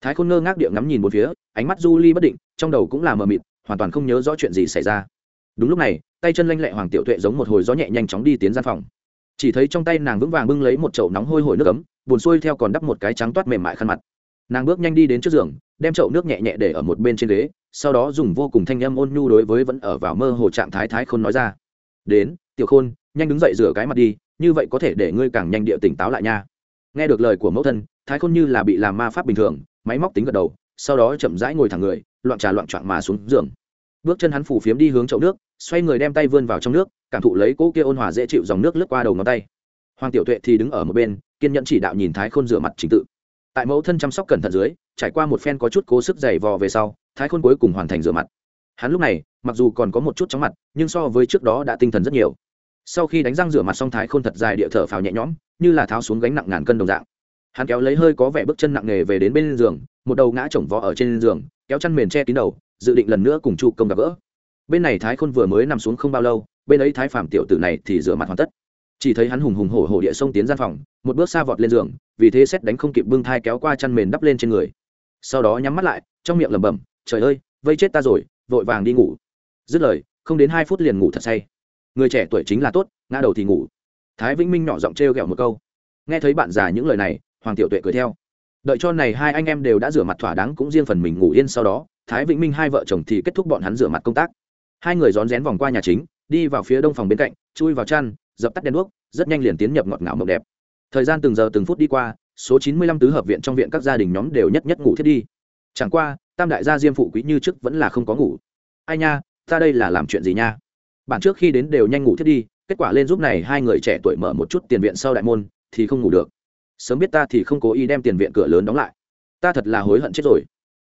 Thái khôn ngơ ngác địa ngắm nhìn một phía, ánh mắt du ly bất định, trong đầu cũng là mờ mịt, hoàn toàn không nhớ rõ chuyện gì xảy ra. Đúng lúc này, tay chân lanh lẹ hoàng tiểu tuệ giống một hồi gió nhẹ nhanh chóng đi tiến gian phòng. Chỉ thấy trong tay nàng vững vàng bưng lấy một chậu nóng hôi hổi nước ấm, buồn xuôi theo còn đắp một cái trắng toát mềm mại khăn mặt. Nàng bước nhanh đi đến trước giường, đem chậu nước nhẹ nhẹ để ở một bên trên ghế sau đó dùng vô cùng thanh âm ôn nhu đối với vẫn ở vào mơ hồ trạng thái thái khôn nói ra. Đến, tiểu khôn, nhanh đứng dậy rửa cái mặt đi, như vậy có thể để ngươi càng nhanh địa tỉnh táo lại nha. Nghe được lời của mẫu thân, thái khôn như là bị làm ma pháp bình thường, máy móc tính gật đầu, sau đó chậm rãi ngồi thẳng người, loạn trà loạn trọn mà xuống giường. Bước chân hắn phủ phiếm đi hướng chậu nước, xoay người đem tay vươn vào trong nước, cảm thụ lấy cỗ kia ôn hòa dễ chịu dòng nước lướt qua đầu ngón tay. Hoàng tiểu tuệ thì đứng ở một bên, kiên nhẫn chỉ đạo nhìn thái khôn rửa mặt trình tự. Tại mẫu thân chăm sóc cẩn thận dưới trải qua một phen có chút cố sức dày vò về sau, thái khôn cuối cùng hoàn thành rửa mặt. Hắn lúc này, mặc dù còn có một chút chóng mặt, nhưng so với trước đó đã tinh thần rất nhiều. Sau khi đánh răng rửa mặt xong, thái khôn thật dài địa thở phào nhẹ nhõm, như là tháo xuống gánh nặng ngàn cân đồng dạng. Hắn kéo lấy hơi có vẻ bước chân nặng nề về đến bên giường, một đầu ngã chồng vó ở trên giường, kéo chăn mền che kín đầu, dự định lần nữa cùng chu công gặp gỡ. Bên này thái khôn vừa mới nằm xuống không bao lâu, bên ấy thái Phàm tiểu tử này thì rửa mặt hoàn tất. Chỉ thấy hắn hùng hùng hổ hổ địa sông tiến gian phòng, một bước xa vọt lên giường, vì thế xét đánh không kịp bưng thai kéo qua chăn mền đắp lên trên người sau đó nhắm mắt lại, trong miệng lẩm bẩm, trời ơi, vây chết ta rồi, vội vàng đi ngủ. Dứt lời, không đến hai phút liền ngủ thật say. Người trẻ tuổi chính là tốt, ngã đầu thì ngủ. Thái vĩnh minh nhỏ giọng trêu ghẹo một câu. Nghe thấy bạn già những lời này, hoàng tiểu tuệ cười theo. Đợi cho này hai anh em đều đã rửa mặt thỏa đáng cũng riêng phần mình ngủ yên sau đó, thái vĩnh minh hai vợ chồng thì kết thúc bọn hắn rửa mặt công tác. Hai người rón rén vòng qua nhà chính, đi vào phía đông phòng bên cạnh, chui vào chăn, dập tắt đèn đuốc, rất nhanh liền tiến nhập ngọt ngào mộng đẹp. Thời gian từng giờ từng phút đi qua số chín mươi lăm tứ hợp viện trong viện các gia đình nhóm đều nhất nhất ngủ thiết đi. Chẳng qua, tam đại gia diêm phụ quý như trước vẫn là không có ngủ. Ai nha, ta đây là làm chuyện gì nha? Bản trước khi đến đều nhanh ngủ thiết đi, kết quả lên giúp này hai người trẻ tuổi mở một chút tiền viện sau đại môn, thì không ngủ được. Sớm biết ta thì không cố ý đem tiền viện cửa lớn đóng lại. Ta thật là hối hận chết rồi.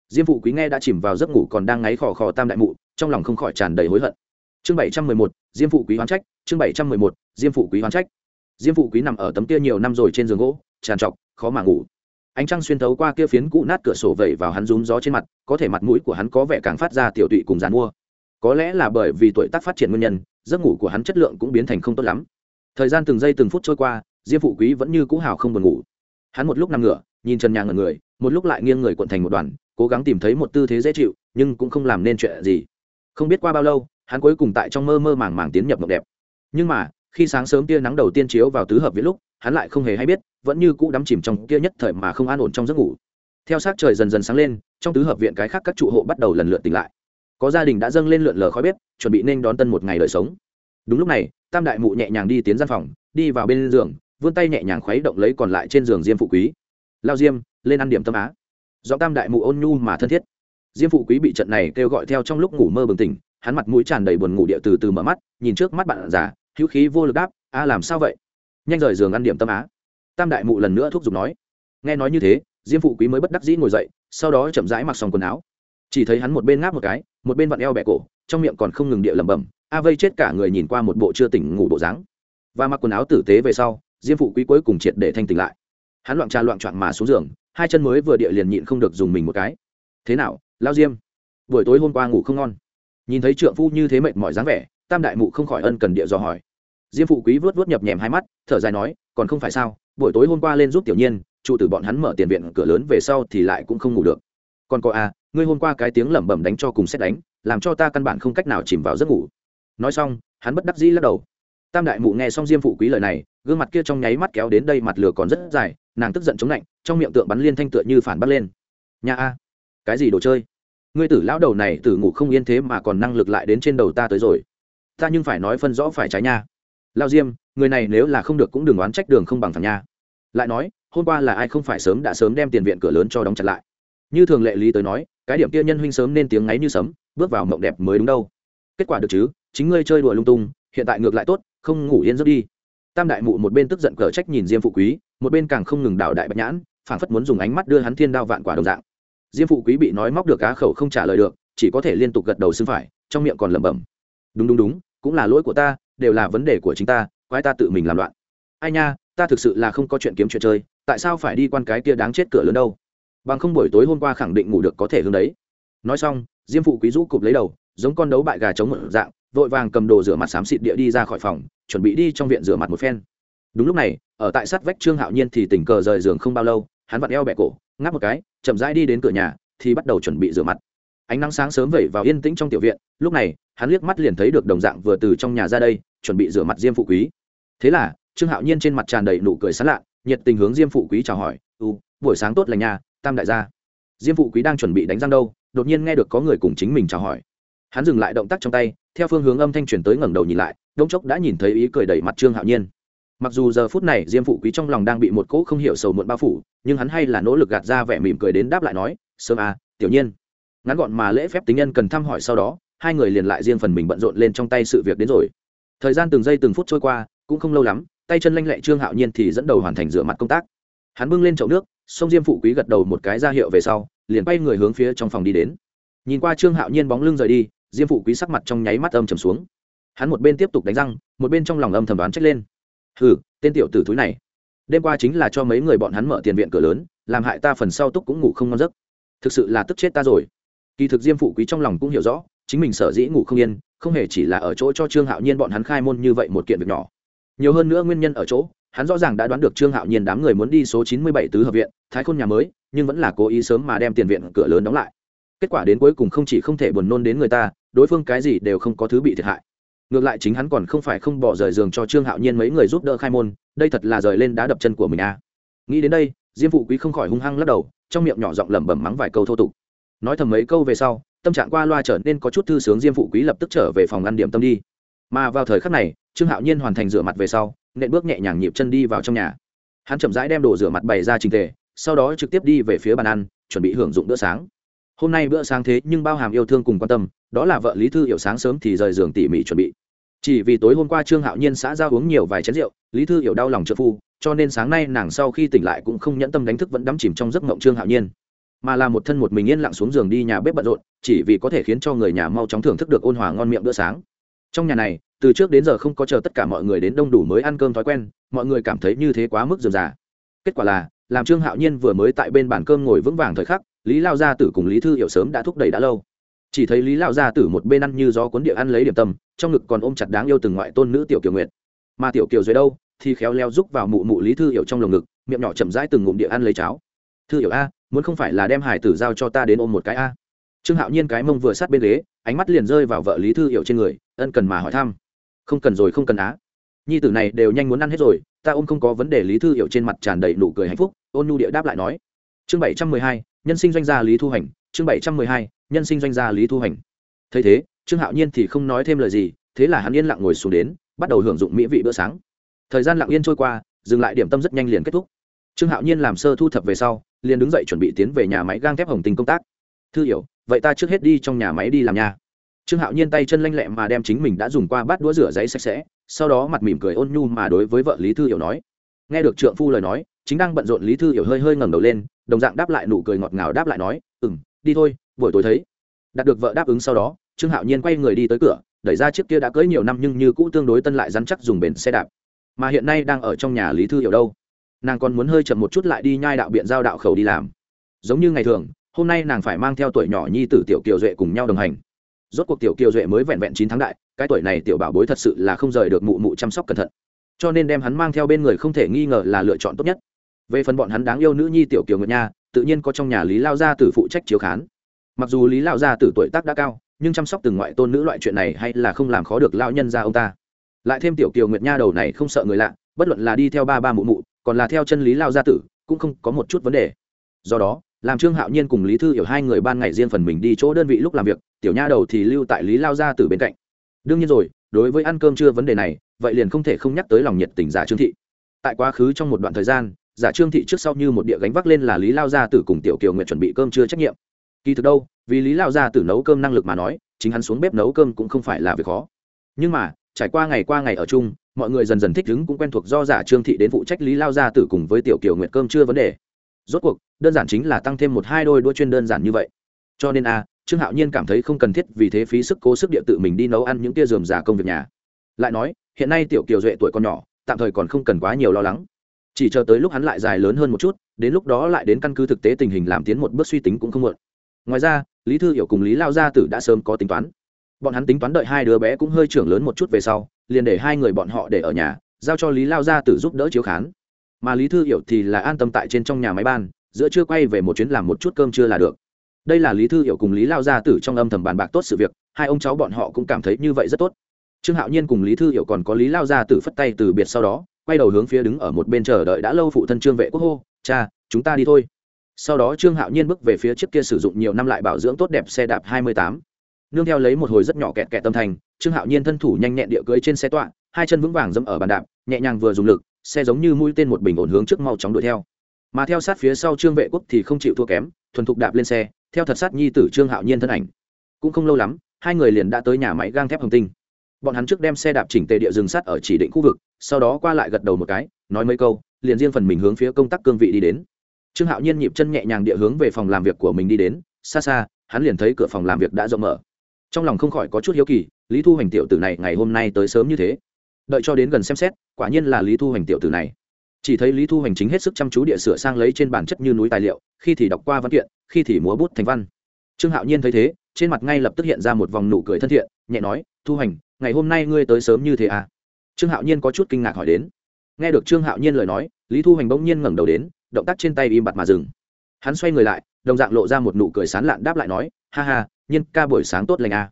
Diêm phụ quý nghe đã chìm vào giấc ngủ còn đang ngáy khò khò tam đại mụ, trong lòng không khỏi tràn đầy hối hận. Chương bảy trăm mười một, diêm phụ quý hoán trách, chương bảy trăm mười một, diêm phụ quý hoán trách. Diêm phụ quý nằm ở tấm kia nhiều năm rồi trên giường gỗ tràn trọc, khó mà ngủ. Ánh trăng xuyên thấu qua kia phiến cũ nát cửa sổ vẩy vào hắn rúm gió trên mặt, có thể mặt mũi của hắn có vẻ càng phát ra tiểu tụy cùng dàn mua. Có lẽ là bởi vì tuổi tác phát triển nguyên nhân, giấc ngủ của hắn chất lượng cũng biến thành không tốt lắm. Thời gian từng giây từng phút trôi qua, diêm phụ quý vẫn như cũ hào không buồn ngủ. Hắn một lúc nằm ngửa, nhìn trần nhà ngẩn người, một lúc lại nghiêng người cuộn thành một đoàn, cố gắng tìm thấy một tư thế dễ chịu, nhưng cũng không làm nên chuyện gì. Không biết qua bao lâu, hắn cuối cùng tại trong mơ mơ màng màng tiến nhập mộng đẹp. Nhưng mà khi sáng sớm tia nắng đầu tiên chiếu vào tứ hợp viện lúc, hắn lại không hề hay biết, vẫn như cũ đắm chìm trong kia nhất thời mà không an ổn trong giấc ngủ. Theo sát trời dần dần sáng lên, trong tứ hợp viện cái khác các trụ hộ bắt đầu lần lượt tỉnh lại. Có gia đình đã dâng lên lượn lờ khói bếp, chuẩn bị nên đón tân một ngày đời sống. Đúng lúc này, tam đại mụ nhẹ nhàng đi tiến gian phòng, đi vào bên giường, vươn tay nhẹ nhàng khuấy động lấy còn lại trên giường diêm phụ quý. Lao diêm, lên ăn điểm tâm á. Do tam đại mụ ôn nhu mà thân thiết. Diêm phụ quý bị trận này kêu gọi theo trong lúc ngủ mơ bừng tỉnh, hắn mặt mũi tràn đầy buồn ngủ địa từ từ mở mắt, nhìn trước mắt bạn già hữu khí vô lực đáp a làm sao vậy? Nhanh rời giường ăn điểm tâm á. Tam đại mụ lần nữa thúc giục nói. Nghe nói như thế, diêm phụ quý mới bất đắc dĩ ngồi dậy, sau đó chậm rãi mặc xong quần áo. Chỉ thấy hắn một bên ngáp một cái, một bên vặn eo bẹ cổ, trong miệng còn không ngừng địa lẩm bẩm, a vây chết cả người nhìn qua một bộ chưa tỉnh ngủ bộ dáng. Và mặc quần áo tử tế về sau, diêm phụ quý cuối cùng triệt để thanh tỉnh lại. Hắn loạn trà loạn trọn mà xuống giường, hai chân mới vừa địa liền nhịn không được dùng mình một cái. Thế nào, lao diêm? Buổi tối hôm qua ngủ không ngon. Nhìn thấy trượng phu như thế mệt mỏi dáng vẻ tam đại mụ không khỏi ân cần địa dò hỏi. Diêm phụ quý vớt vớt nhập nhèm hai mắt, thở dài nói, còn không phải sao, buổi tối hôm qua lên giúp tiểu nhiên, trụ tử bọn hắn mở tiền viện cửa lớn về sau thì lại cũng không ngủ được. Còn có à ngươi hôm qua cái tiếng lẩm bẩm đánh cho cùng xét đánh, làm cho ta căn bản không cách nào chìm vào giấc ngủ. Nói xong, hắn bất đắc dĩ lắc đầu. Tam đại mụ nghe xong diêm phụ quý lời này, gương mặt kia trong nháy mắt kéo đến đây mặt lửa còn rất dài, nàng tức giận chống lạnh, trong miệng tượng bắn liên thanh tựa như phản bắt lên. Nhà a, cái gì đồ chơi? Ngươi tử lão đầu này tử ngủ không yên thế mà còn năng lực lại đến trên đầu ta tới rồi ta nhưng phải nói phân rõ phải trái nha. Lao diêm, người này nếu là không được cũng đừng oán trách đường không bằng thằng nha. Lại nói, hôm qua là ai không phải sớm đã sớm đem tiền viện cửa lớn cho đóng chặt lại? Như thường lệ lý tới nói, cái điểm kia nhân huynh sớm nên tiếng ngáy như sấm, bước vào mộng đẹp mới đúng đâu. Kết quả được chứ, chính ngươi chơi đùa lung tung, hiện tại ngược lại tốt, không ngủ yên giấc đi. Tam đại mụ một bên tức giận cờ trách nhìn diêm phụ quý, một bên càng không ngừng đảo đại bạch nhãn, phảng phất muốn dùng ánh mắt đưa hắn thiên đao vạn quả đồng dạng. Diêm phụ quý bị nói móc được cá khẩu không trả lời được, chỉ có thể liên tục gật đầu xưng phải, trong miệng còn lẩm bẩm. Đúng đúng đúng cũng là lỗi của ta, đều là vấn đề của chính ta, quái ta tự mình làm loạn. Ai nha, ta thực sự là không có chuyện kiếm chuyện chơi, tại sao phải đi quan cái kia đáng chết cửa lớn đâu? Bằng không buổi tối hôm qua khẳng định ngủ được có thể hướng đấy. Nói xong, diêm phụ quý rũ cụp lấy đầu, giống con đấu bại gà chống một dạng, vội vàng cầm đồ rửa mặt xám xịt địa đi ra khỏi phòng, chuẩn bị đi trong viện rửa mặt một phen. Đúng lúc này, ở tại sát vách trương hạo nhiên thì tình cờ rời giường không bao lâu, hắn vặn eo bẹ cổ, ngáp một cái, chậm rãi đi đến cửa nhà, thì bắt đầu chuẩn bị rửa mặt ánh nắng sáng sớm vẩy vào yên tĩnh trong tiểu viện, lúc này, hắn liếc mắt liền thấy được đồng dạng vừa từ trong nhà ra đây, chuẩn bị rửa mặt diêm phụ quý. Thế là, trương hạo nhiên trên mặt tràn đầy nụ cười sán lạ, nhiệt tình hướng diêm phụ quý chào hỏi u buổi sáng tốt lành nhà tam đại gia. Diêm phụ quý đang chuẩn bị đánh răng đâu, đột nhiên nghe được có người cùng chính mình chào hỏi. Hắn dừng lại động tác trong tay, theo phương hướng âm thanh truyền tới ngẩng đầu nhìn lại đông chốc đã nhìn thấy ý cười đẩy mặt trương hạo nhiên. Mặc dù giờ phút này diêm phụ quý trong lòng đang bị một cỗ không hiểu sầu muộn bao phủ, nhưng hắn hay là nỗ lực gạt ra vẻ mỉm cười đến đáp lại nói, sớm à tiểu nhiên ngắn gọn mà lễ phép tính nhân cần thăm hỏi sau đó, hai người liền lại riêng phần mình bận rộn lên trong tay sự việc đến rồi. Thời gian từng giây từng phút trôi qua, cũng không lâu lắm, tay chân lanh lẹ trương hạo nhiên thì dẫn đầu hoàn thành rửa mặt công tác. Hắn bưng lên chậu nước sông diêm phụ quý gật đầu một cái ra hiệu về sau, liền bay người hướng phía trong phòng đi đến. Nhìn qua trương hạo nhiên bóng lưng rời đi, diêm phụ quý sắc mặt trong nháy mắt âm trầm xuống. Hắn một bên tiếp tục đánh răng, một bên trong lòng âm thầm đoán trách lên. Hừ, tên tiểu tử thúi này, đêm qua chính là cho mấy người bọn hắn mở tiền viện cửa lớn, làm hại ta phần sau túc cũng ngủ không ngon giấc. Thực sự là tức chết ta rồi kỳ thực diêm phụ quý trong lòng cũng hiểu rõ, chính mình sở dĩ ngủ không yên, không hề chỉ là ở chỗ cho trương hạo nhiên bọn hắn khai môn như vậy một kiện việc nhỏ. Nhiều hơn nữa nguyên nhân ở chỗ, hắn rõ ràng đã đoán được trương hạo nhiên đám người muốn đi số chín mươi bảy tứ hợp viện, thái khôn nhà mới, nhưng vẫn là cố ý sớm mà đem tiền viện cửa lớn đóng lại. Kết quả đến cuối cùng không chỉ không thể buồn nôn đến người ta, đối phương cái gì đều không có thứ bị thiệt hại. Ngược lại chính hắn còn không phải không bỏ rời giường cho trương hạo nhiên mấy người giúp đỡ khai môn, đây thật là rời lên đá đập chân của mình à. nghĩ đến đây, diêm phụ quý không khỏi hung hăng lắc đầu, trong miệng nhỏ giọng lẩm bẩm mắng vài câu thô tục nói thầm mấy câu về sau, tâm trạng qua loa trở nên có chút thư sướng, diêm phụ quý lập tức trở về phòng ăn điểm tâm đi. Mà vào thời khắc này, trương hạo nhiên hoàn thành rửa mặt về sau, nện bước nhẹ nhàng nhịp chân đi vào trong nhà. Hắn chậm rãi đem đồ rửa mặt bày ra trình tề, sau đó trực tiếp đi về phía bàn ăn, chuẩn bị hưởng dụng bữa sáng. Hôm nay bữa sáng thế nhưng bao hàm yêu thương cùng quan tâm, đó là vợ lý thư hiểu sáng sớm thì rời giường tỉ mỉ chuẩn bị. Chỉ vì tối hôm qua trương hạo nhiên xã ra uống nhiều vài chén rượu, lý thư hiểu đau lòng trợ phu, cho nên sáng nay nàng sau khi tỉnh lại cũng không nhẫn tâm đánh thức vẫn đắm chìm trong giấc mộng trương hạo nhiên mà là một thân một mình yên lặng xuống giường đi nhà bếp bận rộn, chỉ vì có thể khiến cho người nhà mau chóng thưởng thức được ôn hòa ngon miệng bữa sáng. Trong nhà này, từ trước đến giờ không có chờ tất cả mọi người đến đông đủ mới ăn cơm thói quen, mọi người cảm thấy như thế quá mức dườm già. Kết quả là, làm trương hạo nhiên vừa mới tại bên bàn cơm ngồi vững vàng thời khắc, lý lao gia tử cùng lý thư hiểu sớm đã thúc đẩy đã lâu. Chỉ thấy lý lao gia tử một bên ăn như gió cuốn địa ăn lấy điểm tâm, trong ngực còn ôm chặt đáng yêu từng ngoại tôn nữ tiểu kiều nguyệt. Mà tiểu kiều dưới đâu, thì khéo leo rúc vào mụ mụ lý thư hiểu trong lồng ngực, miệng nhỏ chậm rãi từng ngụm địa ăn lấy cháo. Thư hiểu a muốn không phải là đem hải tử giao cho ta đến ôm một cái a. Trương hạo nhiên cái mông vừa sát bên ghế, ánh mắt liền rơi vào vợ lý thư hiểu trên người, ân cần mà hỏi thăm. Không cần rồi, không cần á. Nhi tử này đều nhanh muốn ăn hết rồi, ta ôm không có vấn đề, lý thư hiểu trên mặt tràn đầy nụ cười hạnh phúc, ôn nhu địa đáp lại nói. Chương bảy trăm mười hai, nhân sinh doanh gia lý thu hành, chương bảy trăm mười hai, nhân sinh doanh gia lý thu hành. Thấy thế, trương hạo nhiên thì không nói thêm lời gì, thế là hắn yên lặng ngồi xuống đến, bắt đầu hưởng dụng mỹ vị bữa sáng. Thời gian lặng yên trôi qua, dừng lại điểm tâm rất nhanh liền kết thúc. Trương hạo nhiên làm sơ thu thập về sau liền đứng dậy chuẩn bị tiến về nhà máy gang thép hồng Tinh công tác. Thư hiểu, vậy ta trước hết đi trong nhà máy đi làm nhà trương hạo nhiên tay chân lanh lẹ mà đem chính mình đã dùng qua bát đũa rửa giấy sạch sẽ, sau đó mặt mỉm cười ôn nhu mà đối với vợ lý thư hiểu nói. Nghe được trượng phu lời nói, chính đang bận rộn lý thư hiểu hơi hơi ngẩng đầu lên, đồng dạng đáp lại nụ cười ngọt ngào đáp lại nói ừ m đi thôi, buổi tối thấy. Đạt được vợ đáp ứng sau đó, trương hạo nhiên quay người đi tới cửa, đẩy ra chiếc kia đã cưới nhiều năm nhưng như cũ tương đối tân lại dắn chắc dùng bền xe đạp. Mà hiện nay đang ở trong nhà lý thư hiểu đâu? Nàng còn muốn hơi chậm một chút lại đi nhai đạo biện giao đạo khẩu đi làm. Giống như ngày thường, hôm nay nàng phải mang theo tuổi nhỏ nhi tử tiểu kiều duệ cùng nhau đồng hành. Rốt cuộc tiểu kiều duệ mới vẹn vẹn chín tháng đại, cái tuổi này tiểu bảo bối thật sự là không rời được mụ mụ chăm sóc cẩn thận. Cho nên đem hắn mang theo bên người không thể nghi ngờ là lựa chọn tốt nhất. Về phần bọn hắn đáng yêu nữ nhi tiểu kiều nguyệt nha, tự nhiên có trong nhà lý lao gia tử phụ trách chiếu khán. Mặc dù lý lao gia tử tuổi tác đã cao, nhưng chăm sóc từng ngoại tôn nữ loại chuyện này hay là không làm khó được lao nhân ra ông ta. Lại thêm tiểu kiều nguyệt nha đầu này không sợ người lạ, bất luận là đi theo ba ba mụ mụ còn là theo chân lý lao gia tử, cũng không có một chút vấn đề. Do đó, làm trương hạo nhiên cùng lý thư hiểu hai người ban ngày riêng phần mình đi chỗ đơn vị lúc làm việc, tiểu nha đầu thì lưu tại lý lao gia tử bên cạnh. Đương nhiên rồi, đối với ăn cơm chưa vấn đề này, vậy liền không thể không nhắc tới lòng nhiệt tình giả trương thị. Tại quá khứ trong một đoạn thời gian, giả trương thị trước sau như một địa gánh vác lên là lý lao gia tử cùng tiểu kiều nguyện chuẩn bị cơm chưa trách nhiệm. Kỳ thực đâu, vì lý lao gia tử nấu cơm năng lực mà nói, chính hắn xuống bếp nấu cơm cũng không phải là việc khó. Nhưng mà, trải qua ngày qua ngày ở chung mọi người dần dần thích ứng cũng quen thuộc do giả trương thị đến phụ trách lý lao gia tử cùng với tiểu kiều nguyện cơm chưa vấn đề. Rốt cuộc, đơn giản chính là tăng thêm một hai đôi đua chuyên đơn giản như vậy. Cho nên a, trương hạo nhiên cảm thấy không cần thiết vì thế phí sức cố sức địa tự mình đi nấu ăn những tia dườm giả công việc nhà. Lại nói, hiện nay tiểu kiều duệ tuổi còn nhỏ, tạm thời còn không cần quá nhiều lo lắng. Chỉ chờ tới lúc hắn lại dài lớn hơn một chút, đến lúc đó lại đến căn cứ thực tế tình hình làm tiến một bước suy tính cũng không muộn. Ngoài ra, lý thư hiểu cùng lý lao gia tử đã sớm có tính toán bọn hắn tính toán đợi hai đứa bé cũng hơi trưởng lớn một chút về sau, liền để hai người bọn họ để ở nhà, giao cho lý lao gia tử giúp đỡ chiếu khán. Mà lý thư hiểu thì là an tâm tại trên trong nhà máy ban, giữa chưa quay về một chuyến làm một chút cơm chưa là được. Đây là lý thư hiểu cùng lý lao gia tử trong âm thầm bàn bạc tốt sự việc, hai ông cháu bọn họ cũng cảm thấy như vậy rất tốt. Trương hạo nhiên cùng lý thư hiểu còn có lý lao gia tử phất tay từ biệt sau đó, quay đầu hướng phía đứng ở một bên chờ đợi đã lâu phụ thân trương vệ quốc hô, cha, chúng ta đi thôi. Sau đó trương hạo nhiên bước về phía trước kia sử dụng nhiều năm lại bảo dưỡng tốt đẹp xe đạp hai mươi tám nương theo lấy một hồi rất nhỏ kẹt kẹt tâm thành trương hạo nhiên thân thủ nhanh nhẹn địa cưới trên xe tọa, hai chân vững vàng dẫm ở bàn đạp, nhẹ nhàng vừa dùng lực, xe giống như mũi tên một bình ổn hướng trước mau chóng đuổi theo. Mà theo sát phía sau trương vệ quốc thì không chịu thua kém, thuần thục đạp lên xe, theo thật sát nhi tử trương hạo nhiên thân ảnh. Cũng không lâu lắm, hai người liền đã tới nhà máy gang thép hồng tinh. Bọn hắn trước đem xe đạp chỉnh tề địa rừng sắt ở chỉ định khu vực, sau đó qua lại gật đầu một cái, nói mấy câu, liền riêng phần mình hướng phía công tác cương vị đi đến. Trương hạo nhiên nhịp chân nhẹ nhàng địa hướng về phòng làm việc của mình đi đến, xa xa, hắn liền thấy cửa phòng làm việc đã rộng mở trong lòng không khỏi có chút hiếu kỳ, lý thu hoành tiểu tử này ngày hôm nay tới sớm như thế. Đợi cho đến gần xem xét, quả nhiên là lý thu hoành tiểu tử này. Chỉ thấy lý thu hoành chính hết sức chăm chú địa sửa sang lấy trên bản chất như núi tài liệu, khi thì đọc qua văn kiện, khi thì múa bút thành văn. Trương hạo nhiên thấy thế, trên mặt ngay lập tức hiện ra một vòng nụ cười thân thiện, nhẹ nói, thu hoành, ngày hôm nay ngươi tới sớm như thế à? Trương hạo nhiên có chút kinh ngạc hỏi đến. Nghe được trương hạo nhiên lời nói, lý thu hoành bỗng nhiên ngẩng đầu đến, động tác trên tay im bặt mà dừng. Hắn xoay người lại, đồng dạng lộ ra một nụ cười sán lạn đáp lại nói, ha ha nhiên ca buổi sáng tốt lành à.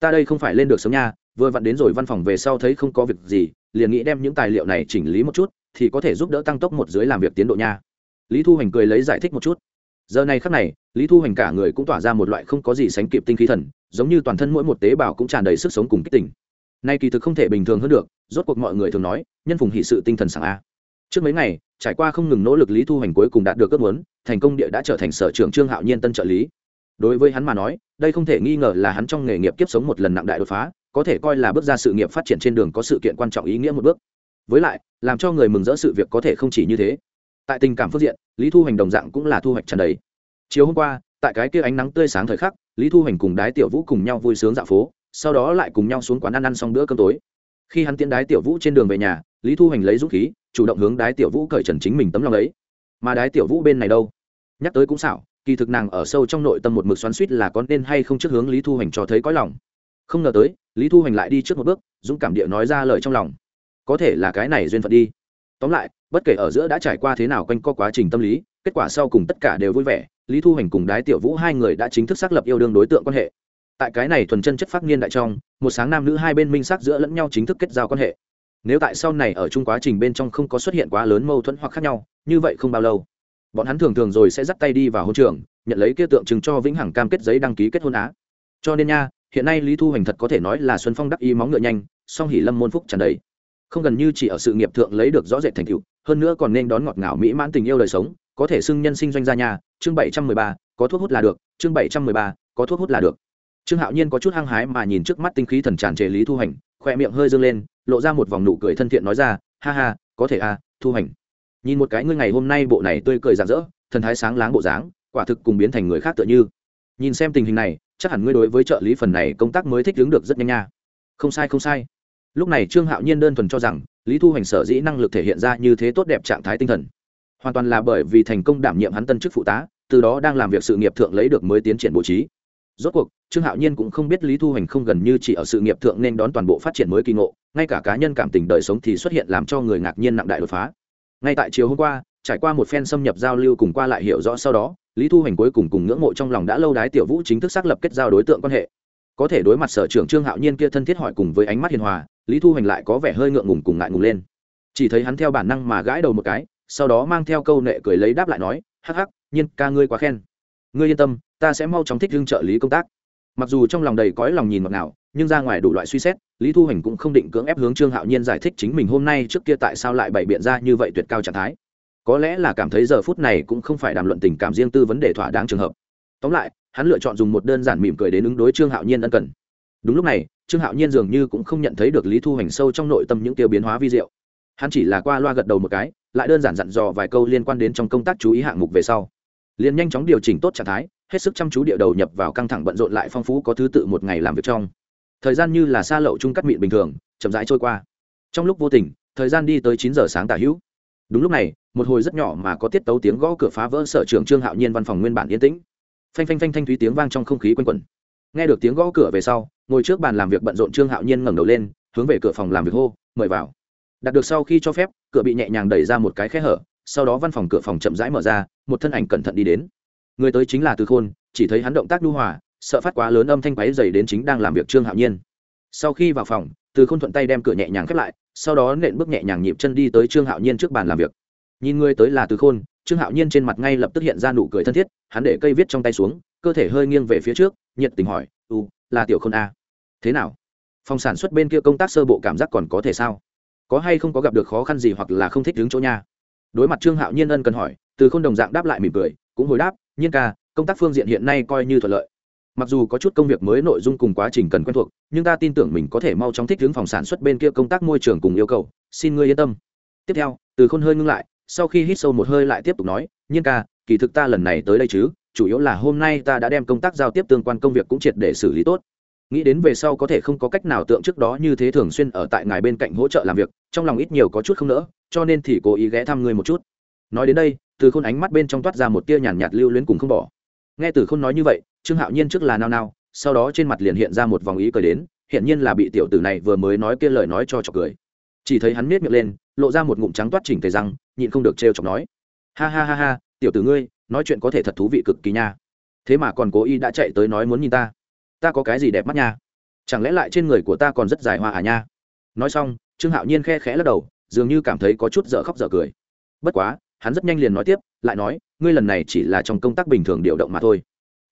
ta đây không phải lên được sớm nha, vừa vặn đến rồi văn phòng về sau thấy không có việc gì, liền nghĩ đem những tài liệu này chỉnh lý một chút, thì có thể giúp đỡ tăng tốc một dưới làm việc tiến độ nha. Lý thu hoành cười lấy giải thích một chút. Giờ này khắc này, lý thu hoành cả người cũng tỏa ra một loại không có gì sánh kịp tinh khí thần, giống như toàn thân mỗi một tế bào cũng tràn đầy sức sống cùng kích tình. Nay kỳ thực không thể bình thường hơn được, rốt cuộc mọi người thường nói, nhân phùng hỷ sự tinh thần sảng a. Trước mấy ngày, trải qua không ngừng nỗ lực lý thu hoành cuối cùng đạt được ước muốn, thành công địa đã trở thành sở trưởng trương hạo nhiên tân trợ lý đối với hắn mà nói, đây không thể nghi ngờ là hắn trong nghề nghiệp kiếp sống một lần nặng đại đột phá, có thể coi là bước ra sự nghiệp phát triển trên đường có sự kiện quan trọng ý nghĩa một bước. Với lại, làm cho người mừng rỡ sự việc có thể không chỉ như thế. Tại tình cảm phương diện, lý thu hành đồng dạng cũng là thu hoạch trần đấy chiều hôm qua, tại cái kia ánh nắng tươi sáng thời khắc, lý thu hành cùng đái tiểu vũ cùng nhau vui sướng dạo phố, sau đó lại cùng nhau xuống quán ăn ăn xong bữa cơm tối. Khi hắn tiến đái tiểu vũ trên đường về nhà, lý thu hành lấy dũng khí, chủ động hướng đái tiểu vũ cởi trần chính mình tấm lòng ấy. Mà đái tiểu vũ bên này đâu? Nhắc tới cũng xảo kỳ thực nàng ở sâu trong nội tâm một mực xoắn suýt là có nên hay không trước hướng lý thu hoành cho thấy có lòng. Không ngờ tới, lý thu hoành lại đi trước một bước, dũng cảm địa nói ra lời trong lòng. Có thể là cái này duyên phận đi. Tóm lại, bất kể ở giữa đã trải qua thế nào quanh co quá trình tâm lý, kết quả sau cùng tất cả đều vui vẻ, lý thu hoành cùng đái tiểu vũ hai người đã chính thức xác lập yêu đương đối tượng quan hệ. Tại cái này thuần chân chất phát niên đại trong, một sáng nam nữ hai bên minh xác giữa lẫn nhau chính thức kết giao quan hệ. Nếu tại sau này ở chung quá trình bên trong không có xuất hiện quá lớn mâu thuẫn hoặc khác nhau, như vậy không bao lâu bọn hắn thường thường rồi sẽ dắt tay đi vào hôn trường, nhận lấy kia tượng trưng cho vĩnh hằng cam kết giấy đăng ký kết hôn á. Cho nên nha, hiện nay lý thu hoành thật có thể nói là xuân phong đắc y móng ngựa nhanh, song hỉ lâm môn phúc tràn đầy. Không gần như chỉ ở sự nghiệp thượng lấy được rõ rệt thành tựu, hơn nữa còn nên đón ngọt ngào mỹ mãn tình yêu đời sống, có thể xưng nhân sinh doanh gia nhà chương bảy trăm mười ba, có thuốc hút là được. Chương bảy trăm mười ba, có thuốc hút là được. Trương hạo nhiên có chút hăng hái mà nhìn trước mắt tinh khí thần tràn trề lý thu hành khoe miệng hơi dâng lên, lộ ra một vòng nụ cười thân thiện nói ra, ha ha, có thể à thu hành nhìn một cái ngươi ngày hôm nay bộ này tươi cười rạng rỡ, thần thái sáng láng bộ dáng, quả thực cùng biến thành người khác tựa như. Nhìn xem tình hình này, chắc hẳn ngươi đối với trợ lý phần này công tác mới thích ứng được rất nhanh nha. Không sai không sai. Lúc này trương hạo nhiên đơn thuần cho rằng, lý thu hoành sở dĩ năng lực thể hiện ra như thế tốt đẹp trạng thái tinh thần. Hoàn toàn là bởi vì thành công đảm nhiệm hắn tân chức phụ tá, từ đó đang làm việc sự nghiệp thượng lấy được mới tiến triển bố trí. Rốt cuộc, trương hạo nhiên cũng không biết lý thu hoành không gần như chỉ ở sự nghiệp thượng nên đón toàn bộ phát triển mới kỳ ngộ, ngay cả cá nhân cảm tình đời sống thì xuất hiện làm cho người ngạc nhiên nặng đại đột phá ngay tại chiều hôm qua, trải qua một phen xâm nhập giao lưu cùng qua lại hiểu rõ sau đó, lý thu Hành cuối cùng cùng ngưỡng mộ trong lòng đã lâu đái tiểu vũ chính thức xác lập kết giao đối tượng quan hệ. Có thể đối mặt sở trưởng trương hạo nhiên kia thân thiết hỏi cùng với ánh mắt hiền hòa, lý thu Hành lại có vẻ hơi ngượng ngùng cùng ngại ngùng lên. Chỉ thấy hắn theo bản năng mà gãi đầu một cái, sau đó mang theo câu nệ cười lấy đáp lại nói, hắc hắc, nhiên ca ngươi quá khen. Ngươi yên tâm, ta sẽ mau chóng thích hương trợ lý công tác. Mặc dù trong lòng đầy cõi lòng nhìn ngọt nào nhưng ra ngoài đủ loại suy xét, lý thu Hành cũng không định cưỡng ép hướng trương hạo nhiên giải thích chính mình hôm nay trước kia tại sao lại bày biện ra như vậy tuyệt cao trạng thái. Có lẽ là cảm thấy giờ phút này cũng không phải đàm luận tình cảm riêng tư vấn đề thỏa đáng trường hợp. Tóm lại, hắn lựa chọn dùng một đơn giản mỉm cười đến ứng đối trương hạo nhiên ân cần. Đúng lúc này, trương hạo nhiên dường như cũng không nhận thấy được lý thu Hành sâu trong nội tâm những tiêu biến hóa vi diệu. Hắn chỉ là qua loa gật đầu một cái, lại đơn giản dặn dò vài câu liên quan đến trong công tác chú ý hạng mục về sau. Liền nhanh chóng điều chỉnh tốt trạng thái, hết sức chăm chú địa đầu nhập vào căng thẳng bận rộn lại phong phú có thứ tự một ngày làm việc trong thời gian như là xa lậu chung cắt mịn bình thường, chậm rãi trôi qua. Trong lúc vô tình, thời gian đi tới chín giờ sáng tả hữu. Đúng lúc này, một hồi rất nhỏ mà có tiết tấu tiếng gõ cửa phá vỡ sở trường trương hạo nhiên văn phòng nguyên bản yên tĩnh. Phanh phanh phanh thanh thúy tiếng vang trong không khí quanh quẩn. Nghe được tiếng gõ cửa về sau, ngồi trước bàn làm việc bận rộn trương hạo nhiên ngẩng đầu lên, hướng về cửa phòng làm việc hô, mời vào. Đặt được sau khi cho phép, cửa bị nhẹ nhàng đẩy ra một cái khe hở, sau đó văn phòng cửa phòng chậm rãi mở ra, một thân ảnh cẩn thận đi đến. Người tới chính là từ khôn, chỉ thấy hắn động tác nhu hòa sợ phát quá lớn âm thanh quáy dày đến chính đang làm việc trương hạo nhiên. Sau khi vào phòng, từ khôn thuận tay đem cửa nhẹ nhàng khép lại, sau đó nện bước nhẹ nhàng nhịp chân đi tới trương hạo nhiên trước bàn làm việc. Nhìn người tới là từ khôn, trương hạo nhiên trên mặt ngay lập tức hiện ra nụ cười thân thiết, hắn để cây viết trong tay xuống, cơ thể hơi nghiêng về phía trước, nhiệt tình hỏi u là tiểu khôn a thế nào? Phòng sản xuất bên kia công tác sơ bộ cảm giác còn có thể sao? Có hay không có gặp được khó khăn gì hoặc là không thích đứng chỗ nha? Đối mặt trương hạo nhiên ân cần hỏi, từ k h ô n đồng dạng đáp lại mỉm cười, cũng hồi đáp, nhiên ca, công tác phương diện hiện nay coi như thuận lợi mặc dù có chút công việc mới nội dung cùng quá trình cần quen thuộc nhưng ta tin tưởng mình có thể mau chóng thích ứng phòng sản xuất bên kia công tác môi trường cùng yêu cầu. Xin ngươi yên tâm. Tiếp theo từ khôn hơi ngưng lại sau khi hít sâu một hơi lại tiếp tục nói nhiên ca kỳ thực ta lần này tới đây chứ chủ yếu là hôm nay ta đã đem công tác giao tiếp tương quan công việc cũng triệt để xử lý tốt. Nghĩ đến về sau có thể không có cách nào tượng trước đó như thế thường xuyên ở tại ngài bên cạnh hỗ trợ làm việc trong lòng ít nhiều có chút không nỡ cho nên thì cố ý ghé thăm ngươi một chút. Nói đến đây từ khôn ánh mắt bên trong toát ra một tia nhàn nhạt, lưu luyến cùng không bỏ. Nghe từ khôn nói như vậy trương hạo nhiên trước là nao nao, sau đó trên mặt liền hiện ra một vòng ý cười đến hiện nhiên là bị tiểu tử này vừa mới nói kia lời nói cho chọc cười. Chỉ thấy hắn miết miệng lên, lộ ra một ngụm trắng toát chỉnh tề răng, nhịn không được trêu chọc nói, ha ha ha ha, tiểu tử ngươi, nói chuyện có thể thật thú vị cực kỳ nha. Thế mà còn cố ý đã chạy tới nói muốn nhìn ta. Ta có cái gì đẹp mắt nha? Chẳng lẽ lại trên người của ta còn rất dài hoa à nha? Nói xong, trương hạo nhiên khe khẽ lắc đầu, dường như cảm thấy có chút dở khóc dở cười. Bất quá, hắn rất nhanh liền nói tiếp, lại nói, ngươi lần này chỉ là trong công tác bình thường điều động mà thôi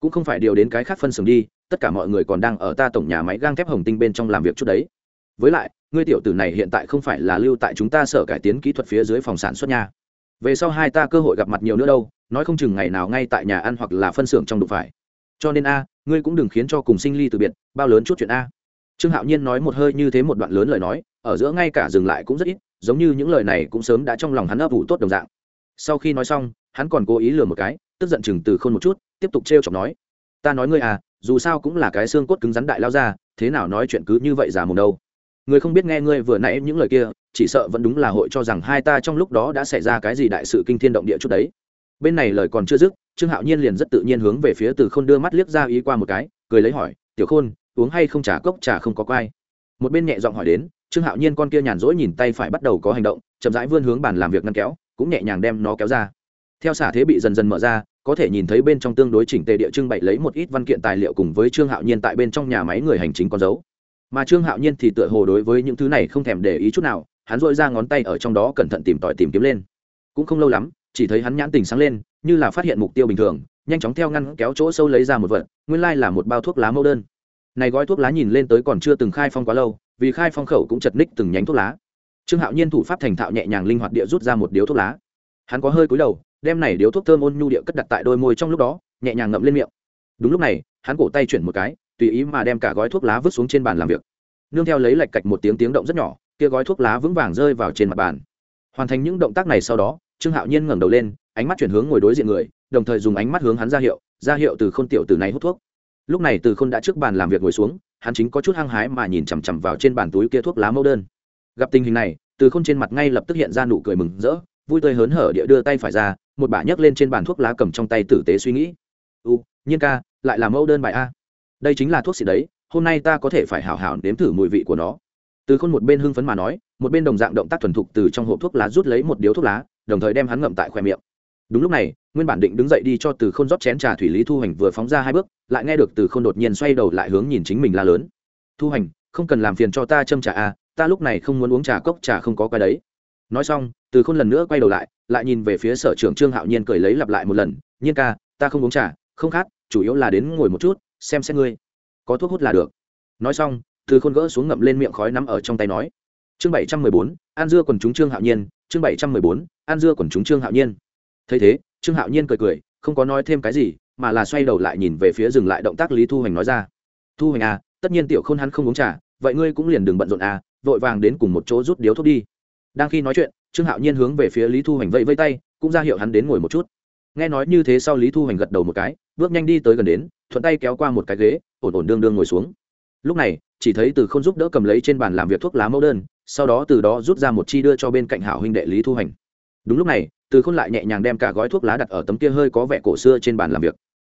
cũng không phải điều đến cái khác phân xưởng đi, tất cả mọi người còn đang ở ta tổng nhà máy gang thép hồng tinh bên trong làm việc chút đấy. Với lại, ngươi tiểu tử này hiện tại không phải là lưu tại chúng ta sở cải tiến kỹ thuật phía dưới phòng sản xuất nha. Về sau hai ta cơ hội gặp mặt nhiều nữa đâu, nói không chừng ngày nào ngay tại nhà ăn hoặc là phân xưởng trong đụng phải. Cho nên a, ngươi cũng đừng khiến cho cùng sinh ly từ biệt, bao lớn chút chuyện a. Trương hạo nhiên nói một hơi như thế một đoạn lớn lời nói, ở giữa ngay cả dừng lại cũng rất ít, giống như những lời này cũng sớm đã trong lòng hắn ấp ủ tốt đồng dạng. Sau khi nói xong, hắn còn cố ý lừa một cái, tức giận chừng từ khôn một chút tiếp tục trêu chọc nói, ta nói ngươi à dù sao cũng là cái xương cốt cứng rắn đại lao ra thế nào nói chuyện cứ như vậy già mồm đâu. Người không biết nghe ngươi vừa nãy những lời kia, chỉ sợ vẫn đúng là hội cho rằng hai ta trong lúc đó đã xảy ra cái gì đại sự kinh thiên động địa chút đấy. Bên này lời còn chưa dứt, trương hạo nhiên liền rất tự nhiên hướng về phía từ khôn đưa mắt liếc ra ý qua một cái, cười lấy hỏi, tiểu khôn, uống hay không trả cốc, trà không có quai một bên nhẹ giọng hỏi đến, trương hạo nhiên con kia nhàn rỗi nhìn tay phải bắt đầu có hành động, chậm rãi vươn hướng bàn làm việc ngăn kéo, cũng nhẹ nhàng đem nó kéo ra. Theo xả thế bị dần dần mở ra có thể nhìn thấy bên trong tương đối chỉnh tề địa trưng bày lấy một ít văn kiện tài liệu cùng với trương hạo nhiên tại bên trong nhà máy người hành chính con dấu. Mà trương hạo nhiên thì tựa hồ đối với những thứ này không thèm để ý chút nào, hắn dội ra ngón tay ở trong đó cẩn thận tìm tòi tìm kiếm lên. Cũng không lâu lắm, chỉ thấy hắn nhãn tình sáng lên, như là phát hiện mục tiêu bình thường, nhanh chóng theo ngăn kéo chỗ sâu lấy ra một vật, nguyên lai là một bao thuốc lá mẫu đơn. Này gói thuốc lá nhìn lên tới còn chưa từng khai phong quá lâu, vì khai phong khẩu cũng chật ních từng nhánh thuốc lá. Trương hạo nhiên thủ pháp thành thạo nhẹ nhàng linh hoạt địa rút ra một điếu thuốc lá. Hắn có hơi cúi đầu đem này điếu thuốc thơm ôn nhu địa cất đặt tại đôi môi trong lúc đó, nhẹ nhàng ngậm lên miệng. Đúng lúc này, hắn cổ tay chuyển một cái, tùy ý mà đem cả gói thuốc lá vứt xuống trên bàn làm việc. Nương theo lấy lạch cạch một tiếng tiếng động rất nhỏ, kia gói thuốc lá vững vàng rơi vào trên mặt bàn. Hoàn thành những động tác này sau đó, trương hạo nhiên ngẩng đầu lên, ánh mắt chuyển hướng ngồi đối diện người, đồng thời dùng ánh mắt hướng hắn ra hiệu ra hiệu từ k h ô n tiểu từ này hút thuốc. Lúc này từ k h ô n đã trước bàn làm việc ngồi xuống, hắn chính có chút hăng hái mà nhìn chằm chằm vào trên bàn túi kia thuốc lá mẫu đơn. Gặp tình hình này, từ k h ô n trên mặt ngay lập tức hiện ra nụ cười mừng rỡ, vui tươi hớn hở địa đưa tay phải ra một bả nhấc lên trên bàn thuốc lá cầm trong tay tử tế suy nghĩ. U nhiên ca lại là mẫu đơn bài a. Đây chính là thuốc xịt đấy hôm nay ta có thể phải hảo hảo nếm thử mùi vị của nó. Từ khôn một bên hưng phấn mà nói một bên đồng dạng động tác thuần thục từ trong hộp thuốc lá rút lấy một điếu thuốc lá đồng thời đem hắn ngậm tại khoe miệng. Đúng lúc này nguyên bản định đứng dậy đi cho từ khôn rót chén trà thủy lý thu hành vừa phóng ra hai bước lại nghe được từ khôn đột nhiên xoay đầu lại hướng nhìn chính mình la lớn. Thu hành, không cần làm phiền cho ta châm trà à ta lúc này không muốn uống trà cốc trà không có cái đấy nói xong, từ k h ô n lần nữa quay đầu lại lại nhìn về phía sở trưởng trương hạo nhiên cười lấy lặp lại một lần, nhiên ca, ta không uống trà, không khát, chủ yếu là đến ngồi một chút, xem xét ngươi. Có thuốc hút là được. Nói xong, từ khôn gỡ xuống ngậm lên miệng khói nắm ở trong tay nói, chương bảy trăm mười bốn an dưa quần chúng trương hạo nhiên, chương bảy trăm mười bốn an dưa quần chúng trương hạo nhiên. Thấy thế, trương hạo nhiên cười cười, không có nói thêm cái gì, mà là xoay đầu lại nhìn về phía dừng lại động tác lý thu hoành nói ra, thu hoành à tất nhiên tiểu k h ô n hắn không uống trà, vậy ngươi cũng liền đừng bận rộn à vội vàng đến cùng một chỗ rút điếu thuốc đi đang khi nói chuyện, trương hạo nhiên hướng về phía lý thu hoành vẫy vây tay, cũng ra hiệu hắn đến ngồi một chút. Nghe nói như thế sau lý thu hoành gật đầu một cái, bước nhanh đi tới gần đến, thuận tay kéo qua một cái ghế, ổn ổn đương đương ngồi xuống. Lúc này, chỉ thấy từ không giúp đỡ cầm lấy trên bàn làm việc thuốc lá mẫu đơn, sau đó từ đó rút ra một chi đưa cho bên cạnh hảo huynh đệ lý thu hoành. Đúng lúc này, từ khôn lại nhẹ nhàng đem cả gói thuốc lá đặt ở tấm kia hơi có vẻ cổ xưa trên bàn làm việc.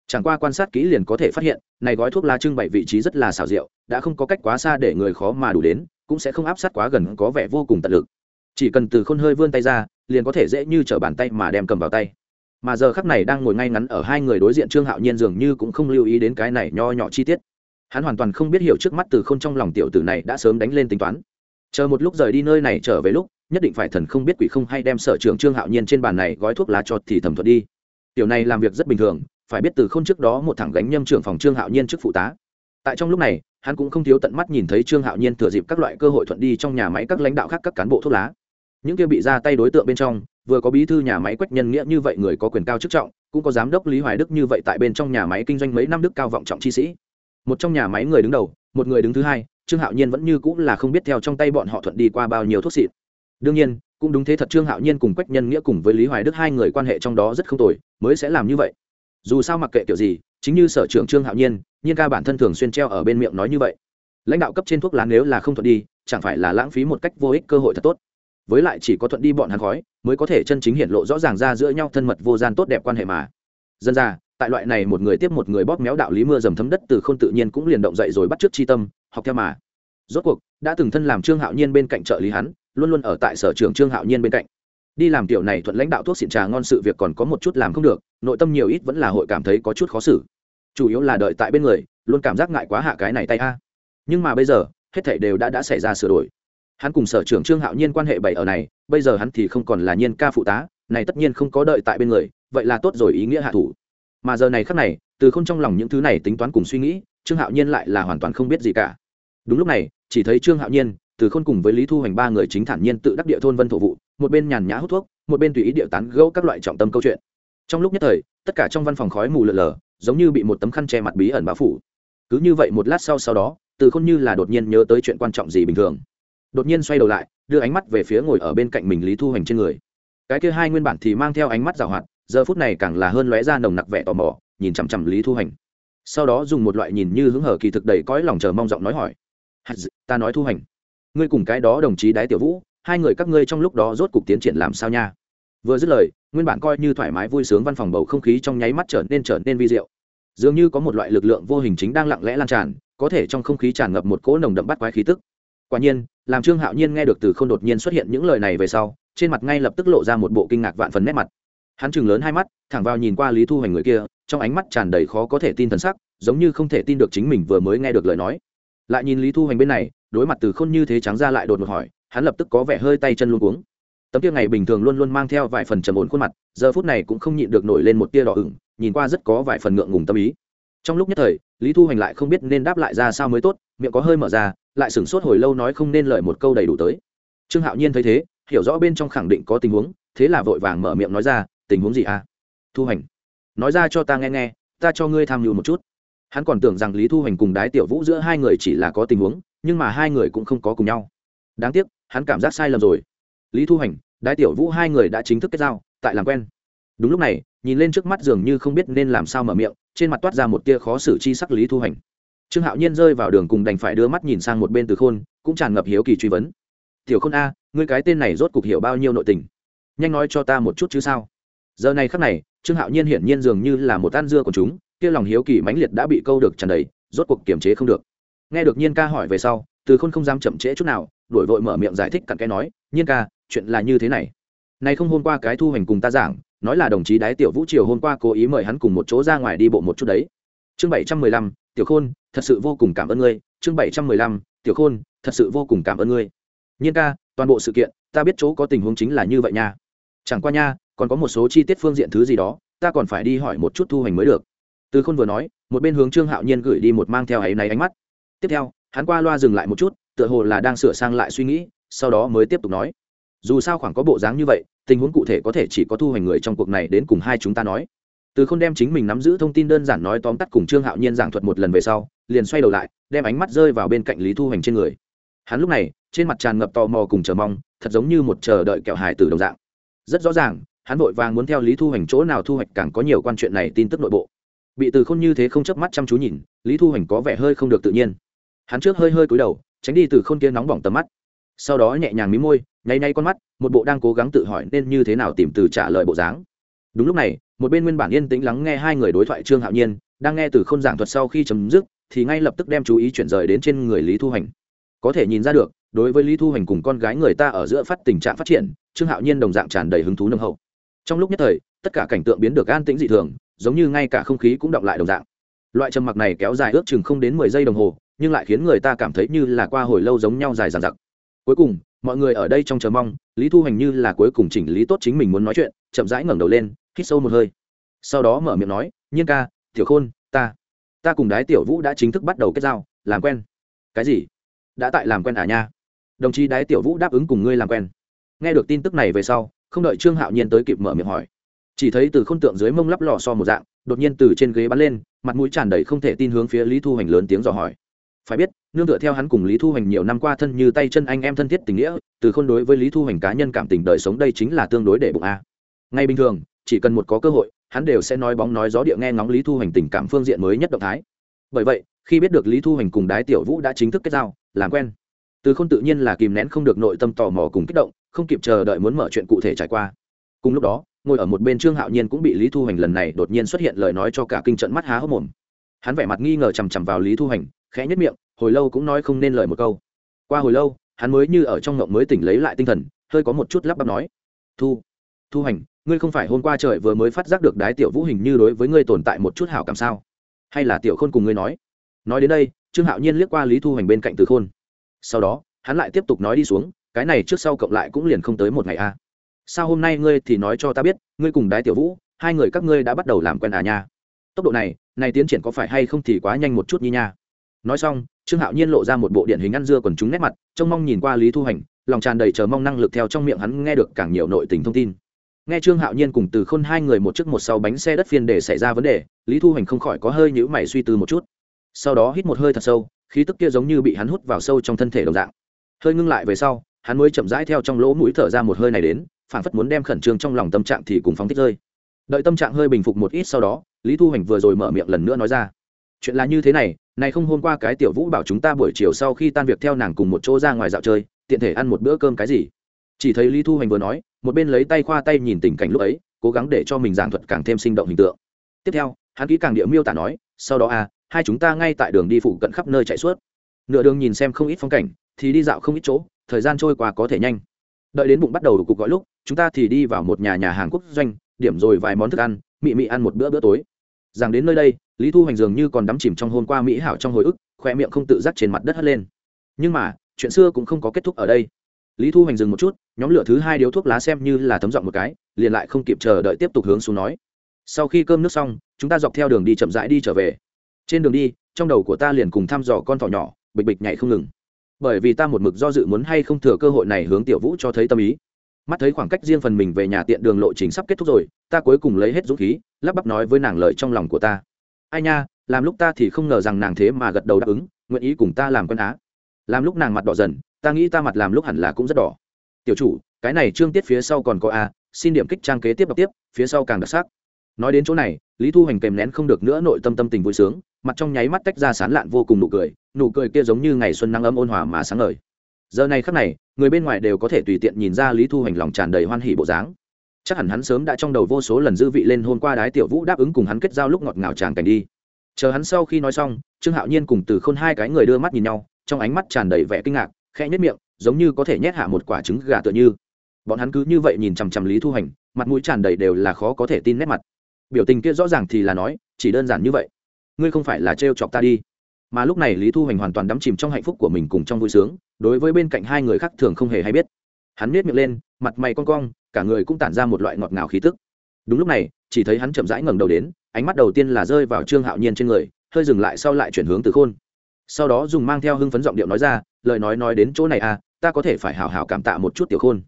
Chẳng qua quan sát kỹ liền có thể phát hiện, này gói thuốc lá trưng bày vị trí rất là xảo diệu, đã không có cách quá xa để người khó mà đủ đến, cũng sẽ không áp sát quá gần có vẻ vô cùng tận lực chỉ cần từ khôn hơi vươn tay ra, liền có thể dễ như t bàn tay mà đem cầm vào tay. Mà giờ khắc này đang ngồi ngay ngắn ở hai người đối diện trương hạo nhiên dường như cũng không lưu ý đến cái này nho nhỏ chi tiết. Hắn hoàn toàn không biết hiểu trước mắt từ k h ô n trong lòng tiểu tử này đã sớm đánh lên tính toán. Chờ một lúc rời đi nơi này trở về lúc, nhất định phải thần không biết quỷ không hay đem sở trường trương hạo nhiên trên bàn này gói thuốc lá trọt thì thẩm thuật đi. Tiểu này làm việc rất bình thường, phải biết từ k h ô n trước đó một thẳng gánh nhâm trưởng phòng trương hạo nhiên trước phụ tá. Tại trong lúc này, hắn cũng không thiếu tận mắt nhìn thấy trương hạo nhiên thừa dịp các loại cơ hội thuận đi trong nhà máy các lãnh đạo khác các cán bộ thuốc lá những kia bị ra tay đối tượng bên trong, vừa có bí thư nhà máy quách nhân nghĩa như vậy người có quyền cao chức trọng, cũng có giám đốc lý hoài đức như vậy tại bên trong nhà máy kinh doanh mấy năm đức cao vọng trọng chi sĩ. Một trong nhà máy người đứng đầu, một người đứng thứ hai, trương hạo nhiên vẫn như cũng là không biết theo trong tay bọn họ thuận đi qua bao nhiêu thuốc xịt. Đương nhiên, cũng đúng thế thật trương hạo nhiên cùng quách nhân nghĩa cùng với lý hoài đức hai người quan hệ trong đó rất không tồi, mới sẽ làm như vậy. Dù sao mặc kệ kiểu gì, chính như sở trưởng trương hạo nhiên nhiên ca bản thân thường xuyên treo ở bên miệng nói như vậy. Lãnh đạo cấp trên thuốc lá nếu là không thuận đi, chẳng phải là lãng phí một cách vô ích cơ hội thật tốt với lại chỉ có thuận đi bọn hắn khói, mới có thể chân chính hiện lộ rõ ràng ra giữa nhau thân mật vô gian tốt đẹp quan hệ mà. Dân ra, tại loại này một người tiếp một người bóp méo đạo lý mưa dầm thấm đất từ k h ô n tự nhiên cũng liền động dậy rồi bắt t r ư ớ c chi tâm, học theo mà. Rốt cuộc, đã từng thân làm trương hạo nhiên bên cạnh trợ lý hắn, luôn luôn ở tại sở trường trương hạo nhiên bên cạnh. Đi làm kiểu này thuận lãnh đạo thuốc xịn trà ngon sự việc còn có một chút làm không được, nội tâm nhiều ít vẫn là hội cảm thấy có chút khó xử. Chủ yếu là đợi tại bên người, luôn cảm giác ngại quá hạ cái này tay a. Nhưng mà bây giờ, hết thảy đều đã đã xảy ra sửa đổi hắn cùng sở trưởng trương hạo nhiên quan hệ bảy ở này, bây giờ hắn thì không còn là nhiên ca phụ tá, này tất nhiên không có đợi tại bên người, vậy là tốt rồi ý nghĩa hạ thủ. Mà giờ này khắc này, từ không trong lòng những thứ này tính toán cùng suy nghĩ, trương hạo nhiên lại là hoàn toàn không biết gì cả. Đúng lúc này, chỉ thấy trương hạo nhiên, từ khôn cùng với lý thu hoành ba người chính thản nhiên tự đắc địa thôn vân thổ vụ, một bên nhàn nhã hút thuốc, một bên tùy ý địa tán gẫu các loại trọng tâm câu chuyện. Trong lúc nhất thời, tất cả trong văn phòng khói mù lờ lờ giống như bị một tấm khăn che mặt bí ẩn bao phủ. Cứ như vậy một lát sau sau đó, từ khôn như là đột nhiên nhớ tới chuyện quan trọng gì bình thường đột nhiên xoay đầu lại, đưa ánh mắt về phía ngồi ở bên cạnh mình lý thu hoành trên người. Cái kia hai nguyên bản thì mang theo ánh mắt rào hoạt, giờ phút này càng là hơn lóe ra nồng nặc vẻ tò mò, nhìn chằm chằm lý thu hoành. Sau đó dùng một loại nhìn như hứng hở kỳ thực đầy cõi lòng chờ mong giọng nói hỏi. Ta nói thu hoành, ngươi cùng cái đó đồng chí đái tiểu vũ, hai người các ngươi trong lúc đó rốt cục tiến triển làm sao nha? Vừa dứt lời, nguyên bản coi như thoải mái vui sướng văn phòng bầu không khí trong nháy mắt trở nên trở nên vi diệu. Dường như có một loại lực lượng vô hình chính đang lặng lẽ lan tràn, có thể trong không khí tràn ngập một cỗ nồng đậm bắt quái khí tức quả nhiên, làm trương hạo nhiên nghe được từ k h ô n đột nhiên xuất hiện những lời này về sau, trên mặt ngay lập tức lộ ra một bộ kinh ngạc vạn phần nét mặt. Hắn chừng lớn hai mắt, thẳng vào nhìn qua lý thu hoành người kia, trong ánh mắt tràn đầy khó có thể tin thần sắc, giống như không thể tin được chính mình vừa mới nghe được lời nói. Lại nhìn lý thu hoành bên này, đối mặt từ khôn như thế trắng ra lại đột ngột hỏi, hắn lập tức có vẻ hơi tay chân luôn cuống. Tấm tia ngày bình thường luôn luôn mang theo vài phần trầm ổn khuôn mặt, giờ phút này cũng không nhịn được nổi lên một tia đỏ ửng, nhìn qua rất có vài phần ngượng ngùng tâm ý trong lúc nhất thời, lý thu hoành lại không biết nên đáp lại ra sao mới tốt, miệng có hơi mở ra, lại sửng sốt hồi lâu nói không nên lời một câu đầy đủ tới. Trương hạo nhiên thấy thế, hiểu rõ bên trong khẳng định có tình huống, thế là vội vàng mở miệng nói ra, tình huống gì à? Thu hoành. Nói ra cho ta nghe nghe, ta cho ngươi tham mưu một chút. Hắn còn tưởng rằng lý thu hoành cùng đái tiểu vũ giữa hai người chỉ là có tình huống, nhưng mà hai người cũng không có cùng nhau. Đáng tiếc, hắn cảm giác sai lầm rồi. Lý thu hoành, đái tiểu vũ hai người đã chính thức kết giao, tại làm quen. Đúng lúc này nhìn lên trước mắt dường như không biết nên làm sao mở miệng, trên mặt toát ra một tia khó xử chi sắc lý thu hành. trương hạo nhiên rơi vào đường cùng đành phải đưa mắt nhìn sang một bên từ khôn, cũng tràn ngập hiếu kỳ truy vấn. Tiểu khôn a, ngươi cái tên này rốt cục hiểu bao nhiêu nội tình? Nhanh nói cho ta một chút chứ sao? Giờ này khắc này, trương hạo nhiên hiển nhiên dường như là một tan dưa của chúng, kia lòng hiếu kỳ mãnh liệt đã bị câu được tràn đầy, rốt cuộc kiềm chế không được. Nghe được nhiên ca hỏi về sau, từ khôn không dám chậm trễ chút nào đổi vội mở miệng giải thích cặn cái nói, nhiên ca, chuyện là như thế này. Này không hôm qua cái thu hành cùng ta giảng nói là đồng chí đái tiểu vũ triều hôm qua cố ý mời hắn cùng một chỗ ra ngoài đi bộ một chút đấy. Chương bảy trăm mười lăm, tiểu khôn, thật sự vô cùng cảm ơn ngươi. Chương bảy trăm mười lăm, tiểu khôn, thật sự vô cùng cảm ơn ngươi. Nhiên ca, toàn bộ sự kiện, ta biết chỗ có tình huống chính là như vậy nha. Chẳng qua nha, còn có một số chi tiết phương diện thứ gì đó, ta còn phải đi hỏi một chút thu hành mới được. Từ khôn vừa nói, một bên hướng trương hạo nhiên gửi đi một mang theo ấy náy ánh mắt. Tiếp theo, hắn qua loa dừng lại một chút, tựa hồ là đang sửa sang lại suy nghĩ, sau đó mới tiếp tục nói. Dù sao khoảng có bộ dáng như vậy tình huống cụ thể có thể chỉ có thu hoành người trong cuộc này đến cùng hai chúng ta nói. Từ k h ô n đem chính mình nắm giữ thông tin đơn giản nói tóm tắt cùng trương hạo nhiên giảng thuật một lần về sau, liền xoay đầu lại, đem ánh mắt rơi vào bên cạnh lý thu hoành trên người. Hắn lúc này, trên mặt tràn ngập tò mò cùng chờ mong, thật giống như một chờ đợi kẹo hài từ đồng dạng. Rất rõ ràng, hắn vội vàng muốn theo lý thu hoành chỗ nào thu hoạch càng có nhiều quan chuyện này tin tức nội bộ. Bị từ khôn như thế không chớp mắt chăm chú nhìn, lý thu hoành có vẻ hơi không được tự nhiên. Hắn trước hơi hơi cúi đầu, tránh đi từ khôn kia nóng bỏng tầm mắt sau đó nhẹ nhàng mí môi, nháy nháy con mắt, một bộ đang cố gắng tự hỏi nên như thế nào tìm từ trả lời bộ dáng. Đúng lúc này, một bên nguyên bản yên tĩnh lắng nghe hai người đối thoại trương hạo nhiên, đang nghe từ không giảng thuật sau khi chấm dứt, thì ngay lập tức đem chú ý chuyển rời đến trên người lý thu hành. Có thể nhìn ra được, đối với lý thu hành cùng con gái người ta ở giữa phát tình trạng phát triển, trương hạo nhiên đồng dạng tràn đầy hứng thú nâng hậu. Trong lúc nhất thời, tất cả cảnh tượng biến được an tĩnh dị thường, giống như ngay cả không khí cũng động lại đồng dạng. Loại trầm mặc này kéo dài ước chừng không đến mười giây đồng hồ, nhưng lại khiến người ta cảm thấy như là qua hồi lâu giống nhau dài dằng dặc cuối cùng, mọi người ở đây trong chờ mong, lý thu hành như là cuối cùng chỉnh lý tốt chính mình muốn nói chuyện, chậm rãi ngẩng đầu lên, hít sâu một hơi. Sau đó mở miệng nói, nhiên ca, tiểu khôn, ta ta cùng đái tiểu vũ đã chính thức bắt đầu kết giao, làm quen. Cái gì? Đã tại làm quen à nha? Đồng chí đái tiểu vũ đáp ứng cùng ngươi làm quen. Nghe được tin tức này về sau, không đợi trương hạo nhiên tới kịp mở miệng hỏi. Chỉ thấy từ k h ô n tượng dưới mông lắp lò so một dạng, đột nhiên từ trên ghế bắn lên, mặt mũi tràn đầy không thể tin hướng phía lý thu hành lớn tiếng dò hỏi. Phải biết nương tựa theo hắn cùng lý thu hoành nhiều năm qua thân như tay chân anh em thân thiết tình nghĩa, từ khôn đối với lý thu hoành cá nhân cảm tình đời sống đây chính là tương đối để bụng a. Ngay bình thường, chỉ cần một có cơ hội, hắn đều sẽ nói bóng nói gió địa nghe ngóng lý thu hoành tình cảm phương diện mới nhất động thái. Bởi vậy, khi biết được lý thu hoành cùng đái tiểu vũ đã chính thức kết giao, làm quen. Từ khôn tự nhiên là kìm nén không được nội tâm tò mò cùng kích động, không kịp chờ đợi muốn mở chuyện cụ thể trải qua. Cùng lúc đó, ngồi ở một bên trương hạo nhiên cũng bị lý thu hoành lần này đột nhiên xuất hiện lời nói cho cả kinh trận mắt há hốc mồm. Hắn vẻ mặt nghi ngờ chằm chằm vào lý thu hoành, khẽ nhất miệng hồi lâu cũng nói không nên lời một câu. Qua hồi lâu hắn mới như ở trong ngộng mới tỉnh lấy lại tinh thần hơi có một chút lắp bắp nói. Thu thu Hành, ngươi không phải hôm qua trời vừa mới phát giác được đái tiểu vũ hình như đối với ngươi tồn tại một chút hảo cảm sao? Hay là tiểu khôn cùng ngươi nói? Nói đến đây trương hạo nhiên liếc qua lý thu Hành bên cạnh từ khôn. Sau đó hắn lại tiếp tục nói đi xuống cái này trước sau cộng lại cũng liền không tới một ngày a. À. Sao hôm nay ngươi thì nói cho ta biết ngươi cùng đái tiểu vũ hai người các ngươi đã bắt đầu làm quen à nha. Tốc độ này này tiến triển có phải hay không thì quá nhanh một chút nhi nha nói xong, trương hạo nhiên lộ ra một bộ điện hình ăn dưa còn chúng nét mặt, trông mong nhìn qua lý thu hành, lòng tràn đầy chờ mong năng lực theo trong miệng hắn nghe được càng nhiều nội tình thông tin. Nghe trương hạo nhiên cùng từ khôn hai người một chiếc một sau bánh xe đất phiên để xảy ra vấn đề, lý thu hành không khỏi có hơi nhữ mày suy tư một chút. Sau đó hít một hơi thật sâu, khí tức kia giống như bị hắn hút vào sâu trong thân thể đồng dạng. Hơi ngưng lại về sau, hắn mới chậm rãi theo trong lỗ mũi thở ra một hơi này đến phản phất muốn đem khẩn trương trong lòng tâm trạng thì cùng phóng thích rơi. Đợi tâm trạng hơi bình phục một ít sau đó, lý thu hành vừa rồi mở miệng lần nữa nói ra. Chuyện là như thế này này không hôm qua cái tiểu vũ bảo chúng ta buổi chiều sau khi tan việc theo nàng cùng một chỗ ra ngoài dạo chơi, tiện thể ăn một bữa cơm cái gì? Chỉ thấy lý thu hành vừa nói, một bên lấy tay khoa tay nhìn tình cảnh lúc ấy, cố gắng để cho mình giảng thuật càng thêm sinh động hình tượng. Tiếp theo, hắn kỹ càng địa miêu tả nói, sau đó à hai chúng ta ngay tại đường đi phụ cận khắp nơi chạy suốt. Nửa đường nhìn xem không ít phong cảnh, thì đi dạo không ít chỗ, thời gian trôi qua có thể nhanh. Đợi đến bụng bắt đầu cục gọi lúc, chúng ta thì đi vào một nhà nhà hàng quốc doanh, điểm rồi vài món thức ăn, mị mị ăn một bữa bữa tối. Rằng đến nơi đây lý thu hoành dường như còn đắm chìm trong hôn qua mỹ hảo trong hồi ức khoe miệng không tự giác trên mặt đất hất lên. Nhưng mà, chuyện xưa cũng không có kết thúc ở đây. Lý thu hoành dừng một chút, nhóm lửa thứ hai điếu thuốc lá xem như là thấm dọn một cái, liền lại không kịp chờ đợi tiếp tục hướng xuống nói. Sau khi cơm nước xong, chúng ta dọc theo đường đi chậm rãi đi trở về. Trên đường đi, trong đầu của ta liền cùng thăm dò con thỏ nhỏ, bịch bịch nhảy không ngừng. Bởi vì ta một mực do dự muốn hay không thừa cơ hội này hướng tiểu vũ cho thấy tâm ý. Mắt thấy khoảng cách riêng phần mình về nhà tiện đường lộ trình sắp kết thúc rồi, ta cuối cùng lấy hết dũng khí, lắp bắp nói với nàng lời trong lòng của ta ai nha, làm lúc ta thì không ngờ rằng nàng thế mà gật đầu đáp ứng, nguyện ý cùng ta làm quân á. Làm lúc nàng mặt đỏ dần, ta nghĩ ta mặt làm lúc hẳn là cũng rất đỏ. Tiểu chủ, cái này trương tiết phía sau còn có a, xin điểm kích trang kế tiếp đọc tiếp, phía sau càng đặc sắc. Nói đến chỗ này, lý thu hoành kèm nén không được nữa nội tâm tâm tình vui sướng, mặt trong nháy mắt tách ra sán lạn vô cùng nụ cười nụ cười kia giống như ngày xuân nắng ấm ôn hòa mà sáng ngời. Giờ này khắc này, người bên ngoài đều có thể tùy tiện nhìn ra lý thu hoành lòng tràn đầy hoan hỉ bộ dáng chắc hẳn hắn sớm đã trong đầu vô số lần dư vị lên hôn qua đái tiểu vũ đáp ứng cùng hắn kết giao lúc ngọt ngào tràn cảnh đi. Chờ hắn sau khi nói xong, trương hạo nhiên cùng từ khôn hai cái người đưa mắt nhìn nhau, trong ánh mắt tràn đầy vẻ kinh ngạc, khẽ nhất miệng, giống như có thể nhét hạ một quả trứng gà tựa như. Bọn hắn cứ như vậy nhìn chằm chằm lý thu hành, mặt mũi tràn đầy đều là khó có thể tin nét mặt. Biểu tình kia rõ ràng thì là nói, chỉ đơn giản như vậy. Ngươi không phải là trêu chọc ta đi. Mà lúc này lý thu hành hoàn toàn đắm chìm trong hạnh phúc của mình cùng trong vui sướng, đối với bên cạnh hai người khác thường không hề hay biết. Hắn miết miệng lên, mặt mày con cong cả người cũng tản ra một loại ngọt ngào khí tức. Đúng lúc này, chỉ thấy hắn chậm rãi ngẩng đầu đến, ánh mắt đầu tiên là rơi vào trương hạo nhiên trên người, hơi dừng lại sau lại chuyển hướng từ khôn. Sau đó dùng mang theo hưng phấn giọng điệu nói ra, lời nói nói đến chỗ này à ta có thể phải hào hào cảm tạ một chút tiểu khôn.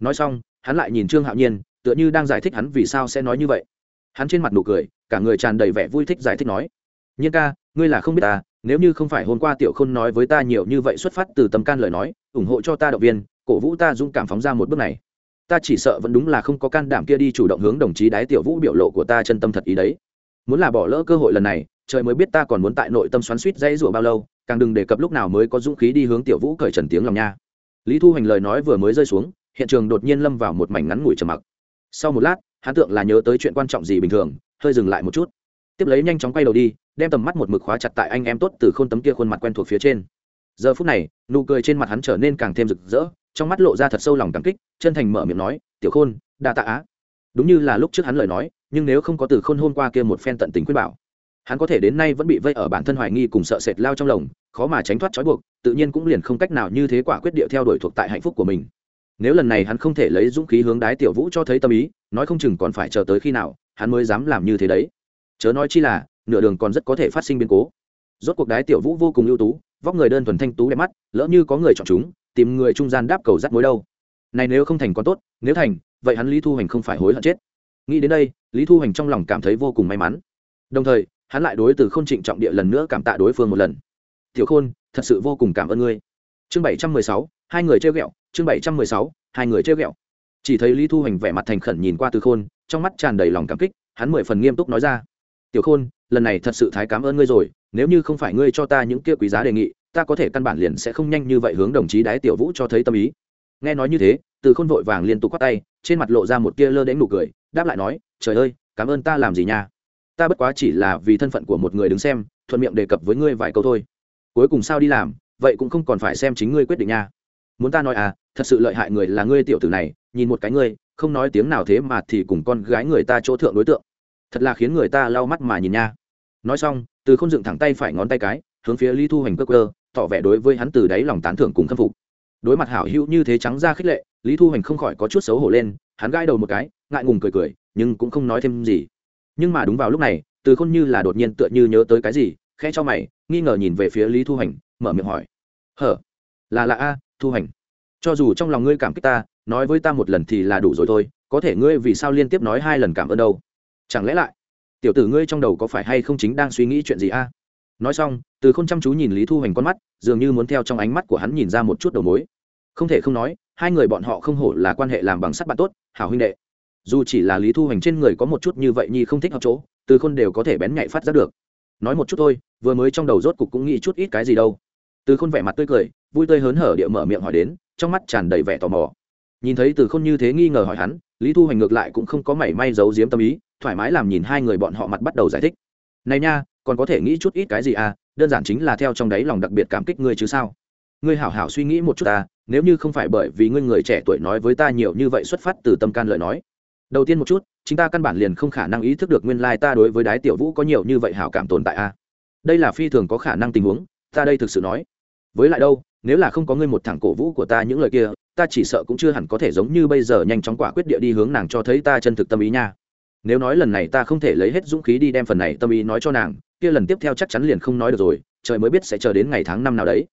Nói xong, hắn lại nhìn trương hạo nhiên, tựa như đang giải thích hắn vì sao sẽ nói như vậy. Hắn trên mặt nụ cười, cả người tràn đầy vẻ vui thích giải thích nói, nhiên ca, ngươi là không biết ta, nếu như không phải hôm qua tiểu khôn nói với ta nhiều như vậy xuất phát từ tâm can lời nói, ủng hộ cho ta động viên, cổ vũ ta dũng cảm phóng ra một bước này ta chỉ sợ vẫn đúng là không có can đảm kia đi chủ động hướng đồng chí đái tiểu vũ biểu lộ của ta chân tâm thật ý đấy. Muốn là bỏ lỡ cơ hội lần này, trời mới biết ta còn muốn tại nội tâm xoắn suýt dãy rủa bao lâu, càng đừng đề cập lúc nào mới có dũng khí đi hướng tiểu vũ cởi trần tiếng lòng nha. Lý thu hành lời nói vừa mới rơi xuống, hiện trường đột nhiên lâm vào một mảnh ngắn ngủi trầm mặc. Sau một lát, hắn tượng là nhớ tới chuyện quan trọng gì bình thường, hơi dừng lại một chút. Tiếp lấy nhanh chóng quay đầu đi, đem tầm mắt một mực khóa chặt tại anh em tốt từ k h ô n tấm kia khuôn mặt quen thuộc phía trên. Giờ phút này, nụ cười trên mặt hắn trở nên càng thêm rực rỡ trong mắt lộ ra thật sâu lòng cảm kích, chân thành mở miệng nói, tiểu khôn, đa tạ á. Đúng như là lúc trước hắn lời nói, nhưng nếu không có từ khôn hôm qua kia một phen tận tình khuyên bảo, hắn có thể đến nay vẫn bị vây ở bản thân hoài nghi cùng sợ sệt lao trong lồng khó mà tránh thoát trói buộc, tự nhiên cũng liền không cách nào như thế quả quyết điệu theo đuổi thuộc tại hạnh phúc của mình. Nếu lần này hắn không thể lấy dũng khí hướng đái tiểu vũ cho thấy tâm ý, nói không chừng còn phải chờ tới khi nào, hắn mới dám làm như thế đấy. Chớ nói chi là, nửa đường còn rất có thể phát sinh biến cố. Rốt cuộc đái tiểu vũ vô cùng ưu tú, vóc người đơn thuần thanh tú đẹp mắt, lỡ như có người chọn chúng tìm người trung gian đáp cầu rắt mối đâu. Này nếu không thành còn tốt, nếu thành, vậy hắn lý thu hành không phải hối hận chết. Nghĩ đến đây, lý thu hành trong lòng cảm thấy vô cùng may mắn. Đồng thời, hắn lại đối từ k h ô n trịnh trọng địa lần nữa cảm tạ đối phương một lần. Tiểu khôn, thật sự vô cùng cảm ơn ngươi. Chương bảy trăm mười sáu, hai người chơi ghẹo. Chương bảy trăm mười sáu, hai người chơi ghẹo. Chỉ thấy lý thu hành vẻ mặt thành khẩn nhìn qua từ khôn, trong mắt tràn đầy lòng cảm kích, hắn mười phần nghiêm túc nói ra, tiểu khôn, lần này thật sự thái cảm ơn ngươi rồi, nếu như không phải ngươi cho ta những kia quý giá đề nghị ta có thể căn bản liền sẽ không nhanh như vậy hướng đồng chí đái tiểu vũ cho thấy tâm ý. Nghe nói như thế, từ khôn vội vàng liên tục quát tay, trên mặt lộ ra một tia lơ đến nụ cười, đáp lại nói, trời ơi, cảm ơn ta làm gì nha? Ta bất quá chỉ là vì thân phận của một người đứng xem, thuận miệng đề cập với ngươi vài câu thôi. Cuối cùng sao đi làm, vậy cũng không còn phải xem chính ngươi quyết định nha. Muốn ta nói à thật sự lợi hại người là ngươi tiểu tử này, nhìn một cái ngươi, không nói tiếng nào thế mà thì cùng con gái người ta chỗ thượng đối tượng. Thật là khiến người ta lau mắt mà nhìn nha. Nói xong, từ không dựng thẳng tay phải ngón tay cái, hướng phía lý thu hoành cơ cơ tỏ vẻ đối với hắn từ đáy lòng tán thưởng cùng khâm phục. Đối mặt hảo hữu như thế trắng ra khích lệ, lý thu hoành không khỏi có chút xấu hổ lên, hắn gãi đầu một cái, ngại ngùng cười cười, nhưng cũng không nói thêm gì. Nhưng mà đúng vào lúc này, từ khôn như là đột nhiên tựa như nhớ tới cái gì, khẽ cho mày, nghi ngờ nhìn về phía lý thu hoành, mở miệng hỏi. Hở? Là là a, thu hoành. Cho dù trong lòng ngươi cảm kích ta, nói với ta một lần thì là đủ rồi thôi, có thể ngươi vì sao liên tiếp nói hai lần cảm ơn đâu? Chẳng lẽ lại, tiểu tử ngươi trong đầu có phải hay không chính đang suy nghĩ chuyện gì a? Nói xong, từ k h ô n chăm chú nhìn lý thu hoành con mắt, dường như muốn theo trong ánh mắt của hắn nhìn ra một chút đầu mối. Không thể không nói, hai người bọn họ không hổ là quan hệ làm bằng sắt bạn tốt, hảo huynh đệ. Dù chỉ là lý thu hoành trên người có một chút như vậy nhi không thích hợp chỗ, từ khôn đều có thể bén nhạy phát ra được. Nói một chút thôi, vừa mới trong đầu rốt cục cũng nghĩ chút ít cái gì đâu. Từ khôn vẻ mặt tươi cười, vui tươi hớn hở địa mở miệng hỏi đến, trong mắt tràn đầy vẻ tò mò. Nhìn thấy từ khôn như thế nghi ngờ hỏi hắn, lý thu hoành ngược lại cũng không có mảy may giấu giếm tâm ý, thoải mái làm nhìn hai người bọn họ mặt bắt đầu giải thích. Này nha còn có thể nghĩ chút ít cái gì à đơn giản chính là theo trong đấy lòng đặc biệt cảm kích ngươi chứ sao? Ngươi hảo hảo suy nghĩ một chút ta, nếu như không phải bởi vì ngươi người trẻ tuổi nói với ta nhiều như vậy xuất phát từ tâm can lợi nói. Đầu tiên một chút, chính ta căn bản liền không khả năng ý thức được nguyên lai ta đối với đái tiểu vũ có nhiều như vậy hảo cảm tồn tại a đây là phi thường có khả năng tình huống, ta đây thực sự nói. Với lại đâu, nếu là không có ngươi một thẳng cổ vũ của ta những lời kia, ta chỉ sợ cũng chưa hẳn có thể giống như bây giờ nhanh chóng quả quyết địa đi hướng nàng cho thấy ta chân thực tâm ý nha. Nếu nói lần này ta không thể lấy hết dũng khí đi đem phần này tâm ý nói cho nàng kia lần tiếp theo chắc chắn liền không nói được rồi, trời mới biết sẽ chờ đến ngày tháng năm nào đấy.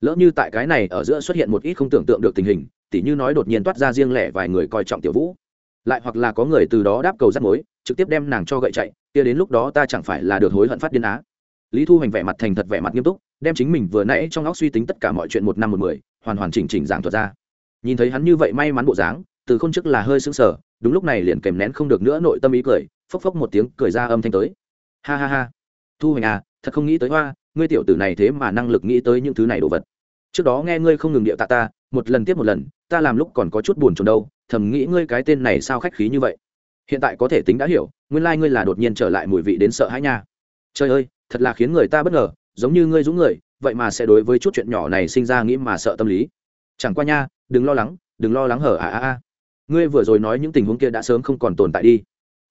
Lỡ như tại cái này ở giữa xuất hiện một ít không tưởng tượng được tình hình, tỉ như nói đột nhiên toát ra riêng lẻ vài người coi trọng tiểu vũ. Lại hoặc là có người từ đó đáp cầu rắt mối, trực tiếp đem nàng cho gậy chạy, kia đến lúc đó ta chẳng phải là được hối hận phát điên á. Lý thu hành vẻ mặt thành thật vẻ mặt nghiêm túc, đem chính mình vừa nãy trong óc suy tính tất cả mọi chuyện một năm một mười, hoàn hoàn chỉnh chỉnh giảng thuật ra. Nhìn thấy hắn như vậy may mắn bộ dáng, từ không chức là hơi sững sờ, đúng lúc này liền kèm nén không được nữa nội tâm ý cười, phốc phốc một tiếng cười ra âm thanh tới. Ha ha ha thu hoành à thật không nghĩ tới hoa, ngươi tiểu tử này thế mà năng lực nghĩ tới những thứ này đồ vật. Trước đó nghe ngươi không ngừng điệu tạ ta, một lần tiếp một lần, ta làm lúc còn có chút buồn chồn đâu, thầm nghĩ ngươi cái tên này sao khách khí như vậy. Hiện tại có thể tính đã hiểu, nguyên lai、like、ngươi là đột nhiên trở lại mùi vị đến sợ hãi nha. Trời ơi, thật là khiến người ta bất ngờ, giống như ngươi dũng người, vậy mà sẽ đối với chút chuyện nhỏ này sinh ra nghĩ mà sợ tâm lý. Chẳng qua nha, đừng lo lắng, đừng lo lắng hở à à à. Ngươi vừa rồi nói những tình huống kia đã sớm không còn tồn tại đi.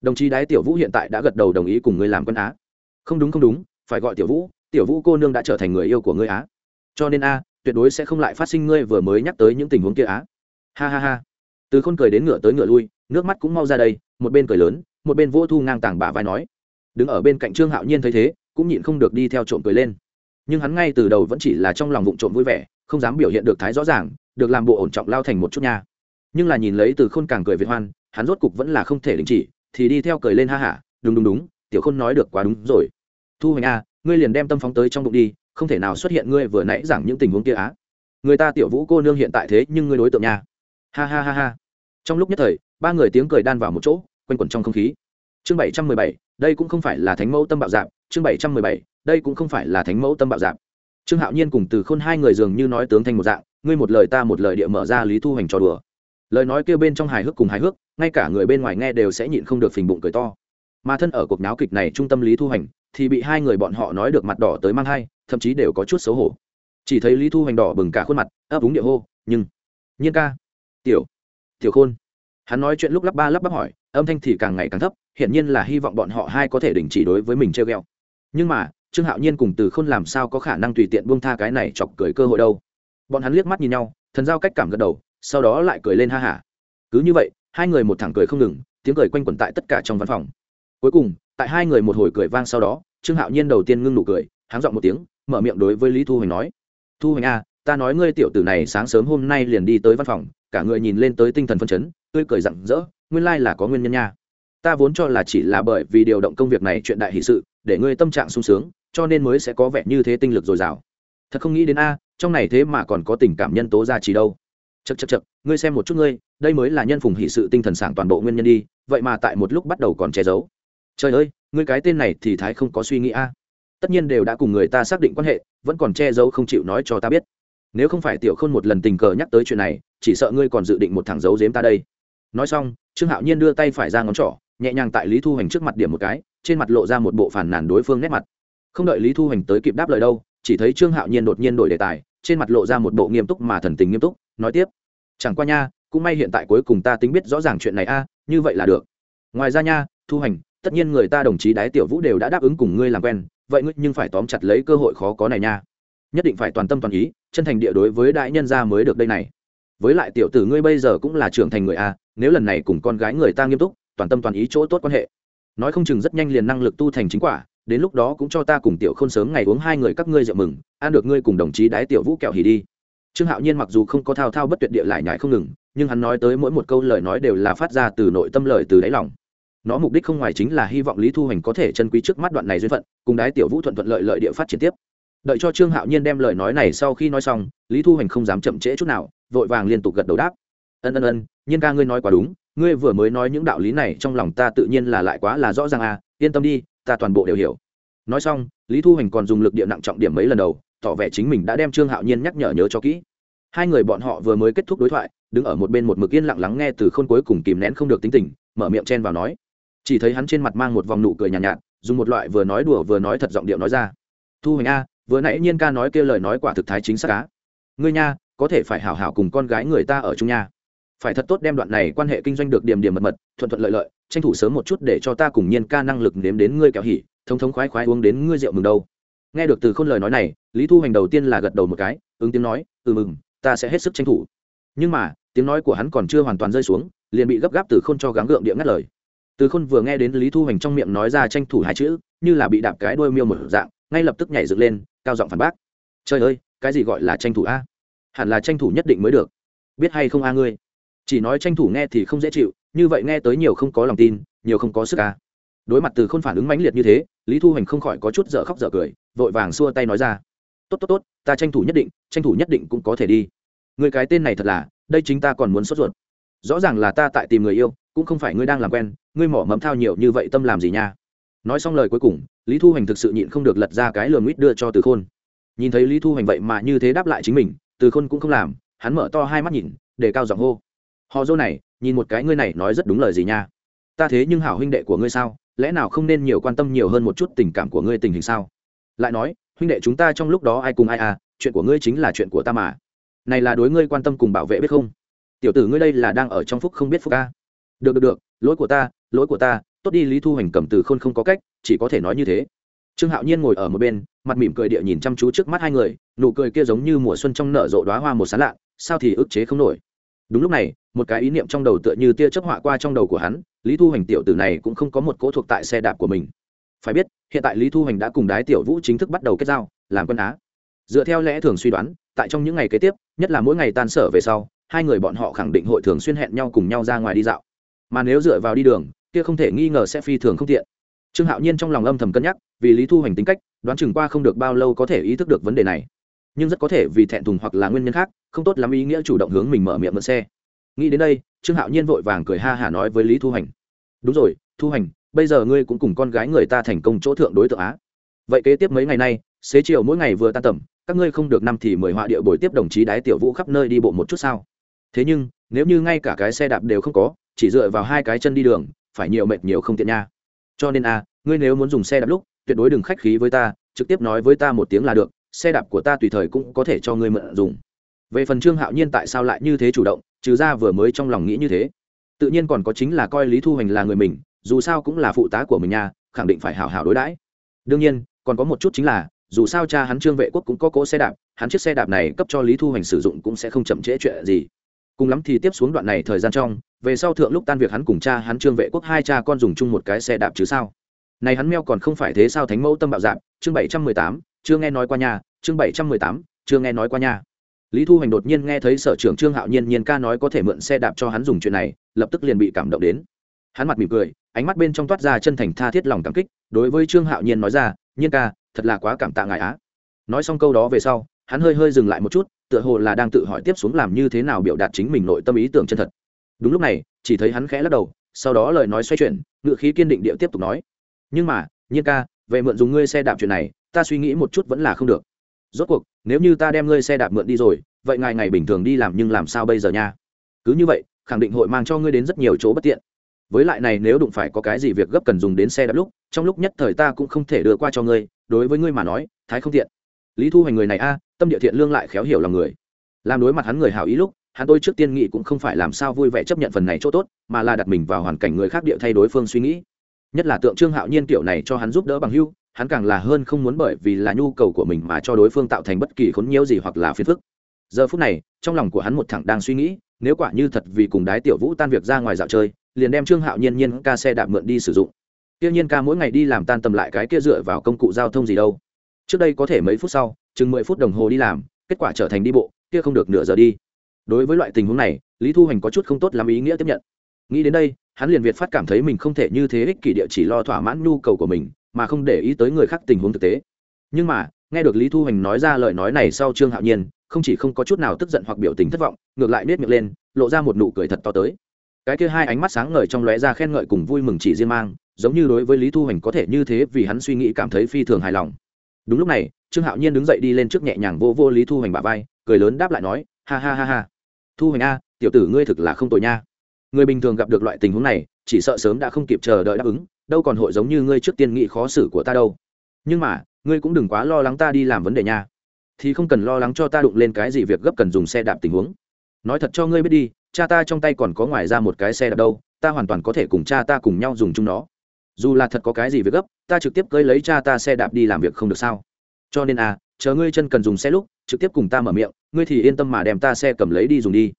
Đồng chí đái tiểu vũ hiện tại đã gật đầu đồng ý cùng ngươi làm quân á không đúng không đúng, phải gọi tiểu vũ. Tiểu vũ cô nương đã trở thành người yêu của ngươi á. Cho nên a tuyệt đối sẽ không lại phát sinh ngươi vừa mới nhắc tới những tình huống kia á. Ha ha ha. Từ khôn cười đến ngựa tới ngựa lui, nước mắt cũng mau ra đây, một bên cười lớn, một bên vô thu ngang tàng bả vai nói. Đứng ở bên cạnh trương hạo nhiên thấy thế, cũng nhịn không được đi theo trộm cười lên. Nhưng hắn ngay từ đầu vẫn chỉ là trong lòng vụng trộm vui vẻ, không dám biểu hiện được thái rõ ràng, được làm bộ ổn trọng lao thành một chút nha. Nhưng là nhìn lấy từ khôn càng cười việt hoan, hắn rốt cục vẫn là không thể đình chỉ, thì đi theo cười lên ha hả, đúng đúng đúng, tiểu khôn nói được quá đúng rồi thu hoành a, ngươi liền đem tâm phóng tới trong bụng đi, không thể nào xuất hiện ngươi vừa nãy giảng những tình huống kia á. Người ta tiểu vũ cô nương hiện tại thế nhưng ngươi đối tượng nha. Ha ha ha ha. Trong lúc nhất thời, ba người tiếng cười đan vào một chỗ, quanh quẩn trong không khí. Chương bảy trăm mười bảy, đây cũng không phải là thánh mẫu tâm bạo dạp. Chương bảy trăm mười bảy, đây cũng không phải là thánh mẫu tâm bạo dạp. Trương hạo nhiên cùng từ khôn hai người dường như nói tướng thành một dạng, ngươi một lời ta một lời địa mở ra lý thu hoành trò đùa. Lời nói kêu bên trong hài hước cùng hài hước, ngay cả người bên ngoài nghe đều sẽ nhịn không được phình bụng cười to mà thân ở cuộc náo kịch này trung tâm lý thu hành thì bị hai người bọn họ nói được mặt đỏ tới mang hai, thậm chí đều có chút xấu hổ. Chỉ thấy lý thu hành đỏ bừng cả khuôn mặt, ấp úng địa hô, nhưng, nhiên ca, tiểu tiểu khôn. Hắn nói chuyện lúc lắp ba lắp bắp hỏi, âm thanh thì càng ngày càng thấp, hiển nhiên là hy vọng bọn họ hai có thể đình chỉ đối với mình treo ghẹo. Nhưng mà, trương hạo nhiên cùng từ khôn làm sao có khả năng tùy tiện buông tha cái này chọc cười cơ hội đâu. Bọn hắn liếc mắt nhìn nhau, thần giao cách cảm gật đầu, sau đó lại cười lên ha hả. Cứ như vậy, hai người một thẳng cười không ngừng, tiếng cười quanh quẩn tại tất cả trong văn phòng cuối cùng, tại hai người một hồi cười vang sau đó, trương hạo nhiên đầu tiên ngưng nụ cười, háng dọn một tiếng, mở miệng đối với lý thu hoành nói, thu hoành a, ta nói ngươi tiểu tử này sáng sớm hôm nay liền đi tới văn phòng, cả người nhìn lên tới tinh thần phân chấn, tươi cười rặng rỡ, nguyên lai là có nguyên nhân nha. Ta vốn cho là chỉ là bởi vì điều động công việc này chuyện đại hỷ sự, để ngươi tâm trạng sung sướng, cho nên mới sẽ có vẻ như thế tinh lực dồi dào. Thật không nghĩ đến a, trong này thế mà còn có tình cảm nhân tố ra chỉ đâu. Chật chật chật ngươi xem một chút ngươi, đây mới là nhân phùng hỷ sự tinh thần sảng toàn bộ nguyên nhân đi, vậy mà tại một lúc bắt đầu còn che giấu trời ơi, ngươi cái tên này thì thái không có suy nghĩ a. Tất nhiên đều đã cùng người ta xác định quan hệ, vẫn còn che giấu không chịu nói cho ta biết. Nếu không phải tiểu khôn một lần tình cờ nhắc tới chuyện này, chỉ sợ ngươi còn dự định một thằng giấu giếm ta đây. Nói xong, trương hạo nhiên đưa tay phải ra ngón trỏ, nhẹ nhàng tại lý thu hoành trước mặt điểm một cái, trên mặt lộ ra một bộ phản nàn đối phương nét mặt. Không đợi lý thu hoành tới kịp đáp lời đâu, chỉ thấy trương hạo nhiên đột nhiên đổi đề tài, trên mặt lộ ra một bộ nghiêm túc mà thần tình nghiêm túc, nói tiếp. Chẳng qua nha, cũng may hiện tại cuối cùng ta tính biết rõ ràng chuyện này a, như vậy là được. Ngoài ra nha, thu hoành tất nhiên người ta đồng chí đái tiểu vũ đều đã đáp ứng cùng ngươi làm quen, vậy ngươi nhưng phải tóm chặt lấy cơ hội khó có này nha. Nhất định phải toàn tâm toàn ý, chân thành địa đối với đại nhân gia mới được đây này. Với lại tiểu tử ngươi bây giờ cũng là trưởng thành người a, nếu lần này cùng con gái người ta nghiêm túc, toàn tâm toàn ý chỗ tốt quan hệ. Nói không chừng rất nhanh liền năng lực tu thành chính quả, đến lúc đó cũng cho ta cùng tiểu khôn sớm ngày uống hai người các ngươi rượu mừng, ăn được ngươi cùng đồng chí đái tiểu vũ kẹo hỉ đi. Trương hạo nhiên mặc dù không có thao thao bất tuyệt địa lại nhải không ngừng, nhưng hắn nói tới mỗi một câu lời nói đều là phát ra từ nội tâm lời từ đáy lòng nó mục đích không ngoài chính là hy vọng lý thu hoành có thể chân quý trước mắt đoạn này duyên phận, cùng đái tiểu vũ thuận thuận lợi lợi địa phát triển tiếp. Đợi cho trương hạo nhiên đem lời nói này sau khi nói xong, lý thu hoành không dám chậm trễ chút nào, vội vàng liên tục gật đầu đáp. Ân ân ân, nhiên ca ngươi nói quá đúng, ngươi vừa mới nói những đạo lý này trong lòng ta tự nhiên là lại quá là rõ ràng à yên tâm đi, ta toàn bộ đều hiểu. Nói xong, lý thu hoành còn dùng lực địa nặng trọng điểm mấy lần đầu, tỏ vẻ chính mình đã đem trương hạo nhiên nhắc nhở nhớ cho kỹ. Hai người bọn họ vừa mới kết thúc đối thoại, đứng ở một bên một mực yên lặng lắng nghe từ khôn cuối cùng kìm nén không được tính tình, mở miệng chen vào nói chỉ thấy hắn trên mặt mang một vòng nụ cười nhàn nhạt, nhạt dùng một loại vừa nói đùa vừa nói thật giọng điệu nói ra. Thu hoành a vừa nãy nhiên ca nói kêu lời nói quả thực thái chính xác cá ngươi nha có thể phải hảo hảo cùng con gái người ta ở chung nha. Phải thật tốt đem đoạn này quan hệ kinh doanh được điểm điểm mật mật thuận thuận lợi lợi tranh thủ sớm một chút để cho ta cùng nhiên ca năng lực nếm đến ngươi kẹo hỉ thống thống khoái khoái uống đến ngươi rượu mừng đâu. Nghe được từ khôn lời nói này lý thu hoành đầu tiên là gật đầu một cái ứng tiếng nói ừ mừng ta sẽ hết sức tranh thủ. Nhưng mà tiếng nói của hắn còn chưa hoàn toàn rơi xuống liền bị gấp gáp từ khôn cho gắng gượng địa ngắt lời từ khôn vừa nghe đến lý thu hoành trong miệng nói ra tranh thủ hai chữ, như là bị đạp cái đuôi miêu một dạng, ngay lập tức nhảy dựng lên, cao giọng phản bác. Trời ơi, cái gì gọi là tranh thủ a? Hẳn là tranh thủ nhất định mới được. Biết hay không a ngươi? Chỉ nói tranh thủ nghe thì không dễ chịu, như vậy nghe tới nhiều không có lòng tin, nhiều không có sức a. Đối mặt từ k h ô n phản ứng mãnh liệt như thế, lý thu hoành không khỏi có chút dở khóc dở cười, vội vàng xua tay nói ra. Tốt tốt tốt, ta tranh thủ nhất định, tranh thủ nhất định cũng có thể đi. Người cái tên này thật là, đây chính ta còn muốn sốt ruột. Rõ ràng là ta tại tìm người yêu cũng không phải ngươi đang làm quen, ngươi mỏ mẫm thao nhiều như vậy tâm làm gì nha? Nói xong lời cuối cùng, lý thu hoành thực sự nhịn không được lật ra cái lường mít đưa cho từ khôn. Nhìn thấy lý thu hoành vậy mà như thế đáp lại chính mình, từ khôn cũng không làm, hắn mở to hai mắt nhìn, để cao giọng hô. Họ dô này, nhìn một cái ngươi này nói rất đúng lời gì nha? Ta thế nhưng hảo huynh đệ của ngươi sao? Lẽ nào không nên nhiều quan tâm nhiều hơn một chút tình cảm của ngươi tình hình sao? Lại nói, huynh đệ chúng ta trong lúc đó ai cùng ai à chuyện của ngươi chính là chuyện của ta mà. Này là đối ngươi quan tâm cùng bảo vệ biết không? Tiểu tử ngươi đây là đang ở trong phúc không biết phúc ca được được được, lỗi của ta, lỗi của ta, tốt đi, lý thu hành cầm từ khôn không có cách, chỉ có thể nói như thế. Trương hạo nhiên ngồi ở một bên, mặt mỉm cười địa nhìn chăm chú trước mắt hai người, nụ cười kia giống như mùa xuân trong nở rộ đoá hoa một sán lạ, sao thì ức chế không nổi. Đúng lúc này, một cái ý niệm trong đầu tựa như tia chớp họa qua trong đầu của hắn, lý thu hành tiểu tử này cũng không có một cỗ thuộc tại xe đạp của mình. Phải biết, hiện tại lý thu hành đã cùng đái tiểu vũ chính thức bắt đầu kết giao, làm quân á. Dựa theo lẽ thường suy đoán, tại trong những ngày kế tiếp, nhất là mỗi ngày tan sở về sau, hai người bọn họ khẳng định hội thường xuyên hẹn nhau cùng nhau ra ngoài đi dạo mà nếu dựa vào đi đường, kia không thể nghi ngờ sẽ phi thường không tiện. Trương hạo nhiên trong lòng âm thầm cân nhắc, vì lý thu hành tính cách, đoán chừng qua không được bao lâu có thể ý thức được vấn đề này. Nhưng rất có thể vì thẹn thùng hoặc là nguyên nhân khác, không tốt lắm ý nghĩa chủ động hướng mình mở miệng mượn xe. Nghĩ đến đây, trương hạo nhiên vội vàng cười ha hả nói với lý thu hành đúng rồi, thu hành bây giờ ngươi cũng cùng con gái người ta thành công chỗ thượng đối tượng á. Vậy kế tiếp mấy ngày nay, xế chiều mỗi ngày vừa tan tầm, các ngươi không được năm thì mời họa địa buổi tiếp đồng chí đái tiểu vũ khắp nơi đi bộ một chút sao? Thế nhưng, nếu như ngay cả cái xe đạp đều không có chỉ dựa vào hai cái chân đi đường, phải nhiều mệt nhiều không tiện nha. Cho nên a, ngươi nếu muốn dùng xe đạp lúc, tuyệt đối đừng khách khí với ta, trực tiếp nói với ta một tiếng là được, xe đạp của ta tùy thời cũng có thể cho ngươi mượn dùng. Về phần trương hạo nhiên tại sao lại như thế chủ động, trừ ra vừa mới trong lòng nghĩ như thế. Tự nhiên còn có chính là coi lý thu hoành là người mình, dù sao cũng là phụ tá của mình nha, khẳng định phải hảo hảo đối đãi. Đương nhiên, còn có một chút chính là, dù sao cha hắn trương vệ quốc cũng có cỗ xe đạp, hắn chiếc xe đạp này cấp cho lý thu hoành sử dụng cũng sẽ không chậm trễ chuyện gì cùng lắm thì tiếp xuống đoạn này thời gian trong, về sau thượng lúc tan việc hắn cùng cha hắn trương vệ quốc hai cha con dùng chung một cái xe đạp chứ sao? Này hắn meo còn không phải thế sao thánh mẫu tâm bạo dạp chương bảy trăm mười tám, chưa nghe nói qua nhà. Chương bảy trăm mười tám, chưa nghe nói qua nhà. Lý thu hoành đột nhiên nghe thấy sở trưởng trương hạo nhiên nhiên ca nói có thể mượn xe đạp cho hắn dùng chuyện này, lập tức liền bị cảm động đến. Hắn mặt mỉm cười, ánh mắt bên trong toát ra chân thành tha thiết lòng cảm kích, đối với trương hạo nhiên nói ra, nhiên ca, thật là quá cảm tạ ngài á. Nói xong câu đó về sau, hắn hơi hơi dừng lại một chút tựa hồ là đang tự hỏi tiếp xuống làm như thế nào biểu đạt chính mình nội tâm ý tưởng chân thật. Đúng lúc này, chỉ thấy hắn khẽ lắc đầu, sau đó lời nói xoay chuyển ngự khí kiên định điệu tiếp tục nói. Nhưng mà, nhiên ca, về mượn dùng ngươi xe đạp chuyện này, ta suy nghĩ một chút vẫn là không được. Rốt cuộc, nếu như ta đem ngươi xe đạp mượn đi rồi, vậy ngài ngày bình thường đi làm nhưng làm sao bây giờ nha? Cứ như vậy, khẳng định hội mang cho ngươi đến rất nhiều chỗ bất tiện. Với lại này nếu đụng phải có cái gì việc gấp cần dùng đến xe đạp lúc, trong lúc nhất thời ta cũng không thể đưa qua cho ngươi, đối với ngươi mà nói, thái không tiện lý thu hoành người này a, tâm địa thiện lương lại khéo hiểu lòng người. Làm đối mặt hắn người hảo ý lúc, hắn tôi trước tiên nghị cũng không phải làm sao vui vẻ chấp nhận phần này chỗ tốt, mà là đặt mình vào hoàn cảnh người khác địa thay đối phương suy nghĩ. Nhất là tượng trương hạo nhiên kiểu này cho hắn giúp đỡ bằng hưu, hắn càng là hơn không muốn bởi vì là nhu cầu của mình mà cho đối phương tạo thành bất kỳ khốn nhiễu gì hoặc là phiền phức. Giờ phút này, trong lòng của hắn một thẳng đang suy nghĩ, nếu quả như thật vì cùng đái tiểu vũ tan việc ra ngoài dạo chơi, liền đem trương hạo nhiên nhiên ca xe đạp mượn đi sử dụng. Tiêu nhiên ca mỗi ngày đi làm tan tầm lại cái kia dựa vào công cụ giao thông gì đâu trước đây có thể mấy phút sau, chừng mười phút đồng hồ đi làm, kết quả trở thành đi bộ, kia không được nửa giờ đi. Đối với loại tình huống này, lý thu Hành có chút không tốt làm ý nghĩa tiếp nhận. Nghĩ đến đây, hắn liền việt phát cảm thấy mình không thể như thế ích kỷ địa chỉ lo thỏa mãn nhu cầu của mình, mà không để ý tới người khác tình huống thực tế. Nhưng mà, nghe được lý thu Hành nói ra lời nói này sau trương hạo nhiên, không chỉ không có chút nào tức giận hoặc biểu tình thất vọng, ngược lại nết miệng lên, lộ ra một nụ cười thật to tới. Cái kia hai ánh mắt sáng ngời trong lóe ra khen ngợi cùng vui mừng chỉ riêng mang, giống như đối với lý thu Hành có thể như thế vì hắn suy nghĩ cảm thấy phi thường hài lòng đúng lúc này, trương hạo nhiên đứng dậy đi lên trước nhẹ nhàng vô vô lý thu hoành bà vai, cười lớn đáp lại nói, ha ha ha ha. Thu hoành a, tiểu tử ngươi thực là không tội nha. Người bình thường gặp được loại tình huống này, chỉ sợ sớm đã không kịp chờ đợi đáp ứng, đâu còn hội giống như ngươi trước tiên nghị khó xử của ta đâu. Nhưng mà, ngươi cũng đừng quá lo lắng ta đi làm vấn đề nha. Thì không cần lo lắng cho ta đụng lên cái gì việc gấp cần dùng xe đạp tình huống. Nói thật cho ngươi biết đi, cha ta trong tay còn có ngoài ra một cái xe đạp đâu, ta hoàn toàn có thể cùng cha ta cùng nhau dùng chung nó. Dù là thật có cái gì việc gấp ta trực tiếp cưới lấy cha ta xe đạp đi làm việc không được sao? Cho nên à chờ ngươi chân cần dùng xe lúc, trực tiếp cùng ta mở miệng, ngươi thì yên tâm mà đem ta xe cầm lấy đi dùng đi.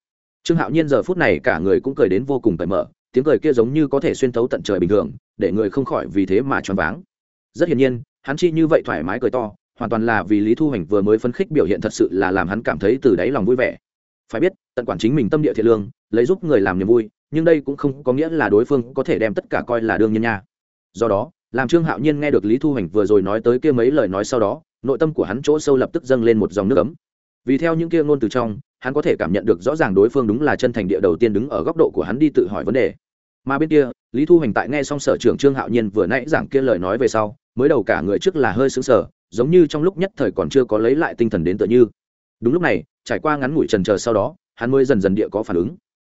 Trương hạo nhiên giờ phút này cả người cũng cười đến vô cùng cởi mở, tiếng cười kia giống như có thể xuyên thấu tận trời bình thường, để người không khỏi vì thế mà choáng váng. Rất hiển nhiên, hắn chi như vậy thoải mái cười to, hoàn toàn là vì lý thu hoành vừa mới phấn khích biểu hiện thật sự là làm hắn cảm thấy từ đáy lòng vui vẻ. Phải biết, tận quản chính mình tâm địa thiện lương, lấy giúp người làm niềm vui, nhưng đây cũng không có nghĩa là đối phương có thể đem tất cả coi là đương nhiên nha. Do đó làm trương hạo nhiên nghe được lý thu hoành vừa rồi nói tới kia mấy lời nói sau đó, nội tâm của hắn chỗ sâu lập tức dâng lên một dòng nước ấm. Vì theo những kia ngôn từ trong, hắn có thể cảm nhận được rõ ràng đối phương đúng là chân thành địa đầu tiên đứng ở góc độ của hắn đi tự hỏi vấn đề. Mà bên kia, lý thu hoành tại nghe xong sở trưởng trương hạo nhiên vừa nãy giảng kia lời nói về sau, mới đầu cả người trước là hơi xứng sở giống như trong lúc nhất thời còn chưa có lấy lại tinh thần đến tựa như. Đúng lúc này, trải qua ngắn ngủi trần chờ sau đó, hắn mới dần dần địa có phản ứng.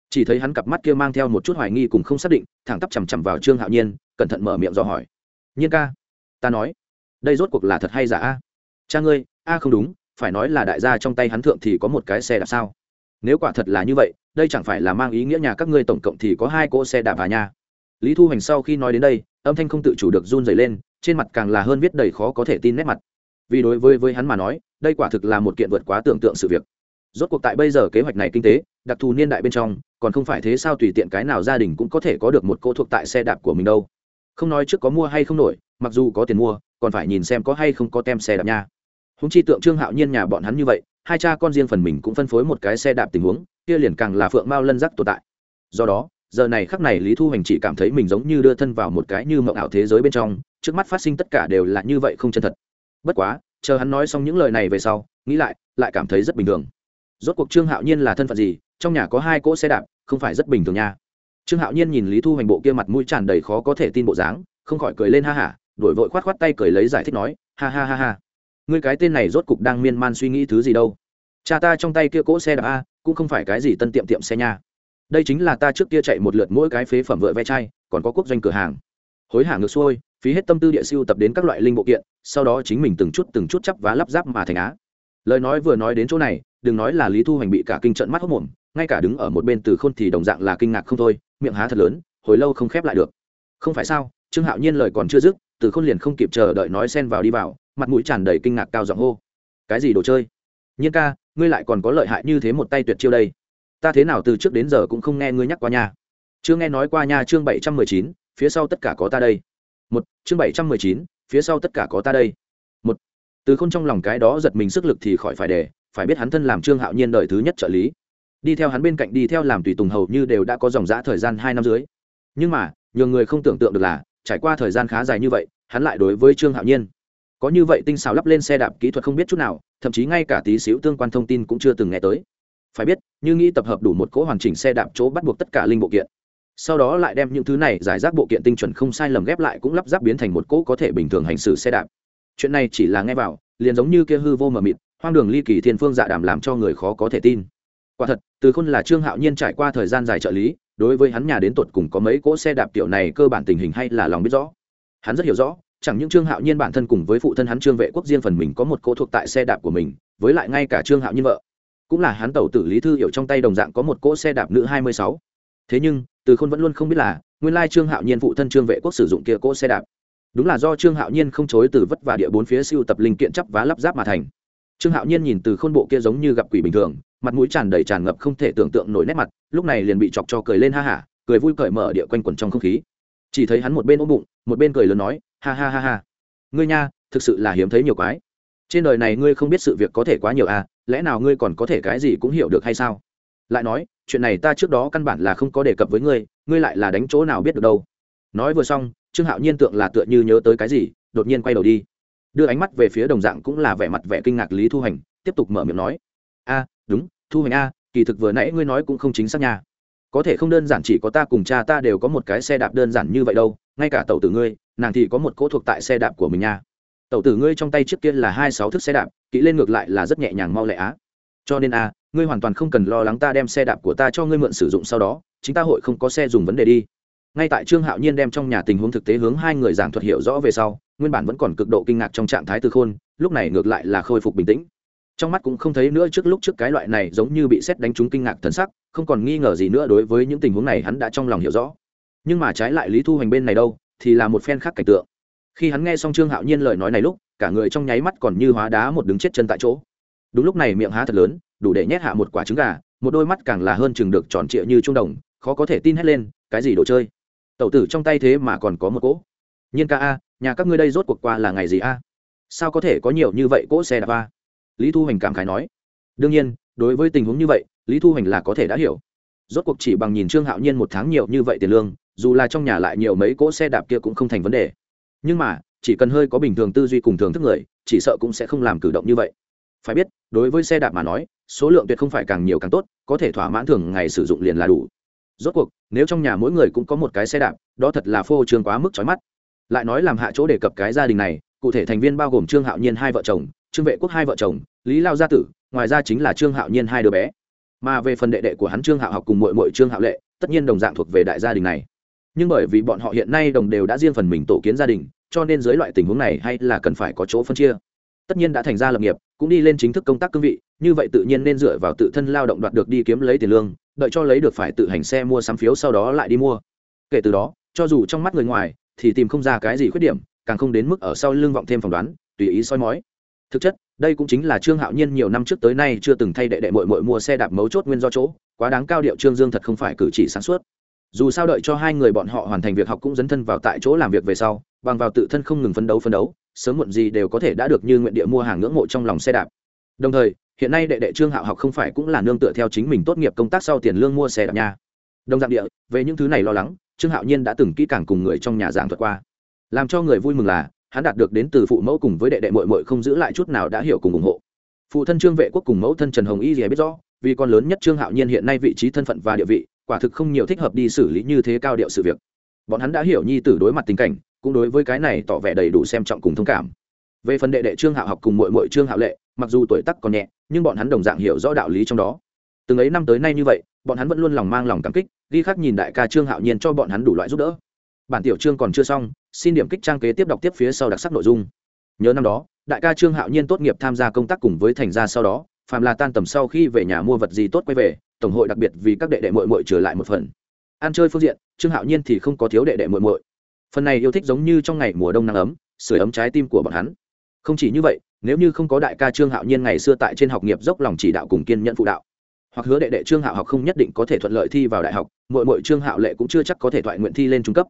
Chỉ thấy hắn cặp mắt kia mang theo một chút hoài nghi cùng không xác định, thẳng tắp chằm chằm vào trương hạo nhiên, cẩn thận mở miệng dò hỏi nhiên ca, ta nói, đây rốt cuộc là thật hay giả a? Cha ngươi, a không đúng, phải nói là đại gia trong tay hắn thượng thì có một cái xe đạp sao? Nếu quả thật là như vậy, đây chẳng phải là mang ý nghĩa nhà các ngươi tổng cộng thì có hai cỗ xe đạp à nha? Lý thu hoành sau khi nói đến đây, âm thanh không tự chủ được run dày lên, trên mặt càng là hơn viết đầy khó có thể tin nét mặt. Vì đối với với hắn mà nói, đây quả thực là một kiện vượt quá tưởng tượng sự việc. Rốt cuộc tại bây giờ kế hoạch này kinh tế, đặc thù niên đại bên trong, còn không phải thế sao tùy tiện cái nào gia đình cũng có thể có được một cô thuộc tại xe đạp của mình đâu? Không nói trước có mua hay không nổi, mặc dù có tiền mua, còn phải nhìn xem có hay không có tem xe đạp nha. Húng chi tượng trương hạo nhiên nhà bọn hắn như vậy, hai cha con riêng phần mình cũng phân phối một cái xe đạp tình huống, kia liền càng là phượng mao lân giác tồn tại. Do đó, giờ này khắc này lý thu hành chỉ cảm thấy mình giống như đưa thân vào một cái như mộng ảo thế giới bên trong, trước mắt phát sinh tất cả đều là như vậy không chân thật. Bất quá, chờ hắn nói xong những lời này về sau, nghĩ lại lại cảm thấy rất bình thường. Rốt cuộc trương hạo nhiên là thân phận gì, trong nhà có hai cỗ xe đạp, không phải rất bình thường nha trương hạo nhiên nhìn lý thu hành bộ kia mặt mũi tràn đầy khó có thể tin bộ dáng, không khỏi cười lên ha hả đổi vội khoát khoát tay cười lấy giải thích nói, ha ha ha ha, ngươi cái tên này rốt cục đang miên man suy nghĩ thứ gì đâu. Cha ta trong tay kia cỗ xe đạp a, cũng không phải cái gì tân tiệm tiệm xe nha. Đây chính là ta trước kia chạy một lượt mỗi cái phế phẩm vựa ve chai, còn có quốc doanh cửa hàng. Hối hả ngược xuôi, phí hết tâm tư địa siêu tập đến các loại linh bộ kiện, sau đó chính mình từng chút từng chút chắp vá lắp ráp mà thành á. Lời nói vừa nói đến chỗ này, đừng nói là lý thu hoành bị cả kinh trận mắt hốc mồm, ngay cả đứng ở một bên từ khôn thì đồng dạng là kinh ngạc không thôi miệng há thật lớn, hồi lâu không khép lại được. Không phải sao, trương hạo nhiên lời còn chưa dứt, từ khôn liền không kịp chờ đợi nói xen vào đi vào, mặt mũi tràn đầy kinh ngạc cao giọng hô. Cái gì đồ chơi? Nhiên ca, ngươi lại còn có lợi hại như thế một tay tuyệt chiêu đây. Ta thế nào từ trước đến giờ cũng không nghe ngươi nhắc qua nha. Chưa nghe nói qua nha, chương bảy trăm mười chín, phía sau tất cả có ta đây. Một, chương bảy trăm mười chín, phía sau tất cả có ta đây. Một, từ k h ô n trong lòng cái đó giật mình sức lực thì khỏi phải để, phải biết hắn thân làm trương hạo nhiên đời thứ nhất trợ lý đi theo hắn bên cạnh đi theo làm tùy tùng hầu như đều đã có dòng giã thời gian hai năm dưới. Nhưng mà nhiều người không tưởng tượng được là, trải qua thời gian khá dài như vậy, hắn lại đối với trương hạo nhiên. Có như vậy tinh xào lắp lên xe đạp kỹ thuật không biết chút nào, thậm chí ngay cả tí xíu tương quan thông tin cũng chưa từng nghe tới. Phải biết, như nghĩ tập hợp đủ một cỗ hoàn chỉnh xe đạp chỗ bắt buộc tất cả linh bộ kiện. Sau đó lại đem những thứ này giải rác bộ kiện tinh chuẩn không sai lầm ghép lại cũng lắp ráp biến thành một cỗ có thể bình thường hành xử xe đạp. Chuyện này chỉ là nghe vào, liền giống như kia hư vô mờ mịt, hoang đường ly kỳ thiên phương dạ đàm làm cho người khó có thể tin quả thật, từ khôn là trương hạo nhiên trải qua thời gian dài trợ lý, đối với hắn nhà đến tột cùng có mấy cỗ xe đạp tiểu này cơ bản tình hình hay là lòng biết rõ. Hắn rất hiểu rõ, chẳng những trương hạo nhiên bản thân cùng với phụ thân hắn trương vệ quốc riêng phần mình có một cỗ thuộc tại xe đạp của mình, với lại ngay cả trương hạo nhiên vợ. Cũng là hắn tàu tử lý thư hiểu trong tay đồng dạng có một cỗ xe đạp nữ hai mươi sáu. Thế nhưng, từ khôn vẫn luôn không biết là, nguyên lai trương hạo nhiên phụ thân trương vệ quốc sử dụng kia cỗ xe đạp. Đúng là do trương hạo nhiên không chối từ vất và địa bốn phía siêu tập linh kiện chắp vá lắp ráp mà thành. Trương hạo nhiên nhìn từ khôn bộ kia giống như gặp quỷ bình thường mặt mũi tràn đầy tràn ngập không thể tưởng tượng nổi nét mặt, lúc này liền bị chọc cho cười lên ha hả cười vui cởi mở địa quanh quẩn trong không khí. Chỉ thấy hắn một bên ôm bụng, một bên cười lớn nói, ha ha ha ha. Ngươi nha, thực sự là hiếm thấy nhiều quái. Trên đời này ngươi không biết sự việc có thể quá nhiều à lẽ nào ngươi còn có thể cái gì cũng hiểu được hay sao? Lại nói, chuyện này ta trước đó căn bản là không có đề cập với ngươi ngươi lại là đánh chỗ nào biết được đâu. Nói vừa xong, trương hạo nhiên tượng là tựa như nhớ tới cái gì, đột nhiên quay đầu đi. Đưa ánh mắt về phía đồng dạng cũng là vẻ mặt vẻ kinh ngạc lý thu hành, tiếp tục mở miệng nói, a đúng, thu hoành a, kỳ thực vừa nãy ngươi nói cũng không chính xác nha. Có thể không đơn giản chỉ có ta cùng cha ta đều có một cái xe đạp đơn giản như vậy đâu, ngay cả tàu tử ngươi, nàng thì có một cỗ thuộc tại xe đạp của mình nha. Tàu tử ngươi trong tay trước kia là hai sáu thước xe đạp, kỹ lên ngược lại là rất nhẹ nhàng mau lẹ á. Cho nên a, ngươi hoàn toàn không cần lo lắng ta đem xe đạp của ta cho ngươi mượn sử dụng sau đó, chính ta hội không có xe dùng vấn đề đi. Ngay tại trương hạo nhiên đem trong nhà tình huống thực tế hướng hai người giảng thuật hiểu rõ về sau, nguyên bản vẫn còn cực độ kinh ngạc trong trạng thái từ khôn, lúc này ngược lại là khôi phục bình tĩnh trong mắt cũng không thấy nữa trước lúc trước cái loại này giống như bị xét đánh trúng kinh ngạc thần sắc, không còn nghi ngờ gì nữa đối với những tình huống này hắn đã trong lòng hiểu rõ. Nhưng mà trái lại lý thu hoành bên này đâu, thì là một phen khác cảnh tượng. Khi hắn nghe xong trương hạo nhiên lời nói này lúc, cả người trong nháy mắt còn như hóa đá một đứng chết chân tại chỗ. Đúng lúc này miệng há thật lớn, đủ để nhét hạ một quả trứng gà, một đôi mắt càng là hơn chừng được tròn trịa như trung đồng, khó có thể tin hết lên, cái gì đồ chơi? Tẩu tử trong tay thế mà còn có một cỗ. Nhiên ca a, nhà các ngươi đây rốt cuộc qua là ngày gì a? Sao có thể có nhiều như vậy cỗ xe đạp a? Lý thu hoành cảm khái nói. Đương nhiên, đối với tình huống như vậy, lý thu hoành là có thể đã hiểu. Rốt cuộc chỉ bằng nhìn trương hạo nhiên một tháng nhiều như vậy tiền lương, dù là trong nhà lại nhiều mấy cỗ xe đạp kia cũng không thành vấn đề. Nhưng mà, chỉ cần hơi có bình thường tư duy cùng thường thức người, chỉ sợ cũng sẽ không làm cử động như vậy. Phải biết, đối với xe đạp mà nói, số lượng tuyệt không phải càng nhiều càng tốt, có thể thỏa mãn thường ngày sử dụng liền là đủ. Rốt cuộc, nếu trong nhà mỗi người cũng có một cái xe đạp, đó thật là phô trương quá mức trói mắt. Lại nói làm hạ chỗ đề cập cái gia đình này, cụ thể thành viên bao gồm trương hạo nhiên hai vợ chồng trương vệ quốc hai vợ chồng, lý lao gia tử, ngoài ra chính là trương hạo nhiên hai đứa bé. Mà về phần đệ đệ của hắn trương hạo học cùng mội mội trương hạo lệ, tất nhiên đồng dạng thuộc về đại gia đình này. Nhưng bởi vì bọn họ hiện nay đồng đều đã riêng phần mình tổ kiến gia đình, cho nên dưới loại tình huống này hay là cần phải có chỗ phân chia. Tất nhiên đã thành ra lập nghiệp, cũng đi lên chính thức công tác cương vị, như vậy tự nhiên nên dựa vào tự thân lao động đoạt được đi kiếm lấy tiền lương, đợi cho lấy được phải tự hành xe mua sắm phiếu sau đó lại đi mua. Kể từ đó, cho dù trong mắt người ngoài, thì tìm không ra cái gì khuyết điểm, càng không đến mức ở sau lưng vọng thêm phỏng đoán, tùy ý soi mói thực chất, đây cũng chính là trương hạo nhiên nhiều năm trước tới nay chưa từng thay đệ đệ mội mội mua xe đạp mấu chốt nguyên do chỗ, quá đáng cao điệu trương dương thật không phải cử chỉ sáng suốt. Dù sao đợi cho hai người bọn họ hoàn thành việc học cũng dấn thân vào tại chỗ làm việc về sau, bằng vào tự thân không ngừng phấn đấu phấn đấu, sớm muộn gì đều có thể đã được như nguyện địa mua hàng ngưỡng mộ trong lòng xe đạp. Đồng thời, hiện nay đệ đệ trương hạo học không phải cũng là nương tựa theo chính mình tốt nghiệp công tác sau tiền lương mua xe đạp nha. Đồng dạng địa, về những thứ này lo lắng, trương hạo nhiên đã từng kỹ càng cùng người trong nhà giảng thuật qua. Làm cho người vui mừng là hắn đạt được đến từ phụ mẫu cùng với đệ đệ mội mội không giữ lại chút nào đã hiểu cùng ủng hộ. Phụ thân trương vệ quốc cùng mẫu thân trần hồng y gì biết rõ, vì con lớn nhất trương hạo nhiên hiện nay vị trí thân phận và địa vị, quả thực không nhiều thích hợp đi xử lý như thế cao điệu sự việc. Bọn hắn đã hiểu nhi tử đối mặt tình cảnh, cũng đối với cái này tỏ vẻ đầy đủ xem trọng cùng thông cảm. Về phần đệ đệ trương hạo học cùng mội mội trương hạo lệ, mặc dù tuổi tắc còn nhẹ, nhưng bọn hắn đồng dạng hiểu rõ đạo lý trong đó. Từng ấy năm tới nay như vậy, bọn hắn vẫn luôn lòng mang lòng cảm kích, ghi khắc nhìn đại ca trương hạo nhiên cho bọn hắn đủ loại giúp đỡ. Bản tiểu trương còn chưa xong xin điểm kích trang kế tiếp đọc tiếp phía sau đặc sắc nội dung. Nhớ năm đó, đại ca trương hạo nhiên tốt nghiệp tham gia công tác cùng với thành gia sau đó, phàm là tan tầm sau khi về nhà mua vật gì tốt quay về, tổng hội đặc biệt vì các đệ đệ mội mội trở lại một phần. Ăn chơi phương diện, trương hạo nhiên thì không có thiếu đệ đệ mội mội phần này yêu thích giống như trong ngày mùa đông nắng ấm sửa ấm trái tim của bọn hắn. Không chỉ như vậy, nếu như không có đại ca trương hạo nhiên ngày xưa tại trên học nghiệp dốc lòng chỉ đạo cùng kiên nhận phụ đạo, hoặc hứa đệ đệ trương hạo học không nhất định có thể thuận lợi thi vào đại học mội mội trương hạo lệ cũng chưa chắc có thể thoại nguyện thi lên trung cấp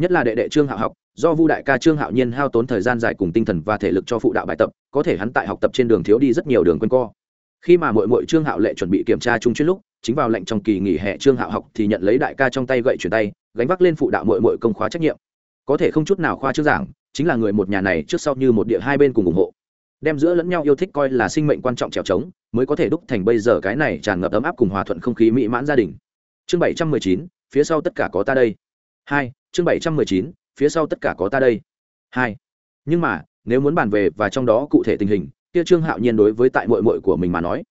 nhất là đệ đệ trương hạo học, do vu đại ca trương hạo nhiên hao tốn thời gian dài cùng tinh thần và thể lực cho phụ đạo bài tập, có thể hắn tại học tập trên đường thiếu đi rất nhiều đường q u a n co. Khi mà mội mội trương hạo lệ chuẩn bị kiểm tra trung chuyên lúc, chính vào lệnh trong kỳ nghỉ hè trương hạo học thì nhận lấy đại ca trong tay gậy chuyển tay, gánh vác lên phụ đạo mội mội công khóa trách nhiệm. Có thể không chút nào khoa trước giảng, chính là người một nhà này trước sau như một địa hai bên cùng ủng hộ. Đem giữa lẫn nhau yêu thích coi là sinh mệnh quan trọng trèo trống, mới có thể đúc thành bây giờ cái này tràn ngập ấm áp cùng hòa thuận không khí mỹ mãn gia đình. Chương bảy trăm mười chín, phía sau tất cả có ta đây hai, chương bảy trăm mười chín, phía sau tất cả có ta đây. Hai. Nhưng mà, nếu muốn bàn về và trong đó cụ thể tình hình, kia trương hạo nhiên đối với tại mội mội của mình mà nói,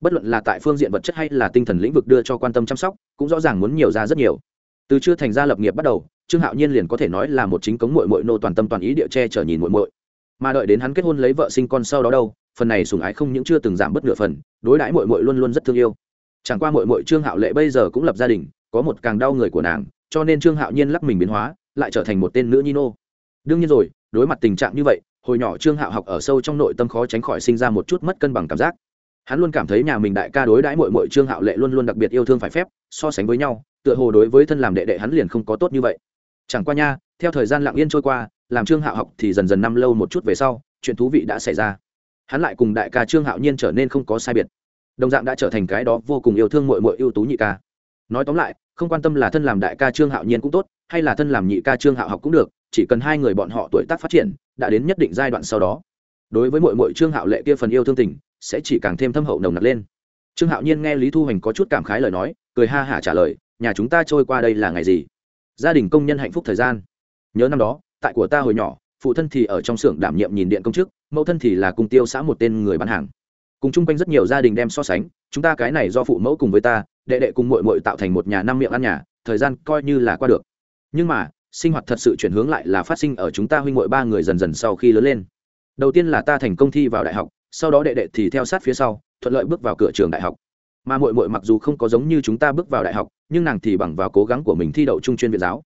bất luận là tại phương diện vật chất hay là tinh thần lĩnh vực đưa cho quan tâm chăm sóc, cũng rõ ràng muốn nhiều ra rất nhiều. Từ chưa thành ra lập nghiệp bắt đầu, trương hạo nhiên liền có thể nói là một chính cống mội mội nô toàn tâm toàn ý địa che chở nhìn mội mội mà đợi đến hắn kết hôn lấy vợ sinh con sau đó đâu, phần này sùng ái không những chưa từng giảm bất nửa phần, đối đãi mội mội luôn luôn rất thương yêu. Chẳng qua mội mội trương hạo lệ bây giờ cũng lập gia đình, có một càng đau người của nàng cho nên trương hạo nhiên lắc mình biến hóa, lại trở thành một tên nữ nhi nô. Đương nhiên rồi, đối mặt tình trạng như vậy, hồi nhỏ trương hạo học ở sâu trong nội tâm khó tránh khỏi sinh ra một chút mất cân bằng cảm giác. Hắn luôn cảm thấy nhà mình đại ca đối đãi mội mội trương hạo lệ luôn luôn đặc biệt yêu thương phải phép, so sánh với nhau, tựa hồ đối với thân làm đệ đệ hắn liền không có tốt như vậy. Chẳng qua nha, theo thời gian lặng yên trôi qua, làm trương hạo học thì dần dần năm lâu một chút về sau, chuyện thú vị đã xảy ra. Hắn lại cùng đại ca trương hạo nhiên trở nên không có sai biệt. Đồng dạng đã trở thành cái đó vô cùng yêu thương mội mội ưu tú nhị ca. Nói tóm lại không quan tâm là thân làm đại ca trương hạo nhiên cũng tốt, hay là thân làm nhị ca trương hạo học cũng được, chỉ cần hai người bọn họ tuổi tác phát triển, đã đến nhất định giai đoạn sau đó. Đối với mội mội trương hạo lệ kia phần yêu thương tình, sẽ chỉ càng thêm thâm hậu nồng nặc lên. Trương hạo nhiên nghe lý thu hoành có chút cảm khái lời nói, cười ha hả trả lời, nhà chúng ta trôi qua đây là ngày gì? Gia đình công nhân hạnh phúc thời gian. Nhớ năm đó, tại của ta hồi nhỏ, phụ thân thì ở trong xưởng đảm nhiệm nhìn điện công chức, mẫu thân thì là cùng tiêu xã một tên người bán hàng. Cùng chung quanh rất nhiều gia đình đem so sánh, chúng ta cái này do phụ mẫu cùng với ta đệ đệ cùng mội mội tạo thành một nhà năm miệng ăn nhà, thời gian coi như là qua được. Nhưng mà, sinh hoạt thật sự chuyển hướng lại là phát sinh ở chúng ta huynh mội ba người dần dần sau khi lớn lên. Đầu tiên là ta thành công thi vào đại học, sau đó đệ đệ thì theo sát phía sau, thuận lợi bước vào cửa trường đại học. Mà mội mội mặc dù không có giống như chúng ta bước vào đại học, nhưng nàng thì bằng vào cố gắng của mình thi đậu trung chuyên viện giáo.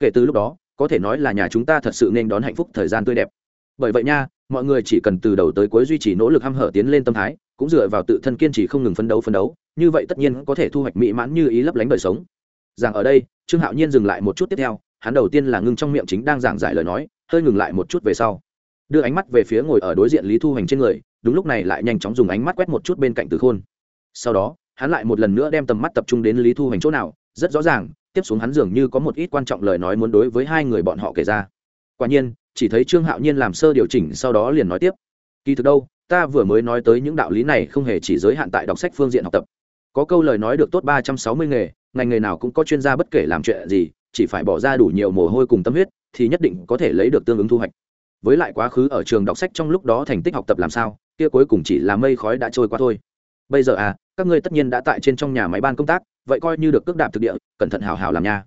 Kể từ lúc đó, có thể nói là nhà chúng ta thật sự nên đón hạnh phúc thời gian tươi đẹp. Bởi vậy nha, mọi người chỉ cần từ đầu tới cuối duy trì nỗ lực h a m hở tiến lên tâm thái cũng dựa vào tự thân kiên trì không ngừng phấn đấu phấn đấu, như vậy tất nhiên có thể thu hoạch mỹ mãn như ý lấp lánh đời sống. Rằng ở đây, trương hạo nhiên dừng lại một chút tiếp theo, hắn đầu tiên là ngưng trong miệng chính đang giảng giải lời nói, hơi ngừng lại một chút về sau. Đưa ánh mắt về phía ngồi ở đối diện lý thu hoành trên người, đúng lúc này lại nhanh chóng dùng ánh mắt quét một chút bên cạnh từ khôn. Sau đó, hắn lại một lần nữa đem tầm mắt tập trung đến lý thu hoành chỗ nào, rất rõ ràng, tiếp xuống hắn dường như có một ít quan trọng lời nói muốn đối với hai người bọn họ kể ra. Quả nhiên, chỉ thấy trương hạo nhiên làm sơ điều chỉnh, sau đó liền nói tiếp. Kỳ thực đâu ta vừa mới nói tới những đạo lý này không hề chỉ giới hạn tại đọc sách phương diện học tập. Có câu lời nói được tốt ba trăm sáu mươi nghề, ngành nghề nào cũng có chuyên gia bất kể làm chuyện gì, chỉ phải bỏ ra đủ nhiều mồ hôi cùng tâm huyết, thì nhất định có thể lấy được tương ứng thu hoạch. Với lại quá khứ ở trường đọc sách trong lúc đó thành tích học tập làm sao, kia cuối cùng chỉ là mây khói đã trôi qua thôi. Bây giờ à các ngươi tất nhiên đã tại trên trong nhà máy ban công tác, vậy coi như được cước đạp thực địa, cẩn thận hào hào làm nha.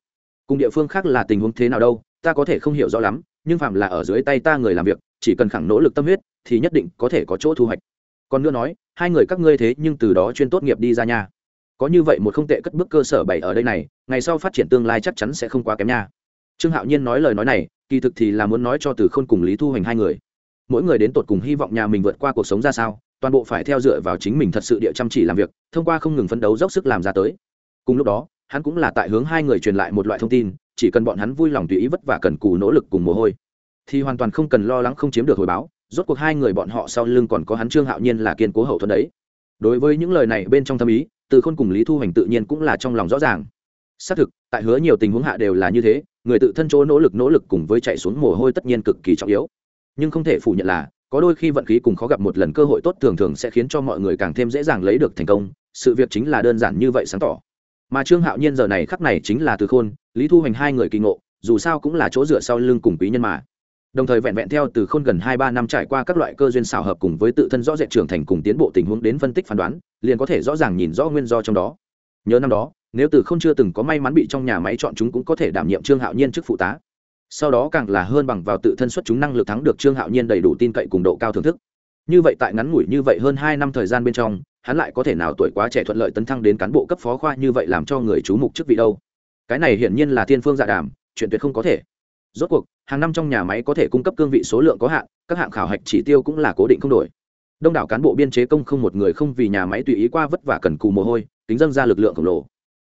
Cùng địa phương khác là tình huống thế nào đâu, ta có thể không hiểu rõ lắm, nhưng phạm là ở dưới tay ta người làm việc chỉ cần khẳng nỗ lực tâm huyết, thì nhất định có thể có chỗ thu hoạch. Còn nữa nói, hai người các ngươi thế nhưng từ đó chuyên tốt nghiệp đi ra nha. Có như vậy một không tệ cất bước cơ sở bảy ở đây này, ngày sau phát triển tương lai chắc chắn sẽ không quá kém nha. Trương hạo nhiên nói lời nói này, kỳ thực thì là muốn nói cho từ khôn cùng lý thu hoành hai người. Mỗi người đến tột cùng hy vọng nhà mình vượt qua cuộc sống ra sao, toàn bộ phải theo dựa vào chính mình thật sự địa chăm chỉ làm việc, thông qua không ngừng phấn đấu dốc sức làm ra tới. Cùng lúc đó, hắn cũng là tại hướng hai người truyền lại một loại thông tin, chỉ cần bọn hắn vui lòng tùy ý vất vả cần cù nỗ lực cùng mồ hôi thì hoàn toàn không cần lo lắng không chiếm được hồi báo, rốt cuộc hai người bọn họ sau lưng còn có hắn trương hạo nhiên là kiên cố hậu thuẫn đấy. Đối với những lời này bên trong tâm ý, từ khôn cùng lý thu hoành tự nhiên cũng là trong lòng rõ ràng. Xác thực, tại hứa nhiều tình huống hạ đều là như thế, người tự thân chỗ nỗ lực nỗ lực cùng với chạy xuống mồ hôi tất nhiên cực kỳ trọng yếu. Nhưng không thể phủ nhận là, có đôi khi vận khí cùng khó gặp một lần cơ hội tốt thường thường sẽ khiến cho mọi người càng thêm dễ dàng lấy được thành công, sự việc chính là đơn giản như vậy sáng tỏ. Mà trương hạo nhiên giờ này khắc này chính là từ khôn, lý thu hoành hai người kỳ ngộ, dù sao cũng là chỗ dựa sau lưng cùng quý nhân mà đồng thời vẹn vẹn theo từ khôn gần hai ba năm trải qua các loại cơ duyên xảo hợp cùng với tự thân rõ rệt trưởng thành cùng tiến bộ tình huống đến phân tích phán đoán, liền có thể rõ ràng nhìn rõ nguyên do trong đó. Nhớ năm đó, nếu từ không chưa từng có may mắn bị trong nhà máy chọn chúng cũng có thể đảm nhiệm trương hạo nhiên chức phụ tá. Sau đó càng là hơn bằng vào tự thân xuất chúng năng lực thắng được trương hạo nhiên đầy đủ tin cậy cùng độ cao thưởng thức. Như vậy tại ngắn ngủi như vậy hơn hai năm thời gian bên trong, hắn lại có thể nào tuổi quá trẻ thuận lợi tấn thăng đến cán bộ cấp phó khoa như vậy làm cho người chú mục chức vị đâu? Cái này hiển nhiên là thiên phương dạ đàm, chuyện tuyệt không có thể rốt cuộc, hàng năm trong nhà máy có thể cung cấp cương vị số lượng có hạn, các hạng khảo hạch chỉ tiêu cũng là cố định không đổi. Đông đảo cán bộ biên chế công không một người không vì nhà máy tùy ý qua vất vả cần cù mồ hôi tính dâng ra lực lượng khổng lồ.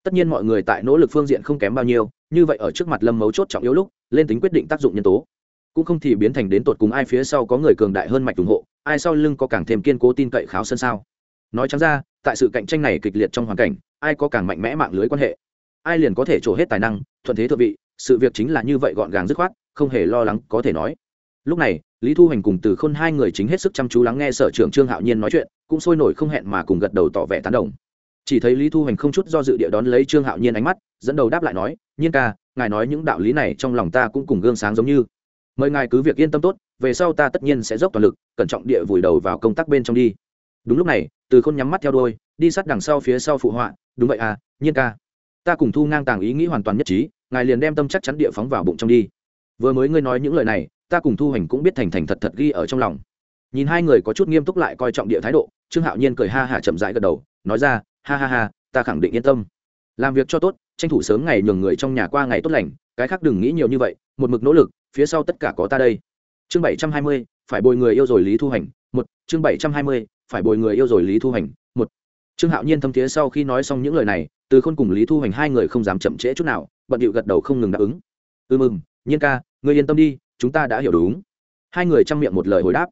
Tất nhiên mọi người tại nỗ lực phương diện không kém bao nhiêu, như vậy ở trước mặt lâm mấu chốt trọng yếu lúc, lên tính quyết định tác dụng nhân tố. Cũng không thì biến thành đến tột cùng ai phía sau có người cường đại hơn mạch ủng hộ, ai sau lưng có càng thêm kiên cố tin cậy kháo sân sao. Nói chẳng ra, tại sự cạnh tranh này kịch liệt trong hoàn cảnh, ai có càng mạnh mẽ mạng lưới quan hệ? Ai liền có thể trổ hết tài năng, thuận thế thượng vị sự việc chính là như vậy gọn gàng dứt khoát, không hề lo lắng có thể nói. Lúc này, lý thu Hành cùng từ khôn hai người chính hết sức chăm chú lắng nghe sở trưởng trương hạo nhiên nói chuyện, cũng sôi nổi không hẹn mà cùng gật đầu tỏ vẻ tán đồng. Chỉ thấy lý thu Hành không chút do dự địa đón lấy trương hạo nhiên ánh mắt, dẫn đầu đáp lại nói, nhiên ca, ngài nói những đạo lý này trong lòng ta cũng cùng gương sáng giống như. Mời ngài cứ việc yên tâm tốt, về sau ta tất nhiên sẽ dốc toàn lực, cẩn trọng địa vùi đầu vào công tác bên trong đi. Đúng lúc này, từ khôn nhắm mắt theo đôi đi sát đằng sau phía sau phụ họa, đúng vậy à nhiên ca, ta cùng thu ngang tàng ý nghĩ hoàn toàn nhất trí ngài liền đem tâm chắc chắn địa phóng vào bụng trong đi. Vừa mới ngươi nói những lời này, ta cùng thu hành cũng biết thành thành thật thật ghi ở trong lòng. Nhìn hai người có chút nghiêm túc lại coi trọng địa thái độ, trương hạo nhiên cười ha hả chậm rãi gật đầu, nói ra, ha ha ha, ta khẳng định yên tâm. Làm việc cho tốt, tranh thủ sớm ngày nhường người trong nhà qua ngày tốt lành, cái khác đừng nghĩ nhiều như vậy, một mực nỗ lực, phía sau tất cả có ta đây. Chương bảy trăm hai mươi, phải bồi người yêu rồi lý thu hành một. Chương bảy trăm hai mươi, phải bồi người yêu rồi lý thu hành một. Trương hạo nhiên thâm thiế sau khi nói xong những lời này, từ khôn cùng lý thu hành hai người không dám chậm trễ chút nào bận điệu gật đầu không ngừng đáp ứng. Ừ mừng nhiên ca người yên tâm đi, chúng ta đã hiểu đúng. Hai người chăm miệng một lời hồi đáp.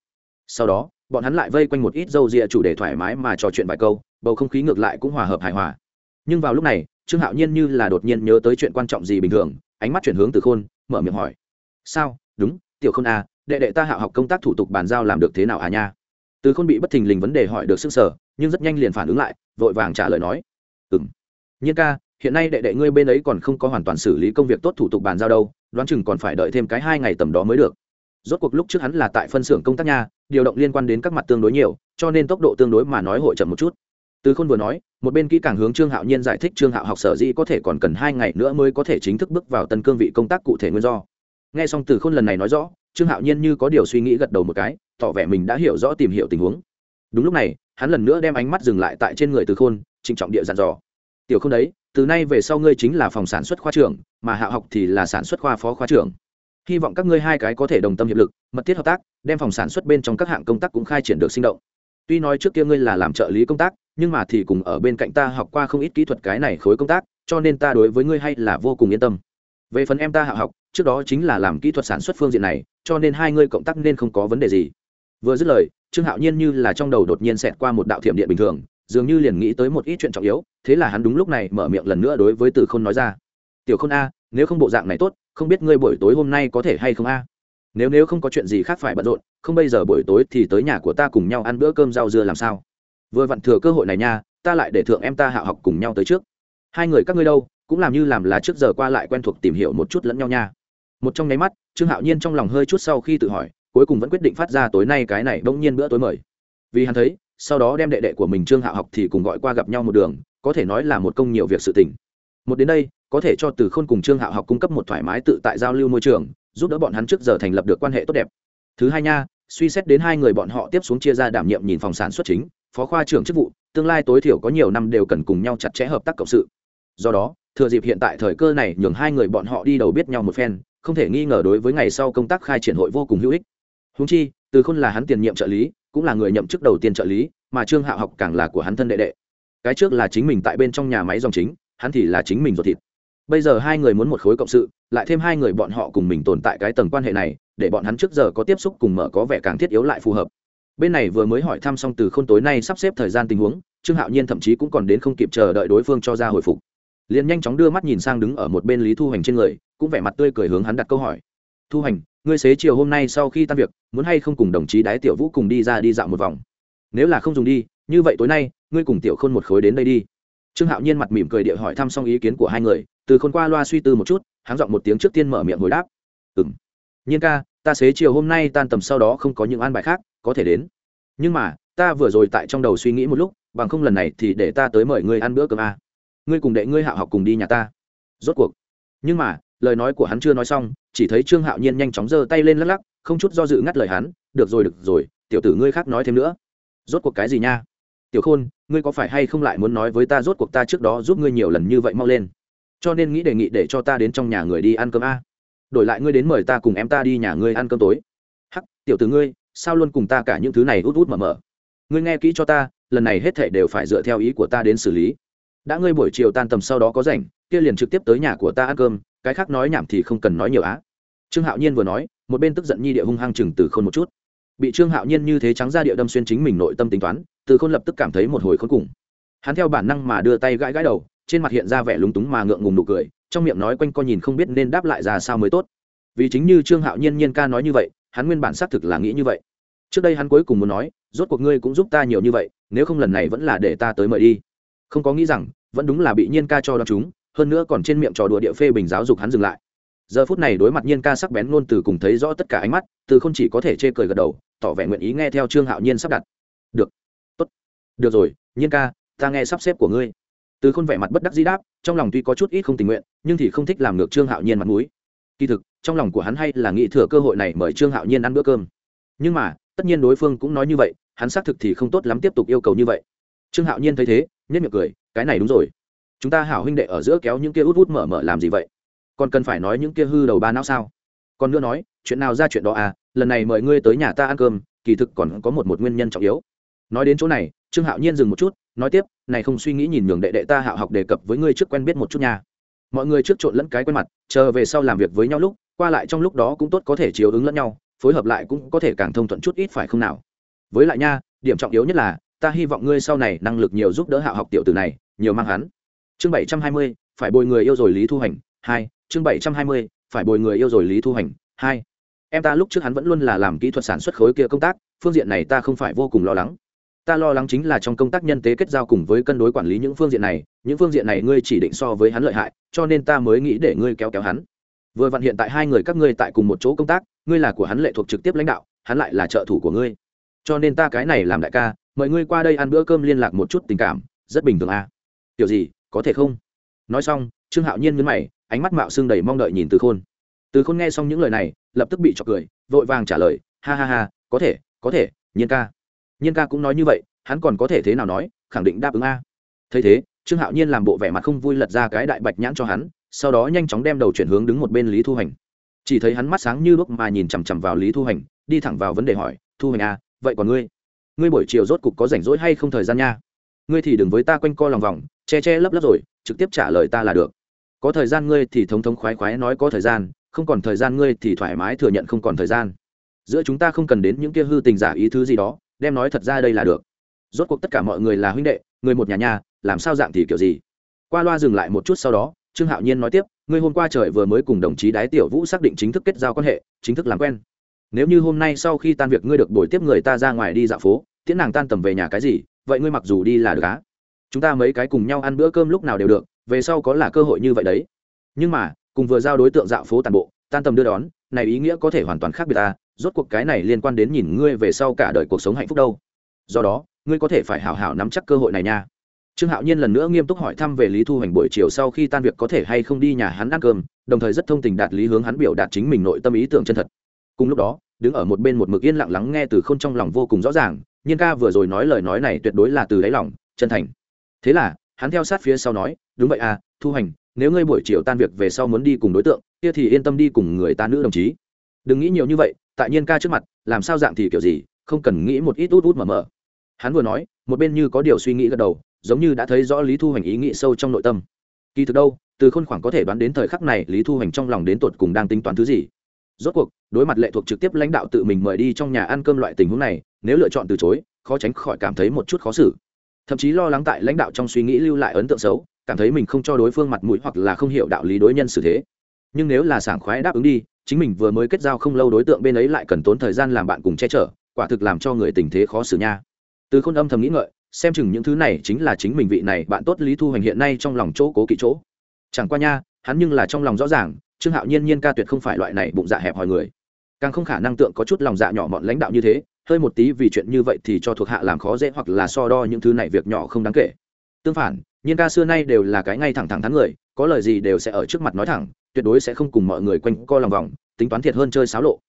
Sau đó, bọn hắn lại vây quanh một ít dâu rịa chủ đề thoải mái mà trò chuyện vài câu, bầu không khí ngược lại cũng hòa hợp hài hòa. Nhưng vào lúc này, trương hạo nhiên như là đột nhiên nhớ tới chuyện quan trọng gì bình thường, ánh mắt chuyển hướng từ khôn, mở miệng hỏi. Sao? Đúng, tiểu khôn à đệ đệ ta hạo học công tác thủ tục bàn giao làm được thế nào à nha? Từ khôn bị bất thình lình vấn đề hỏi được sức sở nhưng rất nhanh liền phản ứng lại, vội vàng trả lời nói. Ừ m nhiên ca hiện nay đệ đệ ngươi bên ấy còn không có hoàn toàn xử lý công việc tốt thủ tục bàn giao đâu, đoán chừng còn phải đợi thêm cái hai ngày tầm đó mới được. Rốt cuộc lúc trước hắn là tại phân xưởng công tác nha, điều động liên quan đến các mặt tương đối nhiều, cho nên tốc độ tương đối mà nói hội chậm một chút. Từ khôn vừa nói, một bên kỹ càng hướng trương hạo nhiên giải thích trương hạo học sở dĩ có thể còn cần hai ngày nữa mới có thể chính thức bước vào tân cương vị công tác cụ thể nguyên do. Nghe xong từ khôn lần này nói rõ, trương hạo nhiên như có điều suy nghĩ gật đầu một cái, tỏ vẻ mình đã hiểu rõ tìm hiểu tình huống. Đúng lúc này, hắn lần nữa đem ánh mắt dừng lại tại trên người từ khôn, trịnh trọng địa dặn dò tiểu không đấy, từ nay về sau ngươi chính là phòng sản xuất khoa trưởng, mà hạ học thì là sản xuất khoa phó khoa trưởng. Hy vọng các ngươi hai cái có thể đồng tâm hiệp lực, mật thiết hợp tác, đem phòng sản xuất bên trong các hạng công tác cũng khai triển được sinh động. Tuy nói trước kia ngươi là làm trợ lý công tác, nhưng mà thì cùng ở bên cạnh ta học qua không ít kỹ thuật cái này khối công tác, cho nên ta đối với ngươi hay là vô cùng yên tâm. Về phần em ta hạ học, trước đó chính là làm kỹ thuật sản xuất phương diện này, cho nên hai ngươi cộng tác nên không có vấn đề gì. Vừa dứt lời, trương hạo nhiên như là trong đầu đột nhiên xẹt qua một đạo thiểm điện bình thường dường như liền nghĩ tới một ít chuyện trọng yếu, thế là hắn đúng lúc này mở miệng lần nữa đối với từ Khôn nói ra. Tiểu Khôn a, nếu không bộ dạng này tốt, không biết ngươi buổi tối hôm nay có thể hay không a? Nếu nếu không có chuyện gì khác phải bận rộn, không bây giờ buổi tối thì tới nhà của ta cùng nhau ăn bữa cơm rau dưa làm sao? Vừa vặn thừa cơ hội này nha, ta lại để thượng em ta hạ học cùng nhau tới trước. Hai người các ngươi đâu, cũng làm như làm là trước giờ qua lại quen thuộc tìm hiểu một chút lẫn nhau nha. Một trong nháy mắt, trương hạo nhiên trong lòng hơi chút sau khi tự hỏi, cuối cùng vẫn quyết định phát ra tối nay cái này bỗng nhiên bữa tối mời. Vì hắn thấy sau đó đem đệ đệ của mình trương hạo học thì cùng gọi qua gặp nhau một đường, có thể nói là một công nhiều việc sự tình. Một đến đây, có thể cho từ khôn cùng trương hạo học cung cấp một thoải mái tự tại giao lưu môi trường, giúp đỡ bọn hắn trước giờ thành lập được quan hệ tốt đẹp. Thứ hai nha, suy xét đến hai người bọn họ tiếp xuống chia ra đảm nhiệm nhìn phòng sản xuất chính, phó khoa trưởng chức vụ, tương lai tối thiểu có nhiều năm đều cần cùng nhau chặt chẽ hợp tác cộng sự. Do đó, thừa dịp hiện tại thời cơ này nhường hai người bọn họ đi đầu biết nhau một phen, không thể nghi ngờ đối với ngày sau công tác khai triển hội vô cùng hữu ích. Húng chi, từ khôn là hắn tiền nhiệm trợ lý cũng là người nhậm chức đầu tiên trợ lý, mà trương hạo học càng là của hắn thân đệ đệ. Cái trước là chính mình tại bên trong nhà máy dòng chính, hắn thì là chính mình ruột thịt. Bây giờ hai người muốn một khối cộng sự, lại thêm hai người bọn họ cùng mình tồn tại cái tầng quan hệ này, để bọn hắn trước giờ có tiếp xúc cùng mở có vẻ càng thiết yếu lại phù hợp. Bên này vừa mới hỏi thăm xong từ k h ô n tối nay sắp xếp thời gian tình huống, trương hạo nhiên thậm chí cũng còn đến không kịp chờ đợi đối phương cho ra hồi phục. Liền nhanh chóng đưa mắt nhìn sang đứng ở một bên lý thu hoành trên người, cũng vẻ mặt tươi cười hướng hắn đặt câu hỏi thu hành, ngươi xế chiều hôm nay sau khi tan việc muốn hay không cùng đồng chí đái tiểu vũ cùng đi ra đi dạo một vòng? Nếu là không dùng đi như vậy tối nay ngươi cùng tiểu khôn một khối đến đây đi. Trương hạo nhiên mặt mỉm cười địa hỏi thăm xong ý kiến của hai người từ khôn qua loa suy tư một chút háng giọng một tiếng trước tiên mở miệng hồi đáp. Ừ m nhiên ca ta xế chiều hôm nay tan tầm sau đó không có những an bài khác có thể đến. Nhưng mà ta vừa rồi tại trong đầu suy nghĩ một lúc bằng không lần này thì để ta tới mời ngươi ăn bữa cơm a. À. ngươi cùng đệ ngươi hạo học cùng đi nhà ta. Rốt cuộc. Nhưng mà lời nói của hắn chưa nói xong chỉ thấy trương hạo nhiên nhanh chóng giơ tay lên lắc lắc, không chút do dự ngắt lời hắn, được rồi được rồi, tiểu tử ngươi khác nói thêm nữa. Rốt cuộc cái gì nha? Tiểu khôn, ngươi có phải hay không lại muốn nói với ta rốt cuộc ta trước đó giúp ngươi nhiều lần như vậy mau lên? Cho nên nghĩ đề nghị để cho ta đến trong nhà người đi ăn cơm a. Đổi lại ngươi đến mời ta cùng em ta đi nhà ngươi ăn cơm tối. Hắc, tiểu tử ngươi, sao luôn cùng ta cả những thứ này út út mở mở? Ngươi nghe kỹ cho ta, lần này hết thảy đều phải dựa theo ý của ta đến xử lý. Đã ngươi buổi chiều tan tầm sau đó có rảnh, kia liền trực tiếp tới nhà của ta ăn cơm cái khác nói nhảm thì không cần nói nhiều á. Trương hạo nhiên vừa nói, một bên tức giận nhi địa hung hăng chừng từ khôn một chút. Bị trương hạo nhiên như thế trắng ra địa đâm xuyên chính mình nội tâm tính toán, từ khôn lập tức cảm thấy một hồi khốn cùng. Hắn theo bản năng mà đưa tay gãi gãi đầu, trên mặt hiện ra vẻ lúng túng mà ngượng ngùng nụ cười, trong miệng nói quanh co nhìn không biết nên đáp lại ra sao mới tốt. Vì chính như trương hạo nhiên nhiên ca nói như vậy, hắn nguyên bản xác thực là nghĩ như vậy. Trước đây hắn cuối cùng muốn nói, rốt cuộc ngươi cũng giúp ta nhiều như vậy, nếu không lần này vẫn là để ta tới mời đi. Không có nghĩ rằng, vẫn đúng là bị nhiên ca cho đ o chúng hơn nữa còn trên miệng trò đùa địa phê bình giáo dục hắn dừng lại. Giờ phút này đối mặt nhiên ca sắc bén luôn từ cùng thấy rõ tất cả ánh mắt, từ không chỉ có thể chê cười gật đầu, tỏ vẻ nguyện ý nghe theo trương hạo nhiên sắp đặt. Được, tốt. Được rồi, nhiên ca, ta nghe sắp xếp của ngươi. Từ khôn vẻ mặt bất đắc dĩ đáp, trong lòng tuy có chút ít không tình nguyện, nhưng thì không thích làm ngược trương hạo nhiên mặt mũi. Kỳ thực, trong lòng của hắn hay là nghĩ thừa cơ hội này mời trương hạo nhiên ăn bữa cơm. Nhưng mà, tất nhiên đối phương cũng nói như vậy, hắn xác thực thì không tốt lắm tiếp tục yêu cầu như vậy. Trương hạo nhiên thấy thế nhất miệng cười, cái này đúng rồi chúng ta hảo huynh đệ ở giữa kéo những kia út út mở mở làm gì vậy? Còn cần phải nói những kia hư đầu ba não sao? Còn nữa nói, chuyện nào ra chuyện đó à? Lần này mời ngươi tới nhà ta ăn cơm, kỳ thực còn có một một nguyên nhân trọng yếu. Nói đến chỗ này, trương hạo nhiên dừng một chút, nói tiếp, này không suy nghĩ nhìn nhường đệ đệ ta hạo học đề cập với ngươi trước quen biết một chút nha. Mọi người trước trộn lẫn cái quen mặt, chờ về sau làm việc với nhau lúc, qua lại trong lúc đó cũng tốt có thể chiếu ứng lẫn nhau, phối hợp lại cũng có thể càng thông thuận chút ít phải không nào? Với lại nha, điểm trọng yếu nhất là, ta hy vọng ngươi sau này năng lực nhiều giúp đỡ hạo học tiểu tử này, nhiều mang hắn chương bảy trăm hai mươi, phải bồi người yêu rồi lý thu hành, hai. Chương bảy trăm hai mươi, phải bồi người yêu rồi lý thu hành, hai. Em ta lúc trước hắn vẫn luôn là làm kỹ thuật sản xuất khối kia công tác, phương diện này ta không phải vô cùng lo lắng. Ta lo lắng chính là trong công tác nhân tế kết giao cùng với cân đối quản lý những phương diện này, những phương diện này ngươi chỉ định so với hắn lợi hại, cho nên ta mới nghĩ để ngươi kéo kéo hắn. Vừa vặn hiện tại hai người các ngươi tại cùng một chỗ công tác, ngươi là của hắn lệ thuộc trực tiếp lãnh đạo, hắn lại là trợ thủ của ngươi. Cho nên ta cái này làm đại ca, mời ngươi qua đây ăn bữa cơm liên lạc một chút tình cảm, rất bình thường à. kiểu gì có thể không? Nói xong, trương hạo nhiên nhấn mày, ánh mắt mạo xương đầy mong đợi nhìn từ khôn. Từ khôn nghe xong những lời này, lập tức bị chọc cười, vội vàng trả lời, ha ha ha, có thể có thể, nhiên ca. Nhiên ca cũng nói như vậy, hắn còn có thể thế nào nói, khẳng định đáp ứng a. Thấy thế, trương hạo nhiên làm bộ vẻ mặt không vui lật ra cái đại bạch nhãn cho hắn, sau đó nhanh chóng đem đầu chuyển hướng đứng một bên lý thu hành chỉ thấy hắn mắt sáng như lúc mà nhìn chằm chằm vào lý thu hành đi thẳng vào vấn đề hỏi, thu hành a à, vậy còn ngươi? Ngươi buổi chiều rốt cục có rảnh rỗi hay không thời gian nha? Ngươi thì đừng với ta quanh co lòng vòng, che che lấp lấp rồi, trực tiếp trả lời ta là được. Có thời gian ngươi thì thống thống khoái khoái nói có thời gian, không còn thời gian ngươi thì thoải mái thừa nhận không còn thời gian. Giữa chúng ta không cần đến những kia hư tình giả ý thứ gì đó, đem nói thật ra đây là được. Rốt cuộc tất cả mọi người là huynh đệ, người một nhà nhà, làm sao dạng thì kiểu gì? Qua loa dừng lại một chút sau đó, trương hạo nhiên nói tiếp, ngươi hôm qua trời vừa mới cùng đồng chí đái tiểu vũ xác định chính thức kết giao quan hệ, chính thức làm quen. Nếu như hôm nay sau khi tan việc ngươi được đổi tiếp người ta ra ngoài đi dạo phố, tiễn nàng tan tầm về nhà cái gì vậy ngươi mặc dù đi là được á. Chúng ta mấy cái cùng nhau ăn bữa cơm lúc nào đều được, về sau có là cơ hội như vậy đấy. Nhưng mà, cùng vừa giao đối tượng dạo phố tàn bộ, tan tầm đưa đón, này ý nghĩa có thể hoàn toàn khác biệt ta rốt cuộc cái này liên quan đến nhìn ngươi về sau cả đời cuộc sống hạnh phúc đâu. Do đó, ngươi có thể phải hảo hảo nắm chắc cơ hội này nha. Trương hạo nhiên lần nữa nghiêm túc hỏi thăm về lý thu hoành buổi chiều sau khi tan việc có thể hay không đi nhà hắn ăn cơm, đồng thời rất thông tình đạt lý hướng hắn biểu đạt chính mình nội tâm ý tưởng chân thật. Cùng lúc đó, đứng ở một bên một mực yên lặng lắng nghe từ k h ô n trong lòng vô cùng rõ ràng nhiên ca vừa rồi nói lời nói này tuyệt đối là từ đáy lòng, chân thành. Thế là, hắn theo sát phía sau nói, đúng vậy à thu hành, nếu ngươi buổi chiều tan việc về sau muốn đi cùng đối tượng, kia thì yên tâm đi cùng người ta nữ đồng chí. Đừng nghĩ nhiều như vậy, tại nhiên ca trước mặt, làm sao dạng thì kiểu gì, không cần nghĩ một ít út út mở mở. Hắn vừa nói, một bên như có điều suy nghĩ gật đầu, giống như đã thấy rõ lý thu hành ý nghĩ sâu trong nội tâm. Kỳ thực đâu, từ khôn khoảng có thể đoán đến thời khắc này lý thu hành trong lòng đến tột cùng đang tính toán thứ gì. Rốt cuộc, đối mặt lệ thuộc trực tiếp lãnh đạo tự mình mời đi trong nhà ăn cơm loại tình huống này nếu lựa chọn từ chối, khó tránh khỏi cảm thấy một chút khó xử. Thậm chí lo lắng tại lãnh đạo trong suy nghĩ lưu lại ấn tượng xấu, cảm thấy mình không cho đối phương mặt mũi hoặc là không hiểu đạo lý đối nhân xử thế. Nhưng nếu là sảng khoái đáp ứng đi, chính mình vừa mới kết giao không lâu đối tượng bên ấy lại cần tốn thời gian làm bạn cùng che chở, quả thực làm cho người tình thế khó xử nha. Từ khôn âm thầm nghĩ ngợi, xem chừng những thứ này chính là chính mình vị này bạn tốt lý thu hoành hiện nay trong lòng chỗ cố kỵ chỗ. Chẳng qua nha, hắn nhưng là trong lòng rõ ràng, trương hạo nhiên nhiên ca tuyệt không phải loại này bụng dạ hẹp hòi người. Càng không khả năng tượng có chút lòng dạ nhỏ mọn lãnh đạo như thế hơi một tí vì chuyện như vậy thì cho thuộc hạ làm khó dễ hoặc là so đo những thứ này việc nhỏ không đáng kể. Tương phản, nhiên ca xưa nay đều là cái ngay thẳng thẳng thắn người, có lời gì đều sẽ ở trước mặt nói thẳng, tuyệt đối sẽ không cùng mọi người quanh co lòng vòng, tính toán thiệt hơn chơi xáo lộ.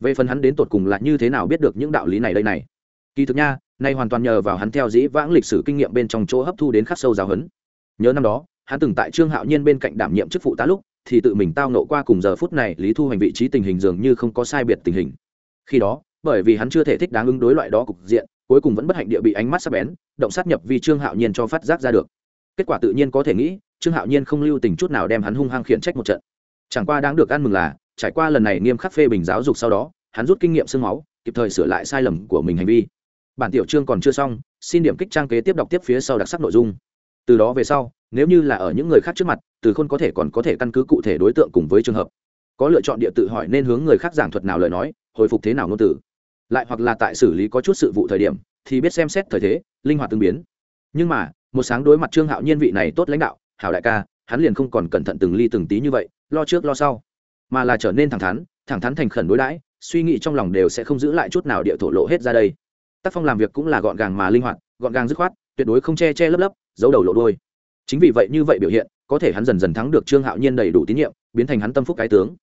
Về phần hắn đến tột cùng là như thế nào biết được những đạo lý này đây này. Kỳ thực nha, nay hoàn toàn nhờ vào hắn theo dĩ vãng lịch sử kinh nghiệm bên trong chỗ hấp thu đến khắc sâu giáo huấn. Nhớ năm đó, hắn từng tại trương hạo nhiên bên cạnh đảm nhiệm chức phụ tá lúc, thì tự mình tao nộ qua cùng giờ phút này lý thu hành vị trí tình hình dường như không có sai biệt tình hình. Khi đó bởi vì hắn chưa thể thích đáng ứng đối loại đó cục diện, cuối cùng vẫn bất hạnh địa bị ánh mắt sắp bén, động sát nhập vì trương hạo nhiên cho phát giác ra được. Kết quả tự nhiên có thể nghĩ, trương hạo nhiên không lưu tình chút nào đem hắn hung hăng khiển trách một trận. Chẳng qua đáng được ăn mừng là, trải qua lần này nghiêm khắc phê bình giáo dục sau đó, hắn rút kinh nghiệm sương máu, kịp thời sửa lại sai lầm của mình hành vi. Bản tiểu chương còn chưa xong, xin điểm kích trang kế tiếp đọc tiếp phía sau đặc sắc nội dung. Từ đó về sau, nếu như là ở những người khác trước mặt, từ khôn có thể còn có thể căn cứ cụ thể đối tượng cùng với trường hợp. Có lựa chọn địa tự hỏi nên hướng người khác giảng thuật nào lời nói, hồi phục thế nào ngôn từ lại hoặc là tại xử lý có chút sự vụ thời điểm, thì biết xem xét thời thế, linh hoạt tương biến. Nhưng mà, một sáng đối mặt trương hạo nhiên vị này tốt lãnh đạo, hảo đại ca, hắn liền không còn cẩn thận từng ly từng tí như vậy, lo trước lo sau. Mà là trở nên thẳng thắn thẳng thắn thành khẩn đối đãi, suy nghĩ trong lòng đều sẽ không giữ lại chút nào địa thổ lộ hết ra đây. Tác phong làm việc cũng là gọn gàng mà linh hoạt, gọn gàng dứt khoát, tuyệt đối không che che lấp lấp, giấu đầu lộ đôi chính vì vậy như vậy biểu hiện, có thể hắn dần dần thắng được trương hạo nhiên đầy đủ tín nhiệm, biến thành hắn tâm phúc cái tướng.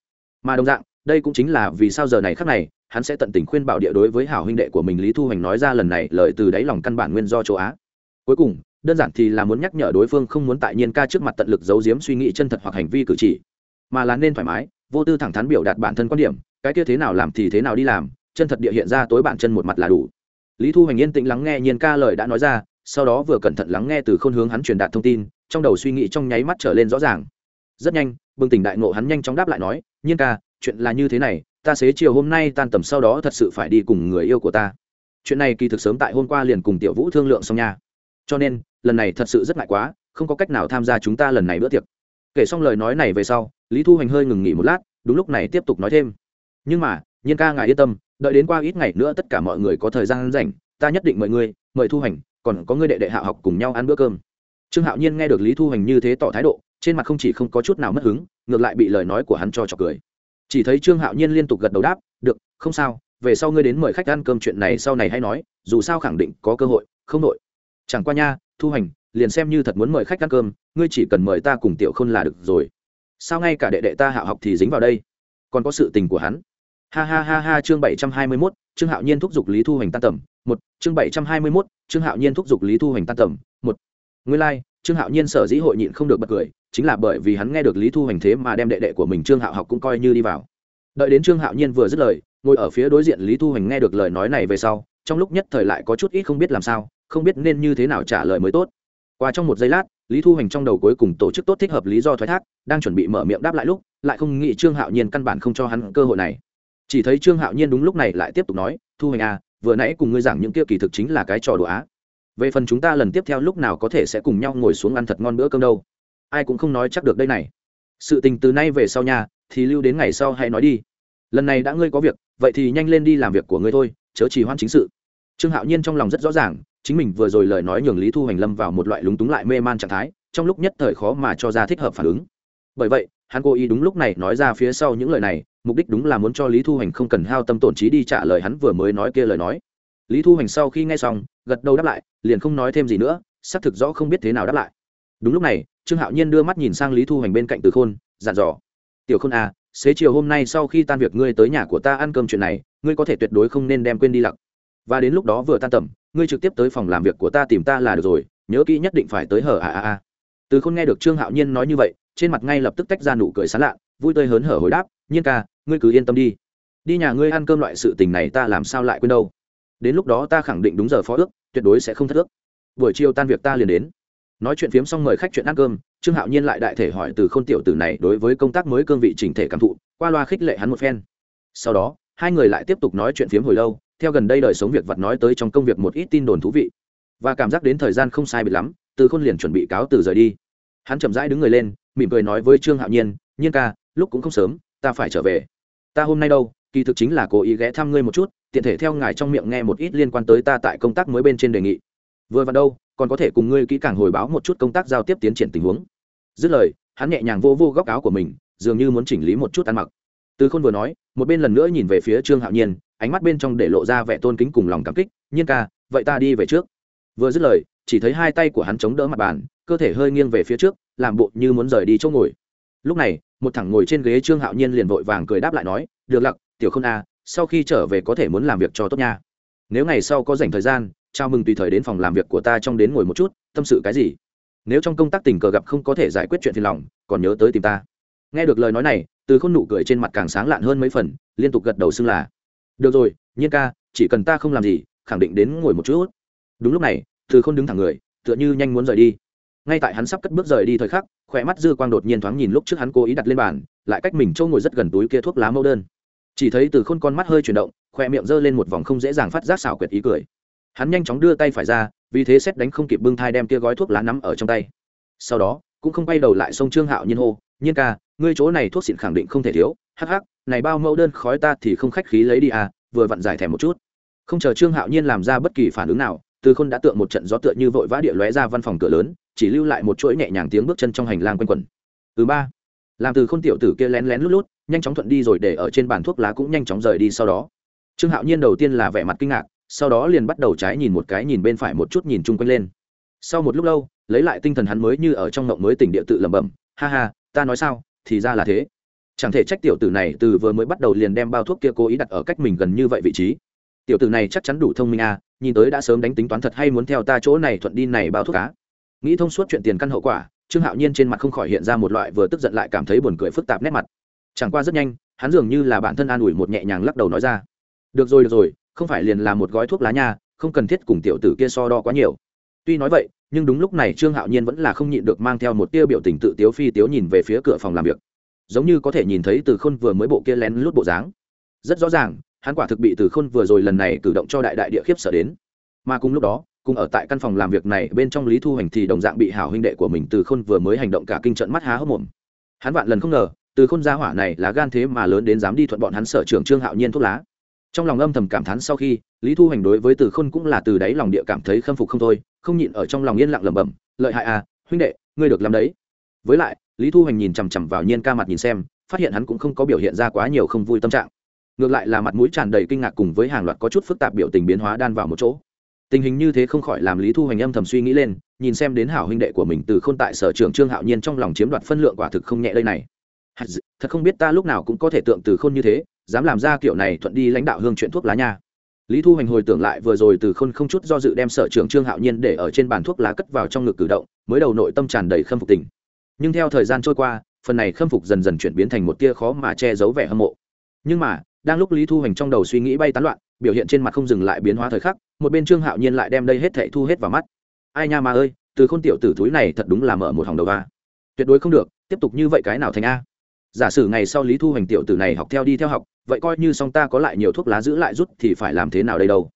Mà đồng dạng, đây cũng chính là vì sao giờ này khác này hắn sẽ tận tình khuyên bảo địa đối với hảo huynh đệ của mình lý thu hoành nói ra lần này lời từ đáy lòng căn bản nguyên do châu á. Cuối cùng, đơn giản thì là muốn nhắc nhở đối phương không muốn tại nhiên ca trước mặt tận lực giấu giếm suy nghĩ chân thật hoặc hành vi cử chỉ, mà là nên thoải mái, vô tư thẳng thắn biểu đạt bản thân quan điểm, cái kia thế nào làm thì thế nào đi làm, chân thật địa hiện ra tối bản chân một mặt là đủ. Lý thu hoành yên tĩnh lắng nghe nhiên ca lời đã nói ra, sau đó vừa cẩn thận lắng nghe từ khôn hướng hắn truyền đạt thông tin, trong đầu suy nghĩ trong nháy mắt trở lên rõ ràng. Rất nhanh, bừng tỉnh đại ngộ hắn nhanh chóng đáp lại nói, nhiên ca, chuyện là như thế này ta xế chiều hôm nay tan tầm sau đó thật sự phải đi cùng người yêu của ta. Chuyện này kỳ thực sớm tại hôm qua liền cùng tiểu vũ thương lượng xong nha. Cho nên, lần này thật sự rất ngại quá, không có cách nào tham gia chúng ta lần này bữa tiệc. Kể xong lời nói này về sau, lý thu hoành hơi ngừng nghỉ một lát, đúng lúc này tiếp tục nói thêm. Nhưng mà, nhiên ca ngài yên tâm, đợi đến qua ít ngày nữa tất cả mọi người có thời gian rảnh, ta nhất định mời ngươi, mời thu hoành, còn có ngươi đệ đệ hạ học cùng nhau ăn bữa cơm. Trương hạo nhiên nghe được lý thu hoành như thế tỏ thái độ, trên mặt không chỉ không có chút nào mất hứng, ngược lại bị lời nói của hắn cho trọc cười chỉ thấy trương hạo nhiên liên tục gật đầu đáp được không sao về sau ngươi đến mời khách ăn cơm chuyện này sau này hay nói dù sao khẳng định có cơ hội không nội chẳng qua nha thu hành liền xem như thật muốn mời khách ăn cơm ngươi chỉ cần mời ta cùng tiểu khôn là được rồi. Sao ngay cả đệ đệ ta hạo học thì dính vào đây? Còn có sự tình của hắn. Ha ha ha ha chương bảy trăm hai mươi mốt trương hạo nhiên thúc giục lý thu hành tan tầm một chương bảy trăm hai mươi mốt trương hạo nhiên thúc giục lý thu hành tan tầm một. Nguyên lai、like, trương hạo nhiên sở dĩ hội nhịn không được bật cười chính là bởi vì hắn nghe được lý thu hành thế mà đem đệ đệ của mình trương hạo học cũng coi như đi vào. Đợi đến trương hạo nhiên vừa dứt lời, ngồi ở phía đối diện lý thu hành nghe được lời nói này về sau, trong lúc nhất thời lại có chút ít không biết làm sao, không biết nên như thế nào trả lời mới tốt. Qua trong một giây lát, lý thu hành trong đầu cuối cùng tổ chức tốt thích hợp lý do thoái thác, đang chuẩn bị mở miệng đáp lại lúc, lại không nghĩ trương hạo nhiên căn bản không cho hắn cơ hội này. Chỉ thấy trương hạo nhiên đúng lúc này lại tiếp tục nói, thu hành à vừa nãy cùng ngươi giảng những kia kỳ thực chính là cái trò đùa á. Về phần chúng ta lần tiếp theo lúc nào có thể sẽ cùng nhau ngồi xuống ăn thật ngon bữa cơm đâu? Ai cũng không nói chắc được đây này. Sự tình từ nay về sau nhà thì lưu đến ngày sau hãy nói đi. Lần này đã ngươi có việc, vậy thì nhanh lên đi làm việc của ngươi thôi, chớ trì hoãn chính sự. Trương hạo nhiên trong lòng rất rõ ràng, chính mình vừa rồi lời nói nhường lý thu hành lâm vào một loại lúng túng lại mê man trạng thái, trong lúc nhất thời khó mà cho ra thích hợp phản ứng. Bởi vậy, hắn cố ý đúng lúc này nói ra phía sau những lời này, mục đích đúng là muốn cho lý thu hành không cần hao tâm tổn trí đi trả lời hắn vừa mới nói kia lời nói. Lý thu hành sau khi nghe xong, gật đầu đáp lại, liền không nói thêm gì nữa, xác thực rõ không biết thế nào đáp lại. Đúng lúc này trương hạo nhiên đưa mắt nhìn sang lý thu hành bên cạnh từ khôn, dặn dò, tiểu khôn à xế chiều hôm nay sau khi tan việc ngươi tới nhà của ta ăn cơm chuyện này, ngươi có thể tuyệt đối không nên đem quên đi lặc. Và đến lúc đó vừa tan tầm, ngươi trực tiếp tới phòng làm việc của ta tìm ta là được rồi, nhớ kỹ nhất định phải tới hở à à à. Từ khôn nghe được trương hạo nhiên nói như vậy, trên mặt ngay lập tức tách ra nụ cười sán lạ, vui tươi hớn hở hồi đáp, nhiên ca, ngươi cứ yên tâm đi. Đi nhà ngươi ăn cơm loại sự tình này ta làm sao lại quên đâu. Đến lúc đó ta khẳng định đúng giờ phó ước, tuyệt đối sẽ không thất ước. Buổi chiều tan việc ta liền đến nói chuyện phiếm xong mời khách chuyện ăn cơm, trương hạo nhiên lại đại thể hỏi từ k h ô n tiểu tử này đối với công tác mới cương vị chỉnh thể cảm thụ, qua loa khích lệ hắn một phen. Sau đó, hai người lại tiếp tục nói chuyện phiếm hồi lâu, theo gần đây đời sống việc vặt nói tới trong công việc một ít tin đồn thú vị. Và cảm giác đến thời gian không sai bị lắm, từ khôn liền chuẩn bị cáo từ rời đi. Hắn chậm rãi đứng người lên, mỉm cười nói với trương hạo nhiên nhiên ca, lúc cũng không sớm, ta phải trở về. Ta hôm nay đâu, kỳ thực chính là cố ý ghé thăm ngươi một chút, tiện thể theo ngài trong miệng nghe một ít liên quan tới ta tại công tác mới bên trên đề nghị. Vừa vào đâu còn có thể cùng ngươi kỹ càng hồi báo một chút công tác giao tiếp tiến triển tình huống. Dứt lời, hắn nhẹ nhàng vô vô góc áo của mình, dường như muốn chỉnh lý một chút ăn mặc. Từ khôn vừa nói, một bên lần nữa nhìn về phía trương hạo nhiên, ánh mắt bên trong để lộ ra vẻ tôn kính cùng lòng cảm kích, nhiên ca, vậy ta đi về trước. Vừa dứt lời, chỉ thấy hai tay của hắn chống đỡ mặt bàn, cơ thể hơi nghiêng về phía trước, làm bộ như muốn rời đi chỗ ngồi. Lúc này, một thằng ngồi trên ghế trương hạo nhiên liền vội vàng cười đáp lại nói, được lặc, tiểu k h ô n a à, sau khi trở về có thể muốn làm việc cho tốt nha. Nếu ngày sau có dành thời gian chào mừng tùy thời đến phòng làm việc của ta trong đến ngồi một chút, tâm sự cái gì? Nếu trong công tác tình cờ gặp không có thể giải quyết chuyện phiền lòng, còn nhớ tới tìm ta. Nghe được lời nói này, từ khôn nụ cười trên mặt càng sáng lạn hơn mấy phần, liên tục gật đầu xưng là, được rồi, nhiên ca, chỉ cần ta không làm gì, khẳng định đến ngồi một chút. Đúng lúc này, từ khôn đứng thẳng người, tựa như nhanh muốn rời đi. Ngay tại hắn sắp cất bước rời đi thời khắc, khỏe mắt dư quang đột nhiên thoáng nhìn lúc trước hắn cố ý đặt lên bàn, lại cách mình trâu ngồi rất gần túi kia thuốc lá mẫu đơn. Chỉ thấy từ khôn con mắt hơi chuyển động khoe miệng giơ lên một vòng không dễ dàng phát giác xảo quyệt ý cười hắn nhanh chóng đưa tay phải ra, vì thế xét đánh không kịp bưng thai đem kia gói thuốc lá nắm ở trong tay. Sau đó, cũng không quay đầu lại sông trương hạo nhiên hô, nhiên ca, ngươi chỗ này thuốc xịn khẳng định không thể thiếu, hắc hắc, này bao mẫu đơn khói ta thì không khách khí lấy đi à vừa vặn giải thèm một chút. Không chờ trương hạo nhiên làm ra bất kỳ phản ứng nào, từ khôn đã tượng một trận gió tựa như vội vã địa lóe ra văn phòng cửa lớn, chỉ lưu lại một chuỗi nhẹ nhàng tiếng bước chân trong hành lang quanh quẩn. Thứ ba, làm từ khôn tiểu tử kia lén lén lút lút, nhanh chóng thuận đi rồi để ở trên bàn thuốc lá cũng nhanh chóng rời đi sau đó. Trương hạo nhiên đầu tiên là vẻ mặt kinh ngạc sau đó liền bắt đầu trái nhìn một cái nhìn bên phải một chút nhìn chung quanh lên. Sau một lúc lâu, lấy lại tinh thần hắn mới như ở trong ngộng mới tỉnh địa tự lẩm bẩm, ha ha, ta nói sao, thì ra là thế. Chẳng thể trách tiểu tử này từ vừa mới bắt đầu liền đem bao thuốc kia cố ý đặt ở cách mình gần như vậy vị trí. Tiểu tử này chắc chắn đủ thông minh à nhìn tới đã sớm đánh tính toán thật hay muốn theo ta chỗ này thuận đi này bao thuốc cá nghĩ thông suốt chuyện tiền căn hậu quả, trương hạo nhiên trên mặt không khỏi hiện ra một loại vừa tức giận lại cảm thấy buồn cười phức tạp nét mặt. Chẳng qua rất nhanh, hắn dường như là bản thân an ủi một nhẹ nhàng lắc đầu nói ra. Được rồi được rồi không phải liền là một gói thuốc lá nha, không cần thiết cùng tiểu tử kia so đo quá nhiều. Tuy nói vậy, nhưng đúng lúc này trương hạo nhiên vẫn là không nhịn được mang theo một tia biểu tình tự tiếu phi tiếu nhìn về phía cửa phòng làm việc. Giống như có thể nhìn thấy từ khôn vừa mới bộ kia lén lút bộ dáng. Rất rõ ràng, hắn quả thực bị từ khôn vừa rồi lần này cử động cho đại đại địa khiếp sợ đến. Mà cùng lúc đó, cùng ở tại căn phòng làm việc này bên trong lý thu hành thì đồng dạng bị hảo huynh đệ của mình từ khôn vừa mới hành động cả kinh trận mắt há hốc mồm. Hắn vạn lần không ngờ, từ khôn gia hỏa này là gan thế mà lớn đến dám đi thuận bọn hắn sở trưởng trương hạo nhiên thuốc lá trong lòng âm thầm cảm thán sau khi, lý thu hành đối với từ khôn cũng là từ đáy lòng địa cảm thấy khâm phục không thôi, không nhịn ở trong lòng yên lặng lẩm bẩm, lợi hại à huynh đệ, ngươi được làm đấy. Với lại, lý thu hành nhìn chằm chằm vào nhiên ca mặt nhìn xem, phát hiện hắn cũng không có biểu hiện ra quá nhiều không vui tâm trạng. Ngược lại là mặt mũi tràn đầy kinh ngạc cùng với hàng loạt có chút phức tạp biểu tình biến hóa đan vào một chỗ. Tình hình như thế không khỏi làm lý thu hành âm thầm suy nghĩ lên, nhìn xem đến hảo huynh đệ của mình từ Khôn tại sở trường trương hạo nhiên trong lòng chiếm đoạt phân lượng quả thực không nhẹ đây này. Thật không biết ta lúc nào cũng có thể tượng từ khôn như thế dám làm ra kiểu này thuận đi lãnh đạo hương chuyện thuốc lá nha. Lý thu hành hồi tưởng lại vừa rồi từ khôn không chút do dự đem sở trường trương hạo nhiên để ở trên bàn thuốc lá cất vào trong ngực cử động, mới đầu nội tâm tràn đầy khâm phục tình. Nhưng theo thời gian trôi qua, phần này khâm phục dần dần chuyển biến thành một tia khó mà che giấu vẻ hâm mộ. Nhưng mà, đang lúc lý thu hành trong đầu suy nghĩ bay tán loạn, biểu hiện trên mặt không dừng lại biến hóa thời khắc, một bên trương hạo nhiên lại đem đây hết thệ thu hết vào mắt. Ai nha mà ơi, từ khôn tiểu tử túi này thật đúng là mở một hòng đầu va tuyệt đối không được, tiếp tục như vậy cái nào thành a? Giả sử ngày sau lý thu hành tiểu tử này học theo đi theo học, vậy coi như song ta có lại nhiều thuốc lá giữ lại rút thì phải làm thế nào đây đâu?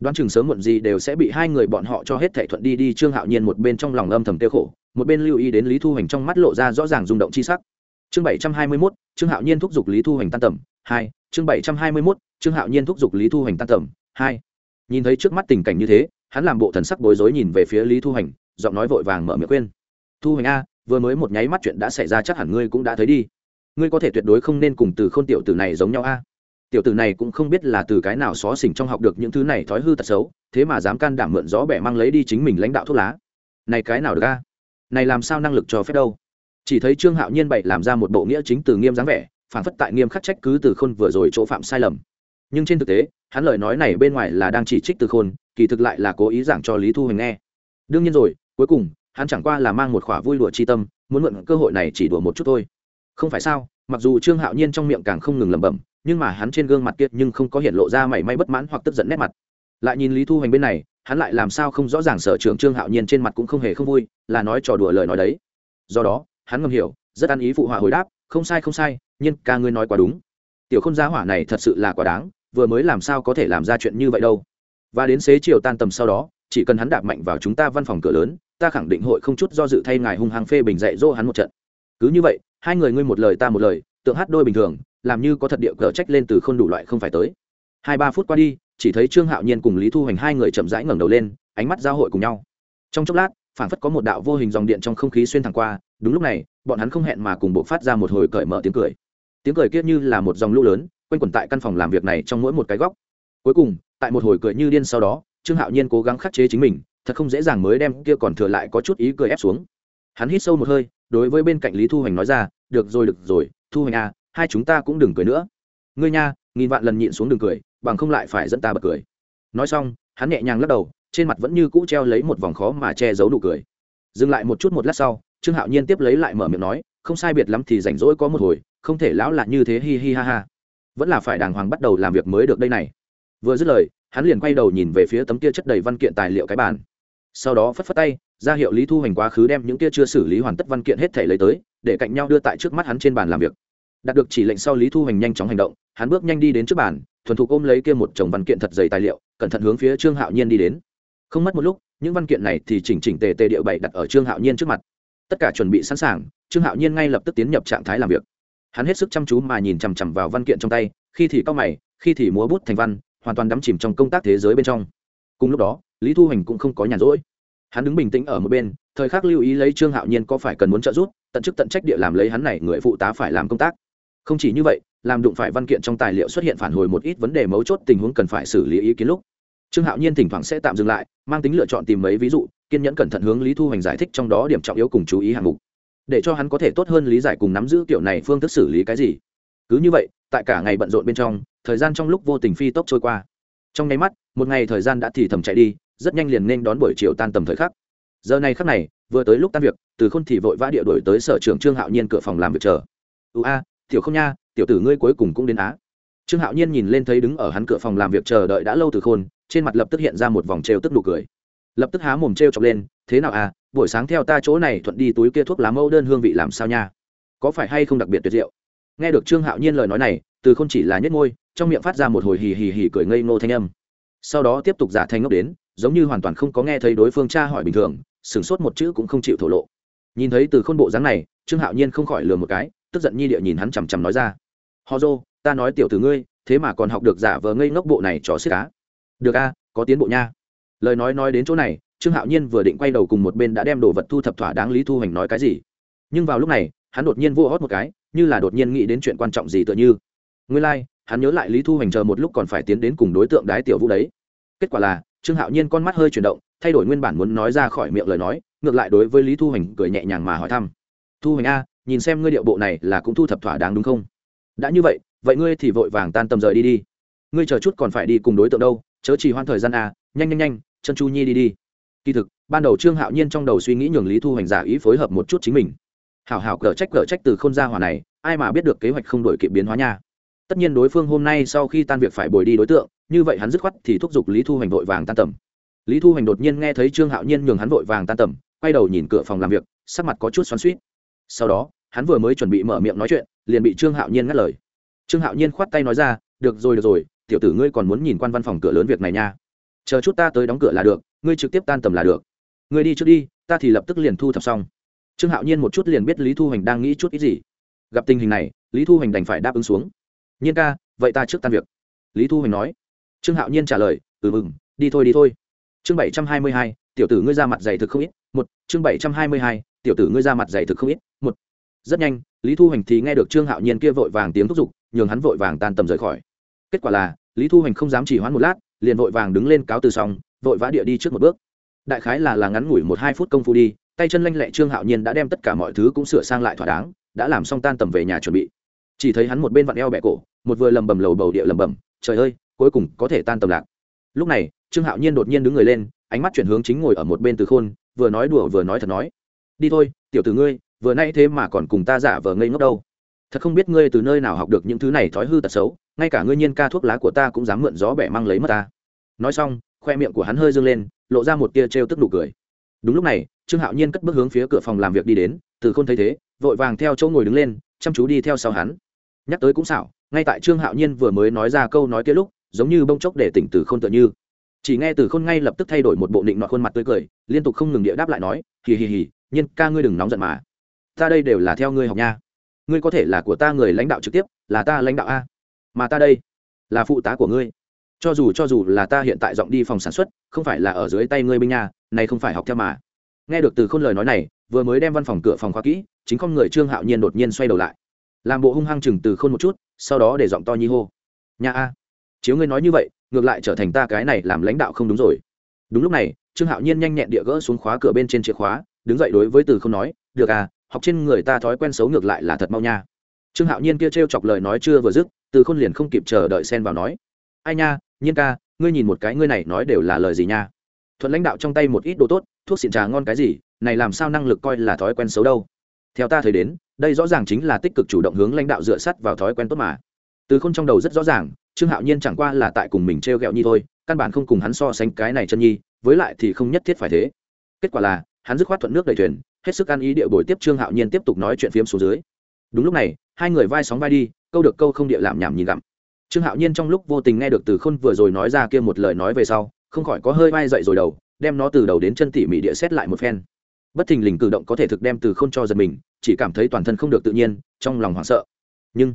Đoán chừng sớm muộn gì đều sẽ bị hai người bọn họ cho hết thệ thuận đi đi, trương hạo nhiên một bên trong lòng âm thầm tiêu khổ, một bên lưu ý đến lý thu hành trong mắt lộ ra rõ ràng rung động c h i sắc. Chương bảy trăm hai mươi mốt, trương hạo nhiên thúc giục lý thu hành tan tầm, hai, chương bảy trăm hai mươi mốt, trương hạo nhiên thúc giục lý thu hành tan tầm, hai. Nhìn thấy trước mắt tình cảnh như thế, hắn làm bộ thần sắc bối rối nhìn về phía lý thu hành giọng nói vội vàng mở miệng khuyên. Thu hành a, vừa mới một nháy mắt chuyện đã xảy ra chắc hẳn ngươi cũng đã thấy đi ngươi có thể tuyệt đối không nên cùng từ Khôn tiểu tử này giống nhau a. Tiểu tử này cũng không biết là từ cái nào xó xỉnh trong học được những thứ này thói hư tật xấu, thế mà dám can đảm mượn gió bẻ mang lấy đi chính mình lãnh đạo thuốc lá. Này cái nào được a? Này làm sao năng lực cho phép đâu? Chỉ thấy trương hạo nhiên bậy làm ra một bộ nghĩa chính từ nghiêm dáng vẻ, phản phất tại nghiêm khắc trách cứ từ khôn vừa rồi chỗ phạm sai lầm. Nhưng trên thực tế, hắn lời nói này bên ngoài là đang chỉ trích từ khôn, kỳ thực lại là cố ý giảng cho lý thu hoành nghe. Đương nhiên rồi, cuối cùng, hắn chẳng qua là mang một khỏa vui đùa chi tâm, muốn mượn cơ hội này chỉ đùa một chút thôi không phải sao, mặc dù trương hạo nhiên trong miệng càng không ngừng lẩm bẩm, nhưng mà hắn trên gương mặt kiệt nhưng không có hiện lộ ra mảy may bất mãn hoặc tức giận nét mặt. Lại nhìn lý thu hoành bên này, hắn lại làm sao không rõ ràng sở trường trương hạo nhiên trên mặt cũng không hề không vui, là nói trò đùa lời nói đấy. Do đó, hắn ngầm hiểu, rất ăn ý phụ họa hồi đáp, không sai không sai, nhưng ca ngươi nói quá đúng. Tiểu khôn gia hỏa này thật sự là quá đáng, vừa mới làm sao có thể làm ra chuyện như vậy đâu. Và đến xế chiều tan tầm sau đó, chỉ cần hắn đạp mạnh vào chúng ta văn phòng cửa lớn, ta khẳng định hội không chút do dự thay ngài hung hăng phê bình dạy dỗ hắn một trận. Cứ như vậy hai người ngươi một lời ta một lời, tượng hát đôi bình thường, làm như có thật địa cờ trách lên từ không đủ loại không phải tới. Hai ba phút qua đi, chỉ thấy trương hạo nhiên cùng lý thu hoành hai người chậm rãi ngẩng đầu lên, ánh mắt giao hội cùng nhau. Trong chốc lát, phảng phất có một đạo vô hình dòng điện trong không khí xuyên thẳng qua, đúng lúc này, bọn hắn không hẹn mà cùng bộ phát ra một hồi cởi mở tiếng cười. Tiếng cười kia như là một dòng lũ lớn, quanh quẩn tại căn phòng làm việc này trong mỗi một cái góc. Cuối cùng, tại một hồi cười như điên sau đó, trương hạo nhiên cố gắng khắc chế chính mình, thật không dễ dàng mới đem kia còn thừa lại có chút ý cười ép xuống. Hắn hít sâu một hơi, đối với bên cạnh lý thu hoành nói ra được rồi được rồi, thu hoành à hai chúng ta cũng đừng cười nữa. Ngươi nha, nghìn vạn lần nhịn xuống đừng cười, bằng không lại phải dẫn ta bật cười. Nói xong, hắn nhẹ nhàng lắc đầu, trên mặt vẫn như cũ treo lấy một vòng khó mà che giấu nụ cười. Dừng lại một chút một lát sau, trương hạo nhiên tiếp lấy lại mở miệng nói, không sai biệt lắm thì rảnh rỗi có một hồi, không thể lão là như thế, hi hi ha ha. Vẫn là phải đàng hoàng bắt đầu làm việc mới được đây này. Vừa dứt lời, hắn liền quay đầu nhìn về phía tấm kia chất đầy văn kiện tài liệu cái bàn. Sau đó phất phất tay, ra hiệu lý thu hành quá khứ đem những kia chưa xử lý hoàn tất văn kiện hết thể lấy tới để cạnh nhau đưa tại trước mắt hắn trên bàn làm việc. Đạt được chỉ lệnh sau lý thu hành nhanh chóng hành động, hắn bước nhanh đi đến trước bàn, thuần thục ôm lấy kia một chồng văn kiện thật dày tài liệu, cẩn thận hướng phía trương hạo nhiên đi đến. Không mất một lúc, những văn kiện này thì chỉnh chỉnh tề tề điệu bày đặt ở trương hạo nhiên trước mặt. Tất cả chuẩn bị sẵn sàng, trương hạo nhiên ngay lập tức tiến nhập trạng thái làm việc. Hắn hết sức chăm chú mà nhìn chằm chằm vào văn kiện trong tay, khi thì cau mày, khi thì múa bút thành văn, hoàn toàn đắm chìm trong công tác thế giới bên trong. Cùng lúc đó, lý thu hành cũng không có nhàn rỗi. Hắn đứng bình tĩnh ở một bên, thời khắc lưu ý lấy trương hạo nhiên có phải cần muốn trợ giúp tận chức tận trách địa làm lấy hắn này người phụ tá phải làm công tác. Không chỉ như vậy, làm đụng phải văn kiện trong tài liệu xuất hiện phản hồi một ít vấn đề mấu chốt tình huống cần phải xử lý ý kiến lúc. Trương hạo nhiên thỉnh thoảng sẽ tạm dừng lại, mang tính lựa chọn tìm mấy ví dụ, kiên nhẫn cẩn thận hướng lý thu hoành giải thích trong đó điểm trọng yếu cùng chú ý hạng mục. Để cho hắn có thể tốt hơn lý giải cùng nắm giữ kiểu này phương thức xử lý cái gì. Cứ như vậy, tại cả ngày bận rộn bên trong, thời gian trong lúc vô tình phi tốc trôi qua. Trong nháy mắt, một ngày thời gian đã thì thầm chạy đi, rất nhanh liền nên đón buổi chiều tan tầm thời khắc. Giờ này khắc này vừa tới lúc tan việc, từ khôn thì vội vã địa đổi tới sở trưởng trương hạo nhiên cửa phòng làm việc chờ. Ưu a, tiểu không nha, tiểu tử ngươi cuối cùng cũng đến á. Trương hạo nhiên nhìn lên thấy đứng ở hắn cửa phòng làm việc chờ đợi đã lâu từ khôn, trên mặt lập tức hiện ra một vòng trêu tức nụ cười. Lập tức há mồm trêu chọc lên, thế nào à buổi sáng theo ta chỗ này thuận đi túi kia thuốc lá mẫu đơn hương vị làm sao nha? Có phải hay không đặc biệt tuyệt diệu? Nghe được trương hạo nhiên lời nói này, từ không chỉ là nhất ngôi trong miệng phát ra một hồi hì hì hì cười ngây ngô thanh âm. Sau đó tiếp tục giả thanh ngốc đến, giống như hoàn toàn không có nghe thấy đối phương tra hỏi bình thường sửng sốt một chữ cũng không chịu thổ lộ. Nhìn thấy từ khôn bộ dáng này trương hạo nhiên không khỏi lừa một cái tức giận nhi địa nhìn hắn chằm chằm nói ra. Họ dô ta nói tiểu từ ngươi thế mà còn học được giả vờ ngây ngốc bộ này trò xiết cá được a có tiến bộ nha. Lời nói nói đến chỗ này trương hạo nhiên vừa định quay đầu cùng một bên đã đem đồ vật thu thập thỏa đáng lý thu hoành nói cái gì. Nhưng vào lúc này hắn đột nhiên vô hót một cái như là đột nhiên nghĩ đến chuyện quan trọng gì tựa như. Nguyên lai、like, hắn nhớ lại lý thu hoành chờ một lúc còn phải tiến đến cùng đối tượng đái tiểu vũ đấy. Kết quả là trương hạo nhiên con mắt hơi chuyển động thay đổi nguyên bản muốn nói ra khỏi miệng lời nói, ngược lại đối với lý thu hoành cười nhẹ nhàng mà hỏi thăm. Thu hoành a, nhìn xem ngươi điệu bộ này là cũng thu thập thỏa đáng đúng không? Đã như vậy vậy ngươi thì vội vàng tan tầm rời đi đi. Ngươi chờ chút còn phải đi cùng đối tượng đâu, chớ chỉ hoan thời gian a, nhanh nhanh nhanh, chân chu nhi đi đi. Kỳ thực, ban đầu trương hạo nhiên trong đầu suy nghĩ nhường lý thu hoành giả ý phối hợp một chút chính mình. Hảo hảo cờ trách cờ trách từ không ra hỏa này, ai mà biết được kế hoạch không đổi kịp biến hóa nha. Tất nhiên đối phương hôm nay sau khi tan việc phải bồi đi đối tượng, như vậy hắn dứt khoát thì thúc giục lý thu hoành vội vàng tan tầm lý thu hoành đột nhiên nghe thấy trương hạo nhiên nhường hắn vội vàng tan tầm, quay đầu nhìn cửa phòng làm việc, sắc mặt có chút xoắn suýt sau đó, hắn vừa mới chuẩn bị mở miệng nói chuyện, liền bị trương hạo nhiên ngắt lời. Trương hạo nhiên khoát tay nói ra, được rồi được rồi, tiểu tử ngươi còn muốn nhìn quan văn phòng cửa lớn việc này nha. Chờ chút ta tới đóng cửa là được, ngươi trực tiếp tan tầm là được. Ngươi đi trước đi, ta thì lập tức liền thu thập xong. Trương hạo nhiên một chút liền biết lý thu hoành đang nghĩ chút ít gì. Gặp tình hình này, lý thu hoành đành phải đáp ứng xuống. Nhiên ca, vậy ta trước tan việc. Lý thu hoành nói. Trương hạo nhiên trả lời ừ mừng đi thôi đi thôi chương bảy trăm hai mươi hai, tiểu tử ngươi ra mặt dày thực không ít, một, chương bảy trăm hai mươi hai, tiểu tử ngươi ra mặt dày thực không ít, một. Rất nhanh, lý thu hoành thì nghe được trương hạo nhiên kia vội vàng tiếng thúc giục, nhường hắn vội vàng tan tầm rời khỏi. Kết quả là, lý thu hoành không dám chỉ hoãn một lát, liền vội vàng đứng lên cáo từ xong, vội vã địa đi trước một bước. Đại khái là là ngắn ngủi một hai phút công phu đi, tay chân lanh lẹ trương hạo nhiên đã đem tất cả mọi thứ cũng sửa sang lại thỏa đáng, đã làm xong tan tầm về nhà chuẩn bị. Chỉ thấy hắn một bên vặn eo bẹ cổ, một vừa lầm bầm lầu bầu địa lầm bầm, trời ơi, cuối cùng có thể tan tầm lạc lúc này, trương hạo nhiên đột nhiên đứng người lên, ánh mắt chuyển hướng chính ngồi ở một bên từ khôn, vừa nói đùa vừa nói thật nói. Đi thôi, tiểu tử ngươi, vừa nay thế mà còn cùng ta giả vờ ngây ngốc đâu. Thật không biết ngươi từ nơi nào học được những thứ này thói hư tật xấu, ngay cả ngươi nhiên ca thuốc lá của ta cũng dám mượn gió bẻ mang lấy mất ta. Nói xong, khoe miệng của hắn hơi dâng lên, lộ ra một tia trêu tức nụ cười. Đúng lúc này, trương hạo nhiên cất bước hướng phía cửa phòng làm việc đi đến, từ khôn thấy thế, vội vàng theo chỗ ngồi đứng lên, chăm chú đi theo sau hắn. Nhắc tới cũng xảo, ngay tại trương hạo nhiên vừa mới nói ra câu nói kia lúc giống như bông chốc để tỉnh từ khôn tựa như. Chỉ nghe từ khôn ngay lập tức thay đổi một bộ định nọ khuôn mặt tươi cười, liên tục không ngừng địa đáp lại nói, hì hì hì nhiên ca ngươi đừng nóng giận mà. Ta đây đều là theo ngươi học nha. Ngươi có thể là của ta người lãnh đạo trực tiếp, là ta lãnh đạo a. Mà ta đây là phụ tá của ngươi. Cho dù cho dù là ta hiện tại giọng đi phòng sản xuất, không phải là ở dưới tay ngươi binh nhà này không phải học theo mà. Nghe được từ khôn lời nói này, vừa mới đem văn phòng cửa phòng khóa kỹ, chính không người trương hạo nhiên đột nhiên xoay đầu lại. Làm bộ hung hăng chừng từ khôn một chút, sau đó để giọng to nhi hô. Nhà a chiếu ngươi nói như vậy, ngược lại trở thành ta cái này làm lãnh đạo không đúng rồi. Đúng lúc này, trương hạo nhiên nhanh nhẹn địa gỡ xuống khóa cửa bên trên chìa khóa, đứng dậy đối với từ không nói, được à học trên người ta thói quen xấu ngược lại là thật mau nha. Trương hạo nhiên kia t chọc lời nói chưa vừa dứt, từ khôn liền không kịp chờ đợi xen vào nói, ai nha, nhiên ca, ngươi nhìn một cái ngươi này nói đều là lời gì nha? Thuận lãnh đạo trong tay một ít đồ tốt, thuốc xịn trà ngon cái gì, này làm sao năng lực coi là thói quen xấu đâu? Theo ta thấy đến, đây rõ ràng chính là tích cực chủ động hướng lãnh đạo dựa sắt vào thói quen tốt mà. Từ khôn trong đầu rất rõ ràng trương hạo nhiên chẳng qua là tại cùng mình t r e o g ẹ o nhi thôi, căn bản không cùng hắn so sánh cái này chân nhi, với lại thì không nhất thiết phải thế. Kết quả là, hắn dứt khoát thuận nước đầy thuyền, hết sức ăn ý địa bồi tiếp trương hạo nhiên tiếp tục nói chuyện phiếm xuống dưới. Đúng lúc này, hai người vai sóng vai đi, câu được câu không địa làm nhảm nhìn gặm. Trương hạo nhiên trong lúc vô tình nghe được từ khôn vừa rồi nói ra kia một lời nói về sau, không khỏi có hơi vai dậy rồi đầu, đem nó từ đầu đến chân tỉ mỉ địa xét lại một phen. Bất thình lình cử động có thể thực đem từ khôn cho giật mình, chỉ cảm thấy toàn thân không được tự nhiên, trong lòng hoảng sợ. Nhưng,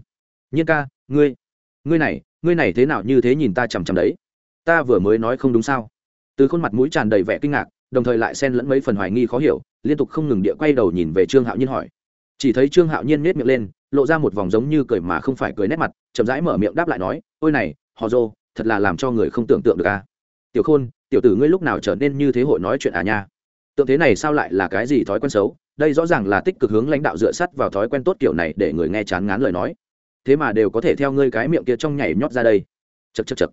nhiên ca, ngươi ngươi này ngươi này thế nào như thế nhìn ta chằm chằm đấy? Ta vừa mới nói không đúng sao? Từ khuôn mặt mũi tràn đầy vẻ kinh ngạc, đồng thời lại xen lẫn mấy phần hoài nghi khó hiểu, liên tục không ngừng địa quay đầu nhìn về trương hạo nhiên hỏi. Chỉ thấy trương hạo nhiên nết miệng lên, lộ ra một vòng giống như cười mà không phải cười nét mặt, chậm rãi mở miệng đáp lại nói, ôi này, họ dô, thật là làm cho người không tưởng tượng được a tiểu khôn, tiểu tử ngươi lúc nào trở nên như thế hội nói chuyện à nha? Tượng thế này sao lại là cái gì thói quen xấu? Đây rõ ràng là tích cực hướng lãnh đạo dựa sắt vào thói quen tốt kiểu này để người nghe chán ngán lời nói thế mà đều có thể theo ngươi cái miệng kia trong nhảy nhót ra đây. Chật chật chật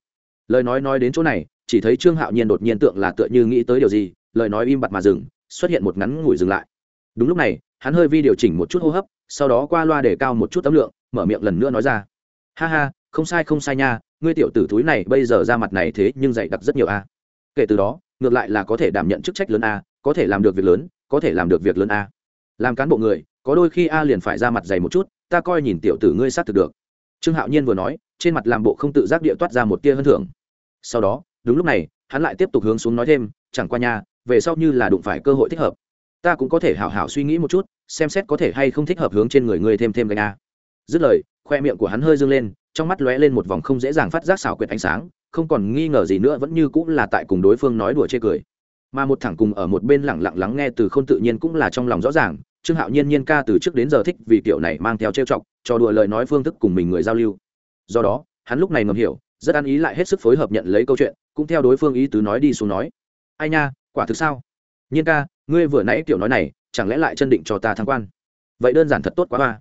lời nói nói đến chỗ này, chỉ thấy trương hạo nhiên đột nhiên tượng là tựa như nghĩ tới điều gì, lời nói im bặt mà dừng, xuất hiện một ngắn ngủi dừng lại. Đúng lúc này, hắn hơi vi điều chỉnh một chút hô hấp, sau đó qua loa để cao một chút tấm lượng, mở miệng lần nữa nói ra. Ha ha, không sai không sai nha, ngươi tiểu tử thúi này bây giờ ra mặt này thế nhưng dạy đặc rất nhiều a. Kể từ đó, ngược lại là có thể đảm nhận chức trách lớn a, có thể làm được việc lớn, có thể làm được việc lớn a. Làm cán bộ người có đôi khi a liền phải ra mặt dày một chút, ta coi nhìn tiểu tử ngươi sát thực được. Trương hạo nhiên vừa nói, trên mặt làm bộ không tự giác địa toát ra một tia hơn thưởng. Sau đó, đúng lúc này, hắn lại tiếp tục hướng xuống nói thêm, chẳng qua nhà về sau như là đụng phải cơ hội thích hợp, ta cũng có thể hảo hảo suy nghĩ một chút, xem xét có thể hay không thích hợp hướng trên người ngươi thêm thêm gánh a. Dứt lời, khoe miệng của hắn hơi dâng lên, trong mắt lóe lên một vòng không dễ dàng phát giác xảo quyệt ánh sáng, không còn nghi ngờ gì nữa, vẫn như cũng là tại cùng đối phương nói đùa chê cười. Mà một thẳng cùng ở một bên lẳng lặng lắng nghe từ không tự nhiên cũng là trong lòng rõ ràng trương hạo nhiên nhiên ca từ trước đến giờ thích vì kiểu này mang theo trêu chọc, cho đùa lời nói phương thức cùng mình người giao lưu. Do đó, hắn lúc này ngầm hiểu, rất ăn ý lại hết sức phối hợp nhận lấy câu chuyện, cũng theo đối phương ý tứ nói đi xuống nói. Ai nha, quả thực sao? Nhiên ca, ngươi vừa nãy kiểu nói này, chẳng lẽ lại chân định cho ta thăng quan? Vậy đơn giản thật tốt quá ba.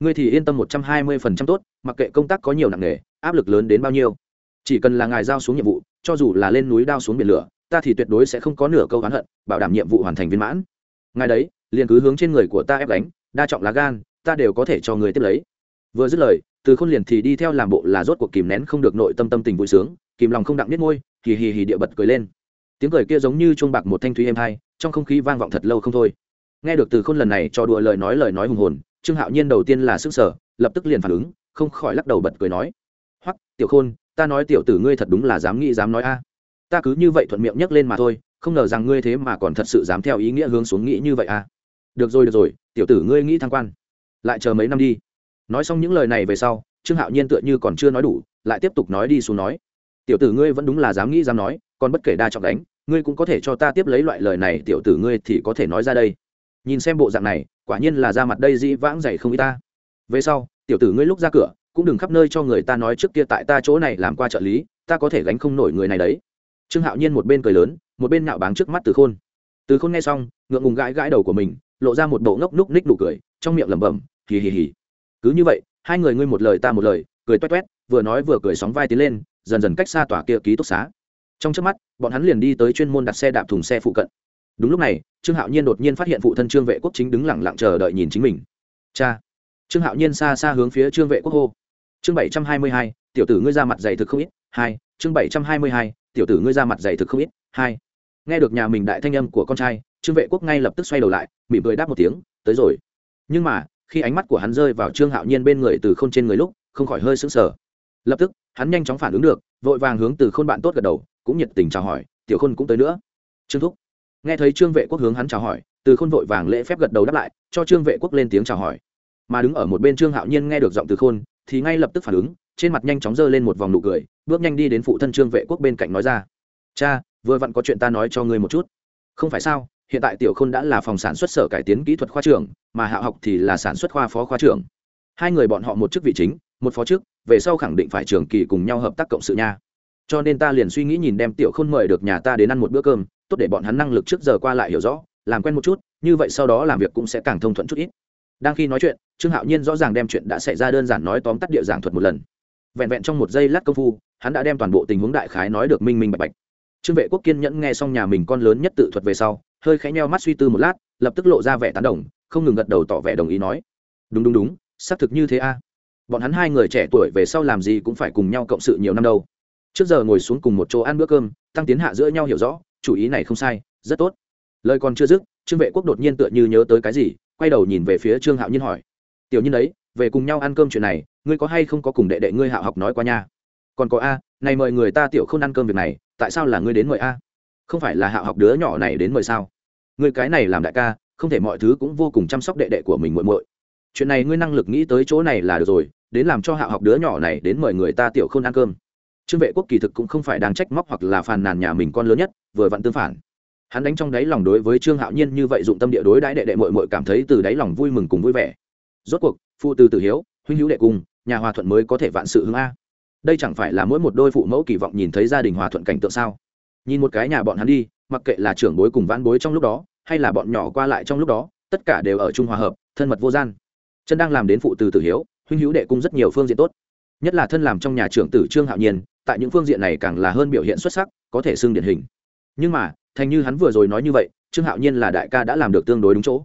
Ngươi thì yên tâm một trăm hai mươi phần trăm tốt, mặc kệ công tác có nhiều nặng nề, áp lực lớn đến bao nhiêu. Chỉ cần là ngài giao xuống nhiệm vụ, cho dù là lên núi đao xuống biển lửa, ta thì tuyệt đối sẽ không có nửa câu oán hận, bảo đảm nhiệm vụ hoàn thành viên mãn. Ngài đấy liền cứ hướng trên người của ta ép đánh đa trọng lá gan, ta đều có thể cho người tiếp lấy. Vừa dứt lời, từ khôn liền thì đi theo làm bộ là rốt cuộc kìm nén không được nội tâm tâm tình vui sướng, kìm lòng không đặng biết ngôi hì hì hì địa bật cười lên. Tiếng cười kia giống như chuông bạc một thanh thúy êm hai, trong không khí vang vọng thật lâu không thôi. Nghe được từ khôn lần này cho đùa lời nói lời nói hùng hồn, trương hạo nhiên đầu tiên là sức sở lập tức liền phản ứng, không khỏi lắc đầu bật cười nói, hoắc, tiểu khôn, ta nói tiểu tử ngươi thật đúng là dám nghĩ dám nói a. Ta cứ như vậy thuận miệng nhấc lên mà thôi, không ngờ rằng ngươi thế mà còn thật sự dám theo ý nghĩa hướng xuống nghĩ như vậy a được rồi được rồi, tiểu tử ngươi nghĩ thăng quan. Lại chờ mấy năm đi. Nói xong những lời này về sau, trương hạo nhiên tựa như còn chưa nói đủ, lại tiếp tục nói đi xuống nói. Tiểu tử ngươi vẫn đúng là dám nghĩ dám nói, còn bất kể đa trọng đánh, ngươi cũng có thể cho ta tiếp lấy loại lời này, tiểu tử ngươi thì có thể nói ra đây. Nhìn xem bộ dạng này, quả nhiên là ra mặt đây dĩ vãng dày không y ta. Về sau, tiểu tử ngươi lúc ra cửa, cũng đừng khắp nơi cho người ta nói trước kia tại ta chỗ này làm qua trợ lý, ta có thể gánh không nổi người này đấy. Trương hạo nhiên một bên cười lớn, một bên nạo báng trước mắt từ khôn. Từ khôn nghe xong, ngượng ngùng gãi gãi đầu của mình lộ ra một bộ ngốc núc ních nụ cười, trong miệng lẩm bẩm, hì hì hì. Cứ như vậy, hai người ngươi một lời ta một lời, cười toét toét, vừa nói vừa cười sóng vai tiến lên, dần dần cách xa tòa kia ký túc xá. Trong trước mắt, bọn hắn liền đi tới chuyên môn đặt xe đạp thùng xe phụ cận. Đúng lúc này, trương hạo nhiên đột nhiên phát hiện phụ thân trương vệ quốc chính đứng lẳng lặng chờ đợi nhìn chính mình. Cha. Trương hạo nhiên xa xa hướng phía trương vệ quốc hô. Chương bảy trăm hai mươi hai, tiểu tử ngươi ra mặt dày thực không ít, hai, chương bảy trăm hai mươi hai, tiểu tử ngươi ra mặt dày thực không ít, hai. Nghe được nhà mình đại thanh âm của con trai trương vệ quốc ngay lập tức xoay đầu lại, mỉm cười đáp một tiếng, tới rồi. Nhưng mà, khi ánh mắt của hắn rơi vào trương hạo nhiên bên người từ k h ô n trên người lúc, không khỏi hơi sững sờ. Lập tức, hắn nhanh chóng phản ứng được, vội vàng hướng từ khôn bạn tốt gật đầu, cũng nhiệt tình chào hỏi, tiểu khôn cũng tới nữa. Trương thúc. Nghe thấy trương vệ quốc hướng hắn chào hỏi, từ khôn vội vàng lễ phép gật đầu đáp lại, cho trương vệ quốc lên tiếng chào hỏi. Mà đứng ở một bên trương hạo nhiên nghe được giọng từ khôn, thì ngay lập tức phản ứng, trên mặt nhanh chóng giơ lên một vòng nụ cười, bước nhanh đi đến phụ thân trương vệ quốc bên cạnh nói ra, cha, vừa vặn có chuyện ta nói cho ngươi một chút. Không phải sao? Hiện tại tiểu khôn đã là phòng sản xuất sở cải tiến kỹ thuật khoa trưởng, mà hạ học thì là sản xuất khoa phó khoa trưởng. Hai người bọn họ một chức vị chính, một phó chức, về sau khẳng định phải trường kỳ cùng nhau hợp tác cộng sự nha. Cho nên ta liền suy nghĩ nhìn đem tiểu khôn mời được nhà ta đến ăn một bữa cơm, tốt để bọn hắn năng lực trước giờ qua lại hiểu rõ, làm quen một chút, như vậy sau đó làm việc cũng sẽ càng thông thuận chút ít. Đang khi nói chuyện, trương hạo nhiên rõ ràng đem chuyện đã xảy ra đơn giản nói tóm tắt địa giảng thuật một lần. Vẹn vẹn trong một giây lát công phu, hắn đã đem toàn bộ tình huống đại khái nói được minh minh bạch bạch trương vệ quốc kiên nhẫn nghe xong nhà mình con lớn nhất tự thuật về sau, hơi khẽ nheo mắt suy tư một lát, lập tức lộ ra vẻ tán đồng, không ngừng gật đầu tỏ vẻ đồng ý nói. Đúng đúng đúng, xác thực như thế a. Bọn hắn hai người trẻ tuổi về sau làm gì cũng phải cùng nhau cộng sự nhiều năm đâu. Trước giờ ngồi xuống cùng một chỗ ăn bữa cơm, tăng tiến hạ giữa nhau hiểu rõ, chủ ý này không sai, rất tốt. Lời còn chưa dứt, trương vệ quốc đột nhiên tựa như nhớ tới cái gì, quay đầu nhìn về phía trương hạo nhiên hỏi. Tiểu nhiên đấy, về cùng nhau ăn cơm chuyện này, ngươi có hay không có cùng đệ đệ ngươi hạo học nói qua nha? Còn có a, này mời người ta tiểu không ăn cơm việc này, tại sao là ngươi đến mời a? Không phải là hạ học đứa nhỏ này đến mời sao? Người cái này làm đại ca, không thể mọi thứ cũng vô cùng chăm sóc đệ đệ của mình muội muội. Chuyện này ngươi năng lực nghĩ tới chỗ này là được rồi, đến làm cho hạ học đứa nhỏ này đến mời người ta tiểu không ăn cơm. Trương vệ quốc kỳ thực cũng không phải đang trách móc hoặc là phàn nàn nhà mình con lớn nhất, vừa vặn tương phản. Hắn đánh trong đáy lòng đối với trương hạo nhiên như vậy dụng tâm địa đối đãi đệ đệ mội mội cảm thấy từ đáy lòng vui mừng cùng vui vẻ. Rốt cuộc, phụ từ tử hiếu, huynh hữu đệ cung nhà hòa thuận mới có thể vạn sự hướng a đây chẳng phải là mỗi một đôi phụ mẫu kỳ vọng nhìn thấy gia đình hòa thuận cảnh tượng sao? Nhìn một cái nhà bọn hắn đi, mặc kệ là trưởng bối cùng vãn bối trong lúc đó, hay là bọn nhỏ qua lại trong lúc đó, tất cả đều ở chung hòa hợp, thân mật vô gian. Chân đang làm đến phụ từ tử hiếu, huynh hữu đệ cung rất nhiều phương diện tốt. Nhất là thân làm trong nhà trưởng tử trương hạo nhiên, tại những phương diện này càng là hơn biểu hiện xuất sắc, có thể xưng điển hình. Nhưng mà, thành như hắn vừa rồi nói như vậy, trương hạo nhiên là đại ca đã làm được tương đối đúng chỗ.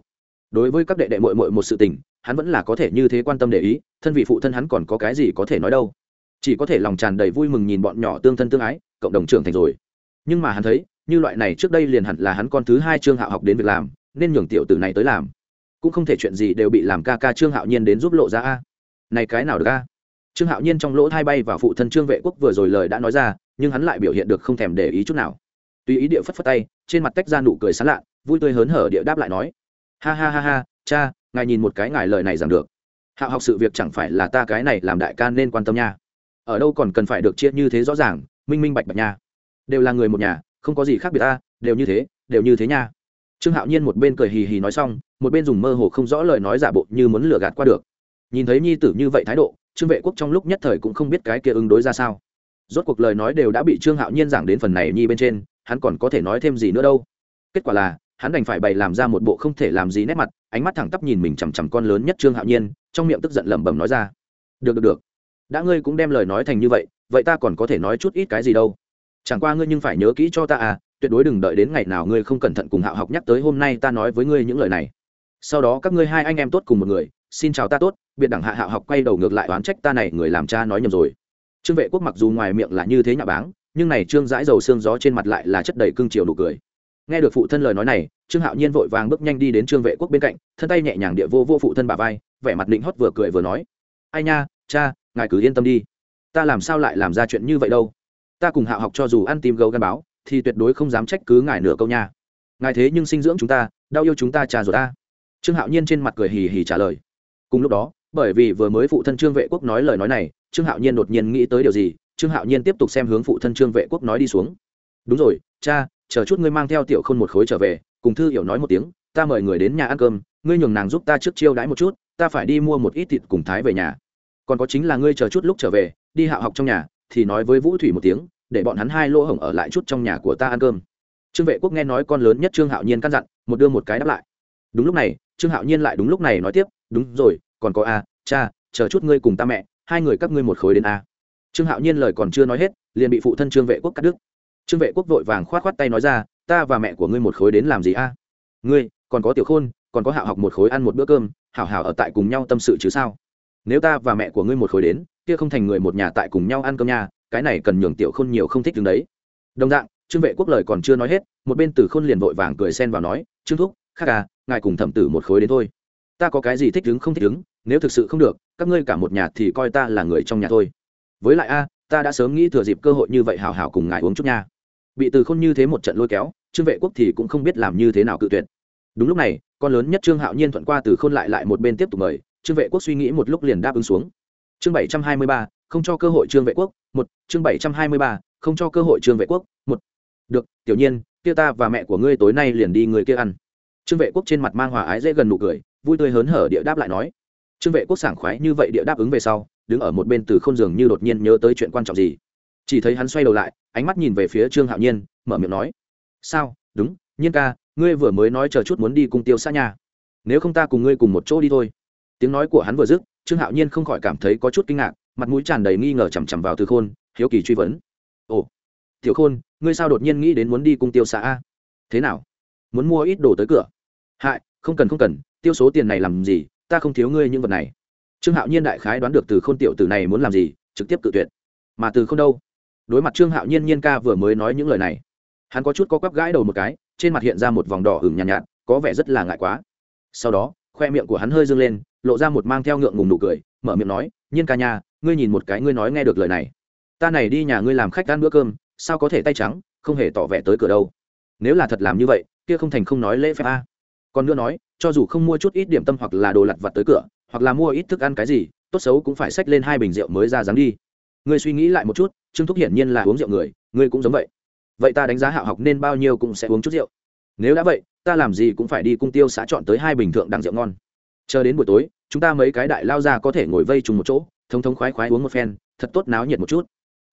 Đối với các đệ đệ mội mội một sự tình, hắn vẫn là có thể như thế quan tâm để ý, thân vị phụ thân hắn còn có cái gì có thể nói đâu chỉ có thể lòng tràn đầy vui mừng nhìn bọn nhỏ tương thân tương ái, cộng đồng trưởng thành rồi. Nhưng mà hắn thấy, như loại này trước đây liền hẳn là hắn con thứ hai trương hạo học đến việc làm, nên nhường tiểu tử này tới làm. Cũng không thể chuyện gì đều bị làm ca ca trương hạo nhiên đến giúp lộ ra a. Này cái nào được a? Trương hạo nhiên trong lỗ thai bay và phụ thân trương vệ quốc vừa rồi lời đã nói ra, nhưng hắn lại biểu hiện được không thèm để ý chút nào. Tùy ý địa phất phất tay, trên mặt tách ra nụ cười sán lạ, vui tươi hớn hở địa đáp lại nói, ha ha ha ha, cha, ngài nhìn một cái ngài lời này rằng được. Hạo học sự việc chẳng phải là ta cái này làm đại ca nên quan tâm nha ở đâu còn cần phải được chia như thế rõ ràng, minh minh bạch bạch nha. Đều là người một nhà, không có gì khác biệt ta, đều như thế, đều như thế nha. Trương hạo nhiên một bên cười hì hì nói xong, một bên dùng mơ hồ không rõ lời nói giả bộ như muốn lừa gạt qua được. Nhìn thấy nhi tử như vậy thái độ, trương vệ quốc trong lúc nhất thời cũng không biết cái kia ứng đối ra sao. Rốt cuộc lời nói đều đã bị trương hạo nhiên giảng đến phần này nhi bên trên, hắn còn có thể nói thêm gì nữa đâu. Kết quả là, hắn đành phải bày làm ra một bộ không thể làm gì nét mặt, ánh mắt thẳng tắp nhìn mình chằm chằm con lớn nhất trương hạo nhiên, trong miệng tức giận lẩm bẩm nói ra. Được được được đã ngươi cũng đem lời nói thành như vậy vậy ta còn có thể nói chút ít cái gì đâu? Chẳng qua ngươi nhưng phải nhớ kỹ cho ta à tuyệt đối đừng đợi đến ngày nào ngươi không cẩn thận cùng hạo học nhắc tới hôm nay ta nói với ngươi những lời này. Sau đó các ngươi hai anh em tốt cùng một người, xin chào ta tốt, biệt đẳng hạ hạo học quay đầu ngược lại oán trách ta này người làm cha nói nhầm rồi. Trương vệ quốc mặc dù ngoài miệng là như thế nhà báng, nhưng này trương dãi dầu xương gió trên mặt lại là chất đầy cương chiều nụ cười. Nghe được phụ thân lời nói này, trương hạo nhiên vội vàng bước nhanh đi đến trương vệ quốc bên cạnh, thân tay nhẹ nhàng địa vô vô phụ thân bà vai, vẻ mặt định hót vừa cười vừa nói. Ai nha, cha ngài cứ yên tâm đi. Ta làm sao lại làm ra chuyện như vậy đâu? Ta cùng hạo học cho dù ăn tim gấu gắn báo, thì tuyệt đối không dám trách cứ ngài nửa câu nha. Ngài thế nhưng sinh dưỡng chúng ta, đau yêu chúng ta trà rồi ta. Trương hạo nhiên trên mặt cười hì hì trả lời. Cùng lúc đó, bởi vì vừa mới phụ thân trương vệ quốc nói lời nói này, trương hạo nhiên đột nhiên nghĩ tới điều gì, trương hạo nhiên tiếp tục xem hướng phụ thân trương vệ quốc nói đi xuống. Đúng rồi, cha, chờ chút ngươi mang theo tiểu khôn một khối trở về, cùng thư hiểu nói một tiếng, ta mời người đến nhà ăn cơm, ngươi nhường nàng giúp ta trước chiêu đãi một chút, ta phải đi mua một ít thịt cùng thái về nhà còn có chính là ngươi chờ chút lúc trở về, đi hạ học trong nhà, thì nói với vũ thủy một tiếng, để bọn hắn hai lỗ hổng ở lại chút trong nhà của ta ăn cơm. Trương vệ quốc nghe nói con lớn nhất trương hạo nhiên căn dặn, một đưa một cái đáp lại. Đúng lúc này, trương hạo nhiên lại đúng lúc này nói tiếp, đúng rồi, còn có a, cha, chờ chút ngươi cùng ta mẹ, hai người các ngươi một khối đến a. Trương hạo nhiên lời còn chưa nói hết, liền bị phụ thân trương vệ quốc cắt đứt. Trương vệ quốc vội vàng k h o á t k h o á t tay nói ra, ta và mẹ của ngươi một khối đến làm gì a? Ngươi, còn có tiểu khôn, còn có hạo học một khối ăn một bữa cơm, hảo hảo ở tại cùng nhau tâm sự chứ sao? Nếu ta và mẹ của ngươi một khối đến, kia không thành người một nhà tại cùng nhau ăn cơm nhà cái này cần nhường tiểu khôn nhiều không thích đứng đấy. Đồng dạng, trương vệ quốc lời còn chưa nói hết, một bên từ khôn liền vội vàng cười xen vào nói, trương thúc, khác à ngài cùng thẩm tử một khối đến thôi. Ta có cái gì thích đứng không thích đứng, nếu thực sự không được, các ngươi cả một nhà thì coi ta là người trong nhà thôi. Với lại a, ta đã sớm nghĩ thừa dịp cơ hội như vậy hào hào cùng ngài uống chút nha. Bị từ khôn như thế một trận lôi kéo, trương vệ quốc thì cũng không biết làm như thế nào cự tuyệt. Đúng lúc này, con lớn nhất trương hạo nhiên thuận qua từ khôn lại lại một bên tiếp tục mời trương vệ quốc suy nghĩ một lúc liền đáp ứng xuống. Chương bảy trăm hai mươi ba, không cho cơ hội trương vệ quốc, một. Chương bảy trăm hai mươi ba, không cho cơ hội trương vệ quốc, một. Được, tiểu nhiên, kia ta và mẹ của ngươi tối nay liền đi người kia ăn. Trương vệ quốc trên mặt mang hòa ái dễ gần nụ cười, vui tươi hớn hở địa đáp lại nói. Trương vệ quốc sảng khoái như vậy địa đáp ứng về sau, đứng ở một bên từ khôn giường như đột nhiên nhớ tới chuyện quan trọng gì. Chỉ thấy hắn xoay đầu lại, ánh mắt nhìn về phía trương hạo nhiên, mở miệng nói. Sao? Đúng, nhiên ca, ngươi vừa mới nói chờ chút muốn đi cùng tiêu xa nhà nếu không ta cùng ngươi cùng một chỗ đi thôi tiếng nói của hắn vừa dứt trương hạo nhiên không khỏi cảm thấy có chút kinh ngạc mặt mũi tràn đầy nghi ngờ chằm chằm vào từ khôn hiếu kỳ truy vấn. Ồ tiểu khôn ngươi sao đột nhiên nghĩ đến muốn đi cung tiêu xã a? Thế nào? Muốn mua ít đồ tới cửa? Hại không cần không cần tiêu số tiền này làm gì ta không thiếu ngươi những vật này. Trương hạo nhiên đại khái đoán được từ khôn tiểu từ này muốn làm gì trực tiếp cự tuyệt. Mà từ không đâu? Đối mặt trương hạo nhiên nhiên ca vừa mới nói những lời này hắn có chút có quắp gãi đầu một cái trên mặt hiện ra một vòng đỏ hừng nhàn nhạt, nhạt có vẻ rất là ngại quá. Sau đó khoe miệng của hắn hơi dâng lên lộ ra một mang theo ngượng ngùng nụ cười mở miệng nói nhiên ca nhà, ngươi nhìn một cái ngươi nói nghe được lời này. Ta này đi nhà ngươi làm khách ăn bữa cơm sao có thể tay trắng không hề tỏ vẻ tới cửa đâu. Nếu là thật làm như vậy kia không thành không nói lễ phép a. Còn nữa nói cho dù không mua chút ít điểm tâm hoặc là đồ lặt vặt tới cửa hoặc là mua ít thức ăn cái gì tốt xấu cũng phải xách lên hai bình rượu mới ra dám đi. Ngươi suy nghĩ lại một chút trương thúc hiển nhiên là uống rượu người ngươi cũng giống vậy. Vậy ta đánh giá hạo học nên bao nhiêu cũng sẽ uống chút rượu nếu đã vậy, ta làm gì cũng phải đi cung tiêu xã chọn tới hai bình thượng đằng rượu ngon. Chờ đến buổi tối, chúng ta mấy cái đại lao ra có thể ngồi vây trùng một chỗ, thông thống khoái khoái uống một phen, thật tốt náo nhiệt một chút.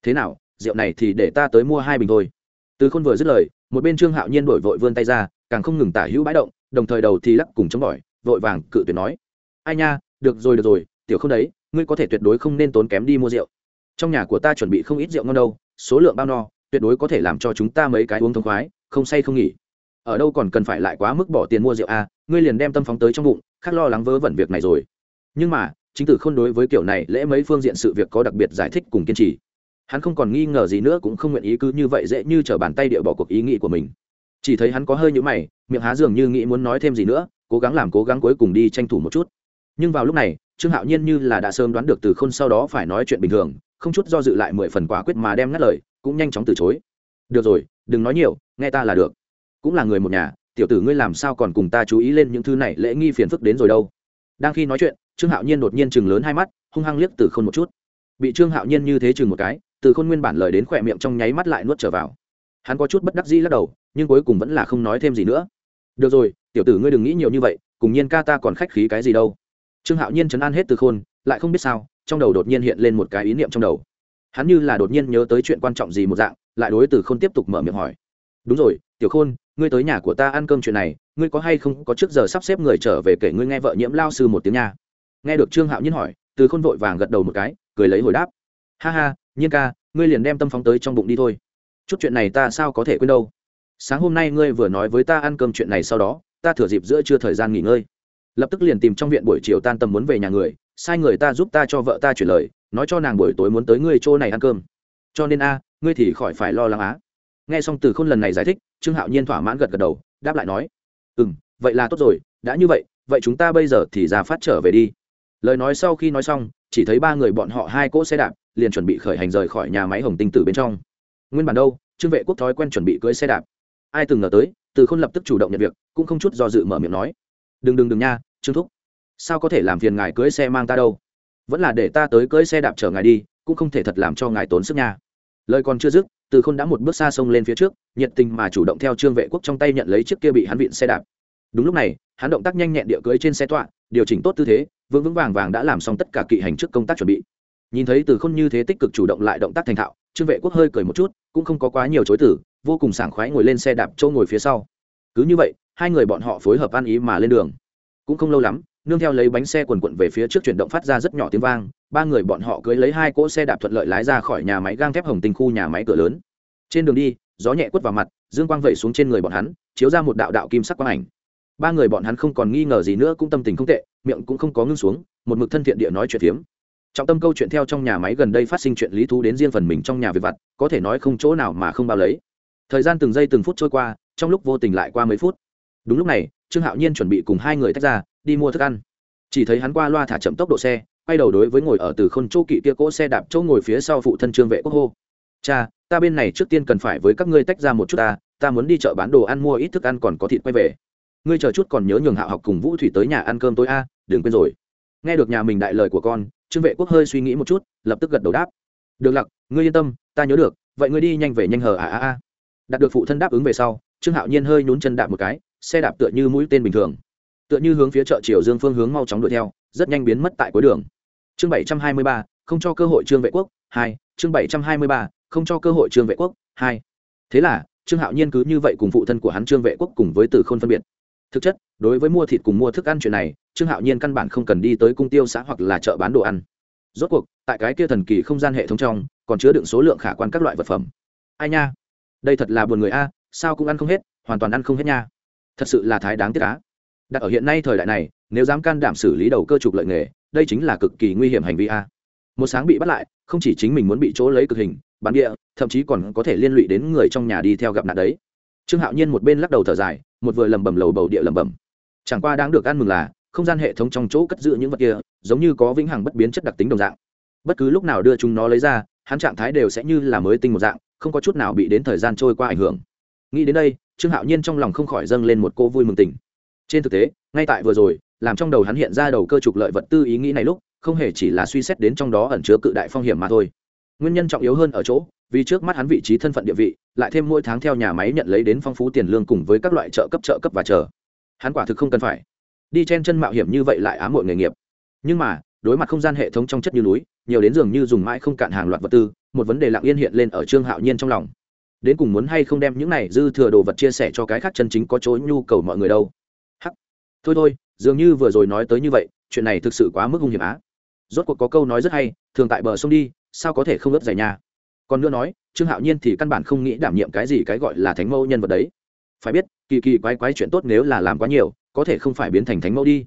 Thế nào, rượu này thì để ta tới mua hai bình thôi. Từ khôn vừa dứt lời, một bên trương hạo nhiên đổi vội vươn tay ra, càng không ngừng tả hữu bãi động, đồng thời đầu thì lắc cùng chống bỏi, vội vàng cự tuyệt nói. Ai nha, được rồi được rồi, tiểu không đấy, ngươi có thể tuyệt đối không nên tốn kém đi mua rượu. Trong nhà của ta chuẩn bị không ít rượu ngon đâu, số lượng bao no, tuyệt đối có thể làm cho chúng ta mấy cái uống thông khoái, không say không nghỉ ở đâu còn cần phải lại quá mức bỏ tiền mua rượu a à, ngươi liền đem tâm phóng tới trong bụng khác lo lắng vớ vẩn việc này rồi. Nhưng mà chính tử không đối với kiểu này lễ mấy phương diện sự việc có đặc biệt giải thích cùng kiên trì. Hắn không còn nghi ngờ gì nữa cũng không nguyện ý cứ như vậy dễ như t bàn tay địa bỏ cuộc ý nghĩ của mình. Chỉ thấy hắn có hơi nhũ mày miệng há dường như nghĩ muốn nói thêm gì nữa cố gắng làm cố gắng cuối cùng đi tranh thủ một chút. Nhưng vào lúc này trương hạo nhiên như là đã sớm đoán được từ khôn sau đó phải nói chuyện bình thường không chút do dự lại mười phần quả quyết mà đem ngắt lời cũng nhanh chóng từ chối. Được rồi đừng nói nhiều nghe ta là được cũng là người một nhà, tiểu tử ngươi làm sao còn cùng ta chú ý lên những thứ này, lễ nghi phiền phức đến rồi đâu. Đang khi nói chuyện, trương hạo nhiên đột nhiên chừng lớn hai mắt, hung hăng liếc từ khôn một chút. Bị trương hạo nhiên như thế chừng một cái, từ khôn nguyên bản lời đến khỏe miệng trong nháy mắt lại nuốt trở vào. Hắn có chút bất đắc dĩ lắc đầu, nhưng cuối cùng vẫn là không nói thêm gì nữa. Được rồi, tiểu tử ngươi đừng nghĩ nhiều như vậy, cùng nhiên ca ta còn khách khí cái gì đâu. Trương hạo nhiên chấn an hết từ khôn, lại không biết sao, trong đầu đột nhiên hiện lên một cái ý niệm trong đầu. Hắn như là đột nhiên nhớ tới chuyện quan trọng gì một dạng, lại đối từ khôn tiếp tục mở miệng hỏi. Đúng rồi, tiểu khôn ngươi tới nhà của ta ăn cơm chuyện này, ngươi có hay không có trước giờ sắp xếp người trở về kể ngươi nghe vợ nhiễm lao sư một tiếng nha. Nghe được trương hạo nhiên hỏi, từ khôn vội vàng gật đầu một cái, cười lấy hồi đáp. Ha ha, nhiên ca, ngươi liền đem tâm phóng tới trong bụng đi thôi. Chút chuyện này ta sao có thể quên đâu. Sáng hôm nay ngươi vừa nói với ta ăn cơm chuyện này sau đó, ta thừa dịp giữa chưa thời gian nghỉ ngơi. Lập tức liền tìm trong viện buổi chiều tan tầm muốn về nhà người, sai người ta giúp ta cho vợ ta chuyển lời, nói cho nàng buổi tối muốn tới ngươi chỗ này ăn cơm. Cho nên a, ngươi thì khỏi phải lo lắng á nghe xong từ khôn lần này giải thích, trương hạo nhiên thỏa mãn gật gật đầu, đáp lại nói ừ m vậy là tốt rồi, đã như vậy vậy chúng ta bây giờ thì ra phát trở về đi. Lời nói sau khi nói xong, chỉ thấy ba người bọn họ hai cỗ xe đạp liền chuẩn bị khởi hành rời khỏi nhà máy hồng tinh tử bên trong. Nguyên bản đâu, trương vệ quốc thói quen chuẩn bị cưới xe đạp. Ai từng ngờ tới, từ khôn lập tức chủ động nhận việc, cũng không chút do dự mở miệng nói, đừng đừng đừng nha, trương thúc, sao có thể làm phiền ngài cưới xe mang ta đâu? Vẫn là để ta tới cưới xe đạp chở ngài đi, cũng không thể thật làm cho ngài tốn sức nha. Lời còn chưa dứt từ khôn đã một bước xa sông lên phía trước, nhiệt tình mà chủ động theo trương vệ quốc trong tay nhận lấy chiếc kia bị hắn vịn xe đạp. Đúng lúc này, hắn động tác nhanh nhẹn địa cưới trên xe tọa, điều chỉnh tốt tư thế, vững vững vàng vàng đã làm xong tất cả kỵ hành trước công tác chuẩn bị. Nhìn thấy từ khôn như thế tích cực chủ động lại động tác thành thạo, trương vệ quốc hơi cười một chút, cũng không có quá nhiều chối tử vô cùng sảng khoái ngồi lên xe đạp châu ngồi phía sau. Cứ như vậy, hai người bọn họ phối hợp ăn ý mà lên đường. Cũng không lâu lắm nương theo lấy bánh xe quần quận về phía trước chuyển động phát ra rất nhỏ tiếng vang, ba người bọn họ cưới lấy hai cỗ xe đạp thuận lợi lái ra khỏi nhà máy gang thép hồng tinh khu nhà máy cửa lớn. Trên đường đi, gió nhẹ quất vào mặt, dương quang vẩy xuống trên người bọn hắn, chiếu ra một đạo đạo kim sắc quang ảnh. Ba người bọn hắn không còn nghi ngờ gì nữa, cũng tâm tình không tệ, miệng cũng không có ngưng xuống, một mực thân thiện địa nói chuyện phiếm. Trọng tâm câu chuyện theo trong nhà máy gần đây phát sinh chuyện lý thú đến riêng phần mình trong nhà việc vặt, có thể nói không chỗ nào mà không bao lấy. Thời gian từng giây từng phút trôi qua, trong lúc vô tình lại qua mấy phút. Đúng lúc này, trương hạo nhiên chuẩn bị cùng hai người tách ra đi mua thức ăn. Chỉ thấy hắn qua loa thả chậm tốc độ xe, quay đầu đối với ngồi ở từ khôn chỗ kỵ kia cỗ xe đạp chỗ ngồi phía sau phụ thân trương vệ quốc hô. Cha, ta bên này trước tiên cần phải với các ngươi tách ra một chút ta ta muốn đi chợ bán đồ ăn mua ít thức ăn còn có thịt quay về. Ngươi chờ chút còn nhớ nhường hạ học cùng vũ thủy tới nhà ăn cơm tối a, đừng quên rồi. Nghe được nhà mình đại lời của con, trương vệ quốc hơi suy nghĩ một chút, lập tức gật đầu đáp. Được lặc, ngươi yên tâm, ta nhớ được, vậy ngươi đi nhanh về nhanh hờ à à à. Đạt được phụ thân đáp ứng về sau, trương hạo nhiên hơi nhún chân đạp một cái, xe đạp tựa như mũi tên bình thường tựa như hướng phía chợ triều dương phương hướng mau chóng đuổi theo, rất nhanh biến mất tại cuối đường. Chương bảy trăm hai mươi ba, không cho cơ hội trương vệ quốc hai, chương bảy trăm hai mươi ba, không cho cơ hội trương vệ quốc hai. Thế là, trương hạo nhiên cứ như vậy cùng phụ thân của hắn trương vệ quốc cùng với từ khôn phân biệt. Thực chất, đối với mua thịt cùng mua thức ăn chuyện này, trương hạo nhiên căn bản không cần đi tới cung tiêu xã hoặc là chợ bán đồ ăn. Rốt cuộc, tại cái kia thần kỳ không gian hệ thống trong, còn chứa đựng số lượng khả quan các loại vật phẩm. Ai nha? Đây thật là buồn người a, sao cũng ăn không hết, hoàn toàn ăn không hết nha. Thật sự là thái đáng tiếc á đặt ở hiện nay thời đại này, nếu dám can đảm xử lý đầu cơ trục lợi nghề, đây chính là cực kỳ nguy hiểm hành vi a. Một sáng bị bắt lại, không chỉ chính mình muốn bị chỗ lấy cực hình bán địa, thậm chí còn có thể liên lụy đến người trong nhà đi theo gặp nạn đấy. Trương hạo nhiên một bên lắc đầu thở dài, một vừa lầm bầm lầu bầu địa lầm bầm chẳng qua đáng được ăn mừng là, không gian hệ thống trong chỗ cất giữ những vật kia, giống như có vĩnh hằng bất biến chất đặc tính đồng dạng. Bất cứ lúc nào đưa chúng nó lấy ra, hắn trạng thái đều sẽ như là mới tinh một dạng, không có chút nào bị đến thời gian trôi qua ảnh hưởng. Nghĩ đến đây, trương hạo nhiên trong lòng không khỏi dâng lên một cô vui mừng tình trên thực tế, ngay tại vừa rồi, làm trong đầu hắn hiện ra đầu cơ trục lợi vật tư ý nghĩ này lúc, không hề chỉ là suy xét đến trong đó ẩn chứa cự đại phong hiểm mà thôi. Nguyên nhân trọng yếu hơn ở chỗ, vì trước mắt hắn vị trí thân phận địa vị, lại thêm mỗi tháng theo nhà máy nhận lấy đến phong phú tiền lương cùng với các loại trợ cấp trợ cấp và chờ. Hắn quả thực không cần phải. Đi chen chân mạo hiểm như vậy lại ám muội nghề nghiệp. Nhưng mà, đối mặt không gian hệ thống trong chất như núi, nhiều đến dường như dùng mãi không cạn hàng loạt vật tư, một vấn đề lặng yên hiện lên ở trương hạo nhiên trong lòng. Đến cùng muốn hay không đem những này dư thừa đồ vật chia sẻ cho cái khác chân chính có chỗ nhu cầu mọi người đâu? Thôi thôi, dường như vừa rồi nói tới như vậy, chuyện này thực sự quá mức hung hiểm á. Rốt cuộc có câu nói rất hay, thường tại bờ sông đi, sao có thể không ướt giày nhà? Còn nữa nói, trương hạo nhiên thì căn bản không nghĩ đảm nhiệm cái gì cái gọi là thánh mẫu nhân vật đấy. Phải biết, kỳ kỳ quái quái chuyện tốt nếu là làm quá nhiều, có thể không phải biến thành thánh mẫu đi.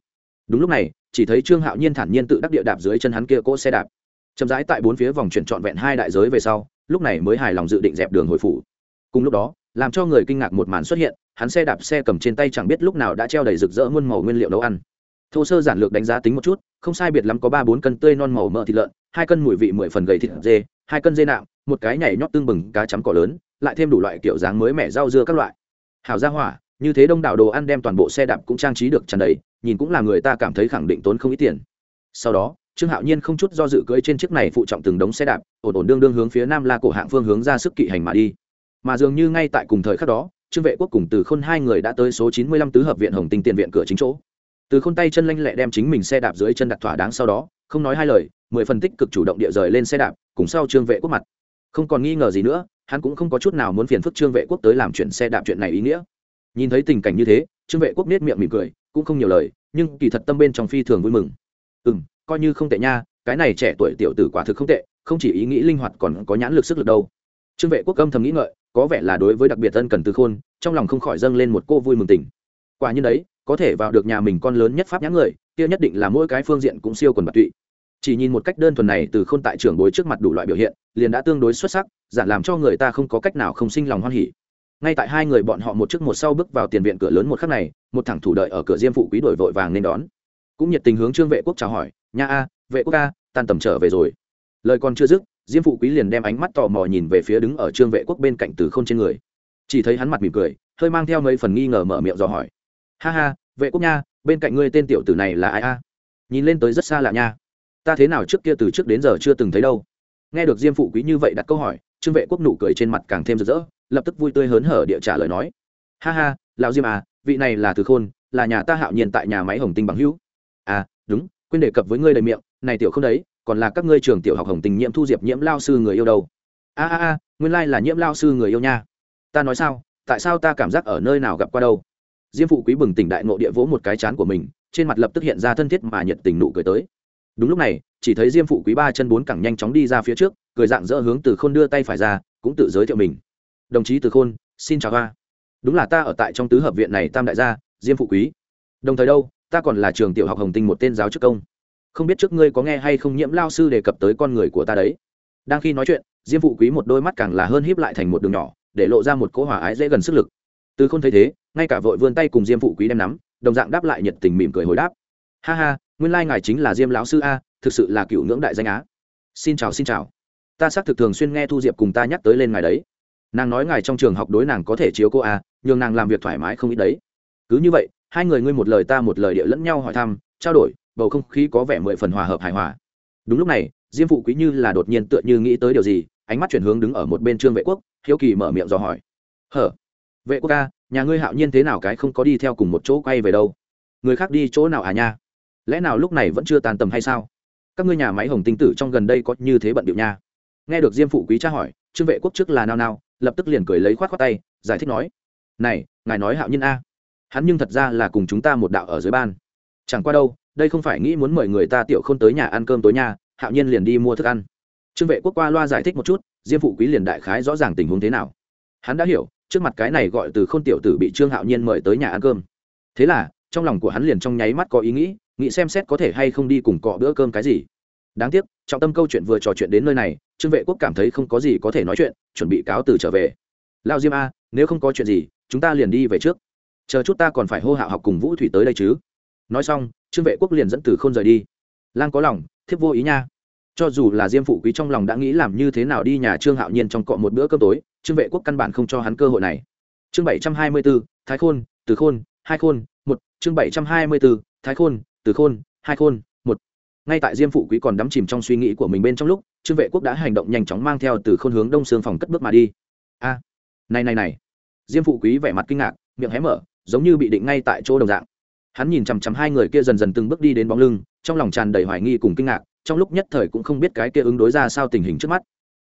Đúng lúc này, chỉ thấy trương hạo nhiên thản nhiên tự đắc địa đạp dưới chân hắn kia cỗ xe đạp. Chậm rãi tại bốn phía vòng chuyển trọn vẹn hai đại giới về sau, lúc này mới hài lòng dự định dẹp đường hồi phủ. Cùng lúc đó làm cho người kinh ngạc một màn xuất hiện, hắn xe đạp xe cầm trên tay chẳng biết lúc nào đã treo đầy rực rỡ muôn màu nguyên liệu nấu ăn. Thô sơ giản lược đánh giá tính một chút, không sai biệt lắm có ba bốn cân tươi non màu mỡ thịt lợn, hai cân mùi vị mười phần gầy thịt dê, hai cân dê nạm, một cái nhảy nhót tương bừng cá chấm cỏ lớn, lại thêm đủ loại kiểu dáng mới mẻ rau dưa các loại. Hảo ra hỏa, như thế đông đảo đồ ăn đem toàn bộ xe đạp cũng trang trí được tràn đầy, nhìn cũng là người ta cảm thấy khẳng định tốn không ít tiền. Sau đó, trương hạo nhiên không chút do dự cưỡi trên chiếc này phụ trọng từng đống xe đạp, ổn ổn đương đương hướng phía nam la cổ hạng phương hướng ra sức kỵ hành mà đi mà dường như ngay tại cùng thời khắc đó, trương vệ quốc cùng từ khôn hai người đã tới số chín mươi lăm tứ hợp viện hồng tinh tiền viện cửa chính chỗ. Từ khôn tay chân lanh lẹ đem chính mình xe đạp dưới chân đặt thỏa đáng sau đó, không nói hai lời, mười phân tích cực chủ động địa rời lên xe đạp, cùng sau trương vệ quốc mặt. Không còn nghi ngờ gì nữa, hắn cũng không có chút nào muốn phiền phức trương vệ quốc tới làm chuyện xe đạp chuyện này ý nghĩa. Nhìn thấy tình cảnh như thế, trương vệ quốc nết miệng mỉm cười, cũng không nhiều lời, nhưng kỳ thật tâm bên trong phi thường vui mừng. Ừ m coi như không tệ nha, cái này trẻ tuổi tiểu tử quả thực không tệ, không chỉ ý nghĩ linh hoạt còn có nhãn lực sức lực đâu trương vệ quốc âm thầm nghĩ ngợi, có vẻ là đối với đặc biệt ân cần từ khôn, trong lòng không khỏi dâng lên một cô vui mừng tình quả như đấy, có thể vào được nhà mình con lớn nhất pháp nhãn người, kia nhất định là mỗi cái phương diện cũng siêu quần bạc tụy. Chỉ nhìn một cách đơn thuần này từ khôn tại trưởng bối trước mặt đủ loại biểu hiện, liền đã tương đối xuất sắc, giản làm cho người ta không có cách nào không sinh lòng hoan hỉ. Ngay tại hai người bọn họ một trước một sau bước vào tiền viện cửa lớn một khắc này, một thằng thủ đợi ở cửa diêm phụ quý đổi vội vàng nên đón. Cũng nhiệt tình hướng trương vệ quốc chào hỏi, nha a, vệ quốc ca tan tầm trở về rồi. Lời còn chưa dứt diêm phụ quý liền đem ánh mắt tò mò nhìn về phía đứng ở trương vệ quốc bên cạnh từ k h ô n trên người. Chỉ thấy hắn mặt mỉm cười, hơi mang theo mấy phần nghi ngờ mở miệng dò hỏi. Ha ha, vệ quốc nha, bên cạnh ngươi tên tiểu tử này là ai a? Nhìn lên tới rất xa lạ nha. Ta thế nào trước kia từ trước đến giờ chưa từng thấy đâu. Nghe được diêm phụ quý như vậy đặt câu hỏi, trương vệ quốc nụ cười trên mặt càng thêm rực rỡ, lập tức vui tươi hớn hở địa trả lời nói. Ha ha, lão diêm à vị này là từ khôn, là nhà ta hạo nhiên tại nhà máy hồng tinh bằng hữu. À đúng, quên đề cập với ngươi đầy miệng, này tiểu không đấy còn là các ngươi trường tiểu học hồng tình nhiễm thu diệp nhiễm lao sư người yêu đâu? A a a, nguyên lai là nhiễm lao sư người yêu nha. Ta nói sao? Tại sao ta cảm giác ở nơi nào gặp qua đâu? Diêm phụ quý bừng tỉnh đại ngộ địa vỗ một cái chán của mình, trên mặt lập tức hiện ra thân thiết mà nhận tình nụ cười tới. Đúng lúc này, chỉ thấy diêm phụ quý ba chân bốn cẳng nhanh chóng đi ra phía trước, cười dạng dỡ hướng từ khôn đưa tay phải ra, cũng tự giới thiệu mình. Đồng chí từ khôn, xin chào hoa đúng là ta ở tại trong tứ hợp viện này tam đại gia, diêm phụ quý. Đồng thời đâu, ta còn là trường tiểu học hồng tinh một tên giáo chức công không biết trước ngươi có nghe hay không nhiễm lao sư đề cập tới con người của ta đấy. Đang khi nói chuyện, diêm phụ quý một đôi mắt càng là hơn híp lại thành một đường nhỏ, để lộ ra một cỗ hỏa ái dễ gần sức lực. Từ không thấy thế, ngay cả vội vươn tay cùng diêm phụ quý đem nắm, đồng dạng đáp lại nhiệt tình mỉm cười hồi đáp. Ha ha, nguyên lai ngài chính là diêm lão sư a, thực sự là cựu ngưỡng đại danh á. Xin chào xin chào. Ta xác thực thường xuyên nghe thu diệp cùng ta nhắc tới lên ngài đấy. Nàng nói ngài trong trường học đối nàng có thể chiếu cô a, nhường nàng làm việc thoải mái không ít đấy. Cứ như vậy, hai người ngươi một lời ta một lời địa lẫn nhau hỏi thăm, trao đổi bầu không khí có vẻ mười phần hòa hợp hài hòa. Đúng lúc này, diêm phụ quý như là đột nhiên tựa như nghĩ tới điều gì, ánh mắt chuyển hướng đứng ở một bên trương vệ quốc, hiếu kỳ mở miệng dò hỏi. Hở? Vệ quốc ca, nhà ngươi hạo nhiên thế nào cái không có đi theo cùng một chỗ quay về đâu? Người khác đi chỗ nào à nha? Lẽ nào lúc này vẫn chưa tàn tầm hay sao? Các ngươi nhà máy hồng tinh tử trong gần đây có như thế bận điệu nha? Nghe được diêm phụ quý tra hỏi, trương vệ quốc trước là nao nao, lập tức liền cười lấy khoát khoát tay, giải thích nói, này, ngài nói hạo nhiên a. Hắn nhưng thật ra là cùng chúng ta một đạo ở dưới ban. Chẳng qua đâu đây không phải nghĩ muốn mời người ta tiểu không tới nhà ăn cơm tối nhà hạo nhiên liền đi mua thức ăn. Trương vệ quốc qua loa giải thích một chút, diêm phụ quý liền đại khái rõ ràng tình huống thế nào. Hắn đã hiểu, trước mặt cái này gọi từ k h ô n tiểu tử bị trương hạo nhiên mời tới nhà ăn cơm. Thế là, trong lòng của hắn liền trong nháy mắt có ý nghĩ nghĩ xem xét có thể hay không đi cùng cọ bữa cơm cái gì. Đáng tiếc, trọng tâm câu chuyện vừa trò chuyện đến nơi này, trương vệ quốc cảm thấy không có gì có thể nói chuyện, chuẩn bị cáo từ trở về. Lao diêm a, nếu không có chuyện gì, chúng ta liền đi về trước. Chờ chút ta còn phải hô hạo học cùng vũ thủy tới đây chứ. Nói xong trương vệ quốc liền dẫn từ Khôn rời đi. Lan có lòng, thiếp vô ý nha. Cho dù là diêm phụ quý trong lòng đã nghĩ làm như thế nào đi nhà trương hạo nhiên trong cọ một bữa cơm tối, trương vệ quốc căn bản không cho hắn cơ hội này. Chương bảy trăm hai mươi b ố thái khôn, từ khôn, hai khôn, một. Chương bảy trăm hai mươi b ố thái khôn, từ khôn, hai khôn, một. Ngay tại diêm phụ quý còn đắm chìm trong suy nghĩ của mình bên trong lúc, trương vệ quốc đã hành động nhanh chóng mang theo từ khôn hướng đông xương phòng cất bước mà đi. A, này này này. Diêm phụ quý vẻ mặt kinh ngạc, miệng hé mở, giống như bị định ngay tại chỗ đồng dạng hắn nhìn chằm chằm hai người kia dần dần từng bước đi đến bóng lưng, trong lòng tràn đầy hoài nghi cùng kinh ngạc, trong lúc nhất thời cũng không biết cái kia ứng đối ra sao tình hình trước mắt.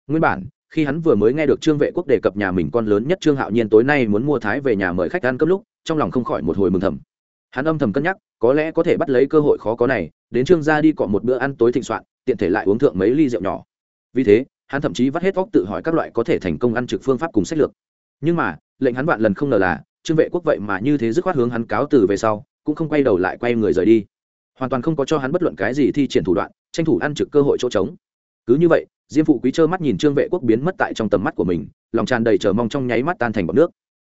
Nguyên bản, khi hắn vừa mới nghe được trương vệ quốc đề cập nhà mình con lớn nhất trương hạo nhiên tối nay muốn mua thái về nhà mời khách ăn cấp lúc, trong lòng không khỏi một hồi mừng thầm. Hắn âm thầm cân nhắc, có lẽ có thể bắt lấy cơ hội khó có này, đến trương gia đi cọ một bữa ăn tối thịnh soạn, tiện thể lại uống thượng mấy ly rượu nhỏ. Vì thế, hắn thậm chí vắt hết óc tự hỏi các loại có thể thành công ăn trực phương pháp cùng sách lược. Nhưng mà, lệnh hắn vạn lần không ngờ là, trương vệ quốc vậy mà như thế dứt khoát hướng hắn cáo từ về sau cũng không quay đầu lại quay người rời đi. Hoàn toàn không có cho hắn bất luận cái gì thi triển thủ đoạn, tranh thủ ăn trực cơ hội chỗ trống. Cứ như vậy, diêm phụ quý trơ mắt nhìn trương vệ quốc biến mất tại trong tầm mắt của mình, lòng tràn đầy chờ mong trong nháy mắt tan thành bọc nước.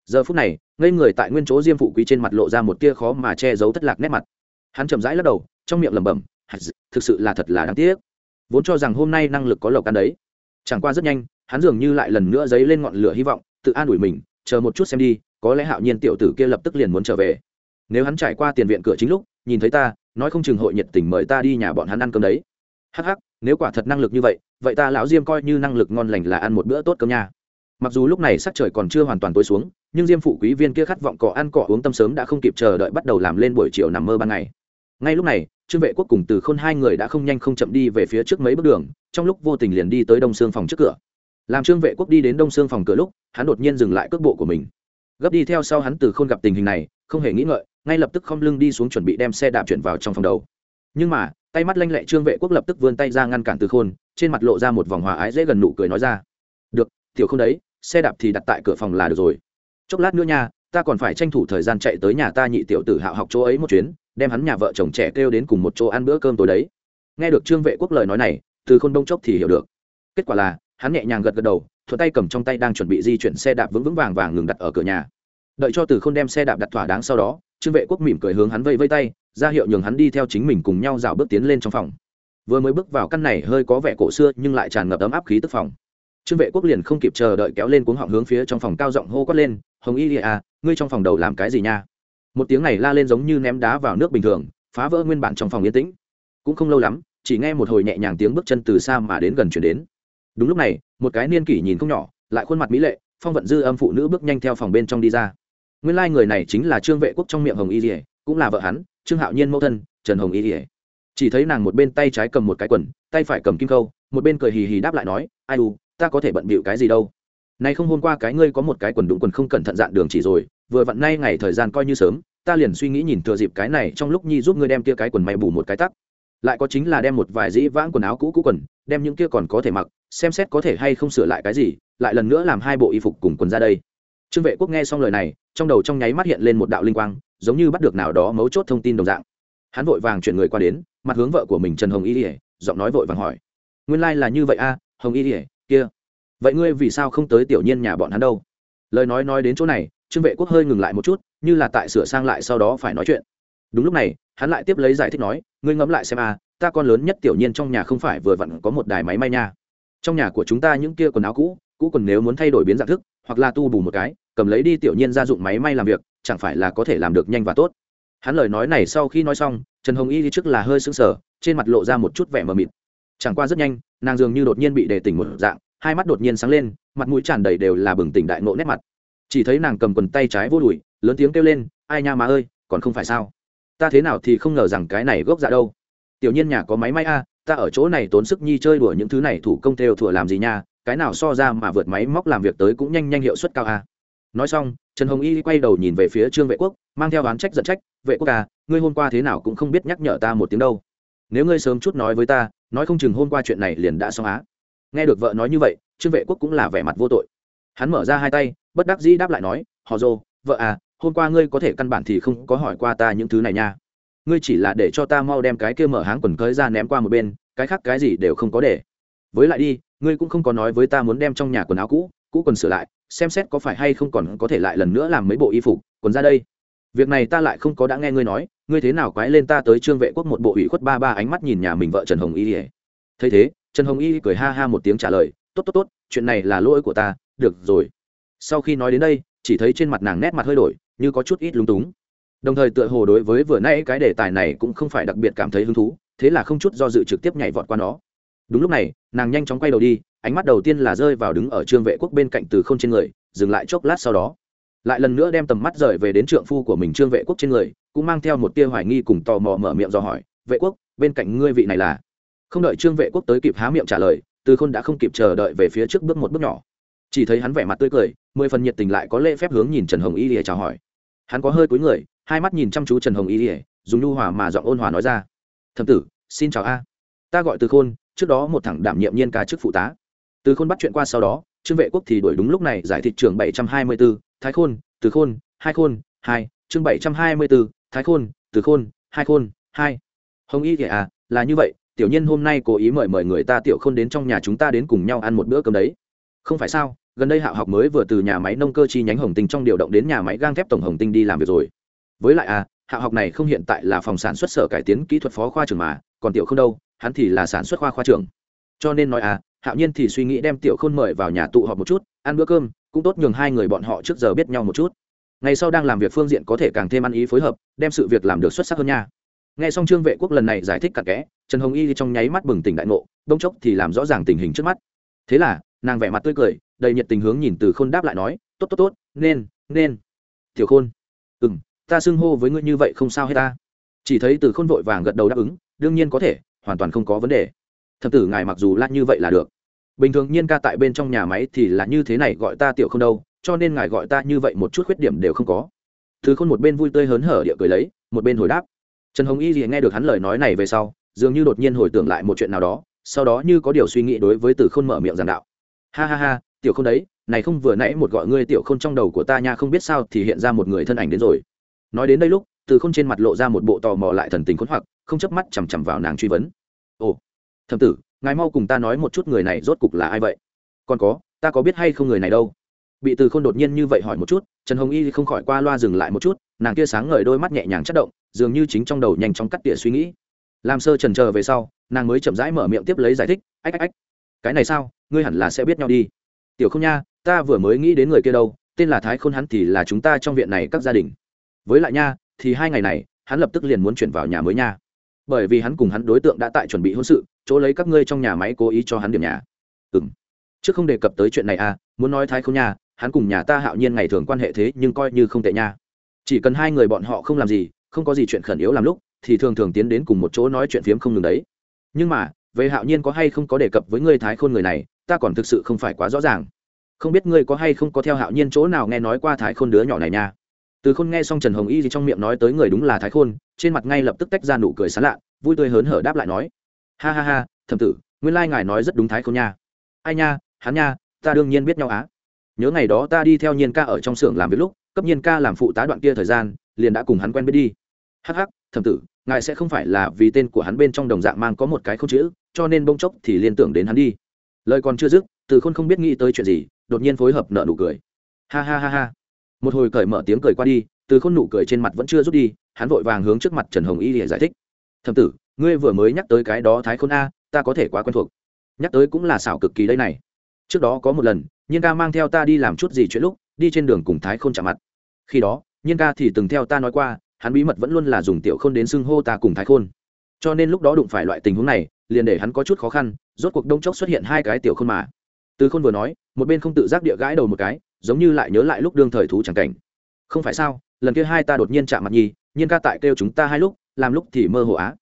Giờ phút này, ngây người tại nguyên chỗ diêm phụ quý trên mặt lộ ra một tia khó mà che giấu thất lạc nét mặt. Hắn chậm rãi lắc đầu, trong miệng lẩm bẩm thực sự là thật là đáng tiếc. Vốn cho rằng hôm nay năng lực có lộc ăn đấy. Chẳng qua rất nhanh, hắn dường như lại lần nữa dấy lên ngọn lửa hy vọng, tự an ủi mình, chờ một chút xem đi, có lẽ hạo nhiên tiểu tử kia lập tức liền muốn trở về nếu hắn trải qua tiền viện cửa chính lúc, nhìn thấy ta, nói không chừng hội nhiệt tình mời ta đi nhà bọn hắn ăn cơm đấy. Hắc hắc, nếu quả thật năng lực như vậy vậy ta lão diêm coi như năng lực ngon lành là ăn một bữa tốt cơm nha. Mặc dù lúc này sắc trời còn chưa hoàn toàn tối xuống, nhưng diêm phụ quý viên kia khát vọng cỏ ăn cỏ uống tâm sớm đã không kịp chờ đợi bắt đầu làm lên buổi chiều nằm mơ ban ngày. Ngay lúc này, trương vệ quốc cùng từ khôn hai người đã không nhanh không chậm đi về phía trước mấy bước đường, trong lúc vô tình liền đi tới đông xương phòng trước cửa. Làm trương vệ quốc đi đến đông xương phòng cửa lúc, hắn đột nhiên dừng lại cước bộ của mình. Gấp đi theo sau hắn từ khôn gặp tình hình này, không hề nghĩ ngợi ngay lập tức không lưng đi xuống chuẩn bị đem xe đạp chuyển vào trong phòng đầu. Nhưng mà, tay mắt lanh lẹ trương vệ quốc lập tức vươn tay ra ngăn cản từ khôn, trên mặt lộ ra một vòng hòa ái dễ gần nụ cười nói ra, được, tiểu không đấy, xe đạp thì đặt tại cửa phòng là được rồi. Chốc lát nữa nha, ta còn phải tranh thủ thời gian chạy tới nhà ta nhị tiểu tử hạo học chỗ ấy một chuyến, đem hắn nhà vợ chồng trẻ kêu đến cùng một chỗ ăn bữa cơm tối đấy. Nghe được trương vệ quốc lời nói này, từ khôn đông chốc thì hiểu được. Kết quả là, hắn nhẹ nhàng gật gật đầu, thuận tay cầm trong tay đang chuẩn bị di chuyển xe đạp vững vững vàng vàng ngừng đặt ở cửa nhà. Đợi cho từ khôn đem xe đạp đặt thỏa đáng sau đó trương vệ quốc mỉm cười hướng hắn vây vây tay, ra hiệu nhường hắn đi theo chính mình cùng nhau dạo bước tiến lên trong phòng. Vừa mới bước vào căn này hơi có vẻ cổ xưa nhưng lại tràn ngập ấm áp khí tức phòng. Trương vệ quốc liền không kịp chờ đợi kéo lên cuống họng hướng phía trong phòng cao giọng hô quát lên, hồng y à ngươi trong phòng đầu làm cái gì nha? Một tiếng này la lên giống như ném đá vào nước bình thường, phá vỡ nguyên bản trong phòng yên tĩnh. Cũng không lâu lắm, chỉ nghe một hồi nhẹ nhàng tiếng bước chân từ xa mà đến gần chuyển đến. Đúng lúc này, một cái niên kỷ nhìn không nhỏ, lại khuôn mặt mỹ lệ, phong vận dư âm phụ nữ bước nhanh theo phòng bên trong đi ra nguyên lai người này chính là trương vệ quốc trong miệng hồng y dỉa cũng là vợ hắn, trương hạo nhiên mẫu thân, trần hồng y dỉa chỉ thấy nàng một bên tay trái cầm một cái quần, tay phải cầm kim câu, một bên cười hì hì đáp lại nói, ai u, ta có thể bận bịu cái gì đâu. Nay không hôm qua cái ngươi có một cái quần đụng quần không cẩn thận dạn đường chỉ rồi, vừa vặn nay ngày thời gian coi như sớm, ta liền suy nghĩ nhìn thừa dịp cái này trong lúc nhi giúp ngươi đem kia cái quần may bù một cái tắc. Lại có chính là đem một vài dĩ vãng quần áo cũ cũ quần, đem những kia còn có thể mặc, xem xét có thể hay không sửa lại cái gì, lại lần nữa làm hai bộ y phục cùng quần ra đây. Trương vệ quốc nghe xong lời này trong đầu trong nháy mắt hiện lên một đạo linh quang, giống như bắt được nào đó mấu chốt thông tin đồng dạng. Hắn vội vàng chuyển người qua đến, mặt hướng vợ của mình trần hồng y ỉa giọng nói vội vàng hỏi. Nguyên lai、like、là như vậy a, hồng y ỉa kia. Vậy ngươi vì sao không tới tiểu nhiên nhà bọn hắn đâu? Lời nói nói đến chỗ này, trương vệ quốc hơi ngừng lại một chút, như là tại sửa sang lại sau đó phải nói chuyện. Đúng lúc này, hắn lại tiếp lấy giải thích nói, ngươi ngẫm lại xem a, ta con lớn nhất tiểu nhiên trong nhà không phải vừa vặn có một đài máy may nha. Trong nhà của chúng ta những kia quần áo cũ cũ còn nếu muốn thay đổi biến dạng thức, hoặc là tu bù một cái cầm lấy đi tiểu nhiên gia dụng máy may làm việc, chẳng phải là có thể làm được nhanh và tốt. Hắn lời nói này sau khi nói xong, trần hồng y đi trước là hơi sững sờ, trên mặt lộ ra một chút vẻ mờ mịt. Chẳng qua rất nhanh, nàng dường như đột nhiên bị đề tỉnh một dạng, hai mắt đột nhiên sáng lên, mặt mũi tràn đầy đều là bừng tỉnh đại nộ nét mặt. Chỉ thấy nàng cầm quần tay trái vô đùi, lớn tiếng kêu lên, ai nha má ơi, còn không phải sao? Ta thế nào thì không ngờ rằng cái này gốc dạ đâu. Tiểu nhiên nhà có máy may a, ta ở chỗ này tốn sức nhi chơi đùa những thứ này thủ công theo thủa làm gì nha, cái nào so ra mà vượt máy móc làm việc tới cũng nhanh nhanh hiệu suất cao a nói xong, trần hồng y quay đầu nhìn về phía trương vệ quốc, mang theo oán trách giận trách, vệ quốc à ngươi hôm qua thế nào cũng không biết nhắc nhở ta một tiếng đâu. Nếu ngươi sớm chút nói với ta, nói không chừng hôm qua chuyện này liền đã xong á. Nghe được vợ nói như vậy, trương vệ quốc cũng là vẻ mặt vô tội. Hắn mở ra hai tay, bất đắc dĩ đáp lại nói, họ dô, vợ à hôm qua ngươi có thể căn bản thì không có hỏi qua ta những thứ này nha. Ngươi chỉ là để cho ta mau đem cái kia mở háng quần cưới ra ném qua một bên, cái khác cái gì đều không có để. Với lại đi, ngươi cũng không có nói với ta muốn đem trong nhà quần áo cũ cũ quần sửa lại xem xét có phải hay không còn có thể lại lần nữa làm mấy bộ y phục quần ra đây. Việc này ta lại không có đã nghe ngươi nói, ngươi thế nào quái lên ta tới trương vệ quốc một bộ ủy khuất ba ba ánh mắt nhìn nhà mình vợ trần hồng y ỉa thấy thế, trần hồng y cười ha ha một tiếng trả lời, tốt tốt tốt, chuyện này là lỗi của ta, được rồi. Sau khi nói đến đây, chỉ thấy trên mặt nàng nét mặt hơi đổi, như có chút ít lúng túng. Đồng thời tựa hồ đối với vừa nãy cái đề tài này cũng không phải đặc biệt cảm thấy hứng thú, thế là không chút do dự trực tiếp nhảy vọt qua nó đúng lúc này, nàng nhanh chóng quay đầu đi, ánh mắt đầu tiên là rơi vào đứng ở trương vệ quốc bên cạnh từ k h ô n trên người, dừng lại chốc lát sau đó. Lại lần nữa đem tầm mắt rời về đến trượng phu của mình trương vệ quốc trên người, cũng mang theo một tia hoài nghi cùng tò mò mở miệng do hỏi, vệ quốc, bên cạnh ngươi vị này là? Không đợi trương vệ quốc tới kịp há miệng trả lời, từ khôn đã không kịp chờ đợi về phía trước bước một bước nhỏ. Chỉ thấy hắn vẻ mặt tươi cười, mười phần nhiệt tình lại có lễ phép hướng nhìn trần hồng y lìa chào hỏi. Hắn có hơi cúi người, hai mắt nhìn chăm chú trần hồng y lìa, dùng nhu hòa mà giọng ôn hòa nói ra thầm tử, xin chào a. Ta gọi từ khôn trước đó một thằng đảm nhiệm nhiên ca chức phụ tá. Từ khôn bắt chuyện qua sau đó trương vệ quốc thì đuổi đúng lúc này giải thích trường bảy trăm hai mươi 724, thái khôn từ khôn hai khôn hai chương bảy trăm hai mươi 724, thái khôn từ khôn hai khôn hai. Hồng y kìa à là như vậy tiểu nhân hôm nay cố ý mời mời người ta tiểu khôn đến trong nhà chúng ta đến cùng nhau ăn một bữa cơm đấy. Không phải sao gần đây hạo học mới vừa từ nhà máy nông cơ chi nhánh hồng tinh trong điều động đến nhà máy gang thép tổng hồng tinh đi làm việc rồi. Với lại à hạo học này không hiện tại là phòng sản xuất sở cải tiến kỹ thuật phó khoa trưởng mà còn tiểu không đâu hắn thì là sản xuất khoa khoa trưởng. Cho nên nói à hạo nhiên thì suy nghĩ đem tiểu khôn mời vào nhà tụ họp một chút, ăn bữa cơm, cũng tốt nhường hai người bọn họ trước giờ biết nhau một chút. Ngày sau đang làm việc phương diện có thể càng thêm ăn ý phối hợp, đem sự việc làm được xuất sắc hơn nha. Nghe xong trương vệ quốc lần này giải thích cặn kẽ, trần hồng y trong nháy mắt bừng tỉnh đại ngộ, đông chốc thì làm rõ ràng tình hình trước mắt. Thế là, nàng vẻ mặt tươi cười, đầy nhiệt tình hướng nhìn từ khôn đáp lại nói, tốt tốt tốt, nên nên. Tiểu khôn. Ừ m ta xưng hô với ngươi như vậy không sao hết ta. Chỉ thấy từ khôn vội vàng gật đầu đáp ứng, đương nhiên có thể hoàn toàn không có vấn đề. Thầm tử ngài mặc dù lát như vậy là được. Bình thường nhiên ca tại bên trong nhà máy thì là như thế này gọi ta tiểu không đâu, cho nên ngài gọi ta như vậy một chút khuyết điểm đều không có. Từ khôn một bên vui tươi hớn hở địa cười lấy, một bên hồi đáp. Trần hồng y gì nghe được hắn lời nói này về sau, dường như đột nhiên hồi tưởng lại một chuyện nào đó, sau đó như có điều suy nghĩ đối với từ khôn mở miệng giàn đạo. Ha ha ha, tiểu không đấy, này không vừa nãy một gọi ngươi tiểu không trong đầu của ta nha, không biết sao thì hiện ra một người thân ảnh đến rồi nói đến đây lúc, từ không trên mặt lộ ra một bộ tò mò lại thần tình khốn hoặc, không chớp mắt chằm chằm vào nàng truy vấn. Ồ thầm tử, ngài mau cùng ta nói một chút người này rốt cục là ai vậy? Còn có, ta có biết hay không người này đâu? Bị từ khôn đột nhiên như vậy hỏi một chút, trần hồng y không khỏi qua loa dừng lại một chút, nàng kia sáng ngời đôi mắt nhẹ nhàng chất động, dường như chính trong đầu nhanh chóng cắt tỉa suy nghĩ. Làm sơ trần chờ về sau, nàng mới chậm rãi mở miệng tiếp lấy giải thích, ách ách ách, cái này sao? Ngươi hẳn là sẽ biết nhau đi. Tiểu không nha, ta vừa mới nghĩ đến người kia đâu, tên là thái khôn hắn thì là chúng ta trong viện này các gia đình với lại nha, thì hai ngày này, hắn lập tức liền muốn chuyển vào nhà mới nha. Bởi vì hắn cùng hắn đối tượng đã tại chuẩn bị hôn sự, chỗ lấy các ngươi trong nhà máy cố ý cho hắn điểm nhà. Ừ m trước không đề cập tới chuyện này à muốn nói thái không nha, hắn cùng nhà ta hạo nhiên ngày thường quan hệ thế nhưng coi như không tệ nha. Chỉ cần hai người bọn họ không làm gì, không có gì chuyện khẩn yếu làm lúc, thì thường thường tiến đến cùng một chỗ nói chuyện phiếm không ngừng đấy. Nhưng mà, về hạo nhiên có hay không có đề cập với ngươi thái khôn người này, ta còn thực sự không phải quá rõ ràng. Không biết ngươi có hay không có theo hạo nhiên chỗ nào nghe nói qua thái khôn đứa nhỏ này nha từ khôn nghe xong trần hồng y gì trong miệng nói tới người đúng là thái khôn, trên mặt ngay lập tức tách ra nụ cười sán lạ, vui tươi hớn hở đáp lại nói, ha ha ha thầm tử, nguyên lai ngài nói rất đúng thái khôn nha. Ai nha, hắn nha, ta đương nhiên biết nhau á. Nhớ ngày đó ta đi theo nhiên ca ở trong xưởng làm việc lúc, cấp nhiên ca làm phụ tá đoạn kia thời gian, liền đã cùng hắn quen biết đi. Hắc hắc thầm tử, ngài sẽ không phải là vì tên của hắn bên trong đồng dạng mang có một cái không chữ, cho nên bông chốc thì liên tưởng đến hắn đi. Lời còn chưa dứt, từ khôn không biết nghĩ tới chuyện gì, đột nhiên phối hợp nợ nụ cười. Ha ha ha ha một hồi cởi mở tiếng cười qua đi, từ khôn nụ cười trên mặt vẫn chưa rút đi, hắn vội vàng hướng trước mặt trần hồng y để giải thích. Thầm tử, ngươi vừa mới nhắc tới cái đó thái khôn a, ta có thể quá quen thuộc. Nhắc tới cũng là xảo cực kỳ đây này. Trước đó có một lần, nhiên ca mang theo ta đi làm chút gì chuyện lúc, đi trên đường cùng thái khôn chạm mặt. Khi đó, nhiên ca thì từng theo ta nói qua, hắn bí mật vẫn luôn là dùng tiểu khôn đến xưng hô ta cùng thái khôn. Cho nên lúc đó đụng phải loại tình huống này, liền để hắn có chút khó khăn, rốt cuộc đông chốc xuất hiện hai cái tiểu khôn mà. Từ khôn vừa nói, một bên không tự giác địa gãi đầu một cái giống như lại nhớ lại lúc đương thời thú chẳng cảnh. Không phải sao, lần kia hai ta đột nhiên chạm mặt nhi, nhiên ca tại kêu chúng ta hai lúc, làm lúc thì mơ hồ á.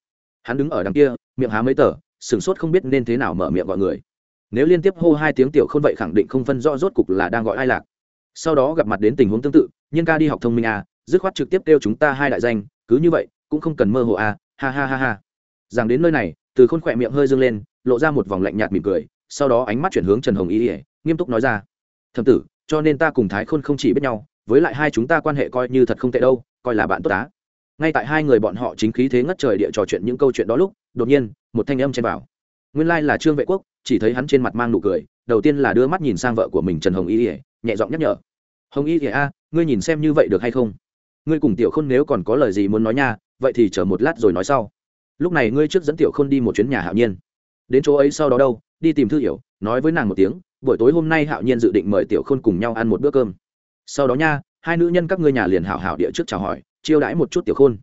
Hắn đứng ở đằng kia, miệng há mấy tờ, sửng sốt không biết nên thế nào mở miệng gọi người. Nếu liên tiếp hô hai tiếng tiểu khôn vậy khẳng định không phân rõ rốt cục là đang gọi ai lạc. Sau đó gặp mặt đến tình huống tương tự, nhiên ca đi học thông minh à dứt khoát trực tiếp kêu chúng ta hai đại danh, cứ như vậy, cũng không cần mơ hồ à ha ha ha ha. Rằng đến nơi này, từ khôn khỏe miệng hơi dương lên, lộ ra một vòng lạnh nhạt mỉm cười, sau đó ánh mắt chuyển hướng trần hồng y ỉa nghiêm túc nói ra. Thầm tử cho nên ta cùng thái khôn không chỉ biết nhau, với lại hai chúng ta quan hệ coi như thật không tệ đâu, coi là bạn tốt á. Ngay tại hai người bọn họ chính khí thế ngất trời địa trò chuyện những câu chuyện đó lúc, đột nhiên, một thanh âm chen vào. Nguyên lai là trương vệ quốc, chỉ thấy hắn trên mặt mang nụ cười, đầu tiên là đưa mắt nhìn sang vợ của mình trần hồng y ỉa nhẹ giọng nhắc nhở. Hồng y ỉa a, ngươi nhìn xem như vậy được hay không? Ngươi cùng tiểu khôn nếu còn có lời gì muốn nói nha, vậy thì chờ một lát rồi nói sau. Lúc này ngươi trước dẫn tiểu khôn đi một chuyến nhà hạo nhiên. Đến chỗ ấy sau đó đâu, đi tìm thư hiểu nói với nàng một tiếng, buổi tối hôm nay hạo nhiên dự định mời tiểu khôn cùng nhau ăn một bữa cơm. Sau đó nha, hai nữ nhân các ngươi nhà liền hảo hảo địa trước chào hỏi, chiêu đãi một chút tiểu khôn.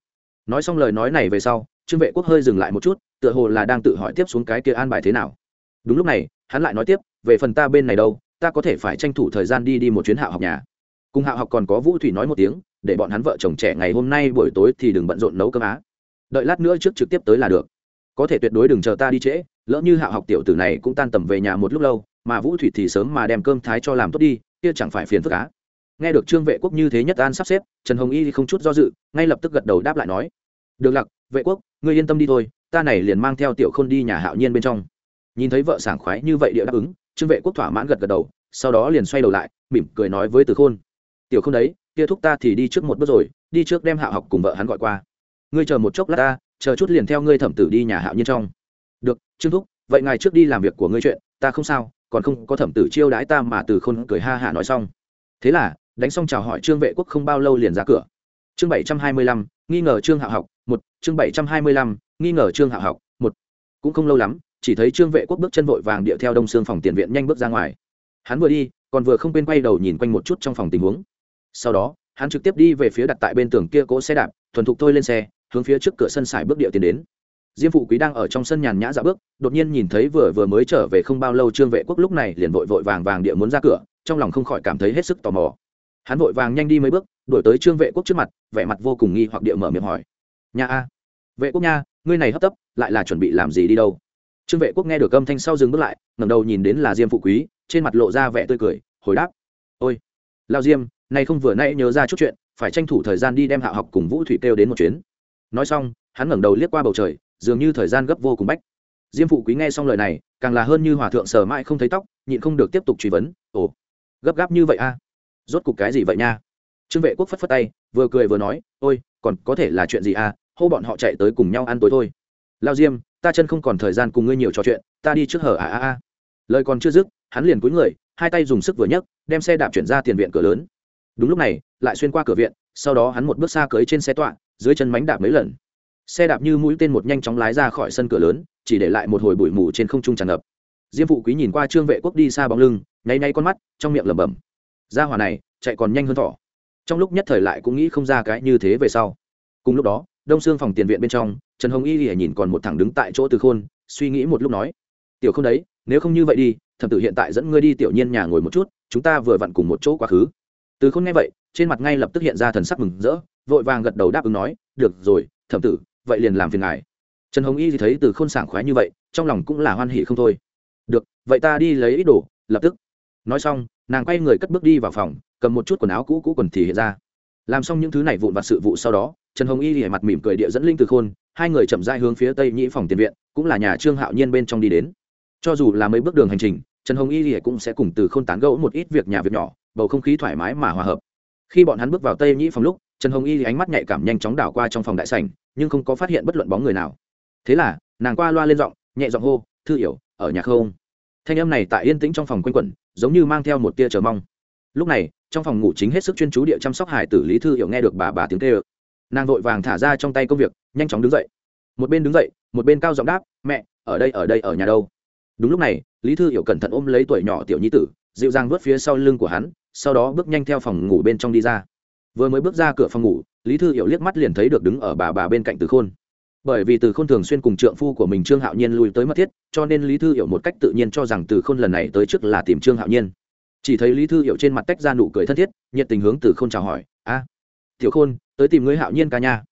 Nói xong lời nói này về sau, trương vệ quốc hơi dừng lại một chút, tựa hồ là đang tự hỏi tiếp xuống cái kia an bài thế nào. Đúng lúc này, hắn lại nói tiếp, về phần ta bên này đâu, ta có thể phải tranh thủ thời gian đi đi một chuyến hạo học nhà. Cùng hạo học còn có vũ thủy nói một tiếng, để bọn hắn vợ chồng trẻ ngày hôm nay buổi tối thì đừng bận rộn nấu cơm á. Đợi lát nữa trước trực tiếp tới là được có thể tuyệt đối đừng chờ ta đi trễ, lỡ như hạo học tiểu tử này cũng tan tầm về nhà một lúc lâu, mà vũ thủy thì sớm mà đem cơm thái cho làm tốt đi, kia chẳng phải phiền phức cá nghe được trương vệ quốc như thế nhất an sắp xếp, trần hồng y không chút do dự, ngay lập tức gật đầu đáp lại nói, được lặc, vệ quốc, ngươi yên tâm đi thôi, ta này liền mang theo tiểu khôn đi nhà hạo nhiên bên trong. Nhìn thấy vợ sảng khoái như vậy địa đáp ứng, trương vệ quốc thỏa mãn gật gật đầu, sau đó liền xoay đầu lại, mỉm cười nói với từ khôn, tiểu khôn đấy, kia thúc ta thì đi trước một bước rồi, đi trước đem hạo học cùng vợ hắn gọi qua. Ngươi chờ một chốc lát ta chờ chút liền theo ngươi thẩm tử đi nhà hạo nhiên trong. Được, trương thúc, vậy ngài trước đi làm việc của ngươi chuyện, ta không sao, còn không có thẩm tử chiêu đãi ta mà từ khôn cười ha hạ nói xong. Thế là, đánh xong chào hỏi trương vệ quốc không bao lâu liền ra cửa. Chương bảy trăm hai mươi lăm, nghi ngờ trương hạ học, một, chương bảy trăm hai mươi lăm, nghi ngờ trương hạ học, một. Cũng không lâu lắm, chỉ thấy trương vệ quốc bước chân vội vàng điệu theo đông xương phòng tiền viện nhanh bước ra ngoài. Hắn vừa đi, còn vừa không quên quay đầu nhìn quanh một chút trong phòng tình huống. Sau đó, hắn trực tiếp đi về phía đặt tại bên tường kia cỗ xe đạp thuần thục thôi lên xe, hướng phía trước cửa sân xài bước điệu tiến đến. Diêm phụ quý đang ở trong sân nhàn nhã dạo bước, đột nhiên nhìn thấy vừa vừa mới trở về không bao lâu trương vệ quốc lúc này liền vội vội vàng vàng địa muốn ra cửa, trong lòng không khỏi cảm thấy hết sức tò mò. Hắn vội vàng nhanh đi mấy bước đổi tới trương vệ quốc trước mặt, vẻ mặt vô cùng nghi hoặc địa mở miệng hỏi. Nhà a, vệ quốc nha, ngươi này hấp tấp, lại là chuẩn bị làm gì đi đâu? Trương vệ quốc nghe được âm thanh sau dừng bước lại, ngẩng đầu nhìn đến là diêm phụ quý, trên mặt lộ ra vẻ tươi cười, hồi đáp. Ôi, lao diêm nay không vừa nay nhớ ra chút chuyện phải tranh thủ thời gian đi đem hạ học cùng vũ thủy kêu đến một chuyến. Nói xong, hắn ngẩng đầu liếc qua bầu trời, dường như thời gian gấp vô cùng bách. Diêm phụ quý nghe xong lời này, càng là hơn như hòa thượng sờ mãi không thấy tóc, nhịn không được tiếp tục truy vấn, ồ, gấp gáp như vậy a? Rốt cục cái gì vậy nha? Trương vệ quốc phất phất tay, vừa cười vừa nói, ôi, còn có thể là chuyện gì à? hô bọn họ chạy tới cùng nhau ăn tối thôi. Lao diêm, ta chân không còn thời gian cùng ngươi nhiều trò chuyện, ta đi trước hở à à à. Lời còn chưa dứt, hắn liền cúi người, hai tay dùng sức vừa nhấc, đem xe đạp chuyển ra tiền viện cửa lớn đúng lúc này, lại xuyên qua cửa viện, sau đó hắn một bước xa cưới trên xe tọa, dưới chân mánh đạp mấy lần. Xe đạp như mũi tên một nhanh chóng lái ra khỏi sân cửa lớn, chỉ để lại một hồi bụi mù trên không trung tràn ngập. Diêm phụ quý nhìn qua trương vệ quốc đi xa bóng lưng, nháy nháy con mắt, trong miệng lẩm bẩm. Ra hỏa này, chạy còn nhanh hơn thỏ. Trong lúc nhất thời lại cũng nghĩ không ra cái như thế về sau. Cùng lúc đó, đông xương phòng tiền viện bên trong, trần hồng y lìa nhìn còn một thằng đứng tại chỗ từ khôn, suy nghĩ một lúc nói, tiểu không đấy, nếu không như vậy đi, thẩm tử hiện tại dẫn ngươi đi tiểu nhiên nhà ngồi một chút, chúng ta vừa vặn cùng một chỗ quá khứ từ khôn nghe vậy, trên mặt ngay lập tức hiện ra thần sắc mừng rỡ, vội vàng gật đầu đáp ứng nói, được rồi, thẩm tử, vậy liền làm phiền ngài. Trần hồng y thì thấy từ khôn sảng khoái như vậy, trong lòng cũng là hoan hỉ không thôi. Được, vậy ta đi lấy ít đồ, lập tức. Nói xong, nàng quay người cất bước đi vào phòng, cầm một chút quần áo cũ cũ quần thì hiện ra. Làm xong những thứ này vụn vặt sự vụ sau đó, trần hồng y thì mặt mỉm cười địa dẫn linh từ khôn, hai người chậm dai hướng phía tây nhĩ phòng tiền viện, cũng là nhà trương hạo nhiên bên trong đi đến. Cho dù là mấy bước đường hành trình, trần hồng y thì cũng sẽ cùng từ khôn tán gẫu một ít việc nhà việc nhỏ bầu không khí thoải mái mà hòa hợp. Khi bọn hắn bước vào tây nhĩ phòng lúc, trần hồng y thì ánh mắt nhạy cảm nhanh chóng đảo qua trong phòng đại sảnh, nhưng không có phát hiện bất luận bóng người nào. Thế là, nàng qua loa lên giọng, nhẹ giọng hô, thư hiểu, ở nhà không? Thanh âm này tại yên tĩnh trong phòng quanh quẩn, giống như mang theo một tia chờ mong. Lúc này, trong phòng ngủ chính hết sức chuyên chú địa chăm sóc hải tử lý thư hiểu nghe được bà bà tiếng kêu. Nàng vội vàng thả ra trong tay công việc, nhanh chóng đứng dậy. Một bên đứng dậy, một bên cao giọng đáp, mẹ, ở đây ở đây, ở nhà đâu? Đúng lúc này, lý thư hiểu cẩn thận ôm lấy tuổi nhỏ tiểu nhi tử, dịu dàng vớt phía sau lưng của hắn sau đó bước nhanh theo phòng ngủ bên trong đi ra. Vừa mới bước ra cửa phòng ngủ, lý thư hiểu liếc mắt liền thấy được đứng ở bà bà bên cạnh từ khôn. Bởi vì từ khôn thường xuyên cùng trượng phu của mình trương hạo nhiên lui tới mất thiết, cho nên lý thư hiểu một cách tự nhiên cho rằng từ khôn lần này tới trước là tìm trương hạo nhiên. Chỉ thấy lý thư hiểu trên mặt tách ra nụ cười thân thiết, nhiệt tình hướng từ khôn chào hỏi, a, tiểu khôn, tới tìm ngươi hạo nhiên ca nha.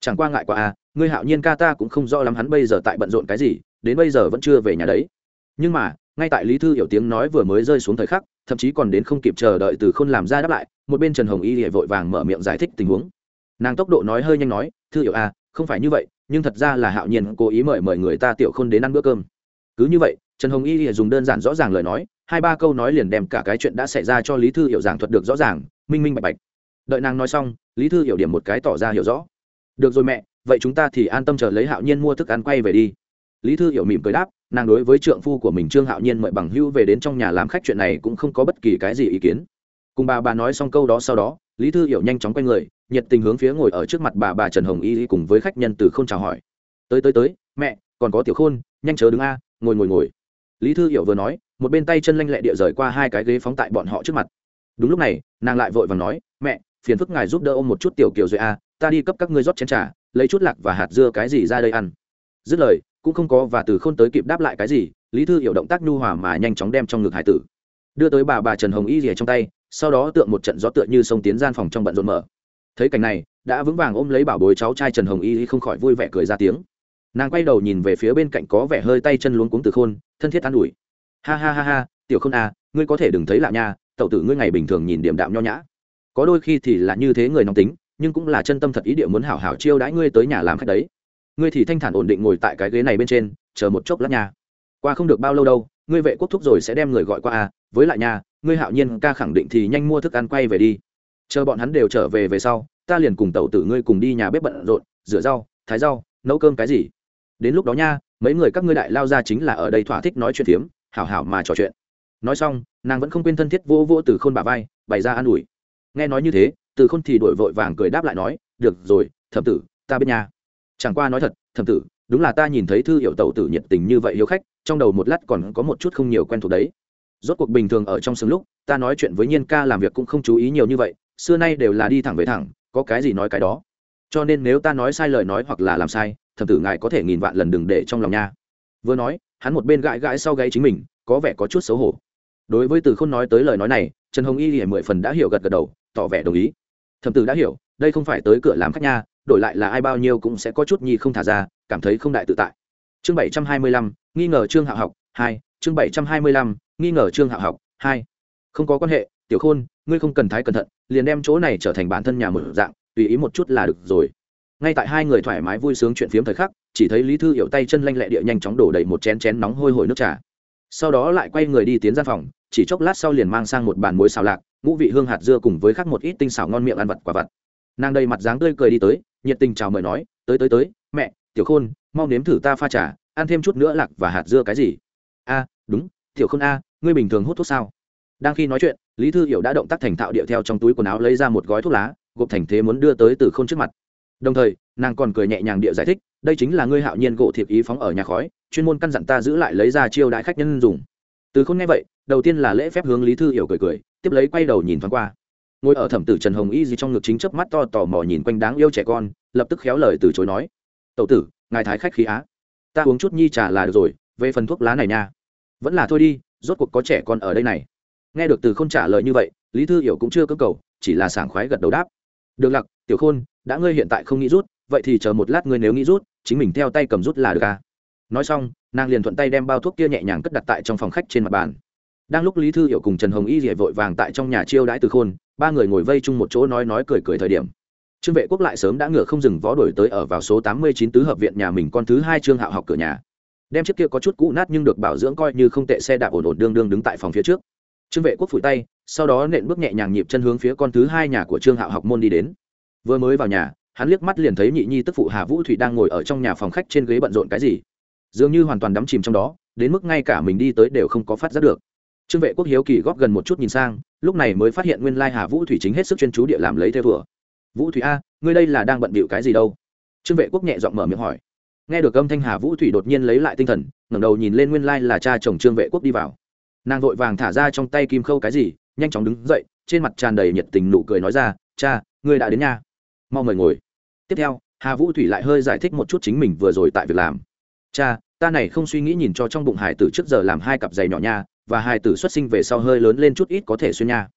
Chẳng qua ngại quá a ngươi hạo nhiên ca ta cũng không rõ lắm hắn bây giờ tại bận rộn cái gì, đến bây giờ vẫn chưa về nhà đấy. Nhưng mà, ngay tại lý thư hiểu tiếng nói vừa mới rơi xuống thời khắc thậm chí còn đến không kịp chờ đợi từ khôn làm ra đáp lại, một bên trần hồng y hệ vội vàng mở miệng giải thích tình huống. Nàng tốc độ nói hơi nhanh nói, thư hiểu a không phải như vậy, nhưng thật ra là hạo nhiên cố ý mời mời người ta tiểu khôn đến ăn bữa cơm. Cứ như vậy, trần hồng y hệ dùng đơn giản rõ ràng lời nói, hai ba câu nói liền đem cả cái chuyện đã xảy ra cho lý thư hiểu giảng thuật được rõ ràng, minh minh bạch bạch. Đợi nàng nói xong, lý thư hiểu điểm một cái tỏ ra hiểu rõ. Được rồi mẹ, vậy chúng ta thì an tâm chờ lấy hạo nhiên mua thức ăn quay về đi. Lý thư hiểu mỉm cười đáp nàng đối với trượng phu của mình trương hạo nhiên mời bằng hữu về đến trong nhà làm khách chuyện này cũng không có bất kỳ cái gì ý kiến. Cùng bà bà nói xong câu đó sau đó, lý thư hiểu nhanh chóng quay người, nhiệt tình hướng phía ngồi ở trước mặt bà bà trần hồng y cùng với khách nhân từ k h ô n chào hỏi. Tới tới tới, mẹ, còn có tiểu khôn, nhanh chớ đứng a, ngồi ngồi ngồi. Lý thư hiểu vừa nói, một bên tay chân lanh lẹ địa rời qua hai cái ghế phóng tại bọn họ trước mặt. Đúng lúc này, nàng lại vội và nói, mẹ, phiền phức ngài giúp đỡ ôm một chút tiểu kiều duệ a, ta đi cấp các ngươi rót chén trà, lấy chút lạc và hạt dưa cái gì ra đây ăn. Dứt lời cũng không có và từ khôn tới kịp đáp lại cái gì, lý thư hiểu động tác nhu hòa mà nhanh chóng đem trong ngực hải tử. Đưa tới bà bà trần hồng y rìa trong tay, sau đó tượng một trận gió tựa như sông tiến gian phòng trong bận rộn mở. Thấy cảnh này, đã vững vàng ôm lấy bảo bối cháu trai trần hồng y không khỏi vui vẻ cười ra tiếng. Nàng quay đầu nhìn về phía bên cạnh có vẻ hơi tay chân luống cuống từ khôn, thân thiết an ủi. Ha ha ha ha, tiểu khôn à ngươi có thể đừng thấy lạ nha tậu tử ngươi ngày bình thường nhìn điểm đạm nho nhã. Có đôi khi thì là như thế người nóng tính, nhưng cũng là chân tâm thật ý địa muốn hảo hảo chiêu đãi ngươi tới nhà làm khách đấy ngươi thì thanh thản ổn định ngồi tại cái ghế này bên trên, chờ một chốc lát nha. Qua không được bao lâu đâu, ngươi vệ quốc thúc rồi sẽ đem người gọi qua à với lại nhà ngươi hạo nhiên ca khẳng định thì nhanh mua thức ăn quay về đi. Chờ bọn hắn đều trở về về sau, ta liền cùng tẩu tử ngươi cùng đi nhà bếp bận rộn, rửa rau, thái rau, nấu cơm cái gì. Đến lúc đó nha, mấy người các ngươi đại lao ra chính là ở đây thỏa thích nói chuyện phiếm hảo hảo mà trò chuyện. Nói xong, nàng vẫn không quên thân thiết vô vô từ khôn bà vai, bày ra an ủi. Nghe nói như thế, từ khôn thì đổi vội vàng cười đáp lại nói, được rồi, thẩm tử, ta biết nha chẳng qua nói thật thầm tử, đúng là ta nhìn thấy thư hiệu tẩu tử nhiệt tình như vậy hiếu khách, trong đầu một lát còn có một chút không nhiều quen thuộc đấy. Rốt cuộc bình thường ở trong sừng lúc, ta nói chuyện với nhiên ca làm việc cũng không chú ý nhiều như vậy, xưa nay đều là đi thẳng về thẳng, có cái gì nói cái đó. Cho nên nếu ta nói sai lời nói hoặc là làm sai thầm tử ngài có thể nghìn vạn lần đừng để trong lòng nha. Vừa nói, hắn một bên gãi gãi sau gáy chính mình, có vẻ có chút xấu hổ. Đối với từ k h ô n nói tới lời nói này, trần hồng y hiểu mười phần đã hiểu gật gật đầu, tỏ vẻ đồng ý. Thầm tử đã hiểu, đây không phải tới cửa làm khách nha đổi lại là ai bao nhiêu cũng sẽ có chút nhi không thả ra, cảm thấy không đại tự tại. Chương bảy trăm hai mươi lăm, nghi ngờ trương hạ học hai, chương bảy trăm hai mươi lăm, nghi ngờ trương hạ học hai. Không có quan hệ, tiểu khôn, ngươi không cần thái cẩn thận, liền đem chỗ này trở thành bản thân nhà một dạng, tùy ý một chút là được rồi. Ngay tại hai người thoải mái vui sướng chuyện phiếm thời khắc, chỉ thấy lý thư hiểu tay chân lanh lẹ địa nhanh chóng đổ đầy một chén chén nóng hôi hổi nước trà. Sau đó lại quay người đi tiến ra phòng, chỉ chốc lát sau liền mang sang một bàn muối xào lạc, ngũ vị hương hạt dưa cùng với khắc một ít tinh xảo ngon miệng ăn vặt quả vặt nàng đầy mặt dáng tươi cười đi tới, nhiệt tình chào mời nói, tới tới tới, mẹ, tiểu khôn, mau nếm thử ta pha trà, ăn thêm chút nữa lạc và hạt dưa cái gì? A, đúng, tiểu khôn a, ngươi bình thường hút thuốc sao? Đang khi nói chuyện, lý thư hiểu đã động tác thành thạo điệu theo trong túi quần áo lấy ra một gói thuốc lá, gộp thành thế muốn đưa tới từ khôn trước mặt. Đồng thời, nàng còn cười nhẹ nhàng địa giải thích, đây chính là ngươi hạo nhiên gỗ thiệp ý phóng ở nhà khói, chuyên môn căn dặn ta giữ lại lấy ra chiêu đại khách nhân dùng. Từ khôn nghe vậy, đầu tiên là lễ phép hướng lý thư hiểu cười cười, tiếp lấy quay đầu nhìn thoáng qua ngồi ở thẩm tử trần hồng y gì trong ngực chính chớp mắt to tò mò nhìn quanh đáng yêu trẻ con, lập tức khéo lời từ chối nói tậu tử, ngài thái khách khí á. Ta uống chút nhi trà là được rồi, về phần thuốc lá này nha. Vẫn là thôi đi, rốt cuộc có trẻ con ở đây này. Nghe được từ k h ô n trả lời như vậy, lý thư hiểu cũng chưa cơ cầu, chỉ là sảng khoái gật đầu đáp, được lặc, tiểu khôn, đã ngươi hiện tại không nghĩ rút, vậy thì chờ một lát ngươi nếu nghĩ rút, chính mình theo tay cầm rút là được à. Nói xong, nàng liền thuận tay đem bao thuốc kia nhẹ nhàng cất đặt tại trong phòng khách trên mặt bàn. Đang lúc lý thư hiểu cùng trần hồng y dạy vội vàng tại trong nhà chiêu đãi từ khôn ba người ngồi vây chung một chỗ nói nói cười cười thời điểm. Trương vệ quốc lại sớm đã ngựa không dừng vó đổi tới ở vào số tám mươi chín tứ hợp viện nhà mình con thứ hai trương hạo học cửa nhà. Đem chiếc kia có chút cũ nát nhưng được bảo dưỡng coi như không tệ xe đạp ổn ổn đương đương đứng tại phòng phía trước. Trương vệ quốc phủi tay, sau đó nện bước nhẹ nhàng nhịp chân hướng phía con thứ hai nhà của trương hạo học môn đi đến. Vừa mới vào nhà, hắn liếc mắt liền thấy nhị nhi tức phụ hà vũ thủy đang ngồi ở trong nhà phòng khách trên ghế bận rộn cái gì. Dường như hoàn toàn đắm chìm trong đó, đến mức ngay cả mình đi tới đều không có phát giác được. Trương vệ quốc hiếu kỳ góp gần một chút nhìn sang lúc này mới phát hiện nguyên lai hà vũ thủy chính hết sức chuyên chú địa làm lấy theo thùa. Vũ thủy a, ngươi đây là đang bận bịu cái gì đâu? Trương vệ quốc nhẹ giọng mở miệng hỏi. Nghe được âm thanh hà vũ thủy đột nhiên lấy lại tinh thần, ngẩng đầu nhìn lên nguyên lai là cha chồng trương vệ quốc đi vào. Nàng vội vàng thả ra trong tay kim khâu cái gì, nhanh chóng đứng dậy, trên mặt tràn đầy nhiệt tình nụ cười nói ra, cha, ngươi đã đến nhà. Mau mời ngồi. Tiếp theo, hà vũ thủy lại hơi giải thích một chút chính mình vừa rồi tại việc làm. Cha, ta này không suy nghĩ nhìn cho trong bụng hải tử trước giờ làm hai cặp giày nhỏ nha và hài tử xuất sinh về sau hơi lớn lên chút ít có thể xuyên nha.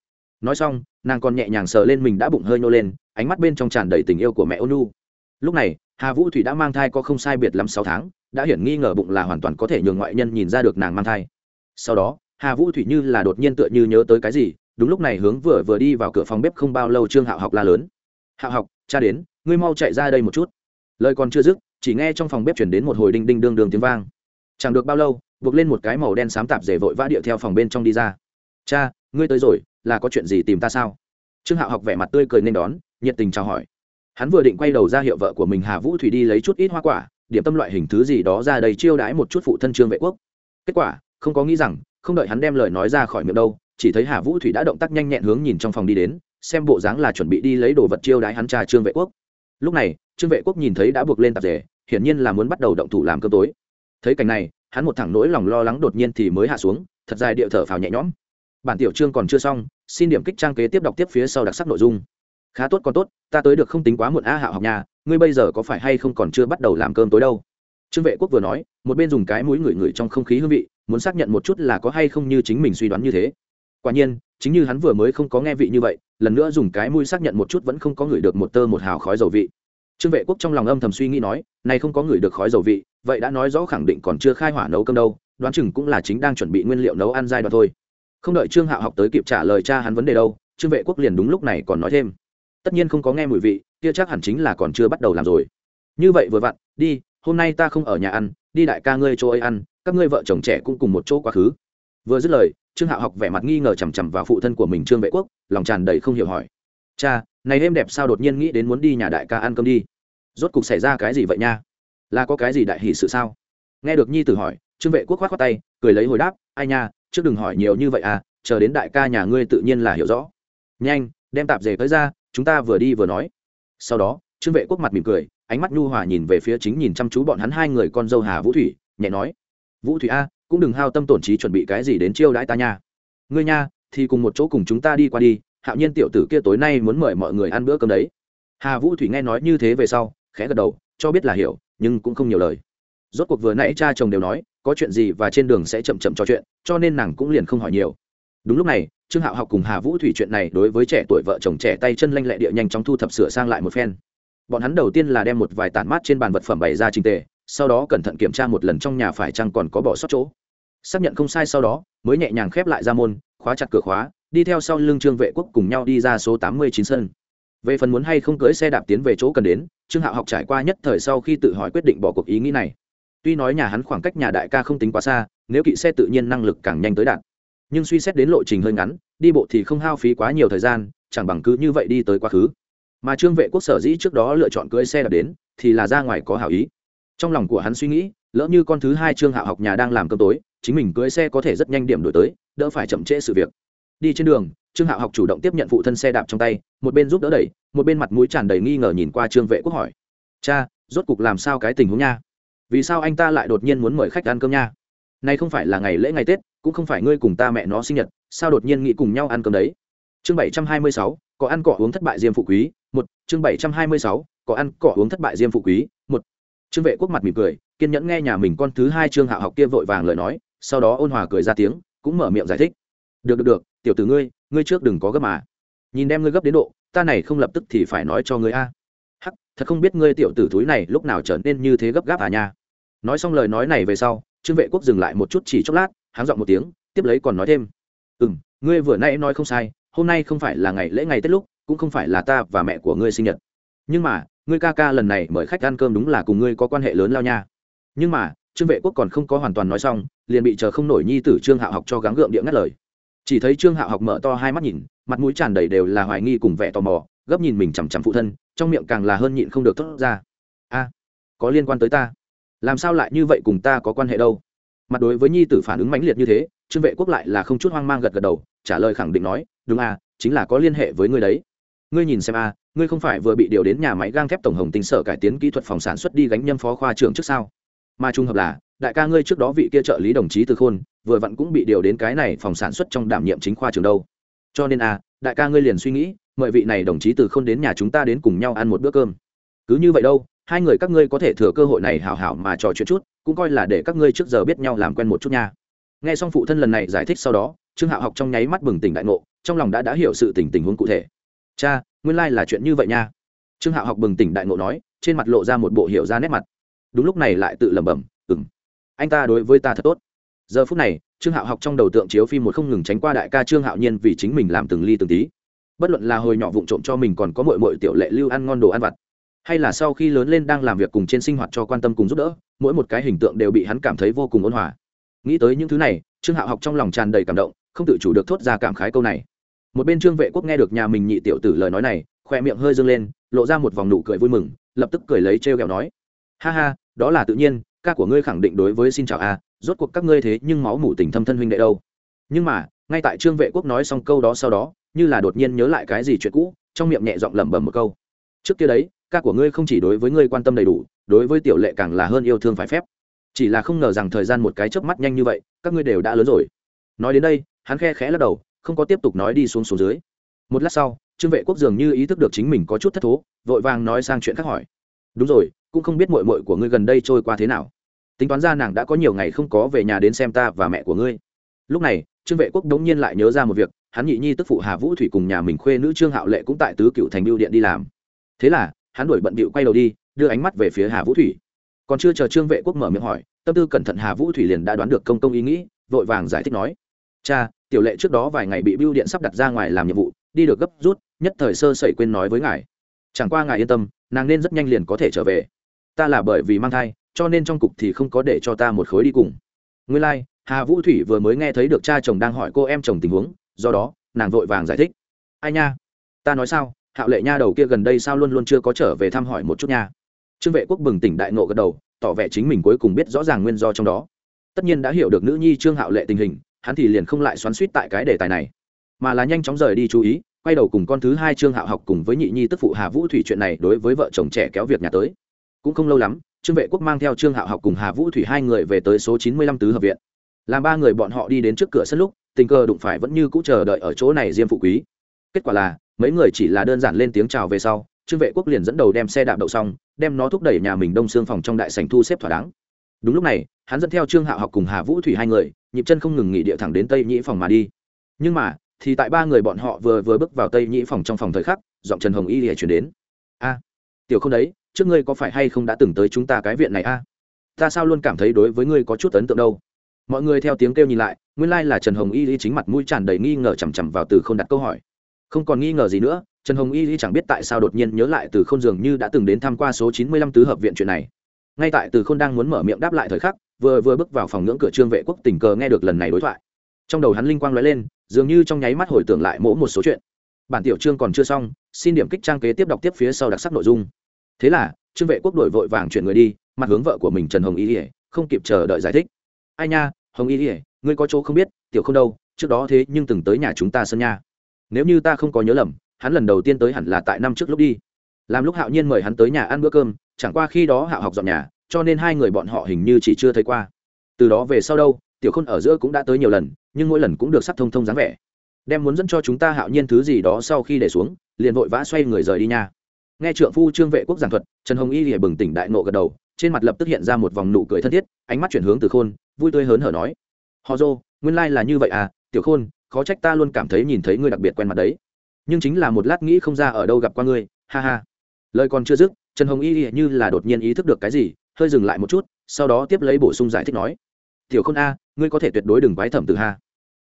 Nói xong, nàng còn nhẹ nhàng sờ lên mình đã bụng hơi nhô lên, ánh mắt bên trong tràn đầy tình yêu của mẹ ônu lúc này, hà vũ thủy đã mang thai có không sai biệt lắm sáu tháng, đã hiển nghi ngờ bụng là hoàn toàn có thể nhường ngoại nhân nhìn ra được nàng mang thai. Sau đó, hà vũ thủy như là đột nhiên tựa như nhớ tới cái gì, đúng lúc này hướng vừa vừa đi vào cửa phòng bếp không bao lâu trương hạo học la lớn. Hạo học, cha đến, ngươi mau chạy ra đây một chút. Lời còn chưa dứt, chỉ nghe trong phòng bếp chuyển đến một hồi đinh đinh đương đương tiếng vang. Chẳng được bao lâu buộc lên một cái màu đen xám tạp dề vội vã điệu theo phòng bên trong đi ra. Cha, ngươi tới rồi, là có chuyện gì tìm ta sao? Trương hạo học vẻ mặt tươi cười nên đón, nhiệt tình chào hỏi. Hắn vừa định quay đầu ra hiệu vợ của mình hà vũ thủy đi lấy chút ít hoa quả, điểm tâm loại hình thứ gì đó ra đầy chiêu đãi một chút phụ thân trương vệ quốc. Kết quả, không có nghĩ rằng, không đợi hắn đem lời nói ra khỏi miệng đâu, chỉ thấy hà vũ thủy đã động tác nhanh nhẹn hướng nhìn trong phòng đi đến, xem bộ dáng là chuẩn bị đi lấy đồ vật chiêu đãi hắn trà trương vệ quốc. Lúc này, trương vệ quốc nhìn thấy đã buộc lên tạp rể, hiển nhiên là muốn bắt đầu động thủ làm cơm tối. Thấy cảnh này hắn một thẳng nỗi lòng lo lắng đột nhiên thì mới hạ xuống, thật dài điệu thở phào nhẹ nhõm. Bản tiểu chương còn chưa xong, xin điểm kích trang kế tiếp đọc tiếp phía sau đặc sắc nội dung. Khá tốt còn tốt, ta tới được không tính quá muộn a hạo học nhà, ngươi bây giờ có phải hay không còn chưa bắt đầu làm cơm tối đâu? Trương vệ quốc vừa nói, một bên dùng cái mũi ngửi ngửi trong không khí hương vị, muốn xác nhận một chút là có hay không như chính mình suy đoán như thế. Quả nhiên, chính như hắn vừa mới không có nghe vị như vậy, lần nữa dùng cái mũi xác nhận một chút vẫn không có ngửi được một tơ một hào khói dầu vị trương vệ quốc trong lòng âm thầm suy nghĩ nói này không có người được khói dầu vị, vậy đã nói rõ khẳng định còn chưa khai hỏa nấu cơm đâu, đoán chừng cũng là chính đang chuẩn bị nguyên liệu nấu ăn giai đoạn thôi. Không đợi trương hạo học tới kịp trả lời cha hắn vấn đề đâu, trương vệ quốc liền đúng lúc này còn nói thêm, tất nhiên không có nghe mùi vị, kia chắc hẳn chính là còn chưa bắt đầu làm rồi. Như vậy vừa vặn, đi, hôm nay ta không ở nhà ăn, đi đại ca ngươi chỗ ấy ăn, các ngươi vợ chồng trẻ cũng cùng một chỗ quá khứ. Vừa dứt lời, trương hạo học vẻ mặt nghi ngờ chằm chằm vào phụ thân của mình trương vệ quốc, lòng tràn đầy không hiểu hỏi, cha này êm đẹp sao đột nhiên nghĩ đến muốn đi nhà đại ca ăn cơm đi. Rốt cục xảy ra cái gì vậy nha? Là có cái gì đại hỷ sự sao? Nghe được nhi tử hỏi, trương vệ quốc khoát khoát tay, cười lấy hồi đáp, ai nha, trước đừng hỏi nhiều như vậy à chờ đến đại ca nhà ngươi tự nhiên là hiểu rõ. Nhanh, đem tạp dề tới ra, chúng ta vừa đi vừa nói. Sau đó, trương vệ quốc mặt mỉm cười, ánh mắt nhu hòa nhìn về phía chính nhìn chăm chú bọn hắn hai người con dâu hà vũ thủy, nhẹ nói, vũ thủy a, cũng đừng hao tâm tổn trí chuẩn bị cái gì đến chiêu đãi ta nha. Ngươi nha, thì cùng một chỗ cùng chúng ta đi qua đi hạo nhiên tiểu tử kia tối nay muốn mời mọi người ăn bữa cơm đấy. Hà vũ thủy nghe nói như thế về sau, khẽ gật đầu, cho biết là hiểu, nhưng cũng không nhiều lời. Rốt cuộc vừa nãy cha chồng đều nói, có chuyện gì và trên đường sẽ chậm chậm trò chuyện, cho nên nàng cũng liền không hỏi nhiều. Đúng lúc này, trương hạo học cùng hà vũ thủy chuyện này đối với trẻ tuổi vợ chồng trẻ tay chân lanh lẹ địa nhanh chóng thu thập sửa sang lại một phen. Bọn hắn đầu tiên là đem một vài tản mát trên bàn vật phẩm bày ra trình tề, sau đó cẩn thận kiểm tra một lần trong nhà phải chăng còn có bỏ sót chỗ. Xác nhận không sai sau đó, mới nhẹ nhàng khép lại ra môn, khóa chặt cửa khóa đi theo sau lưng trương vệ quốc cùng nhau đi ra số tám mươi chín sân. Về phần muốn hay không cưới xe đạp tiến về chỗ cần đến, trương hạo học trải qua nhất thời sau khi tự hỏi quyết định bỏ cuộc ý nghĩ này. Tuy nói nhà hắn khoảng cách nhà đại ca không tính quá xa, nếu kỵ xe tự nhiên năng lực càng nhanh tới đạt. Nhưng suy xét đến lộ trình hơi ngắn, đi bộ thì không hao phí quá nhiều thời gian, chẳng bằng cứ như vậy đi tới quá khứ. Mà trương vệ quốc sở dĩ trước đó lựa chọn cưỡi xe đạp đến, thì là ra ngoài có hảo ý. Trong lòng của hắn suy nghĩ, lỡ như con thứ hai trương hạo học nhà đang làm cơm tối, chính mình cưỡi xe có thể rất nhanh điểm đổi tới, đỡ phải chậm trễ sự việc đi trên đường, trương hạo học chủ động tiếp nhận phụ thân xe đạp trong tay, một bên giúp đỡ đẩy, một bên mặt mũi tràn đầy nghi ngờ nhìn qua trương vệ quốc hỏi. Cha, rốt cục làm sao cái tình huống nha? Vì sao anh ta lại đột nhiên muốn mời khách ăn cơm nha? Nay không phải là ngày lễ ngày tết, cũng không phải ngươi cùng ta mẹ nó sinh nhật, sao đột nhiên nghĩ cùng nhau ăn cơm đấy? Chương bảy trăm hai mươi sáu, có ăn cỏ uống thất bại diêm phụ quý, một. Chương bảy trăm hai mươi sáu, có ăn cỏ uống thất bại diêm phụ quý, một. Trương vệ quốc mặt mỉm cười, kiên nhẫn nghe nhà mình con thứ hai trương hạo học kia vội vàng lời nói, sau đó ôn hòa cười ra tiếng, cũng mở miệng giải thích. Được được được tiểu tử ngươi ngươi trước đừng có gấp mà. Nhìn đem ngươi gấp đến độ, ta này không lập tức thì phải nói cho ngươi a. Hắc, thật không biết ngươi tiểu tử túi này lúc nào trở nên như thế gấp gáp à nha. Nói xong lời nói này về sau, trương vệ quốc dừng lại một chút chỉ chốc lát, háng dọn một tiếng, tiếp lấy còn nói thêm. Ừ m ngươi vừa nãy nói không sai, hôm nay không phải là ngày lễ ngày tết lúc, cũng không phải là ta và mẹ của ngươi sinh nhật. Nhưng mà, ngươi ca ca lần này mời khách ăn cơm đúng là cùng ngươi có quan hệ lớn lao nha. Nhưng mà, trương vệ quốc còn không có hoàn toàn nói xong, liền bị chờ không nổi nhi tử trương hạo học cho gắng gượng địa ngắt lời chỉ thấy trương hạo học mở to hai mắt nhìn, mặt mũi tràn đầy đều là hoài nghi cùng vẻ tò mò, gấp nhìn mình chằm chằm phụ thân, trong miệng càng là hơn nhịn không được thốt ra. A, có liên quan tới ta? Làm sao lại như vậy cùng ta có quan hệ đâu? Mặt đối với nhi tử phản ứng mãnh liệt như thế, trương vệ quốc lại là không chút hoang mang gật gật đầu, trả lời khẳng định nói, đúng a, chính là có liên hệ với ngươi đấy. Ngươi nhìn xem a, ngươi không phải vừa bị điều đến nhà máy gang thép tổng hồng tinh sở cải tiến kỹ thuật phòng sản xuất đi gánh nhâm phó khoa trưởng trước sao? Mà trung hợp là, đại ca ngươi trước đó vị kia trợ lý đồng chí từ khôn vừa vặn cũng bị điều đến cái này phòng sản xuất trong đảm nhiệm chính khoa trường đâu. Cho nên à đại ca ngươi liền suy nghĩ, mời vị này đồng chí từ không đến nhà chúng ta đến cùng nhau ăn một bữa cơm. Cứ như vậy đâu, hai người các ngươi có thể thừa cơ hội này hảo hảo mà trò chuyện chút, cũng coi là để các ngươi trước giờ biết nhau làm quen một chút nha. Nghe xong phụ thân lần này giải thích sau đó, trương hạo học trong nháy mắt bừng tỉnh đại ngộ, trong lòng đã đã hiểu sự tình tình huống cụ thể. Cha, nguyên lai、like、là chuyện như vậy nha. Trương hạo học bừng tỉnh đại ngộ nói, trên mặt lộ ra một bộ hiểu ra nét mặt. Đúng lúc này lại tự lẩm bẩm ừng anh ta đối với ta thật tốt giờ phút này, trương hạo học trong đầu tượng chiếu phim một không ngừng tránh qua đại ca trương hạo nhiên vì chính mình làm từng ly từng tí. Bất luận là hồi nhỏ vụng trộm cho mình còn có mội mội tiểu lệ lưu ăn ngon đồ ăn vặt, hay là sau khi lớn lên đang làm việc cùng trên sinh hoạt cho quan tâm cùng giúp đỡ, mỗi một cái hình tượng đều bị hắn cảm thấy vô cùng ôn hòa. Nghĩ tới những thứ này, trương hạo học trong lòng tràn đầy cảm động, không tự chủ được thốt ra cảm khái câu này. Một bên trương vệ quốc nghe được nhà mình nhị tiểu tử lời nói này, khoe miệng hơi dâng lên, lộ ra một vòng nụ cười vui mừng, lập tức cười lấy trêu ghẹo nói, ha ha, đó là tự nhiên, ca của ngươi khẳng định đối với xin chào a rốt cuộc các ngươi thế nhưng máu mủ tình thâm thân huynh đệ đâu. Nhưng mà, ngay tại trương vệ quốc nói xong câu đó sau đó, như là đột nhiên nhớ lại cái gì chuyện cũ, trong miệng nhẹ giọng lẩm bẩm một câu. Trước kia đấy, ca của ngươi không chỉ đối với ngươi quan tâm đầy đủ, đối với tiểu lệ càng là hơn yêu thương phải phép. Chỉ là không ngờ rằng thời gian một cái chớp mắt nhanh như vậy, các ngươi đều đã lớn rồi. Nói đến đây, hắn khe khẽ lắc đầu, không có tiếp tục nói đi xuống xuống dưới. Một lát sau, trương vệ quốc dường như ý thức được chính mình có chút thất thố, vội vàng nói sang chuyện khác hỏi. Đúng rồi, cũng không biết mội mội của ngươi gần đây trôi qua thế nào tính toán ra nàng đã có nhiều ngày không có về nhà đến xem ta và mẹ của ngươi. Lúc này, trương vệ quốc đống nhiên lại nhớ ra một việc, hắn nhị nhi tức phụ hà vũ thủy cùng nhà mình khuê nữ trương hạo lệ cũng tại tứ cựu thành biêu điện đi làm. Thế là, hắn đuổi bận bịu quay đầu đi, đưa ánh mắt về phía hà vũ thủy. Còn chưa chờ trương vệ quốc mở miệng hỏi, tâm tư cẩn thận hà vũ thủy liền đã đoán được công công ý nghĩ, vội vàng giải thích nói, cha, tiểu lệ trước đó vài ngày bị biêu điện sắp đặt ra ngoài làm nhiệm vụ, đi được gấp rút, nhất thời sơ sẩy quên nói với ngài. Chẳng qua ngài yên tâm, nàng nên rất nhanh liền có thể trở về. Ta là bởi vì mang thai cho nên trong cục thì không có để cho ta một khối đi cùng. Nguyên lai、like, hà vũ thủy vừa mới nghe thấy được cha chồng đang hỏi cô em chồng tình huống do đó nàng vội vàng giải thích. Ai nha? Ta nói sao? Hạo lệ nha đầu kia gần đây sao luôn luôn chưa có trở về thăm hỏi một chút nha. Trương vệ quốc bừng tỉnh đại nộ gật đầu tỏ vẻ chính mình cuối cùng biết rõ ràng nguyên do trong đó. Tất nhiên đã hiểu được nữ nhi trương hạo lệ tình hình hắn thì liền không lại xoắn suýt tại cái đề tài này. Mà là nhanh chóng rời đi chú ý quay đầu cùng con thứ hai trương hạo học cùng với nhị nhi tức phụ hà vũ thủy chuyện này đối với vợ chồng trẻ kéo việc nhà tới. Cũng không lâu lắm trương vệ quốc mang theo trương hạo học cùng hà vũ thủy hai người về tới số chín mươi lăm tứ hợp viện. Làm ba người bọn họ đi đến trước cửa sân lúc, tình cờ đụng phải vẫn như cũ chờ đợi ở chỗ này diêm phụ quý. Kết quả là, mấy người chỉ là đơn giản lên tiếng chào về sau, trương vệ quốc liền dẫn đầu đem xe đạp đậu xong, đem nó thúc đẩy nhà mình đông xương phòng trong đại sành thu xếp thỏa đáng. Đúng lúc này, hắn dẫn theo trương hạo học cùng hà vũ thủy hai người, nhịp chân không ngừng nghỉ địa thẳng đến tây nhĩ phòng mà đi. Nhưng mà, thì tại ba người bọn họ vừa vừa bước vào tây nhĩ phòng trong phòng thời khắc, giọng trần hồng y lìa chuyển đến. A, tiểu không đấy trước ngươi có phải hay không đã từng tới chúng ta cái viện này a? Ta sao luôn cảm thấy đối với ngươi có chút ấn tượng đâu? Mọi người theo tiếng kêu nhìn lại, nguyên lai là trần hồng y y chính mặt mũi tràn đầy nghi ngờ chằm chằm vào từ k đặt câu hỏi. Không còn nghi ngờ gì nữa, trần hồng y y chẳng biết tại sao đột nhiên nhớ lại từ k dường như đã từng đến tham q u a số chín mươi lăm tứ hợp viện chuyện này. Ngay tại từ k h ô n đang muốn mở miệng đáp lại thời khắc, vừa vừa bước vào phòng ngưỡng cửa trương vệ quốc tình cờ nghe được lần này đối thoại. Trong đầu hắn linh quang nói lên, dường như trong nháy mắt hồi tưởng lại mỗi một số chuyện. Bản tiểu trương còn chưa xong, xin điểm kích trang kế tiếp đọc tiếp phía sau đặc sắc nội dung thế là, trương vệ quốc đổi vội vàng chuyển người đi, mặt hướng vợ của mình trần hồng y ỉa không kịp chờ đợi giải thích. Ai nha, hồng y ỉa ngươi có chỗ không biết, tiểu không đâu, trước đó thế nhưng từng tới nhà chúng ta sân nha. Nếu như ta không có nhớ lầm, hắn lần đầu tiên tới hẳn là tại năm trước lúc đi. Làm lúc hạo nhiên mời hắn tới nhà ăn bữa cơm, chẳng qua khi đó hạo học dọn nhà, cho nên hai người bọn họ hình như chỉ chưa thấy qua. Từ đó về sau đâu, tiểu khôn ở giữa cũng đã tới nhiều lần, nhưng mỗi lần cũng được sắc thông thông dáng vẻ. Đem muốn dẫn cho chúng ta hạo nhiên thứ gì đó sau khi để xuống, liền vội vã xoay người rời đi nha nghe trượng phu trương vệ quốc giảng thuật, trần hồng y lìa bừng tỉnh đại nộ gật đầu, trên mặt lập tức hiện ra một vòng nụ cười thân thiết, ánh mắt chuyển hướng từ khôn, vui tươi hớn hở nói họ dô, nguyên lai、like、là như vậy à tiểu khôn, khó trách ta luôn cảm thấy nhìn thấy ngươi đặc biệt quen mặt đấy. Nhưng chính là một lát nghĩ không ra ở đâu gặp qua ngươi, ha ha. Lời còn chưa dứt, trần hồng y như là đột nhiên ý thức được cái gì, hơi dừng lại một chút, sau đó tiếp lấy bổ sung giải thích nói, tiểu khôn a, ngươi có thể tuyệt đối đừng quái thẩm tử ha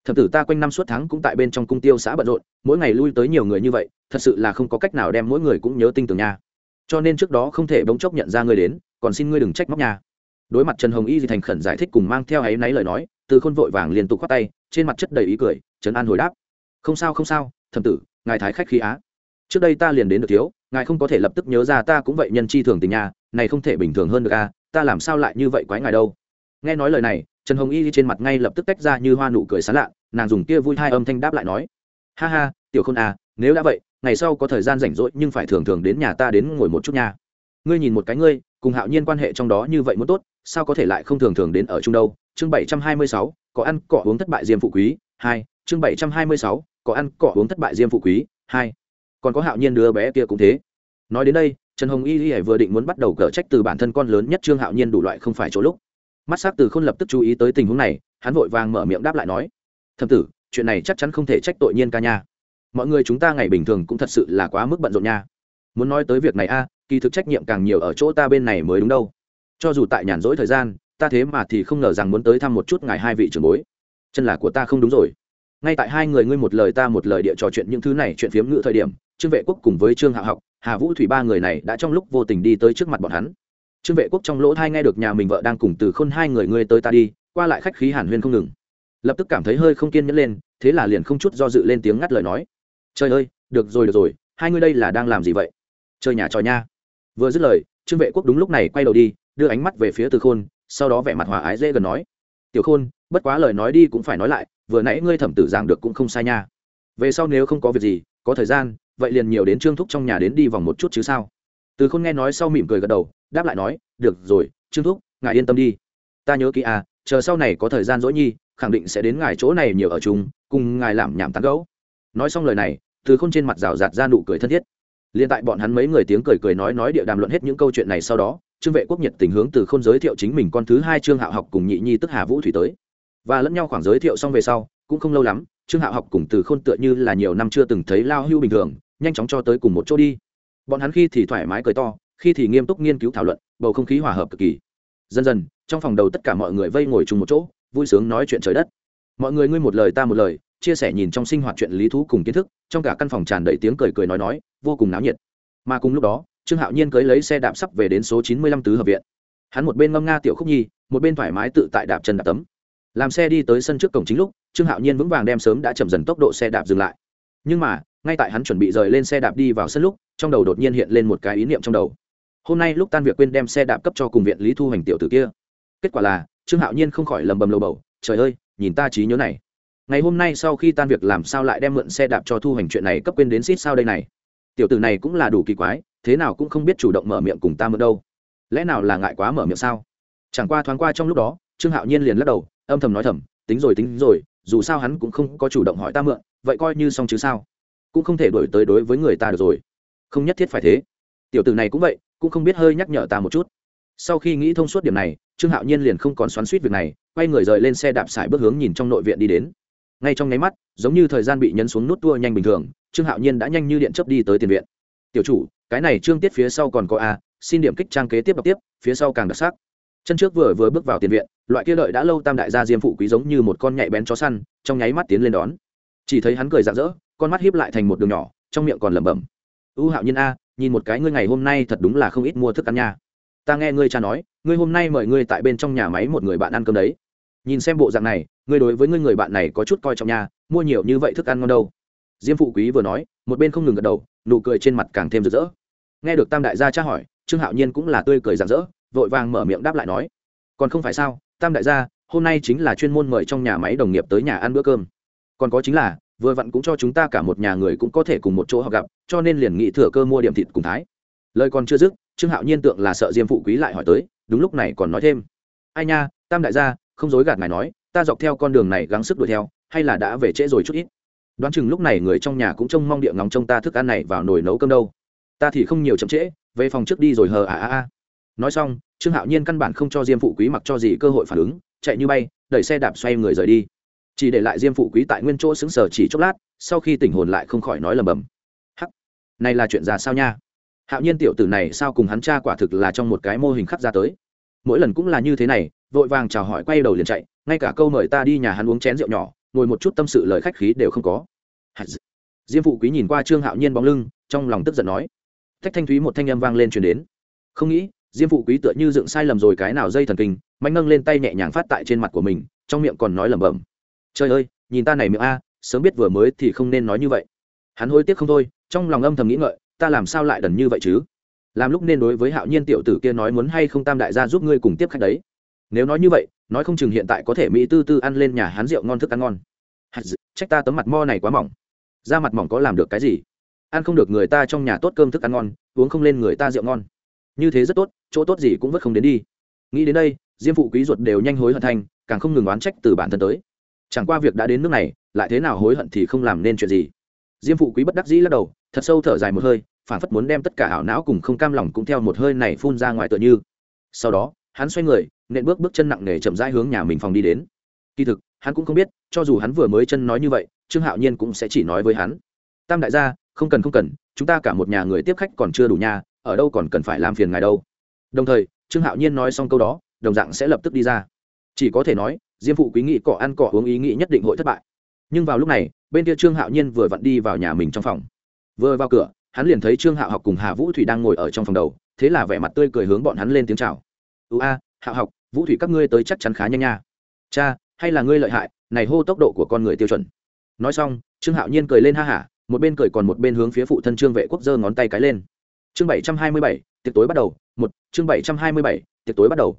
thẩm tử ta quanh năm suốt tháng cũng tại bên trong cung tiêu xã bận rộn, mỗi ngày lui tới nhiều người như vậy, thật sự là không có cách nào đem mỗi người cũng nhớ tinh tường nha. Cho nên trước đó không thể bỗng chốc nhận ra ngươi đến, còn xin ngươi đừng trách móc nha. Đối mặt trần hồng y thì thành khẩn giải thích cùng mang theo áy náy lời nói, từ khôn vội vàng liên tục khoát tay, trên mặt chất đầy ý cười trấn an hồi đáp. Không sao không sao thẩm tử, ngài thái khách khí á. Trước đây ta liền đến được thiếu, ngài không có thể lập tức nhớ ra ta cũng vậy nhân chi thường tình nhà này không thể bình thường hơn được a ta làm sao lại như vậy quái ngài đâu. Nghe nói lời này trần hồng y trên mặt ngay lập tức tách ra như hoa nụ cười sán lạ, nàng dùng kia vui hai âm thanh đáp lại nói, ha ha, tiểu khôn à nếu đã vậy, ngày sau có thời gian rảnh rỗi nhưng phải thường thường đến nhà ta đến ngồi một chút nha. Ngươi nhìn một cái ngươi, cùng hạo nhiên quan hệ trong đó như vậy muốn tốt, sao có thể lại không thường thường đến ở chung đâu? Chương bảy trăm hai mươi sáu, có ăn cỏ uống thất bại diêm phụ quý, hai, chương bảy trăm hai mươi sáu, có ăn cỏ uống thất bại diêm phụ quý, hai, còn có hạo nhiên đứa bé kia cũng thế. Nói đến đây, trần hồng y y vừa định muốn bắt đầu cở trách từ bản thân con lớn nhất trương hạo nhiên đủ loại không phải chỗ lúc mắt s á c từ k h ô n lập tức chú ý tới tình huống này, hắn vội vàng mở miệng đáp lại nói thầm tử, chuyện này chắc chắn không thể trách tội nhiên ca nha. Mọi người chúng ta ngày bình thường cũng thật sự là quá mức bận rộn nha. Muốn nói tới việc này a, kỳ thực trách nhiệm càng nhiều ở chỗ ta bên này mới đúng đâu. Cho dù tại nhàn rỗi thời gian, ta thế mà thì không ngờ rằng muốn tới thăm một chút ngài hai vị trưởng bối. Chân là của ta không đúng rồi. Ngay tại hai người ngươi một lời ta một lời địa trò chuyện những thứ này chuyện phiếm ngự thời điểm, trương vệ quốc cùng với trương hạ học, hà vũ thủy ba người này đã trong lúc vô tình đi tới trước mặt bọn hắn trương vệ quốc trong lỗ thai nghe được nhà mình vợ đang cùng từ khôn hai người ngươi tới ta đi, qua lại khách khí hàn huyên không ngừng. Lập tức cảm thấy hơi không kiên nhẫn lên, thế là liền không chút do dự lên tiếng ngắt lời nói. Trời ơi, được rồi được rồi, hai ngươi đây là đang làm gì vậy? Chơi nhà trò nha. Vừa dứt lời, trương vệ quốc đúng lúc này quay đầu đi, đưa ánh mắt về phía từ khôn, sau đó vẻ mặt hòa ái dễ gần nói. Tiểu khôn, bất quá lời nói đi cũng phải nói lại, vừa nãy ngươi thẩm tử giảng được cũng không sai nha. Về sau nếu không có việc gì, có thời gian, vậy liền nhiều đến trương thúc trong nhà đến đi vòng một chút chứ sao? Từ khôn nghe nói sau mỉm cười gật đầu, đáp lại nói, được rồi, trương thúc, ngài yên tâm đi. Ta nhớ kỹ à chờ sau này có thời gian dỗi nhi, khẳng định sẽ đến ngài chỗ này nhiều ở chung, cùng ngài làm nhảm tán gấu nói xong lời này, từ khôn trên mặt rào rạt ra nụ cười thân thiết. Liên tại bọn hắn mấy người tiếng cười cười nói nói địa đàm luận hết những câu chuyện này sau đó, trương vệ quốc nhiệt tình hướng từ Khôn giới thiệu chính mình con thứ hai trương hạo học cùng nhị nhi tức hà vũ thủy tới. Và lẫn nhau khoảng giới thiệu xong về sau, cũng không lâu lắm, trương hạo học cùng từ khôn tựa như là nhiều năm chưa từng thấy lao hưu bình thường, nhanh chóng cho tới cùng một chỗ đi bọn hắn khi thì thoải mái cười to, khi thì nghiêm túc nghiên cứu thảo luận, bầu không khí hòa hợp cực kỳ. Dần dần, trong phòng đầu tất cả mọi người vây ngồi chung một chỗ, vui sướng nói chuyện trời đất. Mọi người ngươi một lời ta một lời, chia sẻ nhìn trong sinh hoạt chuyện lý thú cùng kiến thức, trong cả căn phòng tràn đầy tiếng cười cười nói nói, vô cùng náo nhiệt. Mà cùng lúc đó, trương hạo nhiên cưới lấy xe đạp sắp về đến số chín mươi lăm tứ hợp viện. Hắn một bên ngâm nga tiểu khúc nhi, một bên thoải mái tự tại đạp chân đạp tấm. Làm xe đi tới sân trước cổng chính lúc, trương hạo nhiên vững vàng đem sớm đã chậm dần tốc độ xe đạp dừng lại. Nhưng mà ngay tại hắn chuẩn bị rời lên xe đạp đi vào sân lúc, trong đầu đột nhiên hiện lên một cái ý niệm trong đầu. Hôm nay lúc tan việc quên đem xe đạp cấp cho cùng viện lý thu hành tiểu tử kia. Kết quả là, trương hạo nhiên không khỏi lầm bầm lầu bầu, trời ơi, nhìn ta trí nhớ này. Ngày hôm nay sau khi tan việc làm sao lại đem mượn xe đạp cho thu hành chuyện này cấp quên đến xít sao đây này? Tiểu tử này cũng là đủ kỳ quái, thế nào cũng không biết chủ động mở miệng cùng ta mượn đâu. Lẽ nào là ngại quá mở miệng sao? Chẳng qua thoáng qua trong lúc đó, trương hạo nhiên liền lắc đầu, âm thầm nói thầm, tính rồi tính rồi, dù sao hắn cũng không có chủ động hỏi ta mượn, vậy coi như xong chứ sao? Cũng không thể đổi tới đối với người ta được rồi. Không nhất thiết phải thế. Tiểu tử này cũng vậy, cũng không biết hơi nhắc nhở ta một chút. Sau khi nghĩ thông suốt điểm này, trương hạo nhiên liền không còn xoắn suýt việc này, quay người rời lên xe đạp xài bước hướng nhìn trong nội viện đi đến. Ngay trong nháy mắt, giống như thời gian bị nhấn xuống nút tua nhanh bình thường, trương hạo nhiên đã nhanh như điện chấp đi tới tiền viện. Tiểu chủ, cái này trương tiết phía sau còn có a, xin điểm kích trang kế tiếp đọc tiếp, phía sau càng đặc sắc. Chân trước vừa vừa bước vào tiền viện, loại kia lợi đã lâu tam đại gia diêm phụ quý giống như một con nhạy bén chó săn, trong nháy mắt tiến lên đón. Chỉ thấy hắn cười rạng rỡ con mắt hiếp lại thành một đường nhỏ, trong miệng còn lẩm bẩm. U hạo nhiên a, nhìn một cái ngươi ngày hôm nay thật đúng là không ít mua thức ăn nha. Ta nghe ngươi cha nói, ngươi hôm nay mời ngươi tại bên trong nhà máy một người bạn ăn cơm đấy. Nhìn xem bộ dạng này, ngươi đối với ngươi người bạn này có chút coi trọng nhà mua nhiều như vậy thức ăn ngon đâu. Diêm phụ quý vừa nói, một bên không ngừng gật đầu, nụ cười trên mặt càng thêm rực rỡ. Nghe được tam đại gia tra hỏi, trương hạo nhiên cũng là tươi cười rạng rỡ, vội vàng mở miệng đáp lại nói, còn không phải sao, tam đại gia, hôm nay chính là chuyên môn mời trong nhà máy đồng nghiệp tới nhà ăn bữa cơm. Còn có chính là vừa vặn cũng cho chúng ta cả một nhà người cũng có thể cùng một chỗ họ gặp, cho nên liền nghĩ thừa cơ mua điểm thịt cùng thái. Lời còn chưa dứt, trương hạo nhiên tượng là sợ diêm phụ quý lại hỏi tới, đúng lúc này còn nói thêm. Ai nha, tam đại gia, không dối gạt ngài nói, ta dọc theo con đường này gắng sức đuổi theo, hay là đã về trễ rồi chút ít. Đoán chừng lúc này người trong nhà cũng trông mong địa ngóng trông ta thức ăn này vào nồi nấu cơm đâu. Ta thì không nhiều chậm trễ, về phòng trước đi rồi hờ à à à nói xong, trương hạo nhiên căn bản không cho diêm phụ quý mặc cho gì cơ hội phản ứng, chạy như bay, đẩy xe đạp xoay người rời đi chỉ để lại diêm phụ quý tại nguyên chỗ xứng sở chỉ chốc lát, sau khi tỉnh hồn lại không khỏi nói lầm bầm. Hắc, này là chuyện ra sao nha? Hạo nhiên tiểu tử này sao cùng hắn cha quả thực là trong một cái mô hình khắc ra tới. Mỗi lần cũng là như thế này, vội vàng chào hỏi quay đầu liền chạy, ngay cả câu mời ta đi nhà hắn uống chén rượu nhỏ, ngồi một chút tâm sự lời khách khí đều không có. Diêm phụ quý nhìn qua trương hạo nhiên bóng lưng, trong lòng tức giận nói. Thách thanh thúy một thanh âm vang lên truyền đến. Không nghĩ, diêm phụ quý tựa như dựng sai lầm rồi cái nào dây thần kinh, mạnh nâng lên tay nhẹ nhàng phát tại trên mặt của mình, trong miệng còn nói lẩm bẩm trời ơi, nhìn ta này miệng a, sớm biết vừa mới thì không nên nói như vậy. Hắn hối tiếc không thôi, trong lòng âm thầm nghĩ ngợi, ta làm sao lại đần như vậy chứ? Làm lúc nên đối với hạo nhiên tiểu tử kia nói muốn hay không tam đại gia giúp ngươi cùng tiếp khách đấy. Nếu nói như vậy, nói không chừng hiện tại có thể mỹ tư tư ăn lên nhà hắn rượu ngon thức ăn ngon. Trách ta tấm mặt mo này quá mỏng. Da mặt mỏng có làm được cái gì? Ăn không được người ta trong nhà tốt cơm thức ăn ngon, uống không lên người ta rượu ngon. Như thế rất tốt, chỗ tốt gì cũng vất không đến đi. Nghĩ đến đây, diêm phụ quý ruột đều nhanh hối hận thành, càng không ngừng oán trách từ bản thân tới chẳng qua việc đã đến nước này, lại thế nào hối hận thì không làm nên chuyện gì. Diêm phụ quý bất đắc dĩ lắc đầu, thật sâu thở dài một hơi, phản phất muốn đem tất cả ảo não cùng không cam lòng cũng theo một hơi này phun ra ngoài tựa như. Sau đó, hắn xoay người, nện bước bước chân nặng nề chậm rãi hướng nhà mình phòng đi đến. Kỳ thực, hắn cũng không biết, cho dù hắn vừa mới chân nói như vậy, trương hạo nhiên cũng sẽ chỉ nói với hắn. Tam đại gia, không cần không cần, chúng ta cả một nhà người tiếp khách còn chưa đủ nhà, ở đâu còn cần phải làm phiền ngài đâu. Đồng thời, trương hạo nhiên nói xong câu đó, đồng dạng sẽ lập tức đi ra. Chỉ có thể nói diêm phụ quý nghị cỏ ăn cỏ uống ý nghĩ nhất định hội thất bại. Nhưng vào lúc này, bên kia trương hạo nhiên vừa vặn đi vào nhà mình trong phòng. Vừa vào cửa, hắn liền thấy trương hạo học cùng hà vũ thủy đang ngồi ở trong phòng đầu, thế là vẻ mặt tươi cười hướng bọn hắn lên tiếng chào. Ưu a, hạo học, vũ thủy các ngươi tới chắc chắn khá nhanh nha. Cha, hay là ngươi lợi hại, này hô tốc độ của con người tiêu chuẩn. Nói xong, trương hạo nhiên cười lên ha hả, một bên cười còn một bên hướng phía phụ thân trương vệ quốc giơ ngón tay cái lên. Chương bảy trăm hai mươi bảy, tiệc tối bắt đầu, một, chương bảy trăm hai mươi bảy, tiệc tối bắt đầu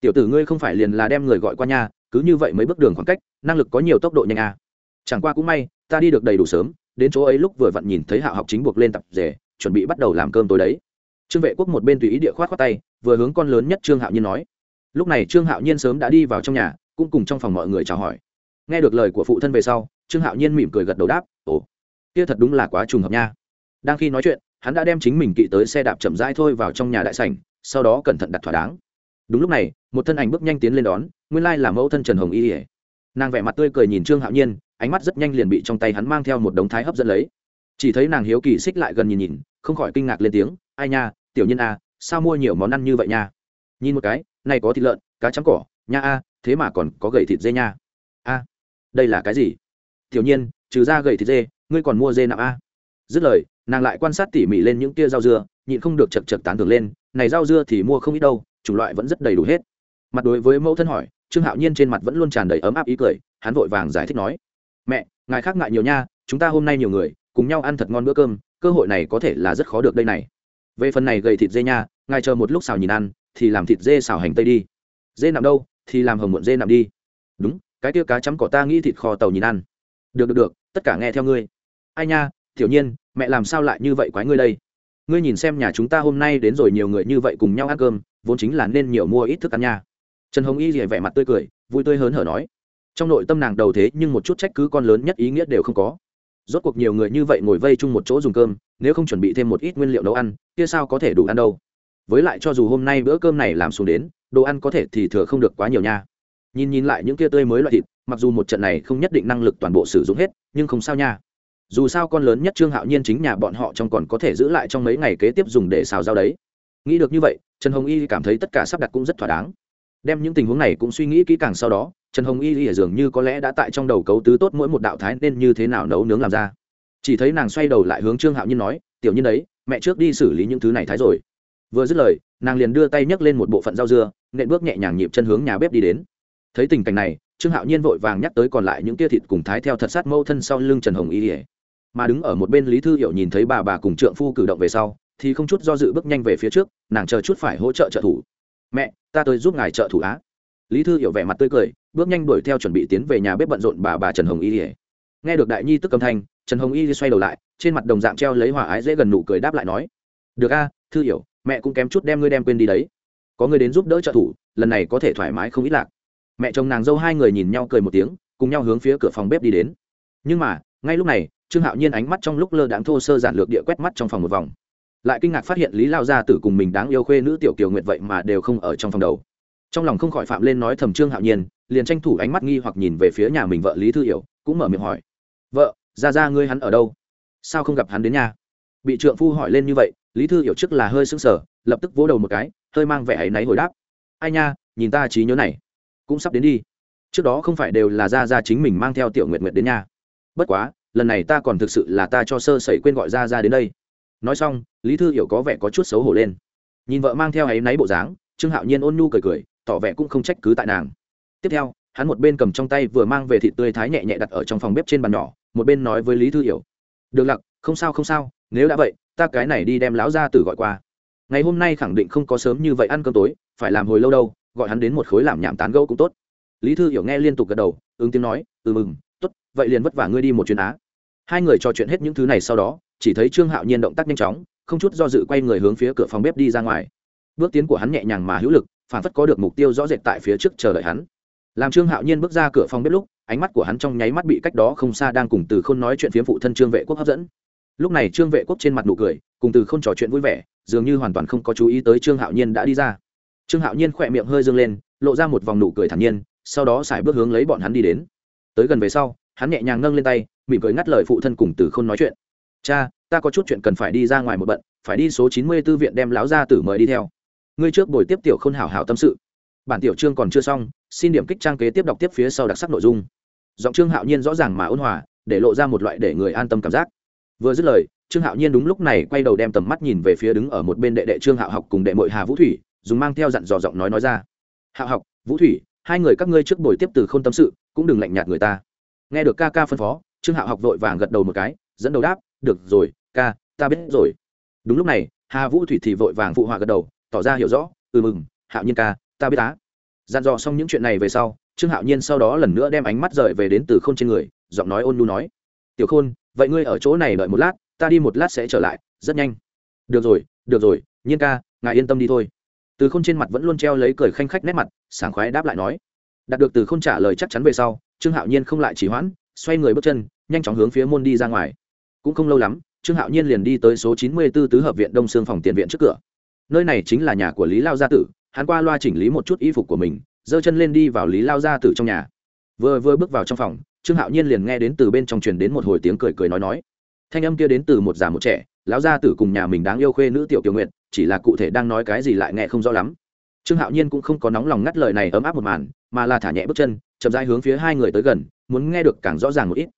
tiểu tử ngươi không phải liền là đem người gọi qua nhà cứ như vậy mấy bước đường khoảng cách, năng lực có nhiều tốc độ nhanh à. chẳng qua cũng may, ta đi được đầy đủ sớm, đến chỗ ấy lúc vừa vặn nhìn thấy hạ học chính buộc lên tập rể, chuẩn bị bắt đầu làm cơm tối đấy. Trương vệ quốc một bên tùy ý địa khoát khoát tay, vừa hướng con lớn nhất trương hạo nhiên nói. Lúc này trương hạo nhiên sớm đã đi vào trong nhà, cũng cùng trong phòng mọi người chào hỏi. Nghe được lời của phụ thân về sau, trương hạo nhiên mỉm cười gật đầu đáp, ồ, kia thật đúng là quá trùng hợp nha. Đang khi nói chuyện, hắn đã đem chính mình kỵ tới xe đạp chậm rãi thôi vào trong nhà đại sảnh, sau đó cẩn thận đặt thỏa đáng đúng lúc này, một thân ảnh bước nhanh tiến lên đón, nguyên lai là mẫu thân trần hồng y ỉa nàng vẻ mặt tươi cười nhìn trương hạo nhiên, ánh mắt rất nhanh liền bị trong tay hắn mang theo một đống thái hấp dẫn lấy. Chỉ thấy nàng hiếu kỳ xích lại gần nhìn nhìn, không khỏi kinh ngạc lên tiếng, ai nha, tiểu nhân a, sao mua nhiều món ăn như vậy nha? Nhìn một cái, này có thịt lợn, cá chấm cỏ, nha a, thế mà còn có gậy thịt dê nha. A, đây là cái gì? Tiểu nhiên, trừ ra gậy thịt dê, ngươi còn mua dê nặng a. Dứt lời, nàng lại quan sát tỉ mỉ lên những tia rau dưa, nhịn không được chật chật tán tưởng lên, này rau dưa thì mua không ít đâu chủng loại vẫn rất đầy đủ hết. Mặt đối với mẫu thân hỏi, trương hạo nhiên trên mặt vẫn luôn tràn đầy ấm áp ý cười, hắn vội vàng giải thích nói, mẹ, ngài khác ngại nhiều nha, chúng ta hôm nay nhiều người, cùng nhau ăn thật ngon bữa cơm, cơ hội này có thể là rất khó được đây này. Về phần này gầy thịt dê nha, ngài chờ một lúc xào nhìn ăn, thì làm thịt dê xào hành tây đi. Dê nằm đâu, thì làm hồng muộn dê nằm đi. Đúng, cái tia cá chấm cỏ ta nghĩ thịt kho tàu nhìn ăn. Được được được, tất cả nghe theo ngươi. Ai nha, tiểu nhiên, mẹ làm sao lại như vậy quái ngươi đây? Ngươi nhìn xem nhà chúng ta hôm nay đến rồi nhiều người như vậy cùng nhau ăn cơm, vốn chính là nên nhiều mua ít thức ăn nha. Trần hồng y rỉa vẻ mặt tươi cười, vui tươi hớn hở nói. Trong nội tâm nàng đầu thế nhưng một chút trách cứ con lớn nhất ý nghĩa đều không có. Rốt cuộc nhiều người như vậy ngồi vây chung một chỗ dùng cơm, nếu không chuẩn bị thêm một ít nguyên liệu nấu ăn, kia sao có thể đủ ăn đâu? Với lại cho dù hôm nay bữa cơm này làm xuống đến, đồ ăn có thể thì thừa không được quá nhiều nha. Nhìn nhìn lại những kia tươi mới loại thịt, mặc dù một trận này không nhất định năng lực toàn bộ sử dụng hết, nhưng không sao nha dù sao con lớn nhất trương hạo nhiên chính nhà bọn họ trong còn có thể giữ lại trong mấy ngày kế tiếp dùng để xào rau đấy. Nghĩ được như vậy, trần hồng y cảm thấy tất cả sắp đặt cũng rất thỏa đáng. Đem những tình huống này cũng suy nghĩ kỹ càng sau đó, trần hồng y ở dường như có lẽ đã tại trong đầu cấu tứ tốt mỗi một đạo thái nên như thế nào nấu nướng làm ra. Chỉ thấy nàng xoay đầu lại hướng trương hạo nhiên nói, tiểu nhiên đấy, mẹ trước đi xử lý những thứ này thái rồi. Vừa dứt lời, nàng liền đưa tay nhấc lên một bộ phận rau dưa, nện bước nhẹ nhàng nhịp chân hướng nhà bếp đi đến. Thấy tình cảnh này, trương hạo nhiên vội vàng nhắc tới còn lại những tia thịt cùng thái theo thật sát mâu thân sau lưng trần hồng y mà đứng ở một bên lý thư hiểu nhìn thấy bà bà cùng trượng phu cử động về sau, thì không chút do dự bước nhanh về phía trước, nàng chờ chút phải hỗ trợ trợ thủ. Mẹ, ta tới giúp ngài trợ thủ á. Lý thư hiểu vẻ mặt tươi cười, bước nhanh đuổi theo chuẩn bị tiến về nhà bếp bận rộn bà bà trần hồng y ỉa nghe được đại nhi tức âm thanh, trần hồng y xoay đầu lại, trên mặt đồng dạng treo lấy hòa ái dễ gần nụ cười đáp lại nói, được a, thư hiểu, mẹ cũng kém chút đem ngươi đem quên đi đấy. Có người đến giúp đỡ trợ thủ, lần này có thể thoải mái không ít lạc. Mẹ chồng nàng dâu hai người nhìn nhau cười một tiếng, cùng nhau hướng phía cửa phòng bếp đi đến. Nhưng mà, ngay lúc này trương hạo nhiên ánh mắt trong lúc lơ đáng thô sơ giản lược địa quét mắt trong phòng một vòng. Lại kinh ngạc phát hiện lý lao gia tử cùng mình đáng yêu khuê nữ tiểu kiều nguyệt vậy mà đều không ở trong phòng đầu. Trong lòng không khỏi phạm lên nói thầm trương hạo nhiên, liền tranh thủ ánh mắt nghi hoặc nhìn về phía nhà mình vợ lý thư hiểu, cũng mở miệng hỏi. Vợ ra ra ngươi hắn ở đâu? Sao không gặp hắn đến nhà? Bị trượng phu hỏi lên như vậy, lý thư hiểu trước là hơi sững sờ, lập tức vỗ đầu một cái, hơi mang vẻ áy náy hồi đáp. Ai nha, nhìn ta trí nhớ này, cũng sắp đến đi. Trước đó không phải đều là ra ra chính mình mang theo tiểu nguyệt nguyệt đến nhà. Bất quá lần này ta còn thực sự là ta cho sơ sẩy quên gọi ra ra đến đây. Nói xong, lý thư hiểu có vẻ có chút xấu hổ lên. Nhìn vợ mang theo áy náy bộ dáng, trương hạo nhiên ôn nhu cười cười, tỏ vẻ cũng không trách cứ tại nàng. Tiếp theo, hắn một bên cầm trong tay vừa mang về thịt tươi thái nhẹ nhẹ đặt ở trong phòng bếp trên bàn nhỏ, một bên nói với lý thư hiểu. Được lặc, không sao không sao, nếu đã vậy, ta cái này đi đem lão ra từ gọi qua. Ngày hôm nay khẳng định không có sớm như vậy ăn cơm tối, phải làm hồi lâu đâu, gọi hắn đến một khối làm nhảm tán gẫu cũng tốt. Lý thư hiểu nghe liên tục gật đầu, ứng tiếng nói ừ mừng, tốt, vậy liền vất vả ngươi đi một chuyến á hai người trò chuyện hết những thứ này sau đó, chỉ thấy trương hạo nhiên động tác nhanh chóng, không chút do dự quay người hướng phía cửa phòng bếp đi ra ngoài. Bước tiến của hắn nhẹ nhàng mà hữu lực, phản phất có được mục tiêu rõ rệt tại phía trước chờ đợi hắn. Làm trương hạo nhiên bước ra cửa phòng bếp lúc, ánh mắt của hắn trong nháy mắt bị cách đó không xa đang cùng từ k h ô n nói chuyện phiếm phụ thân trương vệ quốc hấp dẫn. Lúc này trương vệ quốc trên mặt nụ cười, cùng từ k h ô n trò chuyện vui vẻ, dường như hoàn toàn không có chú ý tới trương hạo nhiên đã đi ra. Trương hạo nhiên khỏe miệng hơi dâng lên, lộ ra một vòng nụ cười thản nhiên, sau đó xài bước hướng lấy bọn hắn đi đến. Tới gần về sau, hắn nhẹ nhàng nâng lên tay mỉm cười ngắt lời phụ thân cùng từ k h ô n nói chuyện. Cha, ta có chút chuyện cần phải đi ra ngoài một bận, phải đi số chín mươi b ố viện đem láo ra tử mời đi theo. Ngươi trước buổi tiếp tiểu khôn hảo hảo tâm sự. Bản tiểu chương còn chưa xong, xin điểm kích trang kế tiếp đọc tiếp phía sau đặc sắc nội dung. Giọng trương hạo nhiên rõ ràng mà ôn hòa, để lộ ra một loại để người an tâm cảm giác. Vừa dứt lời, trương hạo nhiên đúng lúc này quay đầu đem tầm mắt nhìn về phía đứng ở một bên đệ đệ trương hạo học cùng đệ mội hà vũ thủy, dùng mang theo dặn dò giọng nói nói ra. Hạo học, vũ thủy, hai người các ngươi trước buổi tiếp từ k h ô n tâm sự, cũng đừng lạnh nhạt người ta. Nghe được ca ca phân phó trương hạo học vội vàng gật đầu một cái, dẫn đầu đáp, được rồi, ca, ta biết rồi. Đúng lúc này, hà vũ thủy thì vội vàng phụ họa gật đầu, tỏ ra hiểu rõ ừ mừng, hạo nhiên ca, ta biết á. Dặn dò xong những chuyện này về sau, trương hạo nhiên sau đó lần nữa đem ánh mắt rời về đến từ k h ô n trên người, giọng nói ôn nu nói, tiểu khôn, vậy ngươi ở chỗ này đợi một lát, ta đi một lát sẽ trở lại, rất nhanh. Được rồi được rồi, nhiên ca, ngài yên tâm đi thôi. Từ k h ô n trên mặt vẫn luôn treo lấy cười khanh khách nét mặt, sảng khoái đáp lại nói. Đạt được từ k h ô n trả lời chắc chắn về sau, trương hạo nhiên không lại chỉ hoãn xoay người bước chân, nhanh chóng hướng phía môn đi ra ngoài. Cũng không lâu lắm, trương hạo nhiên liền đi tới số chín mươi b ố tứ hợp viện đông sương phòng tiền viện trước cửa. Nơi này chính là nhà của lý lao gia tử, hắn qua loa chỉnh lý một chút y phục của mình, giơ chân lên đi vào lý lao gia tử trong nhà. Vừa vừa bước vào trong phòng, trương hạo nhiên liền nghe đến từ bên trong truyền đến một hồi tiếng cười cười nói nói. Thanh âm kia đến từ một già một trẻ, lão gia tử cùng nhà mình đáng yêu khuê nữ tiểu kiều nguyện chỉ là cụ thể đang nói cái gì lại nghe không rõ lắm. Trương hạo nhiên cũng không có nóng lòng ngắt lời này ấm áp một màn, mà là thả nhẹ bước chân, chậm rãi hướng phía hai người tới gần muốn nghe được càng rõ ràng một ít.